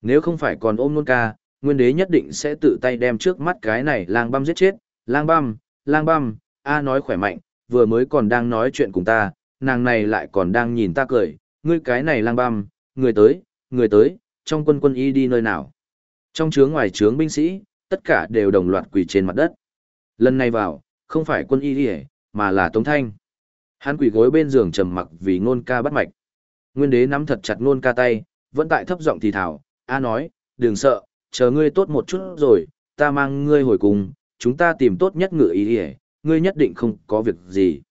S1: Nếu không phải còn ôm nôn ca, nguyên đế nhất định sẽ tự tay đem trước mắt cái này lang băm giết chết. Lang băm, lang băm, A nói khỏe mạnh, vừa mới còn đang nói chuyện cùng ta, nàng này lại còn đang nhìn ta cười, ngươi cái này lang băm, người tới, người tới, trong quân quân y đi nơi nào. Trong trướng ngoài trướng binh sĩ, tất cả đều đồng loạt quỳ trên mặt đất. Lần này vào, không phải quân y đi mà là Tống Thanh. Hắn quỳ gối bên giường trầm mặc vì ngôn ca bắt mạch. Nguyên đế nắm thật chặt nôn ca tay, vẫn tại thấp giọng thì thảo, A nói, đừng sợ, chờ ngươi tốt một chút rồi, ta mang ngươi hồi cùng, chúng ta tìm tốt nhất ngựa ý hề, ngươi nhất định không có việc gì.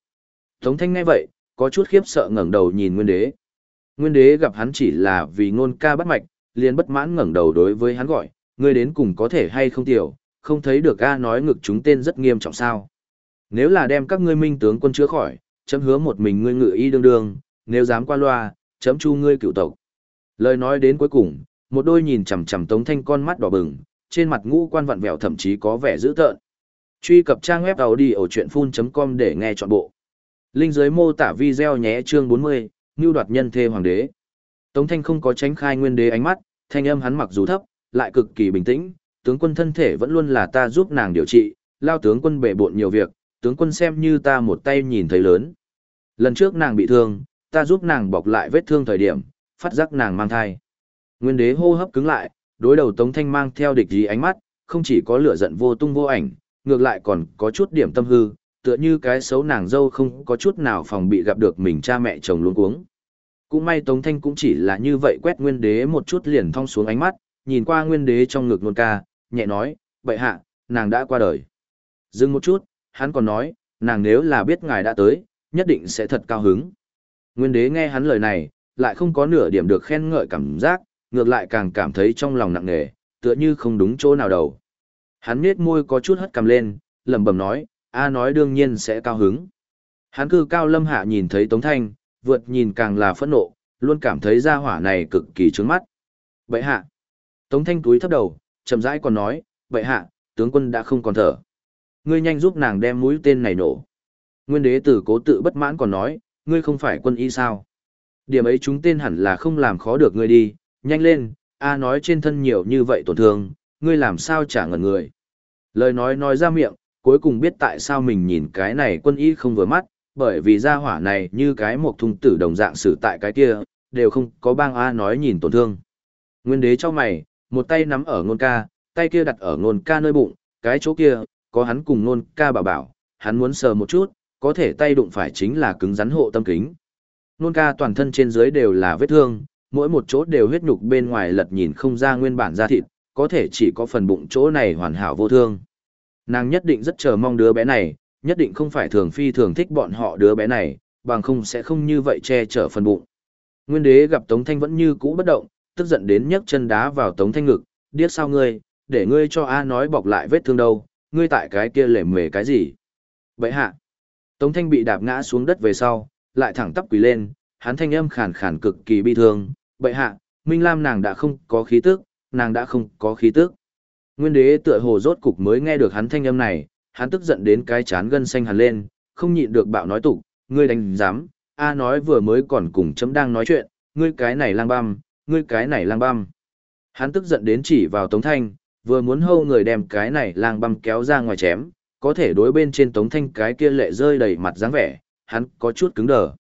S1: Tống Thanh nghe vậy, có chút khiếp sợ ngẩng đầu nhìn Nguyên đế. Nguyên đế gặp hắn chỉ là vì nôn ca bắt mạch, liền bất mãn ngẩng đầu đối với hắn gọi, ngươi đến cùng có thể hay không tiểu, không thấy được A nói ngực chúng tên rất nghiêm trọng sao. Nếu là đem các ngươi minh tướng quân chữa khỏi, chấm hứa một mình ngươi ngự y đương đương, nếu dám qua loa, chấm chu ngươi cựu tộc. Lời nói đến cuối cùng, một đôi nhìn chằm chằm Tống Thanh con mắt đỏ bừng, trên mặt ngũ quan vặn vẹo thậm chí có vẻ dữ tợn. Truy cập trang web đầu đi ở audiochuyenphun.com để nghe trọn bộ. Linh dưới mô tả video nhé chương 40, Nưu đoạt nhân thê hoàng đế. Tống Thanh không có tránh khai nguyên đế ánh mắt, thanh âm hắn mặc dù thấp, lại cực kỳ bình tĩnh, tướng quân thân thể vẫn luôn là ta giúp nàng điều trị, lao tướng quân bể bộn nhiều việc, tướng quân xem như ta một tay nhìn thấy lớn. Lần trước nàng bị thương, ta giúp nàng bọc lại vết thương thời điểm, phát giác nàng mang thai. Nguyên đế hô hấp cứng lại, đối đầu Tống Thanh mang theo địch ý ánh mắt, không chỉ có lửa giận vô tung vô ảnh, ngược lại còn có chút điểm tâm hư, tựa như cái xấu nàng dâu không có chút nào phòng bị gặp được mình cha mẹ chồng luôn cuống. Cũng may Tống Thanh cũng chỉ là như vậy quét nguyên đế một chút liền thong xuống ánh mắt, nhìn qua nguyên đế trong ngực nôn ca, nhẹ nói, bệ hạ, nàng đã qua đời. Dừng một chút, hắn còn nói, nàng nếu là biết ngài đã tới, nhất định sẽ thật cao hứng. Nguyên đế nghe hắn lời này, lại không có nửa điểm được khen ngợi cảm giác, ngược lại càng cảm thấy trong lòng nặng nề, tựa như không đúng chỗ nào đầu. Hắn nhếch môi có chút hất cằm lên, lẩm bẩm nói, A nói đương nhiên sẽ cao hứng. Hắn cư cao lâm hạ nhìn thấy Tống Thanh, vượt nhìn càng là phẫn nộ, luôn cảm thấy gia hỏa này cực kỳ trướng mắt. Vậy hạ. Tống Thanh túi thấp đầu, chậm rãi còn nói, vậy hạ, tướng quân đã không còn thở. Ngươi nhanh giúp nàng đem mũi tên này nổ. Nguyên đế tử cố tự bất mãn còn nói, ngươi không phải quân y sao. Điểm ấy chúng tên hẳn là không làm khó được ngươi đi, nhanh lên, A nói trên thân nhiều như vậy tổn thương, ngươi làm sao trả ngẩn người. Lời nói nói ra miệng, cuối cùng biết tại sao mình nhìn cái này quân y không vừa mắt, bởi vì gia hỏa này như cái một thùng tử đồng dạng xử tại cái kia, đều không có bang A nói nhìn tổn thương. Nguyên đế cho mày, một tay nắm ở ngôn ca, tay kia đặt ở ngôn ca nơi bụng, cái chỗ kia, có hắn cùng ngôn ca bảo bảo, hắn muốn sờ một chút, có thể tay đụng phải chính là cứng rắn hộ tâm kính. nôn ca toàn thân trên dưới đều là vết thương, mỗi một chỗ đều huyết nhục bên ngoài lật nhìn không ra nguyên bản da thịt, có thể chỉ có phần bụng chỗ này hoàn hảo vô thương. Nàng nhất định rất chờ mong đứa bé này, nhất định không phải thường phi thường thích bọn họ đứa bé này, bằng không sẽ không như vậy che chở phần bụng. Nguyên đế gặp Tống Thanh vẫn như cũ bất động, tức giận đến nhấc chân đá vào Tống Thanh ngực, điếc sao ngươi, để ngươi cho A nói bọc lại vết thương đâu, ngươi tại cái kia lề mề cái gì. Vậy hạ, Tống Thanh bị đạp ngã xuống đất về sau, lại thẳng tắp quỳ lên, hắn thanh âm khàn khàn cực kỳ bi thương, bệ hạ, Minh Lam nàng đã không có khí tức, nàng đã không có khí tức. Nguyên đế tựa hồ rốt cục mới nghe được hắn thanh âm này, hắn tức giận đến cái chán gân xanh hẳn lên, không nhịn được bạo nói tục, ngươi đánh dám, A nói vừa mới còn cùng chấm đang nói chuyện, ngươi cái này lang băm, ngươi cái này lang băm. Hắn tức giận đến chỉ vào Tống Thanh, vừa muốn hâu người đem cái này lang băm kéo ra ngoài chém, có thể đối bên trên Tống Thanh cái kia lệ rơi đầy mặt dáng vẻ, hắn có chút cứng đờ.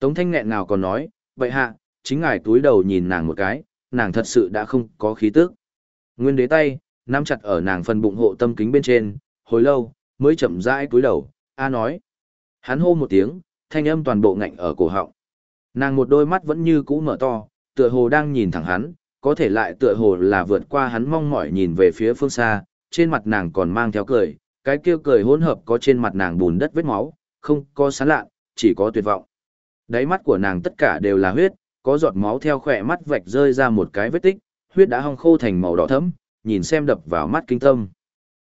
S1: Tống Thanh nghẹn ngào còn nói, vậy hạ, chính ngài túi đầu nhìn nàng một cái, nàng thật sự đã không có khí tức. Nguyên đế tay, nắm chặt ở nàng phần bụng hộ tâm kính bên trên, hồi lâu, mới chậm rãi túi đầu, A nói. Hắn hô một tiếng, thanh âm toàn bộ ngạnh ở cổ họng. Nàng một đôi mắt vẫn như cũ mở to, tựa hồ đang nhìn thẳng hắn, có thể lại tựa hồ là vượt qua hắn mong mỏi nhìn về phía phương xa, trên mặt nàng còn mang theo cười, cái kia cười hỗn hợp có trên mặt nàng bùn đất vết máu, không có sán lạ, chỉ có tuyệt vọng. Đáy mắt của nàng tất cả đều là huyết, có giọt máu theo khỏe mắt vạch rơi ra một cái vết tích, huyết đã hong khô thành màu đỏ thẫm, nhìn xem đập vào mắt kinh tâm.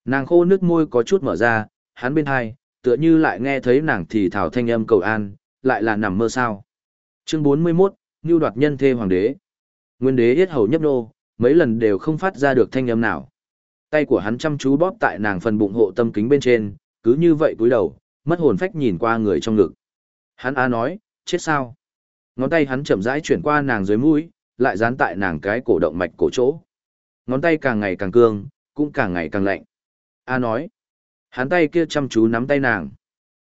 S1: Nàng khô nước môi có chút mở ra, hắn bên hai, tựa như lại nghe thấy nàng thì thảo thanh âm cầu an, lại là nằm mơ sao. Chương 41, Ngưu đoạt nhân thê hoàng đế. Nguyên đế yết hầu nhấp nô, mấy lần đều không phát ra được thanh âm nào. Tay của hắn chăm chú bóp tại nàng phần bụng hộ tâm kính bên trên, cứ như vậy cúi đầu, mất hồn phách nhìn qua người trong ngực. Hắn a nói, chết sao? Ngón tay hắn chậm rãi chuyển qua nàng dưới mũi, lại dán tại nàng cái cổ động mạch cổ chỗ. Ngón tay càng ngày càng cương, cũng càng ngày càng lạnh. A nói. Hắn tay kia chăm chú nắm tay nàng.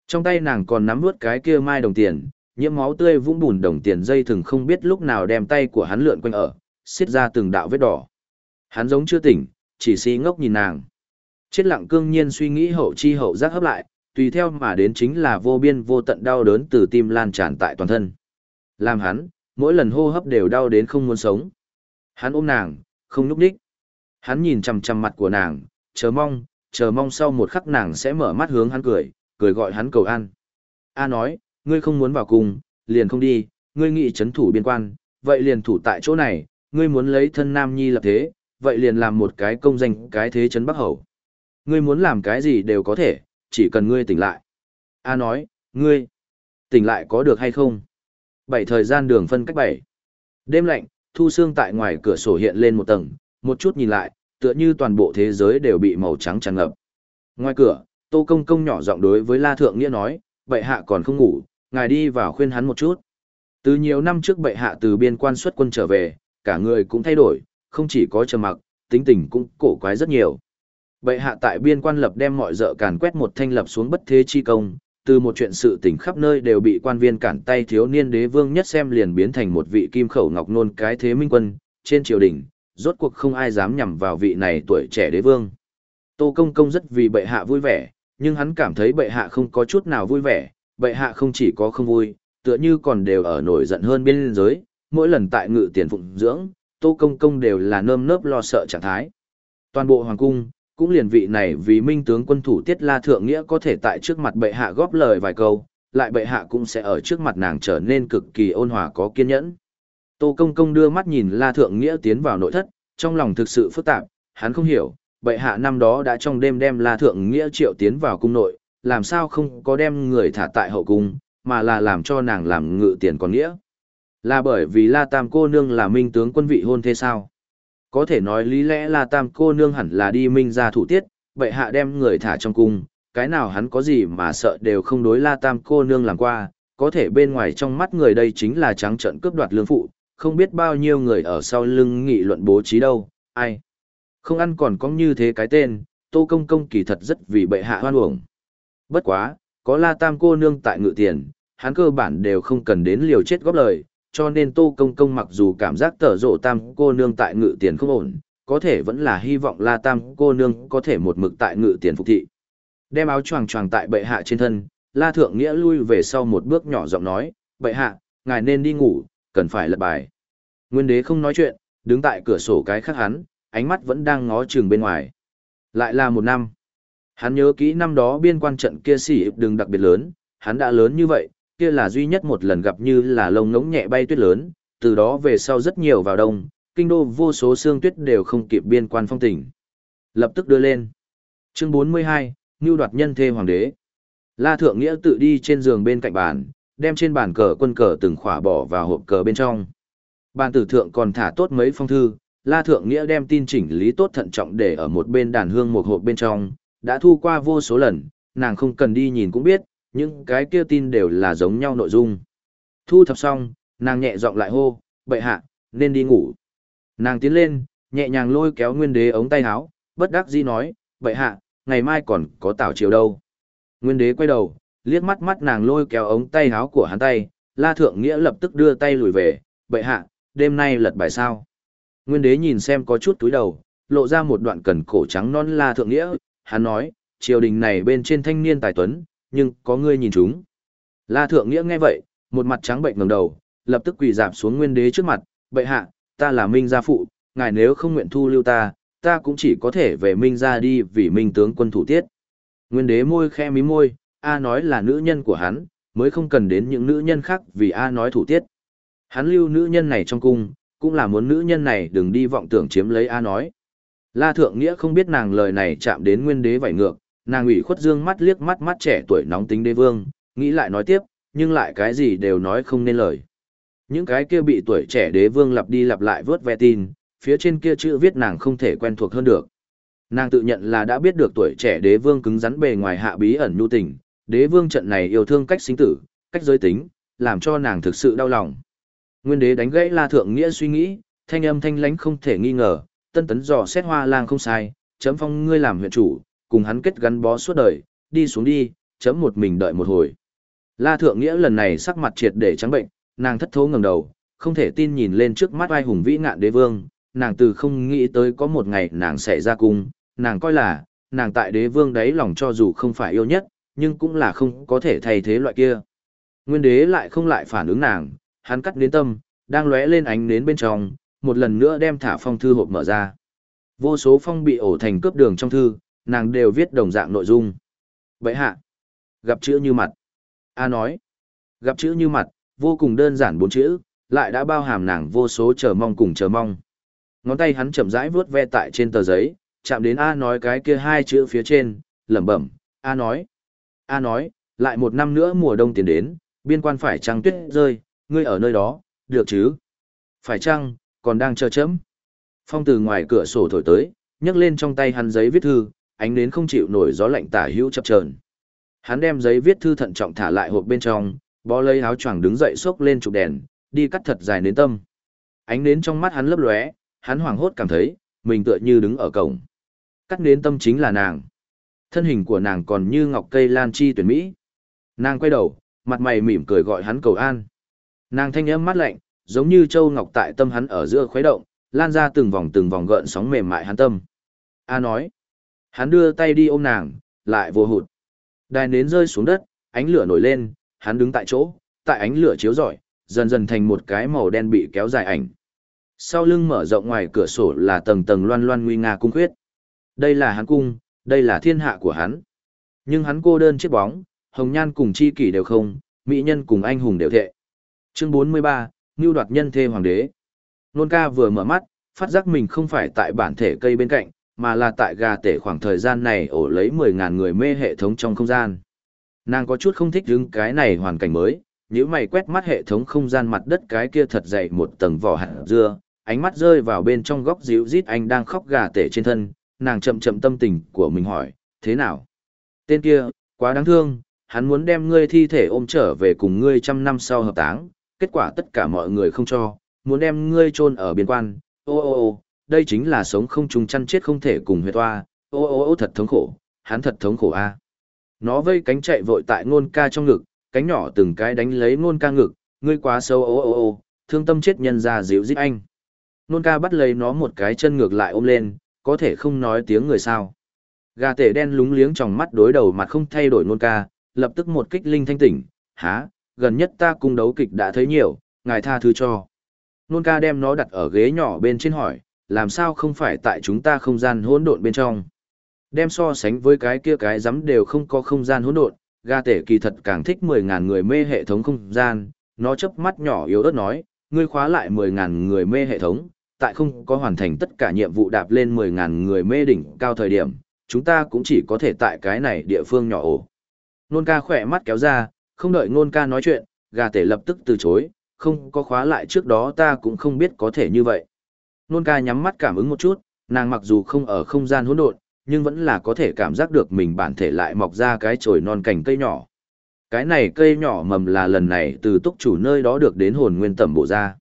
S1: Trong tay nàng còn nắm nuốt cái kia mai đồng tiền, nhiễm máu tươi vũng bùn đồng tiền dây thừng không biết lúc nào đem tay của hắn lượn quanh ở, xiết ra từng đạo vết đỏ. Hắn giống chưa tỉnh, chỉ si ngốc nhìn nàng. Chết lặng cương nhiên suy nghĩ hậu chi hậu giác hấp lại, tùy theo mà đến chính là vô biên vô tận đau đớn từ tim lan tràn tại toàn thân. Làm hắn, mỗi lần hô hấp đều đau đến không muốn sống. Hắn ôm nàng, không núp đích. Hắn nhìn chằm chằm mặt của nàng, chờ mong, chờ mong sau một khắc nàng sẽ mở mắt hướng hắn cười, cười gọi hắn cầu ăn. A nói, ngươi không muốn vào cùng, liền không đi, ngươi nghĩ chấn thủ biên quan, vậy liền thủ tại chỗ này, ngươi muốn lấy thân nam nhi lập thế, vậy liền làm một cái công danh cái thế chấn bắc hầu. Ngươi muốn làm cái gì đều có thể, chỉ cần ngươi tỉnh lại. A nói, ngươi, tỉnh lại có được hay không? Bảy thời gian đường phân cách bảy. Đêm lạnh, thu xương tại ngoài cửa sổ hiện lên một tầng, một chút nhìn lại, tựa như toàn bộ thế giới đều bị màu trắng tràn ngập. Ngoài cửa, Tô Công Công nhỏ giọng đối với La Thượng Nghĩa nói, bệ hạ còn không ngủ, ngài đi vào khuyên hắn một chút. Từ nhiều năm trước bệ hạ từ biên quan xuất quân trở về, cả người cũng thay đổi, không chỉ có trầm mặc, tính tình cũng cổ quái rất nhiều. Bệ hạ tại biên quan lập đem mọi dợ càn quét một thanh lập xuống bất thế chi công, từ một chuyện sự tình khắp nơi đều bị quan viên cản tay thiếu niên đế vương nhất xem liền biến thành một vị kim khẩu ngọc nôn cái thế minh quân, trên triều đình, rốt cuộc không ai dám nhằm vào vị này tuổi trẻ đế vương. Tô Công Công rất vì bệ hạ vui vẻ, nhưng hắn cảm thấy bệ hạ không có chút nào vui vẻ, bệ hạ không chỉ có không vui, tựa như còn đều ở nổi giận hơn bên giới, mỗi lần tại ngự tiền phụng dưỡng, Tô Công Công đều là nơm nớp lo sợ trạng thái. Toàn bộ hoàng cung, cũng liền vị này vì minh tướng quân thủ Tiết La Thượng Nghĩa có thể tại trước mặt bệ hạ góp lời vài câu, lại bệ hạ cũng sẽ ở trước mặt nàng trở nên cực kỳ ôn hòa có kiên nhẫn. Tô Công Công đưa mắt nhìn La Thượng Nghĩa tiến vào nội thất, trong lòng thực sự phức tạp, hắn không hiểu, bệ hạ năm đó đã trong đêm đem La Thượng Nghĩa triệu tiến vào cung nội, làm sao không có đem người thả tại hậu cung, mà là làm cho nàng làm ngự tiền còn nghĩa. Là bởi vì La Tam cô nương là minh tướng quân vị hôn thế sao? Có thể nói lý lẽ La Tam cô nương hẳn là đi minh ra thủ tiết, bệ hạ đem người thả trong cung, cái nào hắn có gì mà sợ đều không đối La Tam cô nương làm qua, có thể bên ngoài trong mắt người đây chính là trắng trận cướp đoạt lương phụ, không biết bao nhiêu người ở sau lưng nghị luận bố trí đâu, ai. Không ăn còn có như thế cái tên, Tô Công Công kỳ thật rất vì bệ hạ hoan uổng. Bất quá, có La Tam cô nương tại ngự tiền, hắn cơ bản đều không cần đến liều chết góp lời, cho nên Tô Công Công mặc dù cảm giác tở rộ Tam cô nương tại ngự tiền không ổn, có thể vẫn là hy vọng La Tam cô nương có thể một mực tại ngự tiền phục thị. Đem áo choàng choàng tại bệ hạ trên thân, La Thượng Nghĩa lui về sau một bước nhỏ giọng nói, bệ hạ, ngài nên đi ngủ, cần phải lật bài. Nguyên đế không nói chuyện, đứng tại cửa sổ cái khác hắn, ánh mắt vẫn đang ngó chừng bên ngoài. Lại là một năm. Hắn nhớ kỹ năm đó biên quan trận kia xỉ đường đặc biệt lớn, hắn đã lớn như vậy, kia là duy nhất một lần gặp như là lông ngỗng nhẹ bay tuyết lớn, từ đó về sau rất nhiều vào đông, kinh đô vô số xương tuyết đều không kịp biên quan phong tỉnh. Lập tức đưa lên. Chương 42, Ngưu đoạt nhân thê hoàng đế. La Thượng Nghĩa tự đi trên giường bên cạnh bàn, đem trên bàn cờ quân cờ từng khỏa bỏ vào hộp cờ bên trong. Bàn tử thượng còn thả tốt mấy phong thư, La Thượng Nghĩa đem tin chỉnh lý tốt thận trọng để ở một bên đàn hương một hộp bên trong, đã thu qua vô số lần, nàng không cần đi nhìn cũng biết, những cái kia tin đều là giống nhau nội dung. Thu thập xong, nàng nhẹ giọng lại hô, bệ hạ, nên đi ngủ. Nàng tiến lên, nhẹ nhàng lôi kéo nguyên đế ống tay áo, bất đắc dĩ nói, bệ hạ, ngày mai còn có tảo chiều đâu. Nguyên đế quay đầu, liếc mắt mắt nàng lôi kéo ống tay áo của hắn tay, la thượng nghĩa lập tức đưa tay lùi về, bệ hạ, đêm nay lật bài sao. Nguyên đế nhìn xem có chút túi đầu, lộ ra một đoạn cần cổ trắng non la thượng nghĩa, hắn nói, triều đình này bên trên thanh niên tài tuấn, nhưng có ngươi nhìn chúng. La thượng nghĩa nghe vậy, một mặt trắng bệnh ngẩng đầu, lập tức quỳ dạp xuống nguyên đế trước mặt, bệ hạ, ta là minh gia phụ, ngài nếu không nguyện thu lưu ta, ta cũng chỉ có thể về minh gia đi vì minh tướng quân thủ tiết. Nguyên đế môi khe mí môi, A nói là nữ nhân của hắn, mới không cần đến những nữ nhân khác vì A nói thủ tiết. Hắn lưu nữ nhân này trong cung, cũng là muốn nữ nhân này đừng đi vọng tưởng chiếm lấy A nói. La Thượng Nghĩa không biết nàng lời này chạm đến nguyên đế vảy ngược, nàng ủy khuất dương mắt liếc mắt mắt trẻ tuổi nóng tính đế vương, nghĩ lại nói tiếp, nhưng lại cái gì đều nói không nên lời. Những cái kia bị tuổi trẻ đế vương lặp đi lặp lại vớt ve tin, phía trên kia chữ viết nàng không thể quen thuộc hơn được. Nàng tự nhận là đã biết được tuổi trẻ đế vương cứng rắn bề ngoài hạ bí ẩn nhu tình, đế vương trận này yêu thương cách sinh tử, cách giới tính, làm cho nàng thực sự đau lòng. Nguyên đế đánh gãy La Thượng Nghĩa suy nghĩ, thanh âm thanh lãnh không thể nghi ngờ, tân tấn dò xét hoa lang không sai, chấm phong ngươi làm huyện chủ, cùng hắn kết gắn bó suốt đời, đi xuống đi, chấm một mình đợi một hồi. La Thượng Nghĩa lần này sắc mặt triệt để trắng bệnh, nàng thất thố ngẩng đầu, không thể tin nhìn lên trước mắt ai hùng vĩ ngạn đế vương, nàng từ không nghĩ tới có một ngày nàng sẽ ra cung, nàng coi là, nàng tại đế vương đấy lòng cho dù không phải yêu nhất, nhưng cũng là không có thể thay thế loại kia. Nguyên đế lại không lại phản ứng nàng, hắn cắt đến tâm, đang lóe lên ánh nến bên trong, một lần nữa đem thả phong thư hộp mở ra. Vô số phong bị ổ thành cướp đường trong thư, nàng đều viết đồng dạng nội dung. Vậy hạ, gặp chữ như mặt. A nói, gặp chữ như mặt, vô cùng đơn giản bốn chữ, lại đã bao hàm nàng vô số chờ mong cùng chờ mong. Ngón tay hắn chậm rãi vuốt ve tại trên tờ giấy, chạm đến A nói cái kia hai chữ phía trên, lẩm bẩm, A nói. A nói, lại một năm nữa mùa đông tiến đến, biên quan phải trăng tuyết rơi, ngươi ở nơi đó, được chứ? Phải chăng, còn đang chờ chấm? Phong từ ngoài cửa sổ thổi tới, nhấc lên trong tay hắn giấy viết thư, ánh nến không chịu nổi gió lạnh tả hữu chập chờn. Hắn đem giấy viết thư thận trọng thả lại hộp bên trong, bó lấy áo choàng đứng dậy xốc lên chụp đèn, đi cắt thật dài nến tâm. Ánh nến trong mắt hắn lấp lóe, hắn hoảng hốt cảm thấy, mình tựa như đứng ở cổng. Cắt nến tâm chính là nàng. Thân hình của nàng còn như ngọc cây lan chi tuyển mỹ. Nàng quay đầu, mặt mày mỉm cười gọi hắn cầu an. Nàng thanh âm mát lạnh, giống như châu ngọc tại tâm hắn ở giữa khuấy động, lan ra từng vòng từng vòng gợn sóng mềm mại hắn tâm. A nói. Hắn đưa tay đi ôm nàng, lại vô hụt. Đài nến rơi xuống đất, ánh lửa nổi lên, hắn đứng tại chỗ, tại ánh lửa chiếu rọi, dần dần thành một cái màu đen bị kéo dài ảnh. Sau lưng mở rộng ngoài cửa sổ là tầng tầng loan loan nguy nga cung khuyết. Đây là hắn cung, đây là thiên hạ của hắn. Nhưng hắn cô đơn chiếc bóng, hồng nhan cùng chi kỷ đều không, mỹ nhân cùng anh hùng đều thệ. Chương 43, Ngưu đoạt nhân thê hoàng đế. Nôn ca vừa mở mắt, phát giác mình không phải tại bản thể cây bên cạnh, mà là tại gà tể khoảng thời gian này ổ lấy 10.000 người mê hệ thống trong không gian. Nàng có chút không thích đứng cái này hoàn cảnh mới, nếu mày quét mắt hệ thống không gian mặt đất cái kia thật dày một tầng vỏ hạt dưa, ánh mắt rơi vào bên trong góc díu rít anh đang khóc gà tể trên thân, nàng chậm chậm tâm tình của mình hỏi, thế nào? Tên kia, quá đáng thương, hắn muốn đem ngươi thi thể ôm trở về cùng ngươi trăm năm sau hợp táng, kết quả tất cả mọi người không cho, muốn đem ngươi chôn ở biên quan, ô ô ô, đây chính là sống không trùng chăn chết không thể cùng huyệt toa, ô ô ô thật thống khổ, hắn thật thống khổ a. Nó vây cánh chạy vội tại ngôn ca trong ngực, cánh nhỏ từng cái đánh lấy ngôn ca ngực, ngươi quá sâu ô ô ô, thương tâm chết nhân ra dịu dít anh. Ngôn ca bắt lấy nó một cái chân ngược lại ôm lên, có thể không nói tiếng người sao. Gà tể đen lúng liếng trong mắt đối đầu mặt không thay đổi ngôn ca, lập tức một kích linh thanh tỉnh, há, gần nhất ta cung đấu kịch đã thấy nhiều, ngài tha thứ cho. Nôn ca đem nó đặt ở ghế nhỏ bên trên hỏi, làm sao không phải tại chúng ta không gian hỗn độn bên trong. Đem so sánh với cái kia cái rắm đều không có không gian hỗn độn, ga tể kỳ thật càng thích 10.000 người mê hệ thống không gian, nó chớp mắt nhỏ yếu ớt nói, ngươi khóa lại 10.000 người mê hệ thống, tại không có hoàn thành tất cả nhiệm vụ đạp lên 10.000 người mê đỉnh cao thời điểm, chúng ta cũng chỉ có thể tại cái này địa phương nhỏ ổ. Nôn ca khỏe mắt kéo ra, không đợi nôn ca nói chuyện, gà tể lập tức từ chối, không có khóa lại trước đó ta cũng không biết có thể như vậy. Nôn ca nhắm mắt cảm ứng một chút, nàng mặc dù không ở không gian hỗn độn, nhưng vẫn là có thể cảm giác được mình bản thể lại mọc ra cái chồi non cành cây nhỏ. Cái này cây nhỏ mầm là lần này từ túc chủ nơi đó được đến hồn nguyên tẩm bộ ra.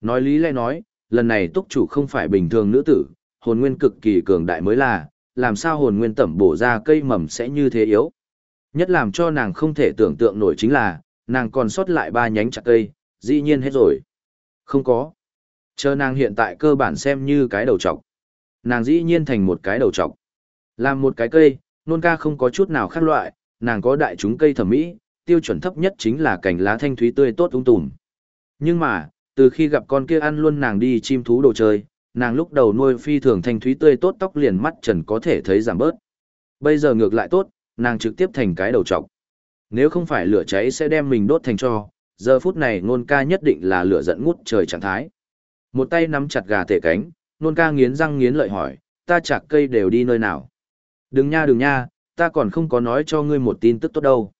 S1: Nói lý lẽ nói, lần này túc chủ không phải bình thường nữ tử, hồn nguyên cực kỳ cường đại mới là, làm sao hồn nguyên tẩm bổ ra cây mầm sẽ như thế yếu. Nhất làm cho nàng không thể tưởng tượng nổi chính là, nàng còn sót lại ba nhánh chặt cây, dĩ nhiên hết rồi. Không có. Chờ nàng hiện tại cơ bản xem như cái đầu trọc. Nàng dĩ nhiên thành một cái đầu trọc. Làm một cái cây, nôn ca không có chút nào khác loại, nàng có đại chúng cây thẩm mỹ, tiêu chuẩn thấp nhất chính là cành lá thanh thúy tươi tốt ung tùm. Nhưng mà, từ khi gặp con kia ăn luôn nàng đi chim thú đồ chơi, nàng lúc đầu nuôi phi thường thanh thúy tươi tốt tóc liền mắt trần có thể thấy giảm bớt. Bây giờ ngược lại tốt, nàng trực tiếp thành cái đầu trọc. Nếu không phải lửa cháy sẽ đem mình đốt thành cho, giờ phút này nôn ca nhất định là lửa giận ngút trời trạng thái. Một tay nắm chặt gà tể cánh, nôn ca nghiến răng nghiến lợi hỏi, ta chạc cây đều đi nơi nào. Đừng nha đừng nha, ta còn không có nói cho ngươi một tin tức tốt đâu.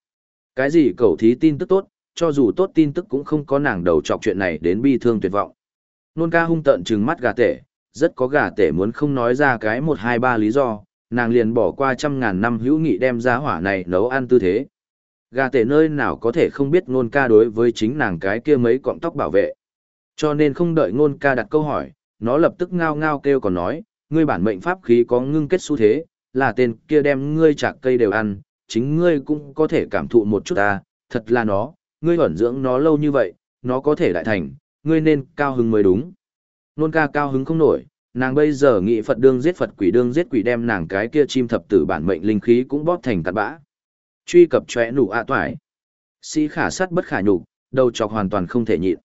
S1: Cái gì cầu thí tin tức tốt, cho dù tốt tin tức cũng không có nàng đầu chọc chuyện này đến bi thương tuyệt vọng. Nôn ca hung tận trừng mắt gà tể, rất có gà tể muốn không nói ra cái một hai ba lý do, nàng liền bỏ qua trăm ngàn năm hữu nghị đem ra hỏa này nấu ăn tư thế. Gà tể nơi nào có thể không biết nôn ca đối với chính nàng cái kia mấy cọng tóc bảo vệ. Cho nên không đợi ngôn ca đặt câu hỏi, nó lập tức ngao ngao kêu còn nói, ngươi bản mệnh pháp khí có ngưng kết xu thế, là tên kia đem ngươi chạc cây đều ăn, chính ngươi cũng có thể cảm thụ một chút ta, thật là nó, ngươi ẩn dưỡng nó lâu như vậy, nó có thể đại thành, ngươi nên cao hứng mới đúng. Nôn ca cao hứng không nổi, nàng bây giờ nghĩ Phật đương giết Phật quỷ đương giết quỷ đem nàng cái kia chim thập tử bản mệnh linh khí cũng bóp thành cát bã. Truy cập chóe nụ ạ toại. Sĩ khả sát bất khả nhục, đầu chọc hoàn toàn không thể nhịn.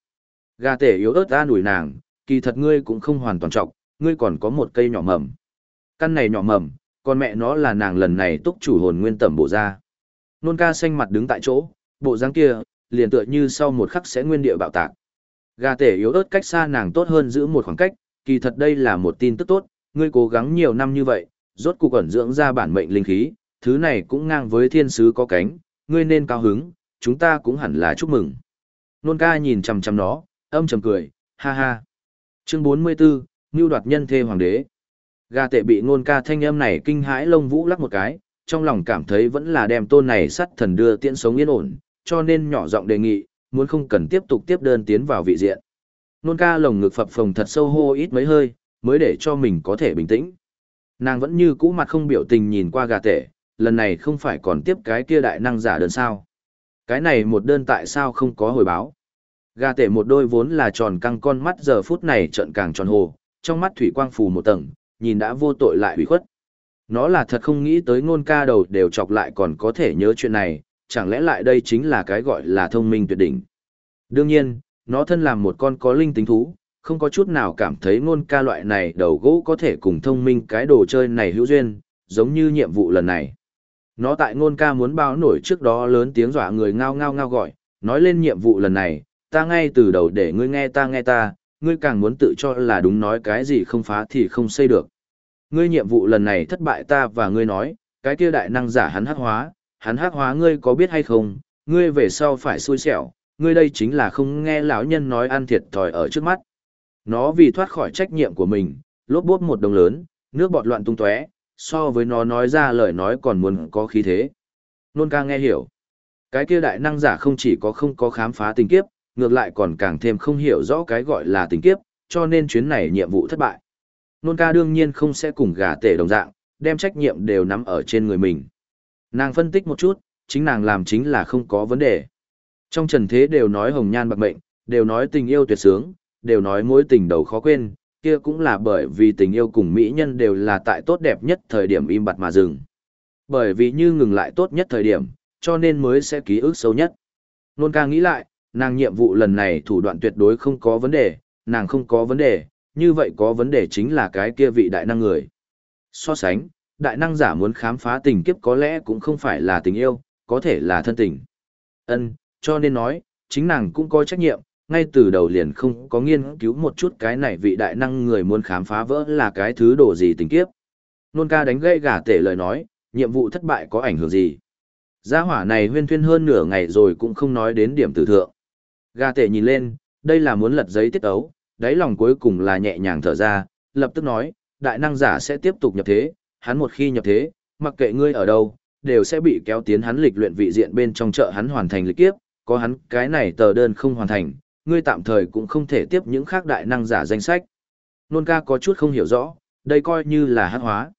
S1: Gà tể yếu ớt ta đuổi nàng, kỳ thật ngươi cũng không hoàn toàn trọc, ngươi còn có một cây nhỏ mầm. Căn này nhỏ mầm, còn mẹ nó là nàng lần này túc chủ hồn nguyên tẩm bộ ra. Nôn ca xanh mặt đứng tại chỗ, bộ dáng kia, liền tựa như sau một khắc sẽ nguyên địa bạo tạc. Gà tể yếu ớt cách xa nàng tốt hơn giữ một khoảng cách, kỳ thật đây là một tin tức tốt, ngươi cố gắng nhiều năm như vậy, rốt cuộc ẩn dưỡng ra bản mệnh linh khí, thứ này cũng ngang với thiên sứ có cánh, ngươi nên cao hứng, chúng ta cũng hẳn là chúc mừng. Nôn ca nhìn chằm chằm nó, âm trầm cười, ha ha. Chương 44, Ngưu đoạt nhân thê hoàng đế. Gà tệ bị ngôn ca thanh âm này kinh hãi lông vũ lắc một cái, trong lòng cảm thấy vẫn là đem tôn này sắt thần đưa tiễn sống yên ổn, cho nên nhỏ giọng đề nghị, muốn không cần tiếp tục tiếp đơn tiến vào vị diện. Nôn ca lồng ngực phập phồng thật sâu hô ít mấy hơi, mới để cho mình có thể bình tĩnh. Nàng vẫn như cũ mặt không biểu tình nhìn qua gà tệ, lần này không phải còn tiếp cái kia đại năng giả đơn sao. Cái này một đơn tại sao không có hồi báo. Gà tể một đôi vốn là tròn căng con mắt giờ phút này trận càng tròn hồ, trong mắt thủy quang phù một tầng, nhìn đã vô tội lại hủy khuất. Nó là thật không nghĩ tới ngôn ca đầu đều chọc lại còn có thể nhớ chuyện này, chẳng lẽ lại đây chính là cái gọi là thông minh tuyệt đỉnh. Đương nhiên, nó thân làm một con có linh tính thú, không có chút nào cảm thấy ngôn ca loại này đầu gỗ có thể cùng thông minh cái đồ chơi này hữu duyên, giống như nhiệm vụ lần này. Nó tại ngôn ca muốn báo nổi trước đó lớn tiếng dọa người ngao ngao ngao gọi, nói lên nhiệm vụ lần này, ta ngay từ đầu để ngươi nghe ta nghe ta, ngươi càng muốn tự cho là đúng nói cái gì không phá thì không xây được. Ngươi nhiệm vụ lần này thất bại ta và ngươi nói, cái kia đại năng giả hắn hắc hóa, hắn hắc hóa ngươi có biết hay không, ngươi về sau phải xui xẻo, ngươi đây chính là không nghe lão nhân nói ăn thiệt thòi ở trước mắt. Nó vì thoát khỏi trách nhiệm của mình, lốp bốt một đồng lớn, nước bọt loạn tung tóe, so với nó nói ra lời nói còn muốn có khí thế. Nôn ca nghe hiểu. Cái kia đại năng giả không chỉ có không có khám phá tình kiếp, ngược lại còn càng thêm không hiểu rõ cái gọi là tình kiếp, cho nên chuyến này nhiệm vụ thất bại. Nôn ca đương nhiên không sẽ cùng gà tể đồng dạng, đem trách nhiệm đều nắm ở trên người mình. Nàng phân tích một chút, chính nàng làm chính là không có vấn đề. Trong trần thế đều nói hồng nhan bạc mệnh, đều nói tình yêu tuyệt sướng, đều nói mối tình đầu khó quên, kia cũng là bởi vì tình yêu cùng mỹ nhân đều là tại tốt đẹp nhất thời điểm im bặt mà dừng. Bởi vì như ngừng lại tốt nhất thời điểm, cho nên mới sẽ ký ức sâu nhất. Nôn ca nghĩ lại, nàng nhiệm vụ lần này thủ đoạn tuyệt đối không có vấn đề, nàng không có vấn đề, như vậy có vấn đề chính là cái kia vị đại năng người. So sánh, đại năng giả muốn khám phá tình kiếp có lẽ cũng không phải là tình yêu, có thể là thân tình. Ân, cho nên nói, chính nàng cũng có trách nhiệm, ngay từ đầu liền không có nghiên cứu một chút cái này vị đại năng người muốn khám phá vỡ là cái thứ đồ gì tình kiếp. Nôn ca đánh gãy gà tể lời nói, nhiệm vụ thất bại có ảnh hưởng gì. Gia hỏa này huyên thuyên hơn nửa ngày rồi cũng không nói đến điểm tử thượng. Gà tể nhìn lên, đây là muốn lật giấy tiết ấu, đáy lòng cuối cùng là nhẹ nhàng thở ra, lập tức nói, đại năng giả sẽ tiếp tục nhập thế, hắn một khi nhập thế, mặc kệ ngươi ở đâu, đều sẽ bị kéo tiến hắn lịch luyện vị diện bên trong chợ hắn hoàn thành lịch kiếp, có hắn cái này tờ đơn không hoàn thành, ngươi tạm thời cũng không thể tiếp những khác đại năng giả danh sách. Nôn ca có chút không hiểu rõ, đây coi như là hát hóa.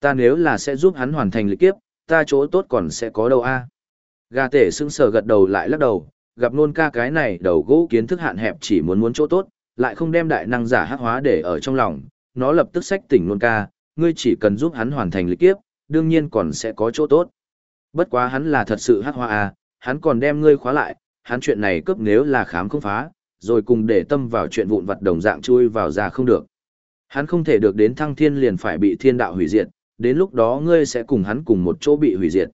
S1: Ta nếu là sẽ giúp hắn hoàn thành lịch kiếp, ta chỗ tốt còn sẽ có đâu a Gà tể sững sờ gật đầu lại lắc đầu, gặp nôn ca cái này đầu gỗ kiến thức hạn hẹp chỉ muốn muốn chỗ tốt, lại không đem đại năng giả hắc hóa để ở trong lòng, nó lập tức sách tỉnh nôn ca, ngươi chỉ cần giúp hắn hoàn thành lịch kiếp, đương nhiên còn sẽ có chỗ tốt. Bất quá hắn là thật sự hắc hóa à, hắn còn đem ngươi khóa lại, hắn chuyện này cấp nếu là khám không phá, rồi cùng để tâm vào chuyện vụn vặt đồng dạng chui vào ra không được. Hắn không thể được đến thăng thiên liền phải bị thiên đạo hủy diệt, đến lúc đó ngươi sẽ cùng hắn cùng một chỗ bị hủy diệt.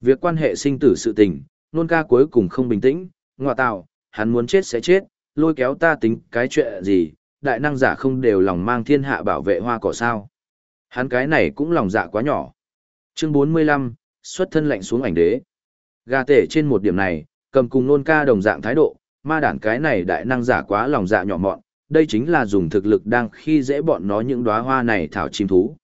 S1: Việc quan hệ sinh tử sự tình, nôn ca cuối cùng không bình tĩnh, ngọa tạo, hắn muốn chết sẽ chết, lôi kéo ta tính cái chuyện gì, đại năng giả không đều lòng mang thiên hạ bảo vệ hoa cỏ sao. Hắn cái này cũng lòng dạ quá nhỏ. Chương 45, xuất thân lạnh xuống ảnh đế. Gà tể trên một điểm này, cầm cùng nôn ca đồng dạng thái độ, ma đản cái này đại năng giả quá lòng dạ nhỏ mọn, đây chính là dùng thực lực đang khi dễ bọn nó những đóa hoa này thảo chim thú.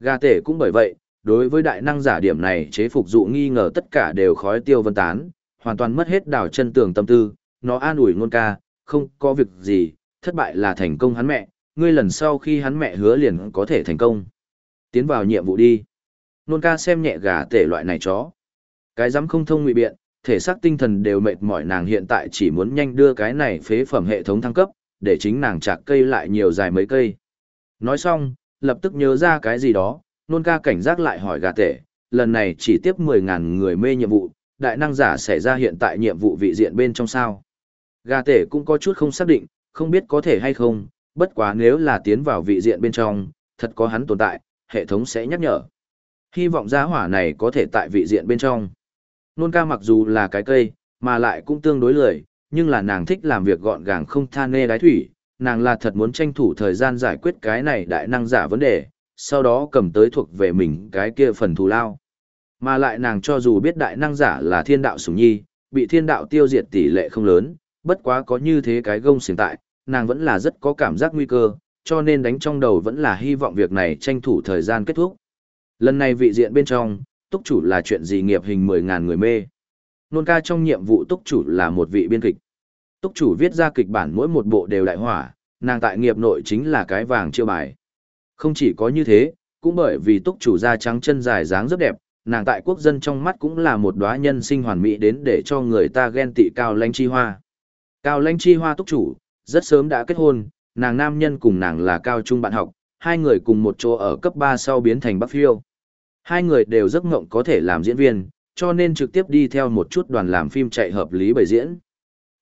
S1: Gà tể cũng bởi vậy, đối với đại năng giả điểm này chế phục dụ nghi ngờ tất cả đều khói tiêu vân tán, hoàn toàn mất hết đảo chân tường tâm tư, nó an ủi ngôn ca, không có việc gì, thất bại là thành công hắn mẹ, ngươi lần sau khi hắn mẹ hứa liền có thể thành công. Tiến vào nhiệm vụ đi. Nôn ca xem nhẹ gà tể loại này chó. Cái dám không thông ngụy biện, thể xác tinh thần đều mệt mỏi nàng hiện tại chỉ muốn nhanh đưa cái này phế phẩm hệ thống thăng cấp, để chính nàng chạc cây lại nhiều dài mấy cây. Nói xong, lập tức nhớ ra cái gì đó, nôn ca cảnh giác lại hỏi gà tể, lần này chỉ tiếp 10.000 người mê nhiệm vụ, đại năng giả sẽ ra hiện tại nhiệm vụ vị diện bên trong sao. Gà tể cũng có chút không xác định, không biết có thể hay không, bất quá nếu là tiến vào vị diện bên trong, thật có hắn tồn tại, hệ thống sẽ nhắc nhở. Hy vọng giá hỏa này có thể tại vị diện bên trong. Nôn ca mặc dù là cái cây, mà lại cũng tương đối lười, nhưng là nàng thích làm việc gọn gàng không than nê đái thủy, nàng là thật muốn tranh thủ thời gian giải quyết cái này đại năng giả vấn đề, sau đó cầm tới thuộc về mình cái kia phần thù lao. Mà lại nàng cho dù biết đại năng giả là thiên đạo sủng nhi, bị thiên đạo tiêu diệt tỷ lệ không lớn, bất quá có như thế cái gông xiềng tại, nàng vẫn là rất có cảm giác nguy cơ, cho nên đánh trong đầu vẫn là hy vọng việc này tranh thủ thời gian kết thúc. Lần này vị diện bên trong, túc chủ là chuyện gì nghiệp hình 10.000 người mê. Nôn ca trong nhiệm vụ túc chủ là một vị biên kịch. Túc chủ viết ra kịch bản mỗi một bộ đều đại hỏa, nàng tại nghiệp nội chính là cái vàng chiêu bài. Không chỉ có như thế, cũng bởi vì túc chủ da trắng chân dài dáng rất đẹp, nàng tại quốc dân trong mắt cũng là một đóa nhân sinh hoàn mỹ đến để cho người ta ghen tị cao lanh chi hoa. Cao lanh chi hoa túc chủ, rất sớm đã kết hôn, nàng nam nhân cùng nàng là cao trung bạn học, hai người cùng một chỗ ở cấp 3 sau biến thành Bắc Phiêu. Hai người đều giấc ngộng có thể làm diễn viên, cho nên trực tiếp đi theo một chút đoàn làm phim chạy hợp lý bày diễn.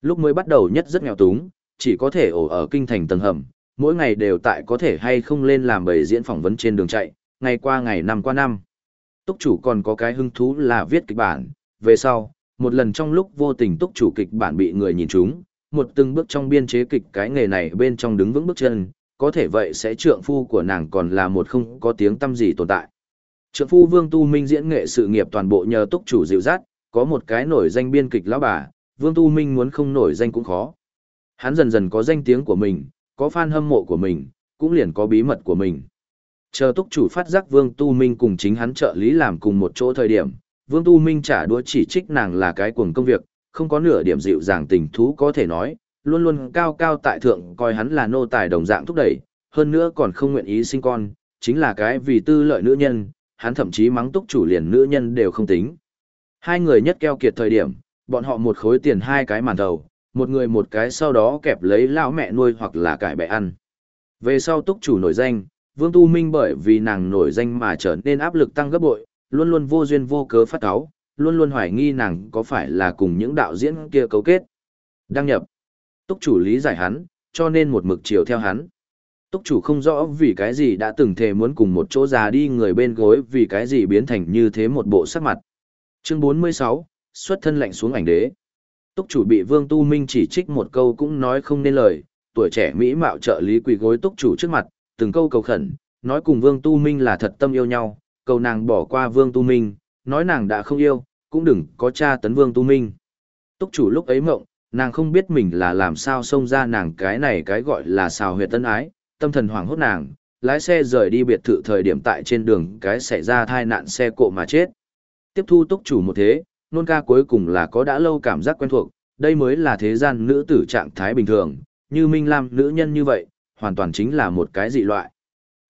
S1: Lúc mới bắt đầu nhất rất nghèo túng, chỉ có thể ổ ở kinh thành tầng hầm, mỗi ngày đều tại có thể hay không lên làm bày diễn phỏng vấn trên đường chạy, ngày qua ngày năm qua năm. Túc chủ còn có cái hứng thú là viết kịch bản, về sau, một lần trong lúc vô tình túc chủ kịch bản bị người nhìn trúng, một từng bước trong biên chế kịch cái nghề này bên trong đứng vững bước chân, có thể vậy sẽ trượng phu của nàng còn là một không có tiếng tâm gì tồn tại. Trượng phu Vương Tu Minh diễn nghệ sự nghiệp toàn bộ nhờ túc chủ dịu dắt, có một cái nổi danh biên kịch lão bà, Vương Tu Minh muốn không nổi danh cũng khó. Hắn dần dần có danh tiếng của mình, có fan hâm mộ của mình, cũng liền có bí mật của mình. Chờ túc chủ phát giác Vương Tu Minh cùng chính hắn trợ lý làm cùng một chỗ thời điểm, Vương Tu Minh trả đũa chỉ trích nàng là cái cuồng công việc, không có nửa điểm dịu dàng tình thú có thể nói, luôn luôn cao cao tại thượng coi hắn là nô tài đồng dạng thúc đẩy, hơn nữa còn không nguyện ý sinh con, chính là cái vì tư lợi nữ nhân, hắn thậm chí mắng túc chủ liền nữ nhân đều không tính. Hai người nhất keo kiệt thời điểm, bọn họ một khối tiền hai cái màn đầu, một người một cái sau đó kẹp lấy lão mẹ nuôi hoặc là cải bẹ ăn. Về sau túc chủ nổi danh, Vương Tu Minh bởi vì nàng nổi danh mà trở nên áp lực tăng gấp bội, luôn luôn vô duyên vô cớ phát cáo, luôn luôn hoài nghi nàng có phải là cùng những đạo diễn kia cấu kết. Đăng nhập. Túc chủ lý giải hắn, cho nên một mực chiều theo hắn. Túc chủ không rõ vì cái gì đã từng thề muốn cùng một chỗ già đi người bên gối vì cái gì biến thành như thế một bộ sắc mặt. Chương 46, xuất thân lạnh xuống ảnh đế. Túc chủ bị Vương Tu Minh chỉ trích một câu cũng nói không nên lời, tuổi trẻ mỹ mạo trợ lý quỳ gối túc chủ trước mặt, từng câu cầu khẩn, nói cùng Vương Tu Minh là thật tâm yêu nhau, cầu nàng bỏ qua Vương Tu Minh, nói nàng đã không yêu, cũng đừng có cha tấn Vương Tu Minh. Túc chủ lúc ấy mộng, nàng không biết mình là làm sao xông ra nàng cái này cái gọi là xào huyệt tân ái, tâm thần hoảng hốt nàng, lái xe rời đi biệt thự thời điểm tại trên đường cái xảy ra thai nạn xe cộ mà chết. Tiếp thu túc chủ một thế, nôn ca cuối cùng là có đã lâu cảm giác quen thuộc, đây mới là thế gian nữ tử trạng thái bình thường, như Minh Lam nữ nhân như vậy, hoàn toàn chính là một cái dị loại.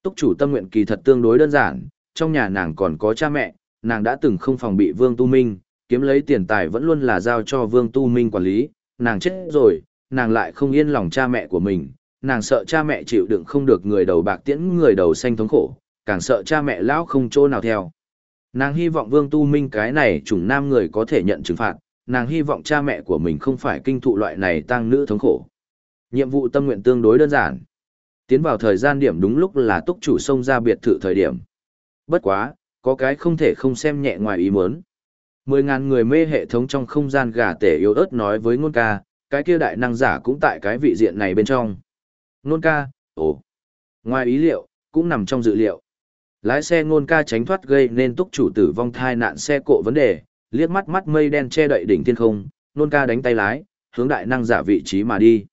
S1: Túc chủ tâm nguyện kỳ thật tương đối đơn giản, trong nhà nàng còn có cha mẹ, nàng đã từng không phòng bị Vương Tu Minh, kiếm lấy tiền tài vẫn luôn là giao cho Vương Tu Minh quản lý, nàng chết rồi, nàng lại không yên lòng cha mẹ của mình, nàng sợ cha mẹ chịu đựng không được người đầu bạc tiễn người đầu xanh thống khổ, càng sợ cha mẹ lão không chỗ nào theo. Nàng hy vọng Vương Tu Minh cái này chủng nam người có thể nhận trừng phạt, nàng hy vọng cha mẹ của mình không phải kinh thụ loại này tăng nữ thống khổ. Nhiệm vụ tâm nguyện tương đối đơn giản. Tiến vào thời gian điểm đúng lúc là túc chủ xông ra biệt thự thời điểm. Bất quá, có cái không thể không xem nhẹ ngoài ý muốn. Mười ngàn người mê hệ thống trong không gian gà tể yếu ớt nói với ngôn ca, cái kia đại năng giả cũng tại cái vị diện này bên trong. Ngôn ca, ồ, ngoài ý liệu, cũng nằm trong dự liệu. Lái xe ngôn ca tránh thoát gây nên túc chủ tử vong thai nạn xe cộ vấn đề, liếc mắt mắt mây đen che đậy đỉnh thiên không, ngôn ca đánh tay lái, hướng đại năng giả vị trí mà đi.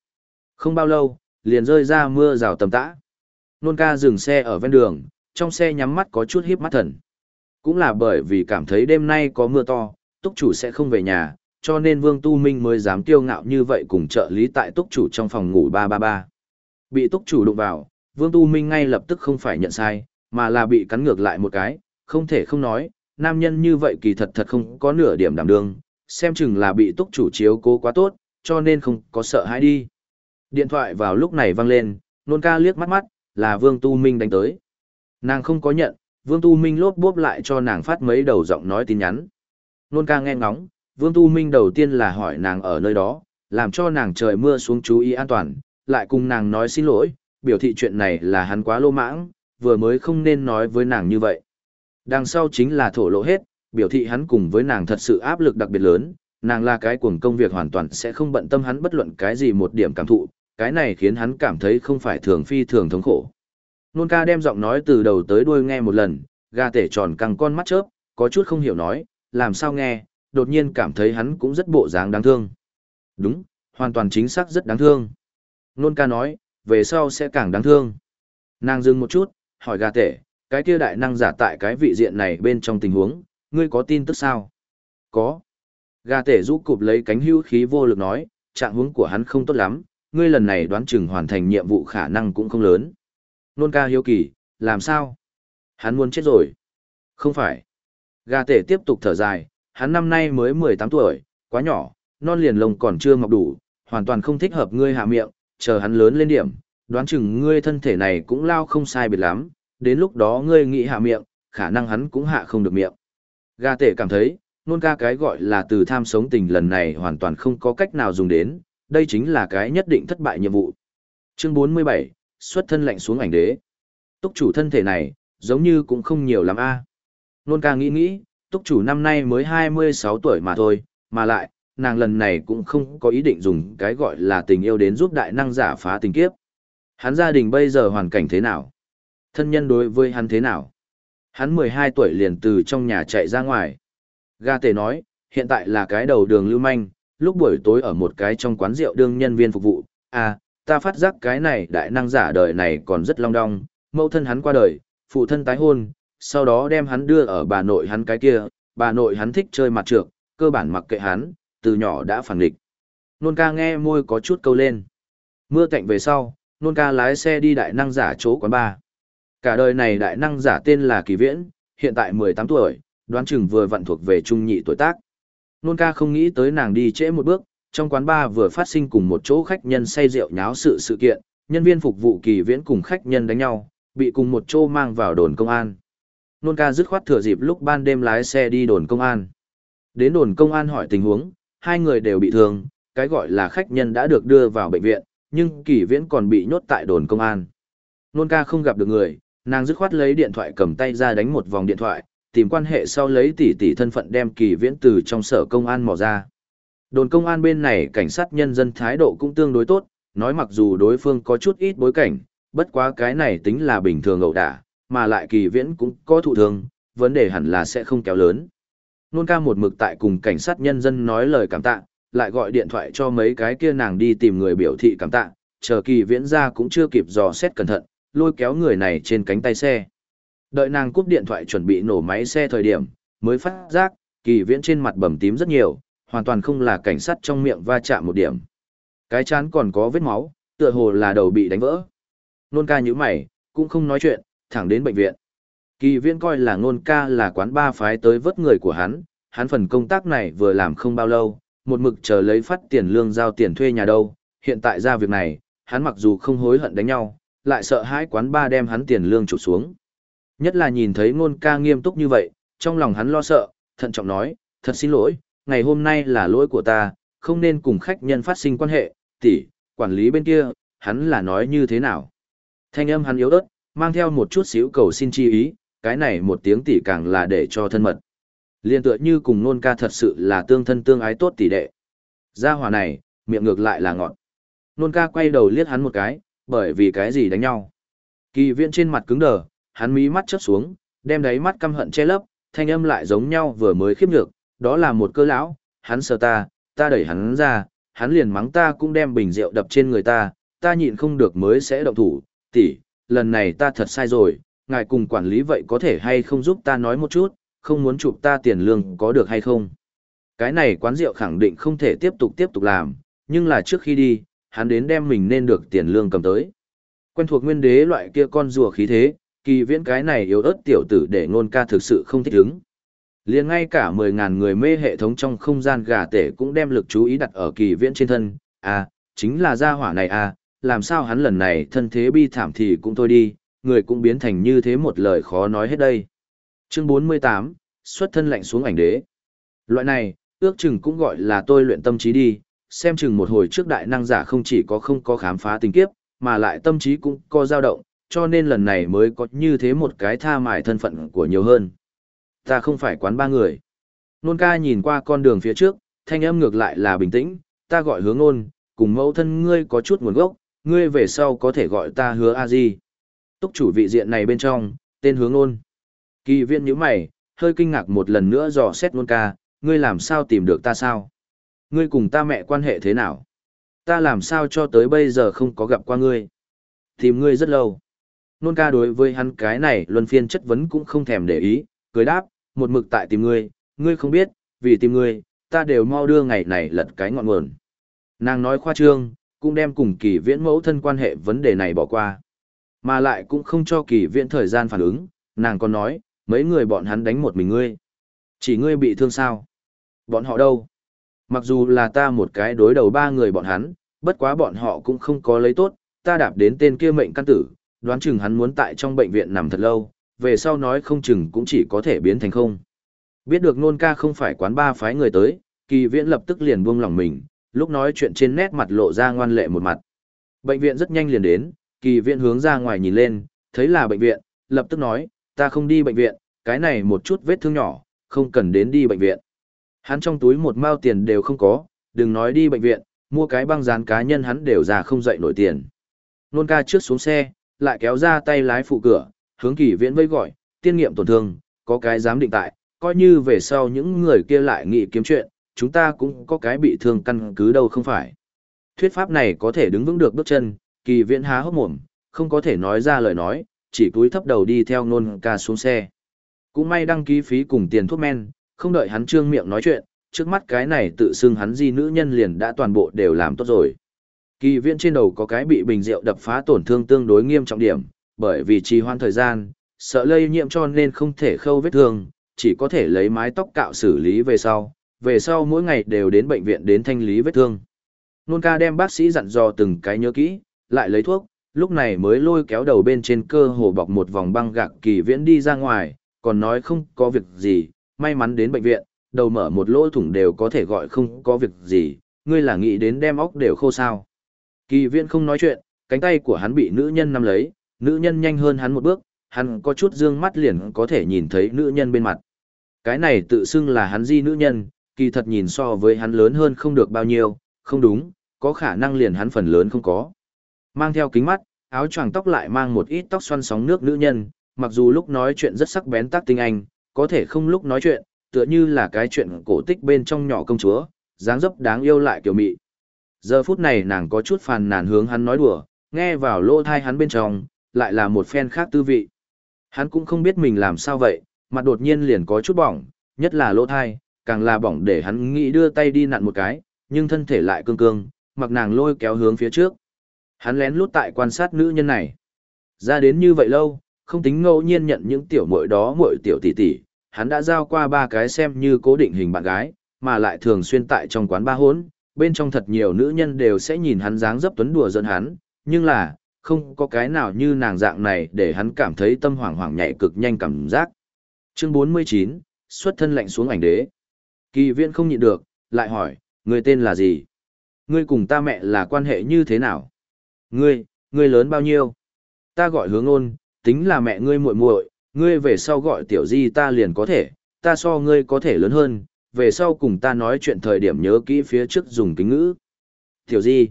S1: Không bao lâu, liền rơi ra mưa rào tầm tã. nôn ca dừng xe ở ven đường, trong xe nhắm mắt có chút híp mắt thần. Cũng là bởi vì cảm thấy đêm nay có mưa to, túc chủ sẽ không về nhà, cho nên Vương Tu Minh mới dám kiêu ngạo như vậy cùng trợ lý tại túc chủ trong phòng ngủ 333. Bị túc chủ đụng vào, Vương Tu Minh ngay lập tức không phải nhận sai, mà là bị cắn ngược lại một cái, không thể không nói, nam nhân như vậy kỳ thật thật không có nửa điểm đảm đương, xem chừng là bị túc chủ chiếu cố quá tốt, cho nên không có sợ hãi đi. Điện thoại vào lúc này vang lên, nôn ca liếc mắt mắt, là Vương Tu Minh đánh tới. Nàng không có nhận, Vương Tu Minh lốp bốp lại cho nàng phát mấy đầu giọng nói tin nhắn. Nôn ca nghe ngóng, Vương Tu Minh đầu tiên là hỏi nàng ở nơi đó, làm cho nàng trời mưa xuống chú ý an toàn, lại cùng nàng nói xin lỗi, biểu thị chuyện này là hắn quá lô mãng, vừa mới không nên nói với nàng như vậy. Đằng sau chính là thổ lộ hết, biểu thị hắn cùng với nàng thật sự áp lực đặc biệt lớn, nàng là cái cuồng công việc hoàn toàn sẽ không bận tâm hắn bất luận cái gì một điểm cảm thụ, cái này khiến hắn cảm thấy không phải thường phi thường thống khổ. Nôn ca đem giọng nói từ đầu tới đuôi nghe một lần, gà tể tròn căng con mắt chớp, có chút không hiểu nói, làm sao nghe, đột nhiên cảm thấy hắn cũng rất bộ dáng đáng thương. Đúng, hoàn toàn chính xác rất đáng thương. Nôn ca nói, về sau sẽ càng đáng thương. Nàng dừng một chút, hỏi gà tể, cái kia đại năng giả tại cái vị diện này bên trong tình huống, ngươi có tin tức sao? Có. Gà tể rũ cụp lấy cánh hưu khí vô lực nói, trạng huống của hắn không tốt lắm, ngươi lần này đoán chừng hoàn thành nhiệm vụ khả năng cũng không lớn. Nôn ca hiếu kỳ, làm sao? Hắn muốn chết rồi. Không phải. Gà tể tiếp tục thở dài, hắn năm nay mới 18 tuổi, quá nhỏ, non liền lông còn chưa mọc đủ, hoàn toàn không thích hợp ngươi hạ miệng, chờ hắn lớn lên điểm, đoán chừng ngươi thân thể này cũng lao không sai biệt lắm, đến lúc đó ngươi nghĩ hạ miệng, khả năng hắn cũng hạ không được miệng. Gà tể cảm thấy, nôn ca cái gọi là từ tham sống tình lần này hoàn toàn không có cách nào dùng đến, đây chính là cái nhất định thất bại nhiệm vụ. Chương 47, xuất thân lạnh xuống ảnh đế. Túc chủ thân thể này, giống như cũng không nhiều lắm a. Nôn ca nghĩ nghĩ, túc chủ năm nay mới 26 tuổi mà thôi, mà lại, nàng lần này cũng không có ý định dùng cái gọi là tình yêu đến giúp đại năng giả phá tình kiếp. Hắn gia đình bây giờ hoàn cảnh thế nào? Thân nhân đối với hắn thế nào? Hắn 12 tuổi liền từ trong nhà chạy ra ngoài. Ga tề nói, hiện tại là cái đầu đường lưu manh, lúc buổi tối ở một cái trong quán rượu đương nhân viên phục vụ. À, ta phát giác cái này đại năng giả đời này còn rất long đong, mẫu thân hắn qua đời, phụ thân tái hôn, sau đó đem hắn đưa ở bà nội hắn cái kia, bà nội hắn thích chơi mặt trược, cơ bản mặc kệ hắn, từ nhỏ đã phản địch. Nôn ca nghe môi có chút câu lên. Mưa cạnh về sau, nôn ca lái xe đi đại năng giả chỗ quán ba. Cả đời này đại năng giả tên là Kỳ Viễn, hiện tại 18 tuổi, đoán chừng vừa vận thuộc về trung nhị tuổi tác. Nôn ca không nghĩ tới nàng đi trễ một bước, trong quán bar vừa phát sinh cùng một chỗ khách nhân say rượu nháo sự sự kiện, nhân viên phục vụ Kỳ Viễn cùng khách nhân đánh nhau, bị cùng một chỗ mang vào đồn công an. Nôn ca dứt khoát thừa dịp lúc ban đêm lái xe đi đồn công an. Đến đồn công an hỏi tình huống, hai người đều bị thương, cái gọi là khách nhân đã được đưa vào bệnh viện, nhưng Kỳ Viễn còn bị nhốt tại đồn công an. Nôn ca không gặp được người, nàng dứt khoát lấy điện thoại cầm tay ra đánh một vòng điện thoại, tìm quan hệ sau lấy tỷ tỷ thân phận đem Kỳ Viễn từ trong sở công an mò ra. Đồn công an bên này cảnh sát nhân dân thái độ cũng tương đối tốt, nói mặc dù đối phương có chút ít bối cảnh, bất quá cái này tính là bình thường ẩu đả, mà lại Kỳ Viễn cũng có thụ thương, vấn đề hẳn là sẽ không kéo lớn. Nôn ca một mực tại cùng cảnh sát nhân dân nói lời cảm tạ, lại gọi điện thoại cho mấy cái kia nàng đi tìm người biểu thị cảm tạ, chờ kỳ viễn ra cũng chưa kịp dò xét cẩn thận, lôi kéo người này trên cánh tay xe. Đợi nàng cúp điện thoại chuẩn bị nổ máy xe thời điểm, mới phát giác, kỳ viễn trên mặt bầm tím rất nhiều, hoàn toàn không là cảnh sát trong miệng va chạm một điểm. Cái chán còn có vết máu, tựa hồ là đầu bị đánh vỡ. Nôn ca như mày, cũng không nói chuyện, thẳng đến bệnh viện. Kỳ viễn coi là Nôn ca là quán ba phái tới vớt người của hắn, hắn phần công tác này vừa làm không bao lâu, một mực chờ lấy phát tiền lương giao tiền thuê nhà đâu, hiện tại ra việc này, hắn mặc dù không hối hận đánh nhau, lại sợ hãi quán ba đem hắn tiền lương trục xuống. Nhất là nhìn thấy ngôn ca nghiêm túc như vậy, trong lòng hắn lo sợ, thận trọng nói, thật xin lỗi, ngày hôm nay là lỗi của ta, không nên cùng khách nhân phát sinh quan hệ, tỷ, quản lý bên kia, hắn là nói như thế nào. Thanh âm hắn yếu ớt, mang theo một chút xíu cầu xin chi ý, cái này một tiếng tỷ càng là để cho thân mật. Liên tựa như cùng nôn ca thật sự là tương thân tương ái tốt tỷ đệ. Gia hỏa này, miệng ngược lại là ngọn. Nôn ca quay đầu liếc hắn một cái, bởi vì cái gì đánh nhau. Kỳ viện trên mặt cứng đờ, hắn mí mắt chớp xuống, đem đáy mắt căm hận che lấp, thanh âm lại giống nhau vừa mới khiếp nhược, đó là một cơ lão, hắn sợ ta, ta đẩy hắn ra, hắn liền mắng ta cũng đem bình rượu đập trên người ta, ta nhịn không được mới sẽ động thủ, tỷ, lần này ta thật sai rồi, ngài cùng quản lý vậy có thể hay không giúp ta nói một chút, không muốn chụp ta tiền lương có được hay không. Cái này quán rượu khẳng định không thể tiếp tục tiếp tục làm, nhưng là trước khi đi, hắn đến đem mình nên được tiền lương cầm tới. Quen thuộc nguyên đế loại kia con rùa khí thế, kỳ viễn cái này yếu ớt tiểu tử để ngôn ca thực sự không thích ứng. liền ngay cả mười ngàn người mê hệ thống trong không gian gà tể cũng đem lực chú ý đặt ở kỳ viễn trên thân, à, chính là gia hỏa này à, làm sao hắn lần này thân thế bi thảm thì cũng thôi đi, người cũng biến thành như thế một lời khó nói hết đây. Chương 48, xuất thân lạnh xuống ảnh đế. Loại này, ước chừng cũng gọi là tôi luyện tâm trí đi, xem chừng một hồi trước đại năng giả không chỉ có không có khám phá tình kiếp, mà lại tâm trí cũng có dao động, cho nên lần này mới có như thế một cái tha mải thân phận của nhiều hơn. Ta không phải quán ba người. Nôn ca nhìn qua con đường phía trước, thanh âm ngược lại là bình tĩnh, ta gọi hướng nôn, cùng mẫu thân ngươi có chút nguồn gốc, ngươi về sau có thể gọi ta hứa a di. Túc chủ vị diện này bên trong tên hướng nôn. Kỳ viên nhíu mày hơi kinh ngạc một lần nữa dò xét nôn ca ngươi làm sao tìm được ta sao? Ngươi cùng ta mẹ quan hệ thế nào? Ta làm sao cho tới bây giờ không có gặp qua ngươi? Tìm ngươi rất lâu nôn ca đối với hắn cái này luân phiên chất vấn cũng không thèm để ý cười đáp một mực tại tìm ngươi ngươi không biết vì tìm ngươi ta đều mau đưa ngày này lật cái ngọn nguồn nàng nói khoa trương cũng đem cùng kỳ viễn mẫu thân quan hệ vấn đề này bỏ qua. Mà lại cũng không cho kỳ viễn thời gian phản ứng, nàng còn nói, mấy người bọn hắn đánh một mình ngươi. Chỉ ngươi bị thương sao? Bọn họ đâu? Mặc dù là ta một cái đối đầu ba người bọn hắn, bất quá bọn họ cũng không có lấy tốt, ta đạp đến tên kia mệnh căn tử, đoán chừng hắn muốn tại trong bệnh viện nằm thật lâu, về sau nói không chừng cũng chỉ có thể biến thành không. Biết được nôn ca không phải quán ba phái người tới, kỳ viễn lập tức liền buông lòng mình, lúc nói chuyện trên nét mặt lộ ra ngoan lệ một mặt. Bệnh viện rất nhanh liền đến, kỳ Viễn hướng ra ngoài nhìn lên, thấy là bệnh viện, lập tức nói, ta không đi bệnh viện, cái này một chút vết thương nhỏ, không cần đến đi bệnh viện. Hắn trong túi một mao tiền đều không có, đừng nói đi bệnh viện, mua cái băng dán cá nhân hắn đều ra không dậy nổi tiền. Nôn ca trước xuống xe, lại kéo ra tay lái phụ cửa, hướng kỳ viện vây gọi, tiên nghiệm tổn thương, có cái dám định tại, coi như về sau những người kia lại nghĩ kiếm chuyện, chúng ta cũng có cái bị thương căn cứ đâu không phải. Thuyết pháp này có thể đứng vững được bước chân, kỳ viễn há hốc mồm, không có thể nói ra lời nói, chỉ cúi thấp đầu đi theo nôn ca xuống xe. Cũng may đăng ký phí cùng tiền thuốc men, không đợi hắn trương miệng nói chuyện, trước mắt cái này tự xưng hắn di nữ nhân liền đã toàn bộ đều làm tốt rồi. Kỳ viễn trên đầu có cái bị bình rượu đập phá tổn thương tương đối nghiêm trọng điểm, bởi vì trì hoãn thời gian, sợ lây nhiễm cho nên không thể khâu vết thương, chỉ có thể lấy mái tóc cạo xử lý về sau, về sau mỗi ngày đều đến bệnh viện đến thanh lý vết thương. Nôn ca đem bác sĩ dặn dò từng cái nhớ kỹ, lại lấy thuốc, lúc này mới lôi kéo đầu bên trên cơ hồ bọc một vòng băng gạc kỳ viễn đi ra ngoài, còn nói không có việc gì, may mắn đến bệnh viện, đầu mở một lỗ thủng đều có thể gọi không có việc gì, ngươi là nghĩ đến đem óc đều khô sao. Kỳ viễn không nói chuyện, cánh tay của hắn bị nữ nhân nắm lấy, nữ nhân nhanh hơn hắn một bước, hắn có chút dương mắt liền có thể nhìn thấy nữ nhân bên mặt. Cái này tự xưng là hắn di nữ nhân, kỳ thật nhìn so với hắn lớn hơn không được bao nhiêu, không đúng, có khả năng liền hắn phần lớn không có. Mang theo kính mắt, áo choàng tóc lại mang một ít tóc xoăn sóng nước nữ nhân, mặc dù lúc nói chuyện rất sắc bén tác tinh anh, có thể không lúc nói chuyện, tựa như là cái chuyện cổ tích bên trong nhỏ công chúa, dáng dấp đáng yêu lại kiểu mị. Giờ phút này nàng có chút phàn nàn hướng hắn nói đùa, nghe vào lỗ thai hắn bên trong, lại là một phen khác tư vị. Hắn cũng không biết mình làm sao vậy, mặt đột nhiên liền có chút bỏng, nhất là lỗ thai, càng là bỏng để hắn nghĩ đưa tay đi nặn một cái, nhưng thân thể lại cương cương, mặc nàng lôi kéo hướng phía trước. Hắn lén lút tại quan sát nữ nhân này. Ra đến như vậy lâu, không tính ngẫu nhiên nhận những tiểu muội đó muội tiểu tỷ tỷ, hắn đã giao qua ba cái xem như cố định hình bạn gái, mà lại thường xuyên tại trong quán ba hốn, bên trong thật nhiều nữ nhân đều sẽ nhìn hắn dáng dấp tuấn đùa giận hắn, nhưng là, không có cái nào như nàng dạng này để hắn cảm thấy tâm hoảng hoảng nhạy cực nhanh cảm giác. Chương 49, xuất thân lạnh xuống ảnh đế. Kỳ viễn không nhịn được, lại hỏi, người tên là gì? Ngươi cùng ta mẹ là quan hệ như thế nào? Ngươi, ngươi lớn bao nhiêu? Ta gọi hướng ôn, tính là mẹ ngươi muội muội, ngươi về sau gọi tiểu di ta liền có thể, ta so ngươi có thể lớn hơn, về sau cùng ta nói chuyện thời điểm nhớ kỹ phía trước dùng kính ngữ. Tiểu di,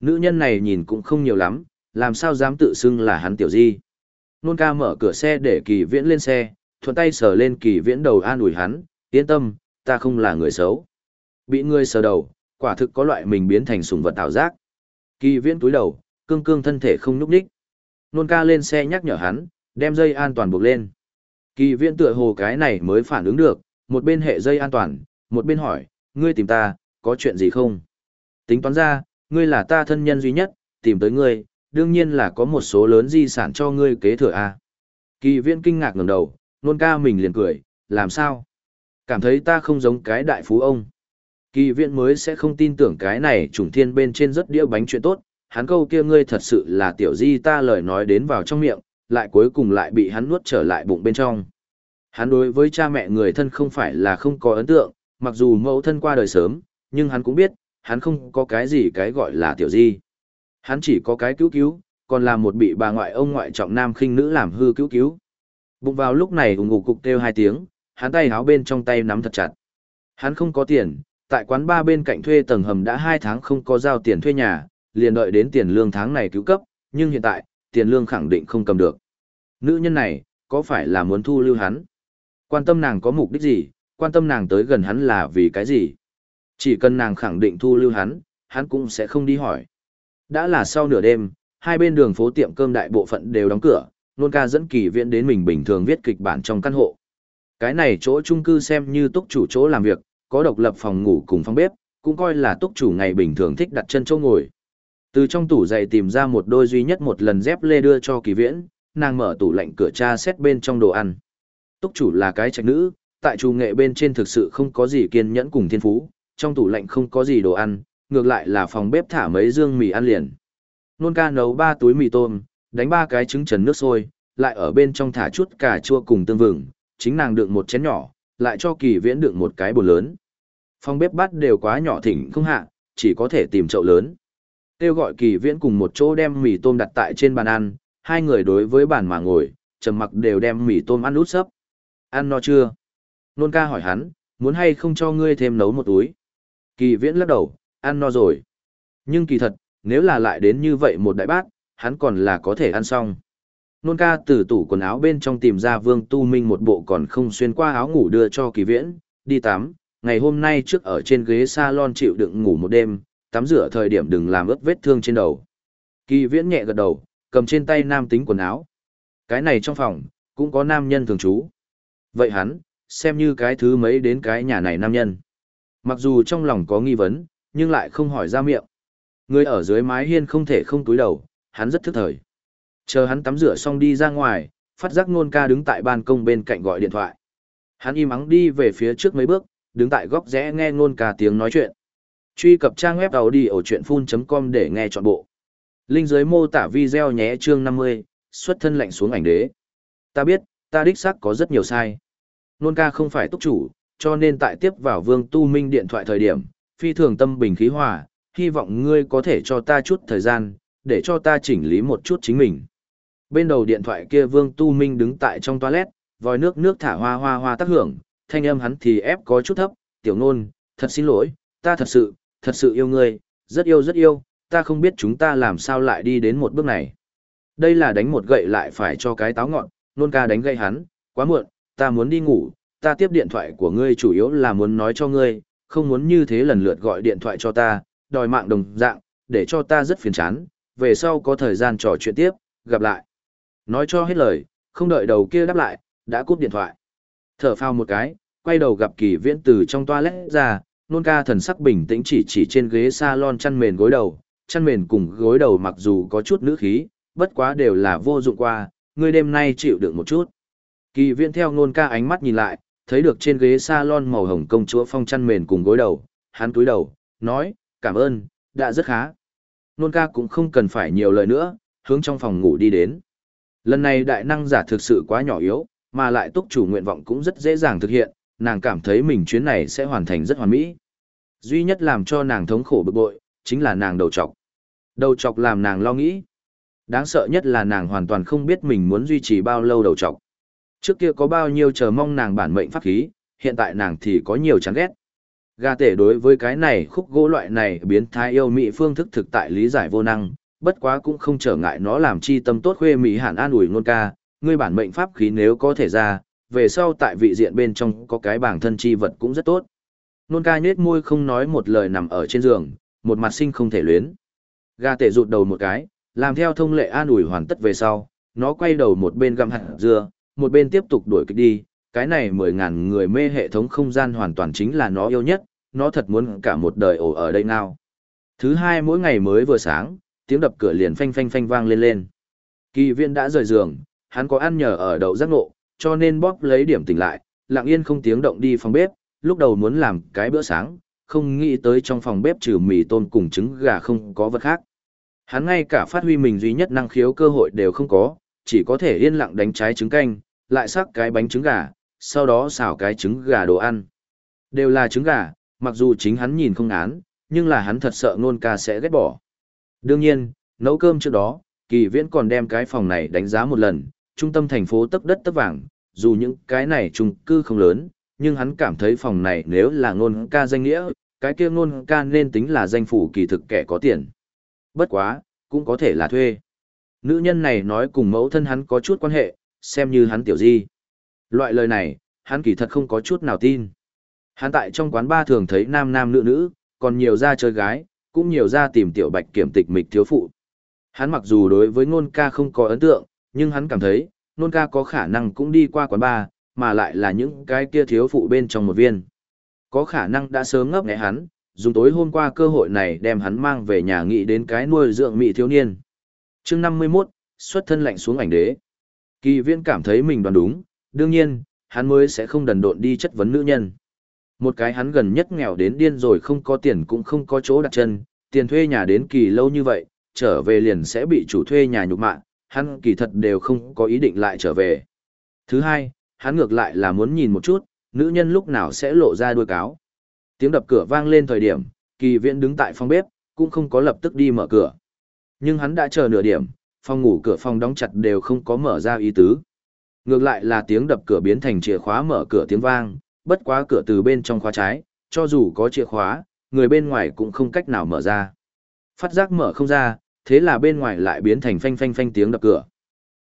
S1: nữ nhân này nhìn cũng không nhiều lắm, làm sao dám tự xưng là hắn tiểu di. Nôn ca mở cửa xe để kỳ viễn lên xe, thuận tay sờ lên kỳ viễn đầu an ủi hắn, yên tâm, ta không là người xấu. Bị ngươi sờ đầu, quả thực có loại mình biến thành sùng vật tạo giác. Kỳ viễn túi đầu, cương cương thân thể không nhúc đích. Nôn ca lên xe nhắc nhở hắn, đem dây an toàn buộc lên. Kỳ viễn tựa hồ cái này mới phản ứng được, một bên hệ dây an toàn, một bên hỏi, ngươi tìm ta, có chuyện gì không? Tính toán ra, ngươi là ta thân nhân duy nhất, tìm tới ngươi, đương nhiên là có một số lớn di sản cho ngươi kế thừa a. Kỳ viễn kinh ngạc ngẩng đầu, nôn ca mình liền cười, làm sao? Cảm thấy ta không giống cái đại phú ông. Kỳ viện mới sẽ không tin tưởng cái này trùng thiên bên trên rất đĩa bánh chuyện tốt, hắn câu kia ngươi thật sự là tiểu di ta lời nói đến vào trong miệng, lại cuối cùng lại bị hắn nuốt trở lại bụng bên trong. Hắn đối với cha mẹ người thân không phải là không có ấn tượng, mặc dù mẫu thân qua đời sớm, nhưng hắn cũng biết, hắn không có cái gì cái gọi là tiểu di. Hắn chỉ có cái cứu cứu, còn là một bị bà ngoại ông ngoại trọng nam khinh nữ làm hư cứu cứu. Bụng vào lúc này ủng ngục cục kêu hai tiếng, hắn tay háo bên trong tay nắm thật chặt. Hắn không có tiền, tại quán ba bên cạnh thuê tầng hầm đã hai tháng không có giao tiền thuê nhà, liền đợi đến tiền lương tháng này cứu cấp, nhưng hiện tại, tiền lương khẳng định không cầm được. Nữ nhân này, có phải là muốn thu lưu hắn? Quan tâm nàng có mục đích gì, quan tâm nàng tới gần hắn là vì cái gì? Chỉ cần nàng khẳng định thu lưu hắn, hắn cũng sẽ không đi hỏi. Đã là sau nửa đêm, hai bên đường phố tiệm cơm đại bộ phận đều đóng cửa, nôn ca dẫn kỳ viễn đến mình bình thường viết kịch bản trong căn hộ. Cái này chỗ chung cư xem như túc chủ chỗ làm việc, có độc lập phòng ngủ cùng phòng bếp, cũng coi là túc chủ ngày bình thường thích đặt chân chỗ ngồi. Từ trong tủ giày tìm ra một đôi duy nhất một lần dép lê đưa cho kỳ viễn, nàng mở tủ lạnh cửa tra xét bên trong đồ ăn. Túc chủ là cái trạch nữ, tại chủ nghệ bên trên thực sự không có gì kiên nhẫn cùng thiên phú, trong tủ lạnh không có gì đồ ăn, ngược lại là phòng bếp thả mấy dương mì ăn liền. Nôn ca nấu ba túi mì tôm, đánh ba cái trứng trần nước sôi, lại ở bên trong thả chút cà chua cùng tương vừng, chính nàng đựng một chén nhỏ, lại cho kỳ viễn đựng một cái bồn lớn. Phòng bếp bát đều quá nhỏ thỉnh không hạ, chỉ có thể tìm chậu lớn. Kêu gọi kỳ viễn cùng một chỗ đem mì tôm đặt tại trên bàn ăn, hai người đối với bàn mà ngồi, trầm mặc đều đem mì tôm ăn út sấp. Ăn no chưa? Nôn ca hỏi hắn, muốn hay không cho ngươi thêm nấu một túi? Kỳ viễn lắc đầu, ăn no rồi. Nhưng kỳ thật, nếu là lại đến như vậy một đại bát, hắn còn là có thể ăn xong. Nôn ca từ tủ quần áo bên trong tìm ra vương tu minh một bộ còn không xuyên qua áo ngủ đưa cho kỳ viễn, đi tắm, ngày hôm nay trước ở trên ghế salon chịu đựng ngủ một đêm, tắm rửa thời điểm đừng làm ướt vết thương trên đầu. Kỳ viễn nhẹ gật đầu, cầm trên tay nam tính quần áo. Cái này trong phòng, cũng có nam nhân thường trú. Vậy hắn, xem như cái thứ mấy đến cái nhà này nam nhân. Mặc dù trong lòng có nghi vấn, nhưng lại không hỏi ra miệng. Người ở dưới mái hiên không thể không túi đầu, hắn rất thức thời. Chờ hắn tắm rửa xong đi ra ngoài, phát giác nôn ca đứng tại ban công bên cạnh gọi điện thoại. Hắn im ắng đi về phía trước mấy bước, đứng tại góc rẽ nghe nôn ca tiếng nói chuyện. Truy cập trang web đầu đi ở chuyện full.com để nghe trọn bộ. Linh dưới mô tả video nhé chương 50, xuất thân lạnh xuống ảnh đế. Ta biết, ta đích xác có rất nhiều sai. Nôn ca không phải túc chủ, cho nên tại tiếp vào vương tu minh điện thoại thời điểm, phi thường tâm bình khí hòa, hy vọng ngươi có thể cho ta chút thời gian, để cho ta chỉnh lý một chút chính mình. Bên đầu điện thoại kia Vương Tu Minh đứng tại trong toilet, vòi nước nước thả hoa hoa hoa tác hưởng, thanh âm hắn thì ép có chút thấp, tiểu nôn, thật xin lỗi, ta thật sự, thật sự yêu ngươi, rất yêu rất yêu, ta không biết chúng ta làm sao lại đi đến một bước này. Đây là đánh một gậy lại phải cho cái táo ngọn, nôn ca đánh gậy hắn, quá muộn, ta muốn đi ngủ, ta tiếp điện thoại của ngươi chủ yếu là muốn nói cho ngươi, không muốn như thế lần lượt gọi điện thoại cho ta, đòi mạng đồng dạng, để cho ta rất phiền chán, về sau có thời gian trò chuyện tiếp, gặp lại. Nói cho hết lời, không đợi đầu kia đáp lại, đã cúp điện thoại. Thở phao một cái, quay đầu gặp kỳ viễn từ trong toilet ra, nôn ca thần sắc bình tĩnh chỉ chỉ trên ghế salon chăn mền gối đầu, chăn mền cùng gối đầu mặc dù có chút nữ khí, bất quá đều là vô dụng qua, ngươi đêm nay chịu được một chút. Kỳ viễn theo nôn ca ánh mắt nhìn lại, thấy được trên ghế salon màu hồng công chúa phong chăn mền cùng gối đầu, hắn túi đầu, nói, cảm ơn, đã rất khá. Nôn ca cũng không cần phải nhiều lời nữa, hướng trong phòng ngủ đi đến. Lần này đại năng giả thực sự quá nhỏ yếu, mà lại túc chủ nguyện vọng cũng rất dễ dàng thực hiện, nàng cảm thấy mình chuyến này sẽ hoàn thành rất hoàn mỹ. Duy nhất làm cho nàng thống khổ bực bội, chính là nàng đầu trọc. Đầu trọc làm nàng lo nghĩ. Đáng sợ nhất là nàng hoàn toàn không biết mình muốn duy trì bao lâu đầu trọc. Trước kia có bao nhiêu chờ mong nàng bản mệnh pháp khí, hiện tại nàng thì có nhiều chán ghét. Gà tể đối với cái này khúc gỗ loại này biến thái yêu mị phương thức thực tại lý giải vô năng, bất quá cũng không trở ngại nó làm chi tâm tốt khuê mỹ hẳn an ủi ngôn ca, ngươi bản mệnh pháp khí nếu có thể ra, về sau tại vị diện bên trong có cái bảng thân chi vật cũng rất tốt. Nôn ca nhết môi không nói một lời nằm ở trên giường, một mặt sinh không thể luyến. Gà tể rụt đầu một cái, làm theo thông lệ an ủi hoàn tất về sau, nó quay đầu một bên gặm hạt dưa, một bên tiếp tục đuổi kịch đi, cái này mười ngàn người mê hệ thống không gian hoàn toàn chính là nó yêu nhất, nó thật muốn cả một đời ổ ở đây nào. Thứ hai mỗi ngày mới vừa sáng, tiếng đập cửa liền phanh phanh phanh vang lên lên. Kỳ viên đã rời giường, hắn có ăn nhờ ở đậu giác ngộ, cho nên bóp lấy điểm tỉnh lại, lặng yên không tiếng động đi phòng bếp, lúc đầu muốn làm cái bữa sáng, không nghĩ tới trong phòng bếp trừ mì tôm cùng trứng gà không có vật khác. Hắn ngay cả phát huy mình duy nhất năng khiếu cơ hội đều không có, chỉ có thể yên lặng đánh trái trứng canh, lại sắc cái bánh trứng gà, sau đó xào cái trứng gà đồ ăn. Đều là trứng gà, mặc dù chính hắn nhìn không án, nhưng là hắn thật sợ nôn ca sẽ ghét bỏ. Đương nhiên, nấu cơm trước đó, kỳ viễn còn đem cái phòng này đánh giá một lần, trung tâm thành phố tấp đất tấp vàng, dù những cái này chung cư không lớn, nhưng hắn cảm thấy phòng này nếu là Nôn ca danh nghĩa, cái kia Nôn ca nên tính là danh phủ kỳ thực kẻ có tiền. Bất quá, cũng có thể là thuê. Nữ nhân này nói cùng mẫu thân hắn có chút quan hệ, xem như hắn tiểu di. Loại lời này, hắn kỳ thật không có chút nào tin. Hắn tại trong quán ba thường thấy nam nam nữ nữ, còn nhiều ra chơi gái, cũng nhiều ra tìm tiểu bạch kiểm tịch mịch thiếu phụ. Hắn mặc dù đối với ngôn ca không có ấn tượng, nhưng hắn cảm thấy, ngôn ca có khả năng cũng đi qua quán ba, mà lại là những cái kia thiếu phụ bên trong một viên. Có khả năng đã sớm ngấp nghẽ hắn, dùng tối hôm qua cơ hội này đem hắn mang về nhà nghĩ đến cái nuôi dưỡng mỹ thiếu niên. chương 51, xuất thân lạnh xuống ảnh đế. Kỳ viên cảm thấy mình đoán đúng, đương nhiên, hắn mới sẽ không đần độn đi chất vấn nữ nhân. Một cái hắn gần nhất nghèo đến điên rồi không có tiền cũng không có chỗ đặt chân, tiền thuê nhà đến kỳ lâu như vậy, trở về liền sẽ bị chủ thuê nhà nhục mạ, hắn kỳ thật đều không có ý định lại trở về. Thứ hai, hắn ngược lại là muốn nhìn một chút, nữ nhân lúc nào sẽ lộ ra đuôi cáo. Tiếng đập cửa vang lên thời điểm, kỳ viễn đứng tại phòng bếp, cũng không có lập tức đi mở cửa. Nhưng hắn đã chờ nửa điểm, phòng ngủ cửa phòng đóng chặt đều không có mở ra ý tứ. Ngược lại là tiếng đập cửa biến thành chìa khóa mở cửa tiếng vang, bất quá cửa từ bên trong khóa trái, cho dù có chìa khóa, người bên ngoài cũng không cách nào mở ra. Phát giác mở không ra, thế là bên ngoài lại biến thành phanh phanh phanh tiếng đập cửa.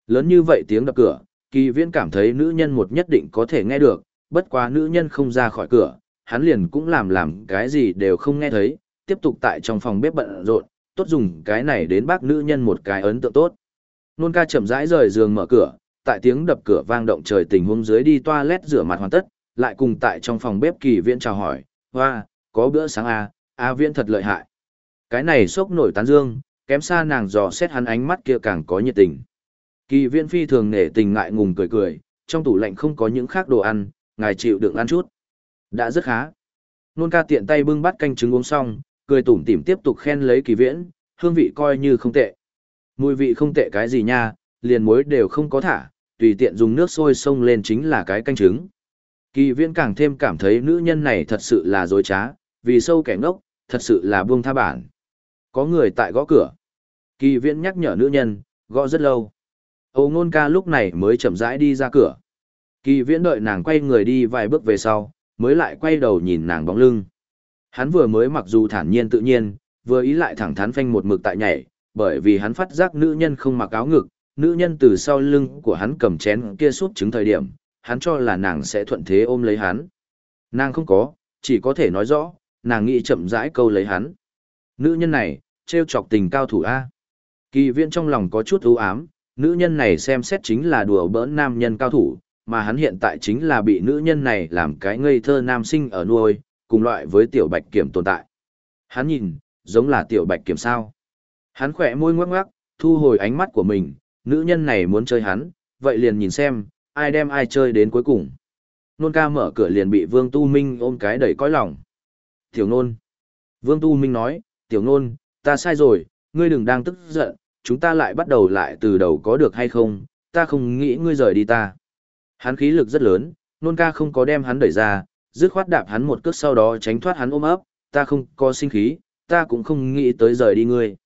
S1: Lớn như vậy tiếng đập cửa, kỳ viễn cảm thấy nữ nhân một nhất định có thể nghe được, bất quá nữ nhân không ra khỏi cửa, hắn liền cũng làm làm cái gì đều không nghe thấy, tiếp tục tại trong phòng bếp bận rộn, tốt dùng cái này đến bác nữ nhân một cái ấn tượng tốt. Nôn ca chậm rãi rời giường mở cửa, tại tiếng đập cửa vang động trời tình huống dưới đi toilet rửa mặt hoàn tất, lại cùng tại trong phòng bếp kỳ viễn chào hỏi, hoa, có bữa sáng à, À viễn thật lợi hại. Cái này sốc nổi tán dương, kém xa nàng dò xét hắn ánh mắt kia càng có nhiệt tình. Kỳ viễn phi thường nể tình ngại ngùng cười cười, trong tủ lạnh không có những khác đồ ăn, ngài chịu đựng ăn chút. Đã rất khá. Nôn ca tiện tay bưng bát canh trứng uống xong, cười tủm tỉm tiếp tục khen lấy kỳ viễn, hương vị coi như không tệ. Mùi vị không tệ cái gì nha, liền muối đều không có thả, tùy tiện dùng nước sôi xông lên chính là cái canh trứng. Kỳ viễn càng thêm cảm thấy nữ nhân này thật sự là dối trá, vì sâu kẻ ngốc, thật sự là buông tha bản. Có người tại gõ cửa. Kỳ viễn nhắc nhở nữ nhân, gõ rất lâu. Âu ngôn ca lúc này mới chậm rãi đi ra cửa. Kỳ viễn đợi nàng quay người đi vài bước về sau, mới lại quay đầu nhìn nàng bóng lưng. Hắn vừa mới mặc dù thản nhiên tự nhiên, vừa ý lại thẳng thắn phanh một mực tại nhảy, bởi vì hắn phát giác nữ nhân không mặc áo ngực, nữ nhân từ sau lưng của hắn cầm chén kia suốt trứng thời điểm, hắn cho là nàng sẽ thuận thế ôm lấy hắn. Nàng không có, chỉ có thể nói rõ, nàng nghĩ chậm rãi câu lấy hắn. Nữ nhân này, trêu chọc tình cao thủ A. Kỳ viện trong lòng có chút ưu ám, nữ nhân này xem xét chính là đùa bỡn nam nhân cao thủ, mà hắn hiện tại chính là bị nữ nhân này làm cái ngây thơ nam sinh ở nuôi, cùng loại với tiểu bạch kiểm tồn tại. Hắn nhìn, giống là tiểu bạch kiểm sao. Hắn khỏe môi ngoắc ngoắc, thu hồi ánh mắt của mình, nữ nhân này muốn chơi hắn, vậy liền nhìn xem, ai đem ai chơi đến cuối cùng. Nôn ca mở cửa liền bị Vương Tu Minh ôm cái đầy cõi lòng. Tiểu nôn. Vương Tu Minh nói, tiểu nôn, ta sai rồi, ngươi đừng đang tức giận, chúng ta lại bắt đầu lại từ đầu có được hay không, ta không nghĩ ngươi rời đi ta. Hắn khí lực rất lớn, nôn ca không có đem hắn đẩy ra, dứt khoát đạp hắn một cước sau đó tránh thoát hắn ôm ấp, ta không có sinh khí, ta cũng không nghĩ tới rời đi ngươi.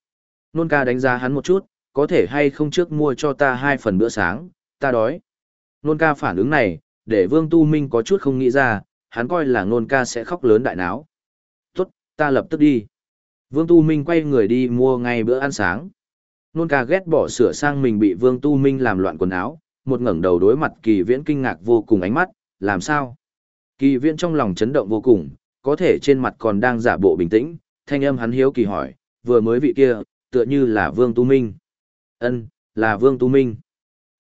S1: Nôn ca đánh giá hắn một chút, có thể hay không trước mua cho ta hai phần bữa sáng, ta đói. Nôn ca phản ứng này, để Vương Tu Minh có chút không nghĩ ra, hắn coi là nôn ca sẽ khóc lớn đại náo. Tốt, ta lập tức đi. Vương Tu Minh quay người đi mua ngay bữa ăn sáng. Nôn ca ghét bỏ sửa sang mình bị Vương Tu Minh làm loạn quần áo, một ngẩng đầu đối mặt kỳ viễn kinh ngạc vô cùng ánh mắt, làm sao? Kỳ viễn trong lòng chấn động vô cùng, có thể trên mặt còn đang giả bộ bình tĩnh, thanh âm hắn hiếu kỳ hỏi, vừa mới vị kia, tựa như là Vương Tu Minh. Ân, là Vương Tu Minh.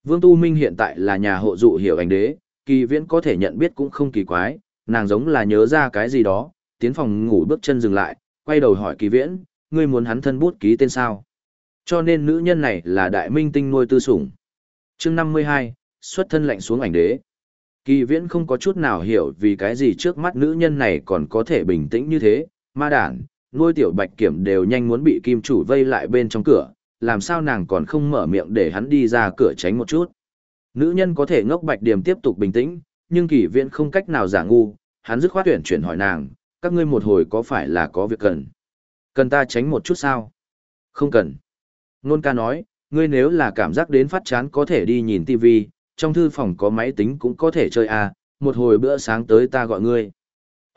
S1: Vương Tu Minh hiện tại là nhà hộ dụ hiểu ảnh đế, kỳ viễn có thể nhận biết cũng không kỳ quái, nàng giống là nhớ ra cái gì đó, tiến phòng ngủ bước chân dừng lại, quay đầu hỏi kỳ viễn, ngươi muốn hắn thân bút ký tên sao? Cho nên nữ nhân này là đại minh tinh nuôi tư sủng. chương 52, xuất thân lạnh xuống ảnh đế. Kỳ viễn không có chút nào hiểu vì cái gì trước mắt nữ nhân này còn có thể bình tĩnh như thế, ma đản, nuôi tiểu bạch kiểm đều nhanh muốn bị kim chủ vây lại bên trong cửa, làm sao nàng còn không mở miệng để hắn đi ra cửa tránh một chút. Nữ nhân có thể ngốc bạch điểm tiếp tục bình tĩnh, nhưng Kỳ viễn không cách nào giả ngu, hắn dứt khoát tuyển chuyển hỏi nàng, các ngươi một hồi có phải là có việc cần? Cần ta tránh một chút sao? Không cần. Nôn ca nói, ngươi nếu là cảm giác đến phát chán có thể đi nhìn tivi, trong thư phòng có máy tính cũng có thể chơi à, một hồi bữa sáng tới ta gọi ngươi.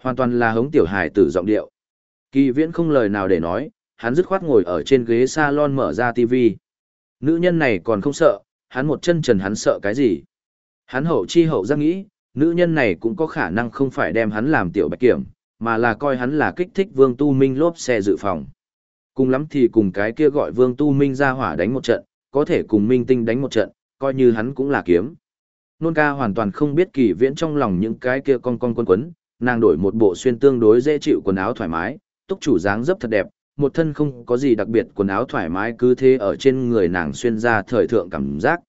S1: Hoàn toàn là hống tiểu hải tử giọng điệu. Kỳ viễn không lời nào để nói, hắn dứt khoát ngồi ở trên ghế salon mở ra tivi. Nữ nhân này còn không sợ, hắn một chân trần hắn sợ cái gì? Hắn hậu chi hậu giác nghĩ, nữ nhân này cũng có khả năng không phải đem hắn làm tiểu bạch kiểm, mà là coi hắn là kích thích vương tu minh lốp xe dự phòng. Cùng lắm thì cùng cái kia gọi vương tu minh ra hỏa đánh một trận, có thể cùng minh tinh đánh một trận, coi như hắn cũng là kiếm. Nôn ca hoàn toàn không biết kỳ viễn trong lòng những cái kia con con quân quấn, nàng đổi một bộ xuyên tương đối dễ chịu quần áo thoải mái, túc chủ dáng dấp thật đẹp, một thân không có gì đặc biệt quần áo thoải mái cứ thế ở trên người nàng xuyên ra thời thượng cảm giác.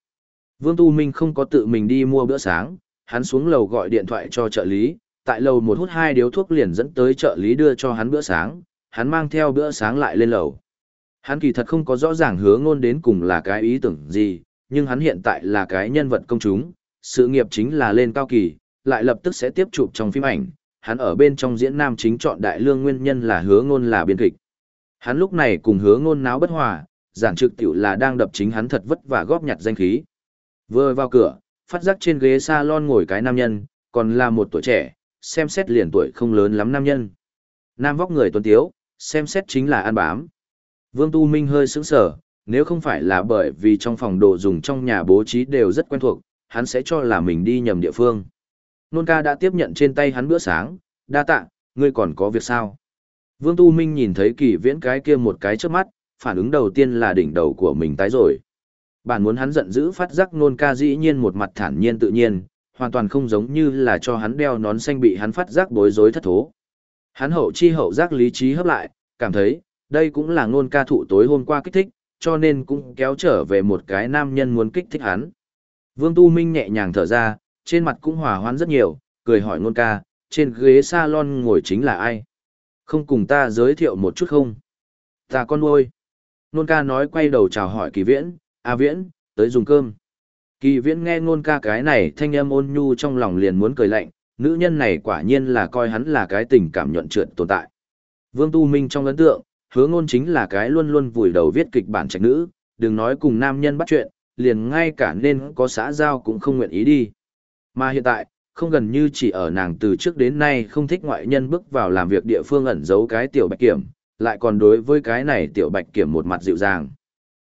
S1: Vương Tu Minh không có tự mình đi mua bữa sáng, hắn xuống lầu gọi điện thoại cho trợ lý, tại lầu một hút hai điếu thuốc liền dẫn tới trợ lý đưa cho hắn bữa sáng, hắn mang theo bữa sáng lại lên lầu. Hắn kỳ thật không có rõ ràng hứa ngôn đến cùng là cái ý tưởng gì, nhưng hắn hiện tại là cái nhân vật công chúng, sự nghiệp chính là lên cao kỳ, lại lập tức sẽ tiếp chụp trong phim ảnh, hắn ở bên trong diễn nam chính chọn đại lương nguyên nhân là hứa ngôn là biên kịch. Hắn lúc này cùng hứa ngôn náo bất hòa, giản trực tiểu là đang đập chính hắn thật vất vả góp nhặt danh khí. Vừa vào cửa, phát giác trên ghế salon ngồi cái nam nhân, còn là một tuổi trẻ, xem xét liền tuổi không lớn lắm nam nhân. Nam vóc người tuấn tiếu, xem xét chính là an bám. Vương Tu Minh hơi sững sờ, nếu không phải là bởi vì trong phòng đồ dùng trong nhà bố trí đều rất quen thuộc, hắn sẽ cho là mình đi nhầm địa phương. Nôn ca đã tiếp nhận trên tay hắn bữa sáng, đa tạ, ngươi còn có việc sao? Vương Tu Minh nhìn thấy kỳ viễn cái kia một cái trước mắt, phản ứng đầu tiên là đỉnh đầu của mình tái rồi. Bản muốn hắn giận dữ phát giác nôn ca dĩ nhiên một mặt thản nhiên tự nhiên, hoàn toàn không giống như là cho hắn đeo nón xanh bị hắn phát giác bối rối thất thố. Hắn hậu chi hậu giác lý trí hấp lại, cảm thấy, đây cũng là nôn ca thụ tối hôm qua kích thích, cho nên cũng kéo trở về một cái nam nhân muốn kích thích hắn. Vương Tu Minh nhẹ nhàng thở ra, trên mặt cũng hòa hoãn rất nhiều, cười hỏi nôn ca, trên ghế salon ngồi chính là ai? Không cùng ta giới thiệu một chút không? Ta con nuôi. Nôn ca nói quay đầu chào hỏi kỳ viễn, À viễn, tới dùng cơm. Kỳ viễn nghe nôn ca cái này thanh âm ôn nhu trong lòng liền muốn cười lạnh, nữ nhân này quả nhiên là coi hắn là cái tình cảm nhuận trượt tồn tại. Vương Tu Minh trong ấn tượng, hứa ngôn chính là cái luôn luôn vùi đầu viết kịch bản trạch nữ, đừng nói cùng nam nhân bắt chuyện, liền ngay cả nên có xã giao cũng không nguyện ý đi. Mà hiện tại, không gần như chỉ ở nàng từ trước đến nay không thích ngoại nhân bước vào làm việc địa phương ẩn giấu cái tiểu bạch kiểm, lại còn đối với cái này tiểu bạch kiểm một mặt dịu dàng.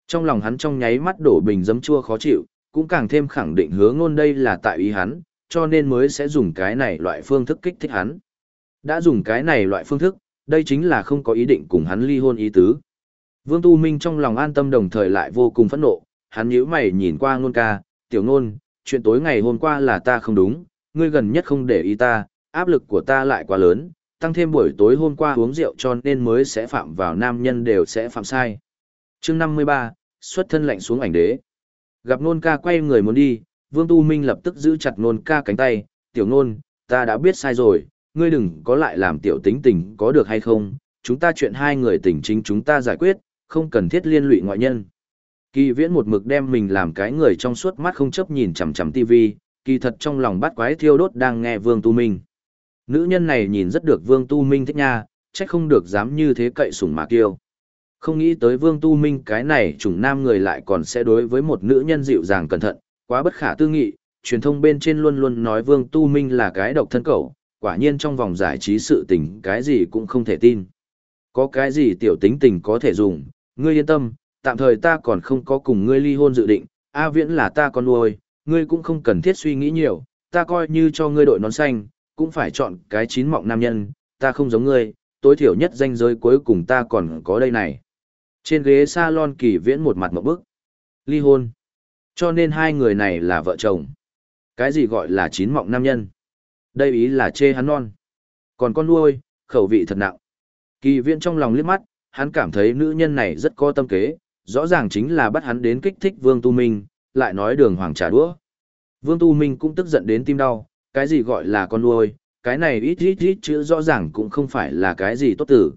S1: Trong lòng hắn trong nháy mắt đổ bình dấm chua khó chịu, cũng càng thêm khẳng định hứa ngôn đây là tại ý hắn, cho nên mới sẽ dùng cái này loại phương thức kích thích hắn. Đã dùng cái này loại phương thức, đây chính là không có ý định cùng hắn ly hôn ý tứ. Vương Tu Minh trong lòng an tâm đồng thời lại vô cùng phẫn nộ, hắn nhíu mày nhìn qua ngôn ca, tiểu ngôn, chuyện tối ngày hôm qua là ta không đúng, ngươi gần nhất không để ý ta, áp lực của ta lại quá lớn, tăng thêm buổi tối hôm qua uống rượu cho nên mới sẽ phạm vào nam nhân đều sẽ phạm sai. chương 53, xuất thân lạnh xuống ảnh đế. Gặp nôn ca quay người muốn đi, Vương Tu Minh lập tức giữ chặt nôn ca cánh tay, tiểu nôn, ta đã biết sai rồi, ngươi đừng có lại làm tiểu tính tình có được hay không, chúng ta chuyện hai người tình chính chúng ta giải quyết, không cần thiết liên lụy ngoại nhân. Kỳ viễn một mực đem mình làm cái người trong suốt mắt không chấp nhìn chằm chằm tivi, kỳ thật trong lòng bắt quái thiêu đốt đang nghe Vương Tu Minh. Nữ nhân này nhìn rất được Vương Tu Minh thích nha, chắc không được dám như thế cậy sủng mà kiêu. Không nghĩ tới Vương Tu Minh cái này chủng nam người lại còn sẽ đối với một nữ nhân dịu dàng cẩn thận, quá bất khả tư nghị, truyền thông bên trên luôn luôn nói Vương Tu Minh là cái độc thân cẩu, quả nhiên trong vòng giải trí sự tình cái gì cũng không thể tin. Có cái gì tiểu tính tình có thể dùng, ngươi yên tâm, tạm thời ta còn không có cùng ngươi ly hôn dự định, A Viễn là ta con nuôi, ngươi cũng không cần thiết suy nghĩ nhiều, ta coi như cho ngươi đội nón xanh, cũng phải chọn cái chín mọng nam nhân, ta không giống ngươi, tối thiểu nhất danh giới cuối cùng ta còn có đây này. Trên ghế salon kỳ viễn một mặt một bức. Ly hôn. Cho nên hai người này là vợ chồng. Cái gì gọi là chín mọng nam nhân? Đây ý là chê hắn non. Còn con nuôi, khẩu vị thật nặng. Kỳ viễn trong lòng liếc mắt, hắn cảm thấy nữ nhân này rất có tâm kế, rõ ràng chính là bắt hắn đến kích thích Vương Tu Minh, lại nói đường hoàng trả đũa. Vương Tu Minh cũng tức giận đến tim đau, cái gì gọi là con nuôi, cái này ít ít ít chữ rõ ràng cũng không phải là cái gì tốt tử.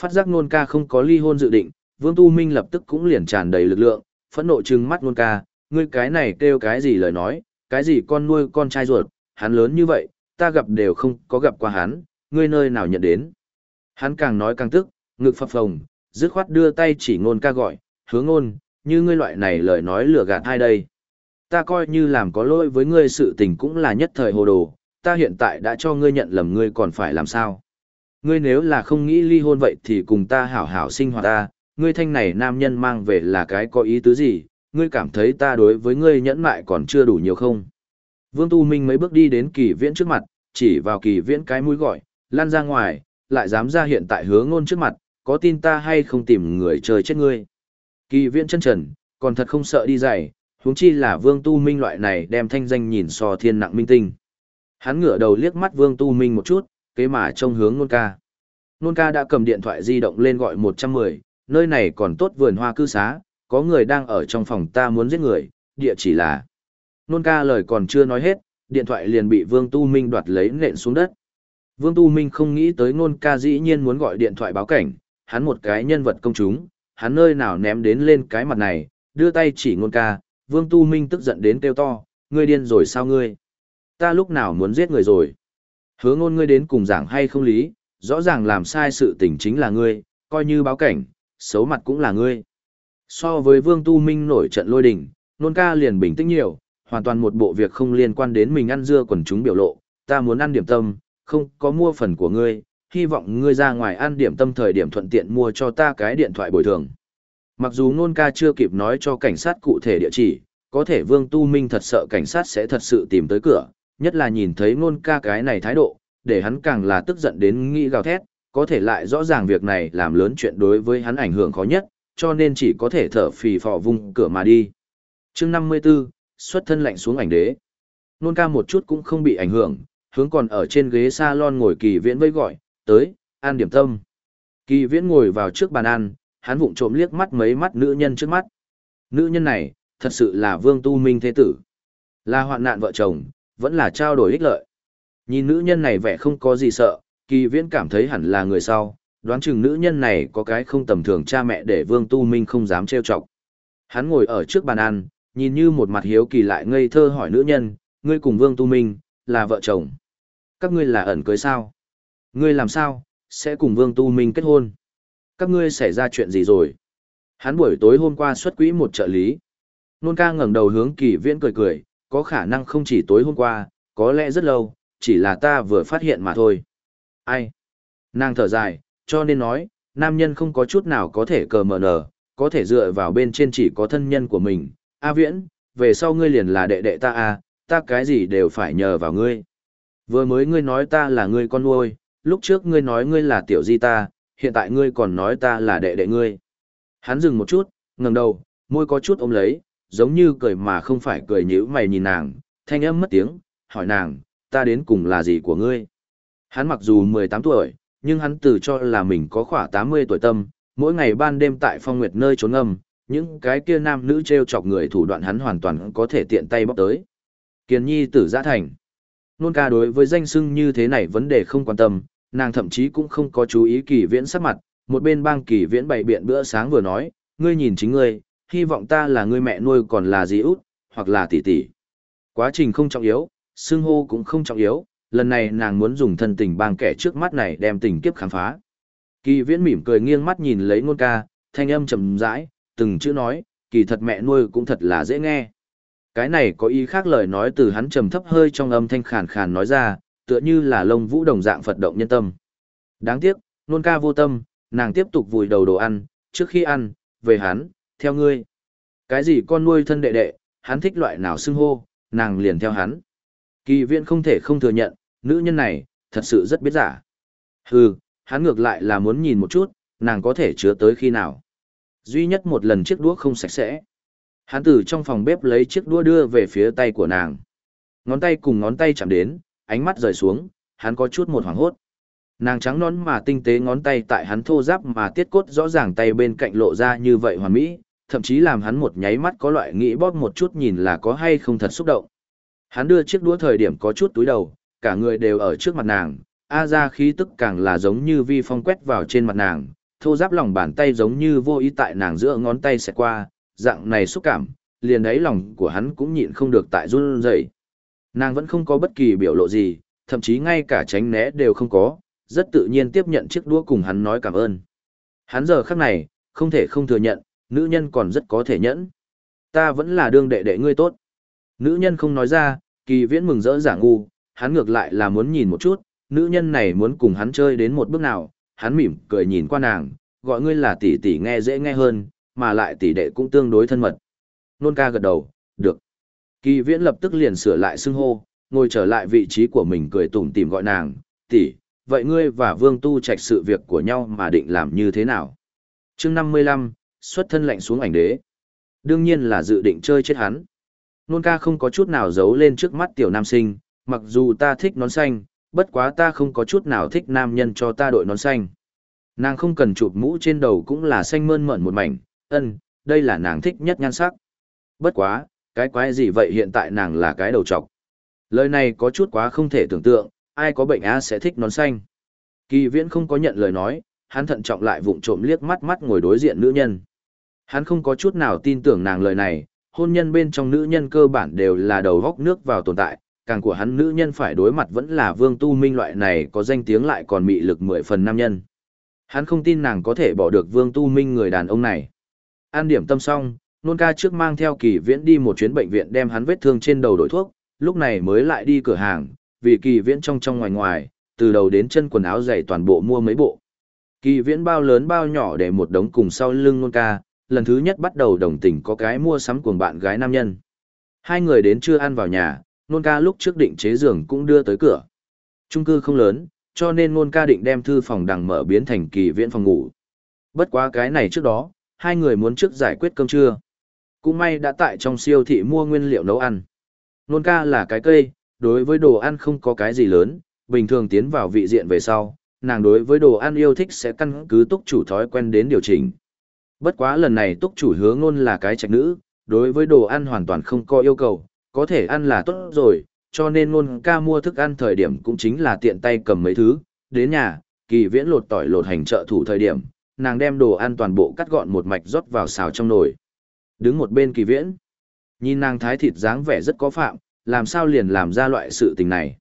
S1: Phát giác nôn ca không có ly hôn dự định, Vương Tu Minh lập tức cũng liền tràn đầy lực lượng, phẫn nộ trừng mắt nôn ca, ngươi cái này kêu cái gì lời nói, cái gì con nuôi con trai ruột, hắn lớn như vậy, ta gặp đều không có gặp qua hắn, ngươi nơi nào nhận đến. Hắn càng nói càng tức, ngực phập phồng, dứt khoát đưa tay chỉ ngôn ca gọi, hướng ngôn, như ngươi loại này lời nói lừa gạt ai đây. Ta coi như làm có lỗi với ngươi sự tình cũng là nhất thời hồ đồ, ta hiện tại đã cho ngươi nhận lầm ngươi còn phải làm sao. Ngươi nếu là không nghĩ ly hôn vậy thì cùng ta hảo hảo sinh hoạt ta, ngươi thanh này nam nhân mang về là cái có ý tứ gì, ngươi cảm thấy ta đối với ngươi nhẫn mại còn chưa đủ nhiều không? Vương Tu Minh mấy bước đi đến kỳ viễn trước mặt, chỉ vào kỳ viễn cái mũi gọi, lan ra ngoài, lại dám ra hiện tại hứa ngôn trước mặt, có tin ta hay không tìm người chơi chết ngươi. Kỳ viễn chân trần, còn thật không sợ đi dày, huống chi là Vương Tu Minh loại này đem thanh danh nhìn so thiên nặng minh tinh. Hắn ngửa đầu liếc mắt Vương Tu Minh một chút, kế mà trông hướng nôn ca. Nôn ca đã cầm điện thoại di động lên gọi 110, nơi này còn tốt vườn hoa cư xá, có người đang ở trong phòng ta muốn giết người, địa chỉ là. Nôn ca lời còn chưa nói hết, điện thoại liền bị Vương Tu Minh đoạt lấy nện xuống đất. Vương Tu Minh không nghĩ tới nôn ca dĩ nhiên muốn gọi điện thoại báo cảnh, hắn một cái nhân vật công chúng, hắn nơi nào ném đến lên cái mặt này, đưa tay chỉ nôn ca, Vương Tu Minh tức giận đến kêu to, ngươi điên rồi sao ngươi? Ta lúc nào muốn giết người rồi? Hứa ngôn ngươi đến cùng giảng hay không lý, rõ ràng làm sai sự tình chính là ngươi, coi như báo cảnh, xấu mặt cũng là ngươi. So với Vương Tu Minh nổi trận lôi đình, nôn ca liền bình tĩnh nhiều, hoàn toàn một bộ việc không liên quan đến mình ăn dưa quần chúng biểu lộ, ta muốn ăn điểm tâm, không có mua phần của ngươi, hy vọng ngươi ra ngoài ăn điểm tâm thời điểm thuận tiện mua cho ta cái điện thoại bồi thường. Mặc dù nôn ca chưa kịp nói cho cảnh sát cụ thể địa chỉ, có thể Vương Tu Minh thật sợ cảnh sát sẽ thật sự tìm tới cửa, nhất là nhìn thấy nôn ca cái này thái độ, để hắn càng là tức giận đến nghĩ gào thét, có thể lại rõ ràng việc này làm lớn chuyện đối với hắn ảnh hưởng khó nhất, cho nên chỉ có thể thở phì phò vung cửa mà đi. chương 54, xuất thân lạnh xuống ảnh đế. Nôn ca một chút cũng không bị ảnh hưởng, hướng còn ở trên ghế salon ngồi kỳ viễn vây gọi, tới, ăn điểm tâm. Kỳ viễn ngồi vào trước bàn ăn, hắn vụng trộm liếc mắt mấy mắt nữ nhân trước mắt. Nữ nhân này, thật sự là vương tu minh thế tử. Là hoạn nạn vợ chồng, vẫn là trao đổi ích lợi. Nhìn nữ nhân này vẻ không có gì sợ, kỳ viễn cảm thấy hẳn là người sau, đoán chừng nữ nhân này có cái không tầm thường cha mẹ để vương tu minh không dám trêu chọc. Hắn ngồi ở trước bàn ăn, nhìn như một mặt hiếu kỳ lại ngây thơ hỏi nữ nhân, ngươi cùng vương tu minh, là vợ chồng. Các ngươi là ẩn cưới sao? Ngươi làm sao, sẽ cùng vương tu minh kết hôn? Các ngươi xảy ra chuyện gì rồi? Hắn buổi tối hôm qua xuất quỹ một trợ lý. Nôn ca ngẩng đầu hướng kỳ viễn cười cười, có khả năng không chỉ tối hôm qua, có lẽ rất lâu, chỉ là ta vừa phát hiện mà thôi. Ai? Nàng thở dài, cho nên nói, nam nhân không có chút nào có thể cờ mờ nở, có thể dựa vào bên trên chỉ có thân nhân của mình. A viễn, về sau ngươi liền là đệ đệ ta à? ta cái gì đều phải nhờ vào ngươi. Vừa mới ngươi nói ta là ngươi con nuôi, lúc trước ngươi nói ngươi là tiểu di ta, hiện tại ngươi còn nói ta là đệ đệ ngươi. Hắn dừng một chút, ngẩng đầu, môi có chút ôm lấy, giống như cười mà không phải cười nhữ mày nhìn nàng, thanh âm mất tiếng, hỏi nàng, ta đến cùng là gì của ngươi? Hắn mặc dù 18 tuổi, nhưng hắn tự cho là mình có khoảng 80 tuổi tâm, mỗi ngày ban đêm tại phong nguyệt nơi trốn âm, những cái kia nam nữ treo chọc người thủ đoạn hắn hoàn toàn có thể tiện tay bóc tới. Kiền nhi tử giã thành. Nôn ca đối với danh sưng như thế này vấn đề không quan tâm, nàng thậm chí cũng không có chú ý kỳ viễn sắc mặt, một bên bang kỳ viễn bày biện bữa sáng vừa nói, ngươi nhìn chính ngươi, hy vọng ta là ngươi mẹ nuôi còn là gì út, hoặc là tỷ tỷ. Quá trình không trọng yếu, xưng hô cũng không trọng yếu, lần này nàng muốn dùng thân tình bang kẻ trước mắt này đem tình kiếp khám phá. Kỳ viễn mỉm cười nghiêng mắt nhìn lấy ngôn ca, thanh âm trầm rãi, từng chữ nói, kỳ thật mẹ nuôi cũng thật là dễ nghe. Cái này có ý khác lời nói từ hắn trầm thấp hơi trong âm thanh khàn khàn nói ra, tựa như là lông vũ đồng dạng Phật động nhân tâm. Đáng tiếc, nôn ca vô tâm, nàng tiếp tục vùi đầu đồ ăn, trước khi ăn, về hắn, theo ngươi. Cái gì con nuôi thân đệ đệ, hắn thích loại nào xưng hô, nàng liền theo hắn. Kỳ viện không thể không thừa nhận, nữ nhân này, thật sự rất biết giả. Hừ, hắn ngược lại là muốn nhìn một chút, nàng có thể chứa tới khi nào. Duy nhất một lần chiếc đũa không sạch sẽ. Hắn từ trong phòng bếp lấy chiếc đũa đưa về phía tay của nàng. Ngón tay cùng ngón tay chạm đến, ánh mắt rời xuống, hắn có chút một hoảng hốt. Nàng trắng nón mà tinh tế ngón tay tại hắn thô giáp mà tiết cốt rõ ràng tay bên cạnh lộ ra như vậy hoàn mỹ, thậm chí làm hắn một nháy mắt có loại nghĩ bóp một chút nhìn là có hay không thật xúc động. Hắn đưa chiếc đũa thời điểm có chút túi đầu, cả người đều ở trước mặt nàng, A ra khí tức càng là giống như vi phong quét vào trên mặt nàng, thô giáp lòng bàn tay giống như vô ý tại nàng giữa ngón tay xẹt qua, dạng này xúc cảm, liền ấy lòng của hắn cũng nhịn không được tại run rẩy. Nàng vẫn không có bất kỳ biểu lộ gì, thậm chí ngay cả tránh né đều không có, rất tự nhiên tiếp nhận chiếc đũa cùng hắn nói cảm ơn. Hắn giờ khắc này, không thể không thừa nhận, nữ nhân còn rất có thể nhẫn. Ta vẫn là đương đệ đệ ngươi tốt. Nữ nhân không nói ra, kỳ viễn mừng rỡ giả ngu, hắn ngược lại là muốn nhìn một chút, nữ nhân này muốn cùng hắn chơi đến một bước nào, hắn mỉm cười nhìn qua nàng, gọi ngươi là tỷ tỷ nghe dễ nghe hơn, mà lại tỷ đệ cũng tương đối thân mật. Nôn ca gật đầu, được. Kỳ viễn lập tức liền sửa lại xưng hô, ngồi trở lại vị trí của mình cười tủm tỉm gọi nàng, tỷ, vậy ngươi và vương tu trạch sự việc của nhau mà định làm như thế nào? chương 55, xuất thân lệnh xuống ảnh đế. Đương nhiên là dự định chơi chết hắn. Nôn ca không có chút nào giấu lên trước mắt tiểu nam sinh, mặc dù ta thích nón xanh, bất quá ta không có chút nào thích nam nhân cho ta đội nón xanh. Nàng không cần chụp mũ trên đầu cũng là xanh mơn mởn một mảnh, ân, đây là nàng thích nhất nhan sắc. Bất quá, cái quái gì vậy hiện tại nàng là cái đầu trọc. Lời này có chút quá không thể tưởng tượng, ai có bệnh á sẽ thích nón xanh. Kỳ viễn không có nhận lời nói, hắn thận trọng lại vụng trộm liếc mắt mắt ngồi đối diện nữ nhân. Hắn không có chút nào tin tưởng nàng lời này, hôn nhân bên trong nữ nhân cơ bản đều là đầu góc nước vào tồn tại, càng của hắn nữ nhân phải đối mặt vẫn là vương tu minh loại này có danh tiếng lại còn mị lực mười phần nam nhân. Hắn không tin nàng có thể bỏ được vương tu minh người đàn ông này. An điểm tâm xong, nôn ca trước mang theo kỳ viễn đi một chuyến bệnh viện đem hắn vết thương trên đầu đổi thuốc, lúc này mới lại đi cửa hàng, vì kỳ viễn trong trong ngoài ngoài, từ đầu đến chân quần áo dày toàn bộ mua mấy bộ. Kỳ viễn bao lớn bao nhỏ để một đống cùng sau lưng nôn ca, lần thứ nhất bắt đầu đồng tình có cái mua sắm cùng bạn gái nam nhân. Hai người đến chưa ăn vào nhà, nôn ca lúc trước định chế giường cũng đưa tới cửa. Trung cư không lớn, cho nên nôn ca định đem thư phòng đằng mở biến thành kỳ viễn phòng ngủ. Bất quá cái này trước đó, hai người muốn trước giải quyết cơm trưa. Cũng may đã tại trong siêu thị mua nguyên liệu nấu ăn. Nôn ca là cái cây, đối với đồ ăn không có cái gì lớn, bình thường tiến vào vị diện về sau, nàng đối với đồ ăn yêu thích sẽ căn cứ túc chủ thói quen đến điều chỉnh. Bất quá lần này túc chủ hứa ngôn là cái trạch nữ, đối với đồ ăn hoàn toàn không có yêu cầu, có thể ăn là tốt rồi, cho nên ngôn ca mua thức ăn thời điểm cũng chính là tiện tay cầm mấy thứ, đến nhà, kỳ viễn lột tỏi lột hành trợ thủ thời điểm, nàng đem đồ ăn toàn bộ cắt gọn một mạch rót vào xào trong nồi. Đứng một bên kỳ viễn, nhìn nàng thái thịt dáng vẻ rất có phạm, làm sao liền làm ra loại sự tình này.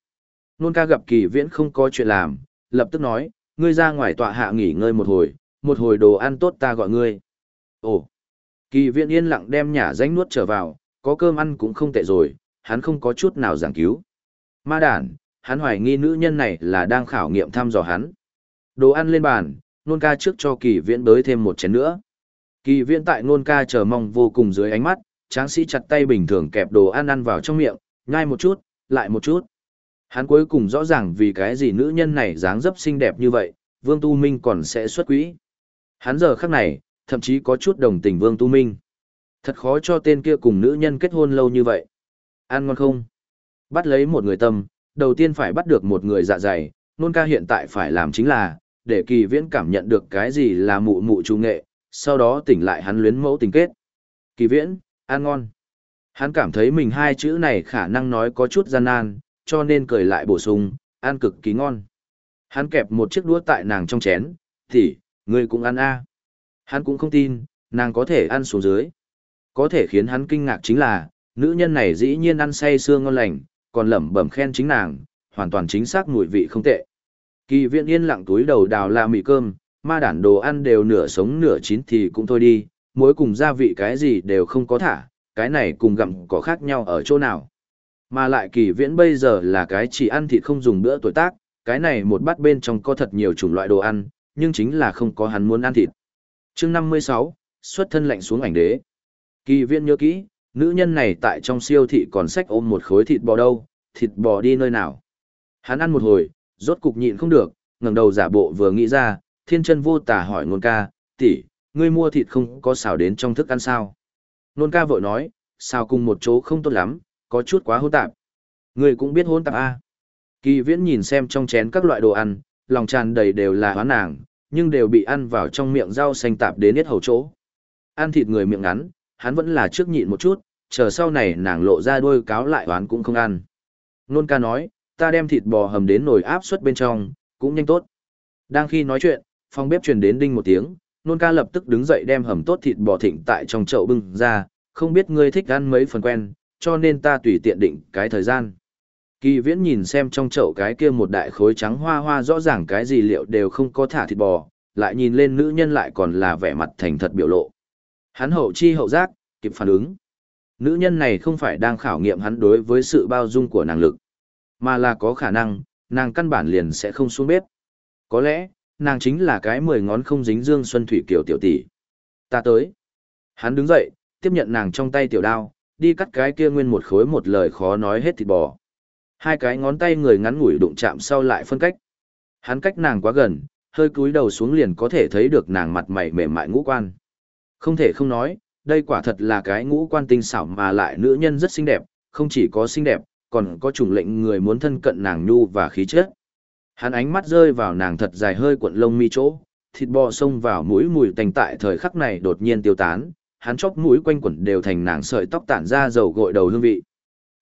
S1: Nôn ca gặp kỳ viễn không có chuyện làm, lập tức nói, ngươi ra ngoài tọa hạ nghỉ ngơi một hồi, một hồi đồ ăn tốt ta gọi ngươi. Ồ, kỳ viễn yên lặng đem nhả danh nuốt trở vào, có cơm ăn cũng không tệ rồi, hắn không có chút nào giảng cứu. Ma đản, hắn hoài nghi nữ nhân này là đang khảo nghiệm thăm dò hắn. Đồ ăn lên bàn, nôn ca trước cho kỳ viễn bới thêm một chén nữa. Kỳ viễn tại nôn ca chờ mong vô cùng dưới ánh mắt, tráng sĩ chặt tay bình thường kẹp đồ ăn ăn vào trong miệng, nhai một chút, lại một chút. Hắn cuối cùng rõ ràng vì cái gì nữ nhân này dáng dấp xinh đẹp như vậy, Vương Tu Minh còn sẽ xuất quỹ. Hắn giờ khắc này, thậm chí có chút đồng tình Vương Tu Minh. Thật khó cho tên kia cùng nữ nhân kết hôn lâu như vậy. Ăn ngon không? Bắt lấy một người tâm, đầu tiên phải bắt được một người dạ dày, nôn ca hiện tại phải làm chính là, để kỳ viễn cảm nhận được cái gì là mụ mụ trung nghệ, sau đó tỉnh lại hắn luyến mẫu tình kết. Kỳ viễn, ăn ngon. Hắn cảm thấy mình hai chữ này khả năng nói có chút gian nan, cho nên cười lại bổ sung, ăn cực kỳ ngon. Hắn kẹp một chiếc đũa tại nàng trong chén, thì, ngươi cũng ăn a Hắn cũng không tin, nàng có thể ăn xuống dưới. Có thể khiến hắn kinh ngạc chính là, nữ nhân này dĩ nhiên ăn say xương ngon lành, còn lẩm bẩm khen chính nàng, hoàn toàn chính xác mùi vị không tệ. Kỳ viện yên lặng túi đầu đào la mì cơm, ma đản đồ ăn đều nửa sống nửa chín thì cũng thôi đi, muối cùng gia vị cái gì đều không có thả, cái này cùng gặm có khác nhau ở chỗ nào. Mà lại kỳ viễn bây giờ là cái chỉ ăn thịt không dùng bữa tuổi tác, cái này một bát bên trong có thật nhiều chủng loại đồ ăn, nhưng chính là không có hắn muốn ăn thịt. chương 56, xuất thân lạnh xuống ảnh đế. Kỳ viễn nhớ kỹ, nữ nhân này tại trong siêu thị còn sách ôm một khối thịt bò đâu, thịt bò đi nơi nào. Hắn ăn một hồi, rốt cục nhịn không được, ngẩng đầu giả bộ vừa nghĩ ra, thiên chân vô tả hỏi ngôn ca, tỷ, ngươi mua thịt không có xào đến trong thức ăn sao. Nôn ca vội nói, xào cùng một chỗ không tốt lắm, có chút quá hỗn tạp. Ngươi cũng biết hỗn tạp a. À. Kỳ viễn nhìn xem trong chén các loại đồ ăn, lòng tràn đầy đều là hoán nàng, nhưng đều bị ăn vào trong miệng rau xanh tạp đến hết hầu chỗ. Ăn thịt người miệng ngắn, hắn vẫn là trước nhịn một chút, chờ sau này nàng lộ ra đôi cáo lại oán cũng không ăn. Nôn ca nói, ta đem thịt bò hầm đến nồi áp suất bên trong, cũng nhanh tốt. Đang khi nói chuyện, Phòng bếp truyền đến đinh một tiếng, nôn ca lập tức đứng dậy đem hầm tốt thịt bò thịnh tại trong chậu bưng ra, không biết ngươi thích ăn mấy phần quen, cho nên ta tùy tiện định cái thời gian. Kỳ viễn nhìn xem trong chậu cái kia một đại khối trắng hoa hoa rõ ràng cái gì liệu đều không có thả thịt bò, lại nhìn lên nữ nhân lại còn là vẻ mặt thành thật biểu lộ. Hắn hậu chi hậu giác, kịp phản ứng. Nữ nhân này không phải đang khảo nghiệm hắn đối với sự bao dung của nàng lực, mà là có khả năng, nàng căn bản liền sẽ không xuống bếp. Có lẽ, nàng chính là cái mười ngón không dính dương xuân thủy kiểu tiểu tỷ. Ta tới. Hắn đứng dậy, tiếp nhận nàng trong tay tiểu đao, đi cắt cái kia nguyên một khối một lời khó nói hết thịt bò. Hai cái ngón tay người ngắn ngủi đụng chạm sau lại phân cách. Hắn cách nàng quá gần, hơi cúi đầu xuống liền có thể thấy được nàng mặt mày mềm mại ngũ quan. Không thể không nói, đây quả thật là cái ngũ quan tinh xảo mà lại nữ nhân rất xinh đẹp, không chỉ có xinh đẹp, còn có chủng lệnh người muốn thân cận nàng nhu và khí chất. Hắn ánh mắt rơi vào nàng thật dài hơi cuộn lông mi chỗ, thịt bò xông vào mũi mùi tành tại thời khắc này đột nhiên tiêu tán, hắn chóp mũi quanh quẩn đều thành nàng sợi tóc tản ra dầu gội đầu hương vị.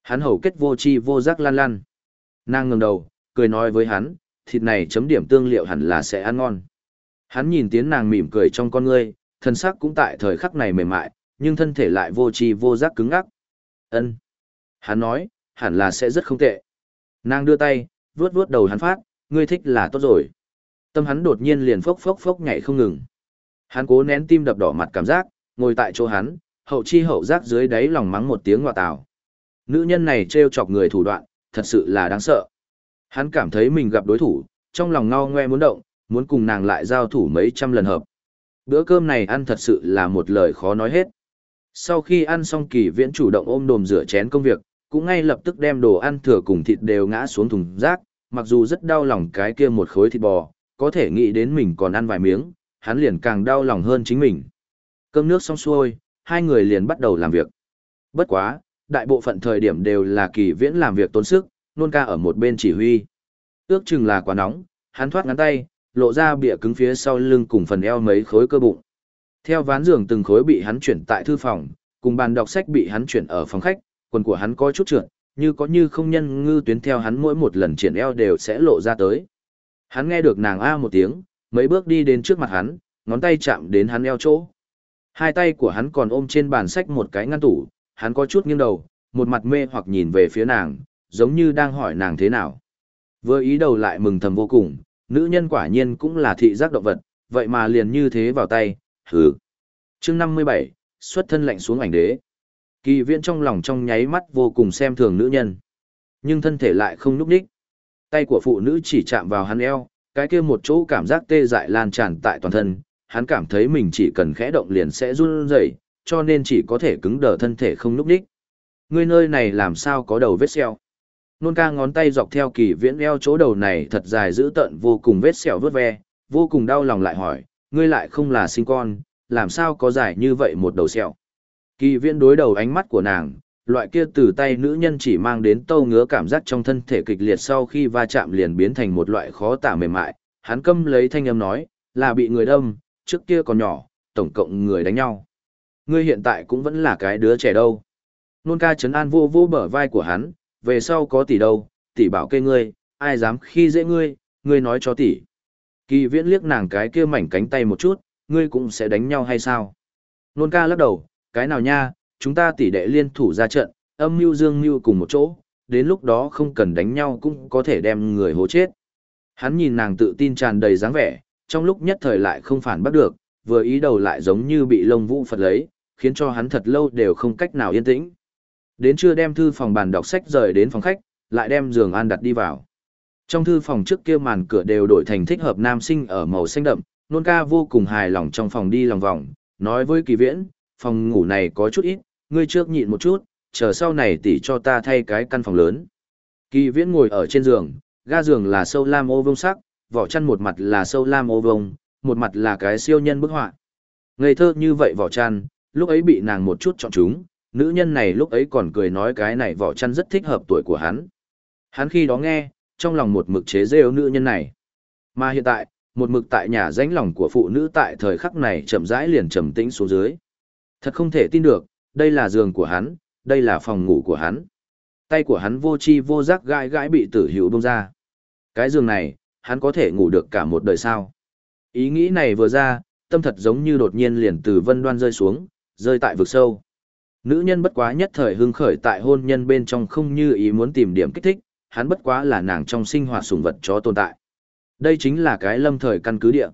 S1: Hắn hầu kết vô chi vô giác lan lan. Nàng ngẩng đầu, cười nói với hắn, thịt này chấm điểm tương liệu hẳn là sẽ ăn ngon. Hắn nhìn tiến nàng mỉm cười trong con ngươi, thân xác cũng tại thời khắc này mềm mại, nhưng thân thể lại vô chi vô giác cứng ngắc. Ân. Hắn nói, hẳn là sẽ rất không tệ. Nàng đưa tay, vuốt vuốt đầu hắn phát, ngươi thích là tốt rồi. Tâm hắn đột nhiên liền phốc phốc phốc nhảy không ngừng. Hắn cố nén tim đập đỏ mặt cảm giác, ngồi tại chỗ hắn, hậu chi hậu giác dưới đáy lòng mắng một tiếng ngọa tào. Nữ nhân này trêu chọc người thủ đoạn, thật sự là đáng sợ. Hắn cảm thấy mình gặp đối thủ, trong lòng ngao ngoe muốn động, muốn cùng nàng lại giao thủ mấy trăm lần hợp. Bữa cơm này ăn thật sự là một lời khó nói hết. Sau khi ăn xong kỳ viễn chủ động ôm đồm rửa chén công việc, cũng ngay lập tức đem đồ ăn thừa cùng thịt đều ngã xuống thùng rác, mặc dù rất đau lòng cái kia một khối thịt bò, có thể nghĩ đến mình còn ăn vài miếng, hắn liền càng đau lòng hơn chính mình. Cơm nước xong xuôi, hai người liền bắt đầu làm việc. Bất quá, đại bộ phận thời điểm đều là kỳ viễn làm việc tốn sức, nôn ca ở một bên chỉ huy. Ước chừng là quá nóng, hắn thoát ngắn tay, lộ ra bịa cứng phía sau lưng cùng phần eo mấy khối cơ bụng. Theo ván giường từng khối bị hắn chuyển tại thư phòng, cùng bàn đọc sách bị hắn chuyển ở phòng khách, quần của hắn có chút trượt, như có như không nhân ngư tuyến theo hắn mỗi một lần triển eo đều sẽ lộ ra tới. Hắn nghe được nàng a một tiếng, mấy bước đi đến trước mặt hắn, ngón tay chạm đến hắn eo chỗ. Hai tay của hắn còn ôm trên bàn sách một cái ngăn tủ, hắn có chút nghiêng đầu, một mặt mê hoặc nhìn về phía nàng, giống như đang hỏi nàng thế nào. Vừa ý đầu lại mừng thầm vô cùng, nữ nhân quả nhiên cũng là thị giác động vật, vậy mà liền như thế vào tay, hừ. chương 57, xuất thân lạnh xuống ảnh đế. Kỳ viễn trong lòng trong nháy mắt vô cùng xem thường nữ nhân. Nhưng thân thể lại không núp đích. Tay của phụ nữ chỉ chạm vào hắn eo, cái kia một chỗ cảm giác tê dại lan tràn tại toàn thân, hắn cảm thấy mình chỉ cần khẽ động liền sẽ run rẩy, cho nên chỉ có thể cứng đờ thân thể không núp đích. Ngươi nơi này làm sao có đầu vết sẹo? Nôn ca ngón tay dọc theo kỳ viễn eo chỗ đầu này thật dài dữ tợn vô cùng vết sẹo vớt ve, vô cùng đau lòng lại hỏi, ngươi lại không là sinh con, làm sao có dài như vậy một đầu sẹo? Kỳ viễn đối đầu ánh mắt của nàng, loại kia từ tay nữ nhân chỉ mang đến tâu ngứa cảm giác trong thân thể kịch liệt sau khi va chạm liền biến thành một loại khó tả mềm mại. Hắn câm lấy thanh âm nói, là bị người đâm, trước kia còn nhỏ, tổng cộng người đánh nhau. Ngươi hiện tại cũng vẫn là cái đứa trẻ đâu. Nôn ca chấn an vô vô bờ vai của hắn, về sau có tỷ đâu, tỷ bảo kê ngươi, ai dám khi dễ ngươi, ngươi nói cho tỷ. Kỳ viễn liếc nàng cái kia mảnh cánh tay một chút, ngươi cũng sẽ đánh nhau hay sao? Nôn ca lắc đầu, cái nào nha, chúng ta tỷ đệ liên thủ ra trận, âm mưu dương mưu cùng một chỗ, đến lúc đó không cần đánh nhau cũng có thể đem người hố chết. Hắn nhìn nàng tự tin tràn đầy dáng vẻ, trong lúc nhất thời lại không phản bắt được, vừa ý đầu lại giống như bị lông vũ phật lấy, khiến cho hắn thật lâu đều không cách nào yên tĩnh. Đến trưa đem thư phòng bàn đọc sách rời đến phòng khách, lại đem giường an đặt đi vào. Trong thư phòng trước kia màn cửa đều đổi thành thích hợp nam sinh ở màu xanh đậm, nôn ca vô cùng hài lòng trong phòng đi lòng vòng, nói với kỳ viễn, phòng ngủ này có chút ít, ngươi trước nhịn một chút, chờ sau này tỉ cho ta thay cái căn phòng lớn. Kỳ viễn ngồi ở trên giường, ga giường là sâu lam ô vông sắc, vỏ chăn một mặt là sâu lam ô vông, một mặt là cái siêu nhân bức họa. Ngây thơ như vậy vỏ chăn, lúc ấy bị nàng một chút chọn chúng, nữ nhân này lúc ấy còn cười nói cái này vỏ chăn rất thích hợp tuổi của hắn. Hắn khi đó nghe, trong lòng một mực chế rêu nữ nhân này. Mà hiện tại, một mực tại nhà danh lòng của phụ nữ tại thời khắc này chậm rãi liền trầm tĩnh xuống dưới. Thật không thể tin được, đây là giường của hắn, đây là phòng ngủ của hắn. Tay của hắn vô chi vô giác gãi gãi bị tử hữu bông ra. Cái giường này, hắn có thể ngủ được cả một đời sao. Ý nghĩ này vừa ra, tâm thật giống như đột nhiên liền từ vân đoan rơi xuống, rơi tại vực sâu. Nữ nhân bất quá nhất thời hưng khởi tại hôn nhân bên trong không như ý muốn tìm điểm kích thích, hắn bất quá là nàng trong sinh hoạt sủng vật chó tồn tại. Đây chính là cái lâm thời căn cứ địa.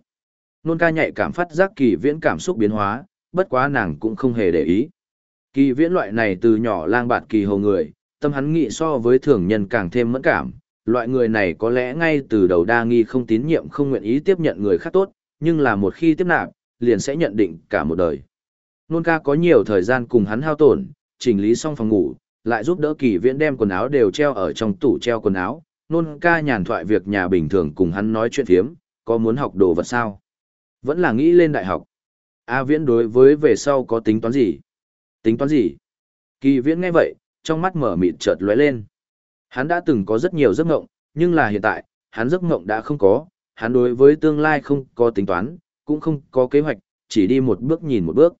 S1: Nôn ca nhạy cảm phát giác kỳ viễn cảm xúc biến hóa, bất quá nàng cũng không hề để ý. Kỳ viễn loại này từ nhỏ lang bạt kỳ hồ người, tâm hắn nghĩ so với thường nhân càng thêm mẫn cảm. Loại người này có lẽ ngay từ đầu đa nghi không tín nhiệm không nguyện ý tiếp nhận người khác tốt, nhưng là một khi tiếp nạp, liền sẽ nhận định cả một đời. Nôn ca có nhiều thời gian cùng hắn hao tổn, chỉnh lý xong phòng ngủ, lại giúp đỡ kỳ viễn đem quần áo đều treo ở trong tủ treo quần áo. Nôn ca nhàn thoại việc nhà bình thường cùng hắn nói chuyện phiếm, có muốn học đồ vật sao? Vẫn là nghĩ lên đại học. A viễn đối với về sau có tính toán gì? Tính toán gì? Kỳ viễn nghe vậy, trong mắt mở mịt chợt lóe lên. Hắn đã từng có rất nhiều giấc ngộng, nhưng là hiện tại, hắn giấc ngộng đã không có, hắn đối với tương lai không có tính toán, cũng không có kế hoạch, chỉ đi một bước nhìn một bước.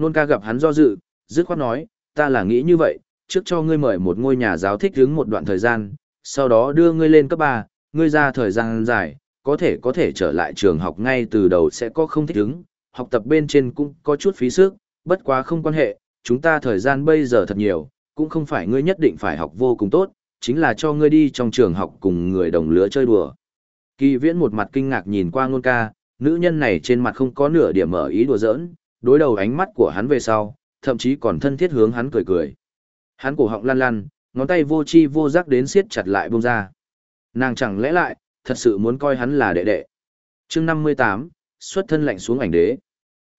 S1: Nôn ca gặp hắn do dự, dứt khoát nói, ta là nghĩ như vậy, trước cho ngươi mời một ngôi nhà giáo thích đứng một đoạn thời gian, sau đó đưa ngươi lên cấp 3, ngươi ra thời gian dài, có thể có thể trở lại trường học ngay từ đầu sẽ có không thích đứng, học tập bên trên cũng có chút phí sức, bất quá không quan hệ, chúng ta thời gian bây giờ thật nhiều, cũng không phải ngươi nhất định phải học vô cùng tốt, chính là cho ngươi đi trong trường học cùng người đồng lứa chơi đùa. Kỳ viễn một mặt kinh ngạc nhìn qua ngôn ca, nữ nhân này trên mặt không có nửa điểm mở ý đùa giỡn, đối đầu ánh mắt của hắn về sau, thậm chí còn thân thiết hướng hắn cười cười. Hắn cổ họng lăn lăn, ngón tay vô chi vô giác đến siết chặt lại buông ra. Nàng chẳng lẽ lại, thật sự muốn coi hắn là đệ đệ. chương 58, xuất thân lạnh xuống ảnh đế.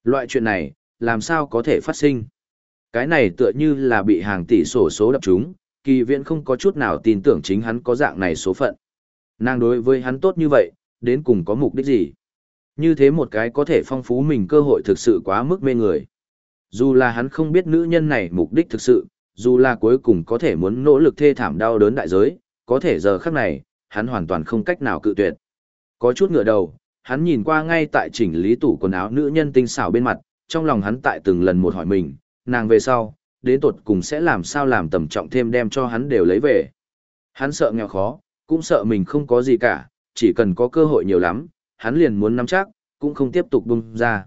S1: Loại chuyện này, làm sao có thể phát sinh? Cái này tựa như là bị hàng tỷ sổ số đập chúng, kỳ viện không có chút nào tin tưởng chính hắn có dạng này số phận. Nàng đối với hắn tốt như vậy, đến cùng có mục đích gì? Như thế một cái có thể phong phú mình cơ hội thực sự quá mức mê người. Dù là hắn không biết nữ nhân này mục đích thực sự, dù là cuối cùng có thể muốn nỗ lực thê thảm đau đớn đại giới, có thể giờ khắc này, hắn hoàn toàn không cách nào cự tuyệt. Có chút ngửa đầu, hắn nhìn qua ngay tại chỉnh lý tủ quần áo nữ nhân tinh xảo bên mặt, trong lòng hắn tại từng lần một hỏi mình, nàng về sau, đến tột cùng sẽ làm sao làm tầm trọng thêm đem cho hắn đều lấy về. Hắn sợ nghèo khó, cũng sợ mình không có gì cả, chỉ cần có cơ hội nhiều lắm, hắn liền muốn nắm chắc, cũng không tiếp tục bung ra.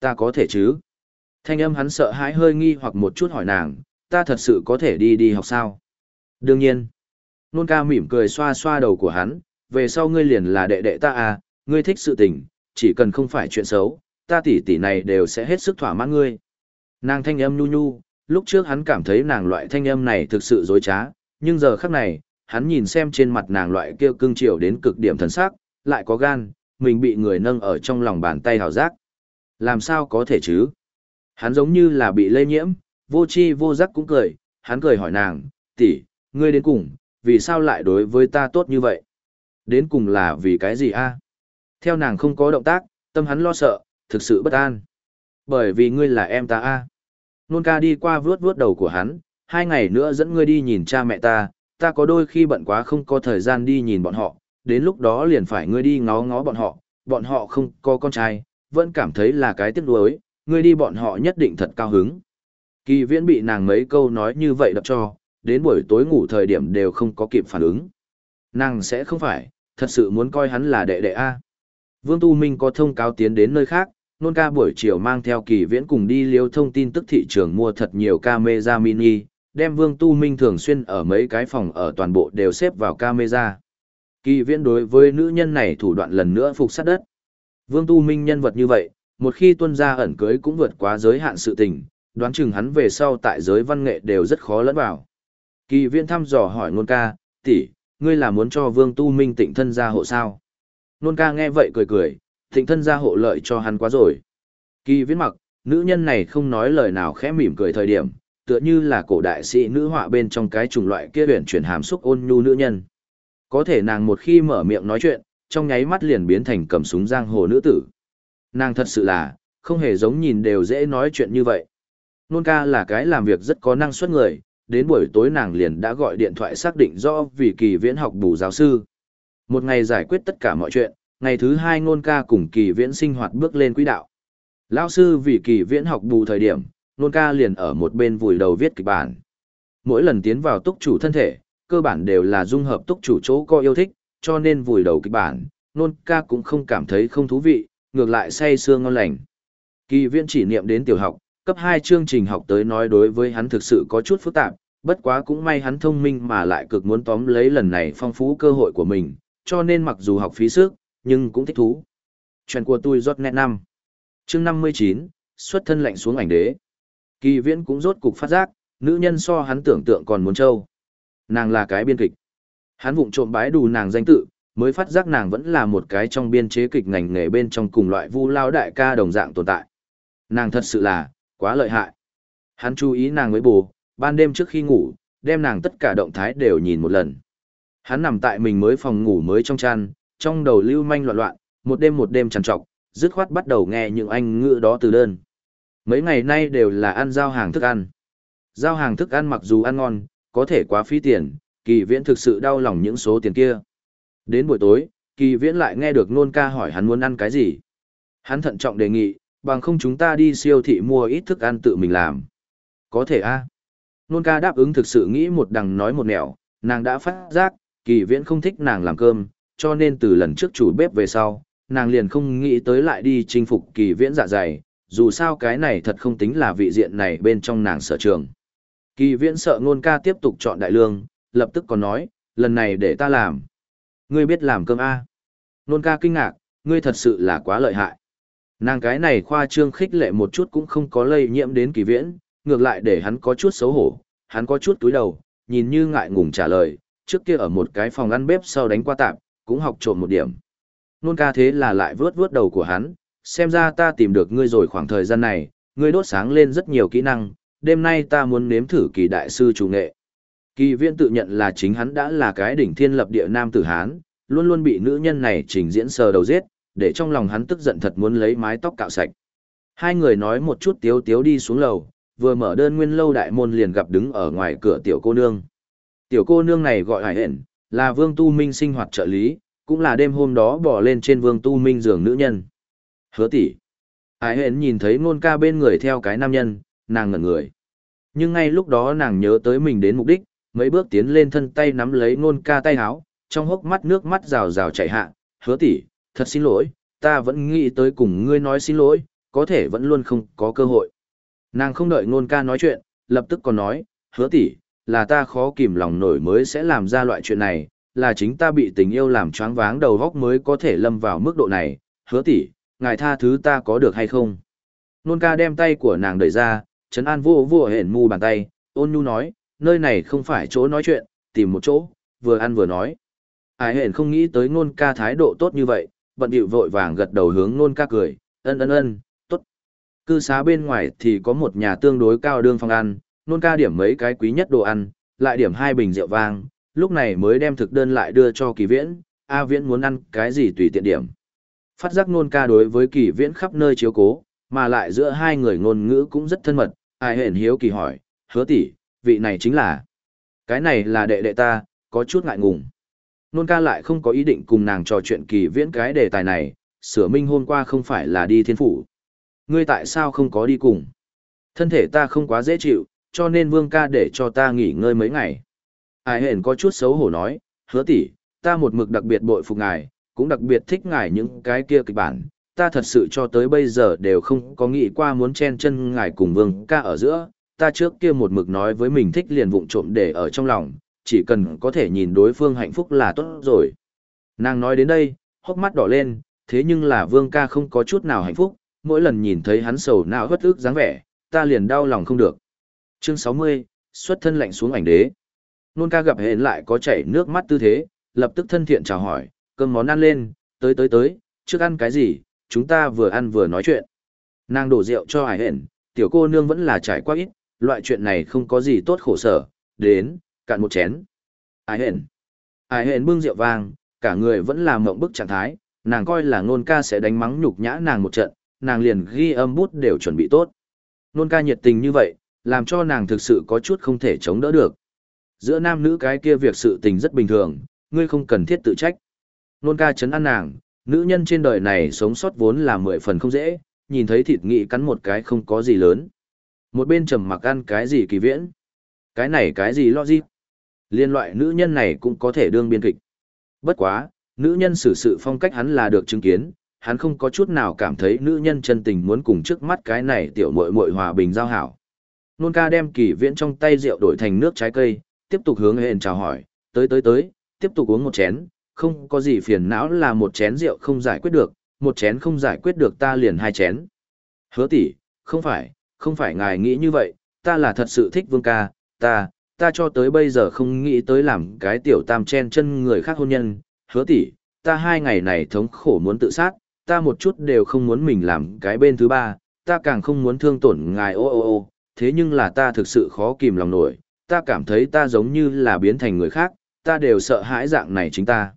S1: Ta có thể chứ? Thanh âm hắn sợ hãi hơi nghi hoặc một chút hỏi nàng, ta thật sự có thể đi đi học sao? Đương nhiên. Nôn ca mỉm cười xoa xoa đầu của hắn, về sau ngươi liền là đệ đệ ta à, ngươi thích sự tình, chỉ cần không phải chuyện xấu, ta tỷ tỷ này đều sẽ hết sức thỏa mãn ngươi. Nàng thanh âm nhu nhu, lúc trước hắn cảm thấy nàng loại thanh âm này thực sự dối trá, nhưng giờ khắc này, hắn nhìn xem trên mặt nàng loại kia cưng chiều đến cực điểm thần sắc, lại có gan, mình bị người nâng ở trong lòng bàn tay hào giác. Làm sao có thể chứ? Hắn giống như là bị lây nhiễm, vô chi vô giác cũng cười, hắn cười hỏi nàng, tỷ, ngươi đến cùng, vì sao lại đối với ta tốt như vậy? Đến cùng là vì cái gì a? Theo nàng không có động tác, tâm hắn lo sợ, thực sự bất an. Bởi vì ngươi là em ta a. Nôn ca đi qua vướt vướt đầu của hắn, hai ngày nữa dẫn ngươi đi nhìn cha mẹ ta, ta có đôi khi bận quá không có thời gian đi nhìn bọn họ, đến lúc đó liền phải ngươi đi ngó ngó bọn họ, bọn họ không có con trai, vẫn cảm thấy là cái tiếc nuối, ngươi đi bọn họ nhất định thật cao hứng. Kỳ viễn bị nàng mấy câu nói như vậy đập cho, đến buổi tối ngủ thời điểm đều không có kịp phản ứng. Nàng sẽ không phải, thật sự muốn coi hắn là đệ đệ A. Vương Tu Minh có thông cáo tiến đến nơi khác, nôn ca buổi chiều mang theo kỳ viễn cùng đi liêu thông tin tức thị trường mua thật nhiều camera mini, đem Vương Tu Minh thường xuyên ở mấy cái phòng ở toàn bộ đều xếp vào camera. Kỳ viễn đối với nữ nhân này thủ đoạn lần nữa phục sát đất. Vương Tu Minh nhân vật như vậy, một khi tuân ra ẩn cưới cũng vượt quá giới hạn sự tình, đoán chừng hắn về sau tại giới văn nghệ đều rất khó lẫn vào. Kỳ viễn thăm dò hỏi nôn ca, tỷ, ngươi là muốn cho Vương Tu Minh tịnh thân ra hộ sao? Nôn ca nghe vậy cười cười, tịnh thân ra hộ lợi cho hắn quá rồi. Kỳ viễn mặc, nữ nhân này không nói lời nào khẽ mỉm cười thời điểm, tựa như là cổ đại sĩ nữ họa bên trong cái chủng loại kia huyền chuyển hàm xúc ôn nhu nữ nhân. Có thể nàng một khi mở miệng nói chuyện, trong nháy mắt liền biến thành cầm súng giang hồ nữ tử. Nàng thật sự là, không hề giống nhìn đều dễ nói chuyện như vậy. Nôn ca là cái làm việc rất có năng suất người, đến buổi tối nàng liền đã gọi điện thoại xác định rõ vì kỳ viễn học bù giáo sư. Một ngày giải quyết tất cả mọi chuyện, ngày thứ hai nôn ca cùng kỳ viễn sinh hoạt bước lên quỹ đạo. Lão sư vì kỳ viễn học bù thời điểm, nôn ca liền ở một bên vùi đầu viết kịch bản. Mỗi lần tiến vào túc chủ thân thể, cơ bản đều là dung hợp túc chủ chỗ có yêu thích, cho nên vùi đầu kịch bản, nôn ca cũng không cảm thấy không thú vị, ngược lại say sương ngon lành. Kỳ viễn chỉ niệm đến tiểu học, cấp 2 chương trình học tới nói đối với hắn thực sự có chút phức tạp, bất quá cũng may hắn thông minh mà lại cực muốn tóm lấy lần này phong phú cơ hội của mình, cho nên mặc dù học phí sức, nhưng cũng thích thú. Chuyện của tôi rót nét năm. Chương 59, xuất thân lạnh xuống ảnh đế. Kỳ viễn cũng rốt cục phát giác, nữ nhân so hắn tưởng tượng còn muốn trâu. Nàng là cái biên kịch. Hắn vụng trộm bái đủ nàng danh tự, mới phát giác nàng vẫn là một cái trong biên chế kịch ngành nghề bên trong cùng loại vu lao đại ca đồng dạng tồn tại. Nàng thật sự là, quá lợi hại. Hắn chú ý nàng với bù, ban đêm trước khi ngủ, đem nàng tất cả động thái đều nhìn một lần. Hắn nằm tại mình mới phòng ngủ mới trong chăn, trong đầu lưu manh loạn loạn, một đêm một đêm trằn trọc, dứt khoát bắt đầu nghe những anh ngữ đó từ đơn. Mấy ngày nay đều là ăn giao hàng thức ăn. Giao hàng thức ăn mặc dù ăn ngon, có thể quá phí tiền, kỳ viễn thực sự đau lòng những số tiền kia. Đến buổi tối, kỳ viễn lại nghe được nôn ca hỏi hắn muốn ăn cái gì. Hắn thận trọng đề nghị, bằng không chúng ta đi siêu thị mua ít thức ăn tự mình làm. Có thể a Nôn ca đáp ứng thực sự nghĩ một đằng nói một nẻo, nàng đã phát giác, kỳ viễn không thích nàng làm cơm, cho nên từ lần trước chủ bếp về sau, nàng liền không nghĩ tới lại đi chinh phục kỳ viễn dạ dày, dù sao cái này thật không tính là vị diện này bên trong nàng sở trường. Kỳ viễn sợ ngôn ca tiếp tục chọn đại lương, lập tức còn nói, lần này để ta làm. Ngươi biết làm cơm A. À? Ngôn ca kinh ngạc, ngươi thật sự là quá lợi hại. Nàng cái này khoa trương khích lệ một chút cũng không có lây nhiễm đến kỳ viễn, ngược lại để hắn có chút xấu hổ, hắn có chút túi đầu, nhìn như ngại ngùng trả lời, trước kia ở một cái phòng ăn bếp sau đánh qua tạm, cũng học trộm một điểm. Nôn ca thế là lại vướt vướt đầu của hắn, xem ra ta tìm được ngươi rồi khoảng thời gian này, ngươi đốt sáng lên rất nhiều kỹ năng, đêm nay ta muốn nếm thử kỳ đại sư chủ nghệ. Kỳ viễn tự nhận là chính hắn đã là cái đỉnh thiên lập địa nam tử Hán, luôn luôn bị nữ nhân này trình diễn sờ đầu giết, để trong lòng hắn tức giận thật muốn lấy mái tóc cạo sạch. Hai người nói một chút tiếu tiếu đi xuống lầu, vừa mở đơn nguyên lâu đại môn liền gặp đứng ở ngoài cửa tiểu cô nương. Tiểu cô nương này gọi hải hển, là vương tu minh sinh hoạt trợ lý, cũng là đêm hôm đó bỏ lên trên vương tu minh giường nữ nhân. Hứa tỷ Hải hển nhìn thấy ngôn ca bên người theo cái nam nhân, nàng ngẩn người. Nhưng ngay lúc đó nàng nhớ tới mình đến mục đích, mấy bước tiến lên thân tay nắm lấy ngôn ca tay háo, trong hốc mắt nước mắt rào rào chảy hạ, hứa tỷ thật xin lỗi, ta vẫn nghĩ tới cùng ngươi nói xin lỗi, có thể vẫn luôn không có cơ hội. Nàng không đợi ngôn ca nói chuyện, lập tức còn nói, hứa tỷ là ta khó kìm lòng nổi mới sẽ làm ra loại chuyện này, là chính ta bị tình yêu làm choáng váng đầu góc mới có thể lâm vào mức độ này, hứa tỷ ngài tha thứ ta có được hay không? Nôn ca đem tay của nàng đẩy ra, chấn an vô vô hển mu bàn tay, ôn nhu nói, nơi này không phải chỗ nói chuyện, tìm một chỗ, vừa ăn vừa nói. Ai hển không nghĩ tới nôn ca thái độ tốt như vậy, bận điệu vội vàng gật đầu hướng nôn ca cười, ân ân ân, tốt. Cư xá bên ngoài thì có một nhà tương đối cao đương phòng ăn, nôn ca điểm mấy cái quý nhất đồ ăn, lại điểm hai bình rượu vang, lúc này mới đem thực đơn lại đưa cho kỳ viễn, A viễn muốn ăn cái gì tùy tiện điểm. Phát giác nôn ca đối với kỳ viễn khắp nơi chiếu cố, mà lại giữa hai người ngôn ngữ cũng rất thân mật, ai hển hiếu kỳ hỏi, hứa tỷ, vị này chính là. Cái này là đệ đệ ta, có chút ngại ngùng. Nôn ca lại không có ý định cùng nàng trò chuyện kỳ viễn cái đề tài này, sửa minh hôm qua không phải là đi thiên phủ. Ngươi tại sao không có đi cùng? Thân thể ta không quá dễ chịu, cho nên vương ca để cho ta nghỉ ngơi mấy ngày. Ai hển có chút xấu hổ nói, hứa tỷ, ta một mực đặc biệt bội phục ngài, cũng đặc biệt thích ngài những cái kia kịch bản, ta thật sự cho tới bây giờ đều không có nghĩ qua muốn chen chân ngài cùng vương ca ở giữa, ta trước kia một mực nói với mình thích liền vụng trộm để ở trong lòng, chỉ cần có thể nhìn đối phương hạnh phúc là tốt rồi. Nàng nói đến đây, hốc mắt đỏ lên, thế nhưng là vương ca không có chút nào hạnh phúc, mỗi lần nhìn thấy hắn sầu não hất ức dáng vẻ, ta liền đau lòng không được. Chương 60, xuất thân lạnh xuống ảnh đế. Nôn ca gặp hẹn lại có chảy nước mắt tư thế, lập tức thân thiện chào hỏi, cơm món ăn lên, tới tới tới, trước ăn cái gì, chúng ta vừa ăn vừa nói chuyện. Nàng đổ rượu cho hải hển, tiểu cô nương vẫn là trải qua ít, loại chuyện này không có gì tốt khổ sở, đến, cạn một chén. Hải hển. Hải hển bưng rượu vang, cả người vẫn là mộng bức trạng thái, nàng coi là ngôn ca sẽ đánh mắng nhục nhã nàng một trận, nàng liền ghi âm bút đều chuẩn bị tốt. Nôn ca nhiệt tình như vậy, làm cho nàng thực sự có chút không thể chống đỡ được. Giữa nam nữ cái kia việc sự tình rất bình thường, ngươi không cần thiết tự trách. Nôn ca chấn an nàng, nữ nhân trên đời này sống sót vốn là mười phần không dễ, nhìn thấy thịt nghị cắn một cái không có gì lớn. Một bên trầm mặc ăn cái gì kỳ viễn. Cái này cái gì lo gì. Liên loại nữ nhân này cũng có thể đương biên kịch. Bất quá, nữ nhân xử sự phong cách hắn là được chứng kiến, hắn không có chút nào cảm thấy nữ nhân chân tình muốn cùng trước mắt cái này tiểu muội muội hòa bình giao hảo. Nôn ca đem kỳ viễn trong tay rượu đổi thành nước trái cây, tiếp tục hướng hẹn chào hỏi, tới tới tới, tiếp tục uống một chén, không có gì phiền não là một chén rượu không giải quyết được, một chén không giải quyết được ta liền hai chén. Hứa tỷ, không phải, không phải ngài nghĩ như vậy, ta là thật sự thích vương ca, ta, ta cho tới bây giờ không nghĩ tới làm cái tiểu tam chen chân người khác hôn nhân, hứa tỷ, ta hai ngày này thống khổ muốn tự sát, ta một chút đều không muốn mình làm cái bên thứ ba, ta càng không muốn thương tổn ngài ô ô ô, thế nhưng là ta thực sự khó kìm lòng nổi, ta cảm thấy ta giống như là biến thành người khác, ta đều sợ hãi dạng này chính ta.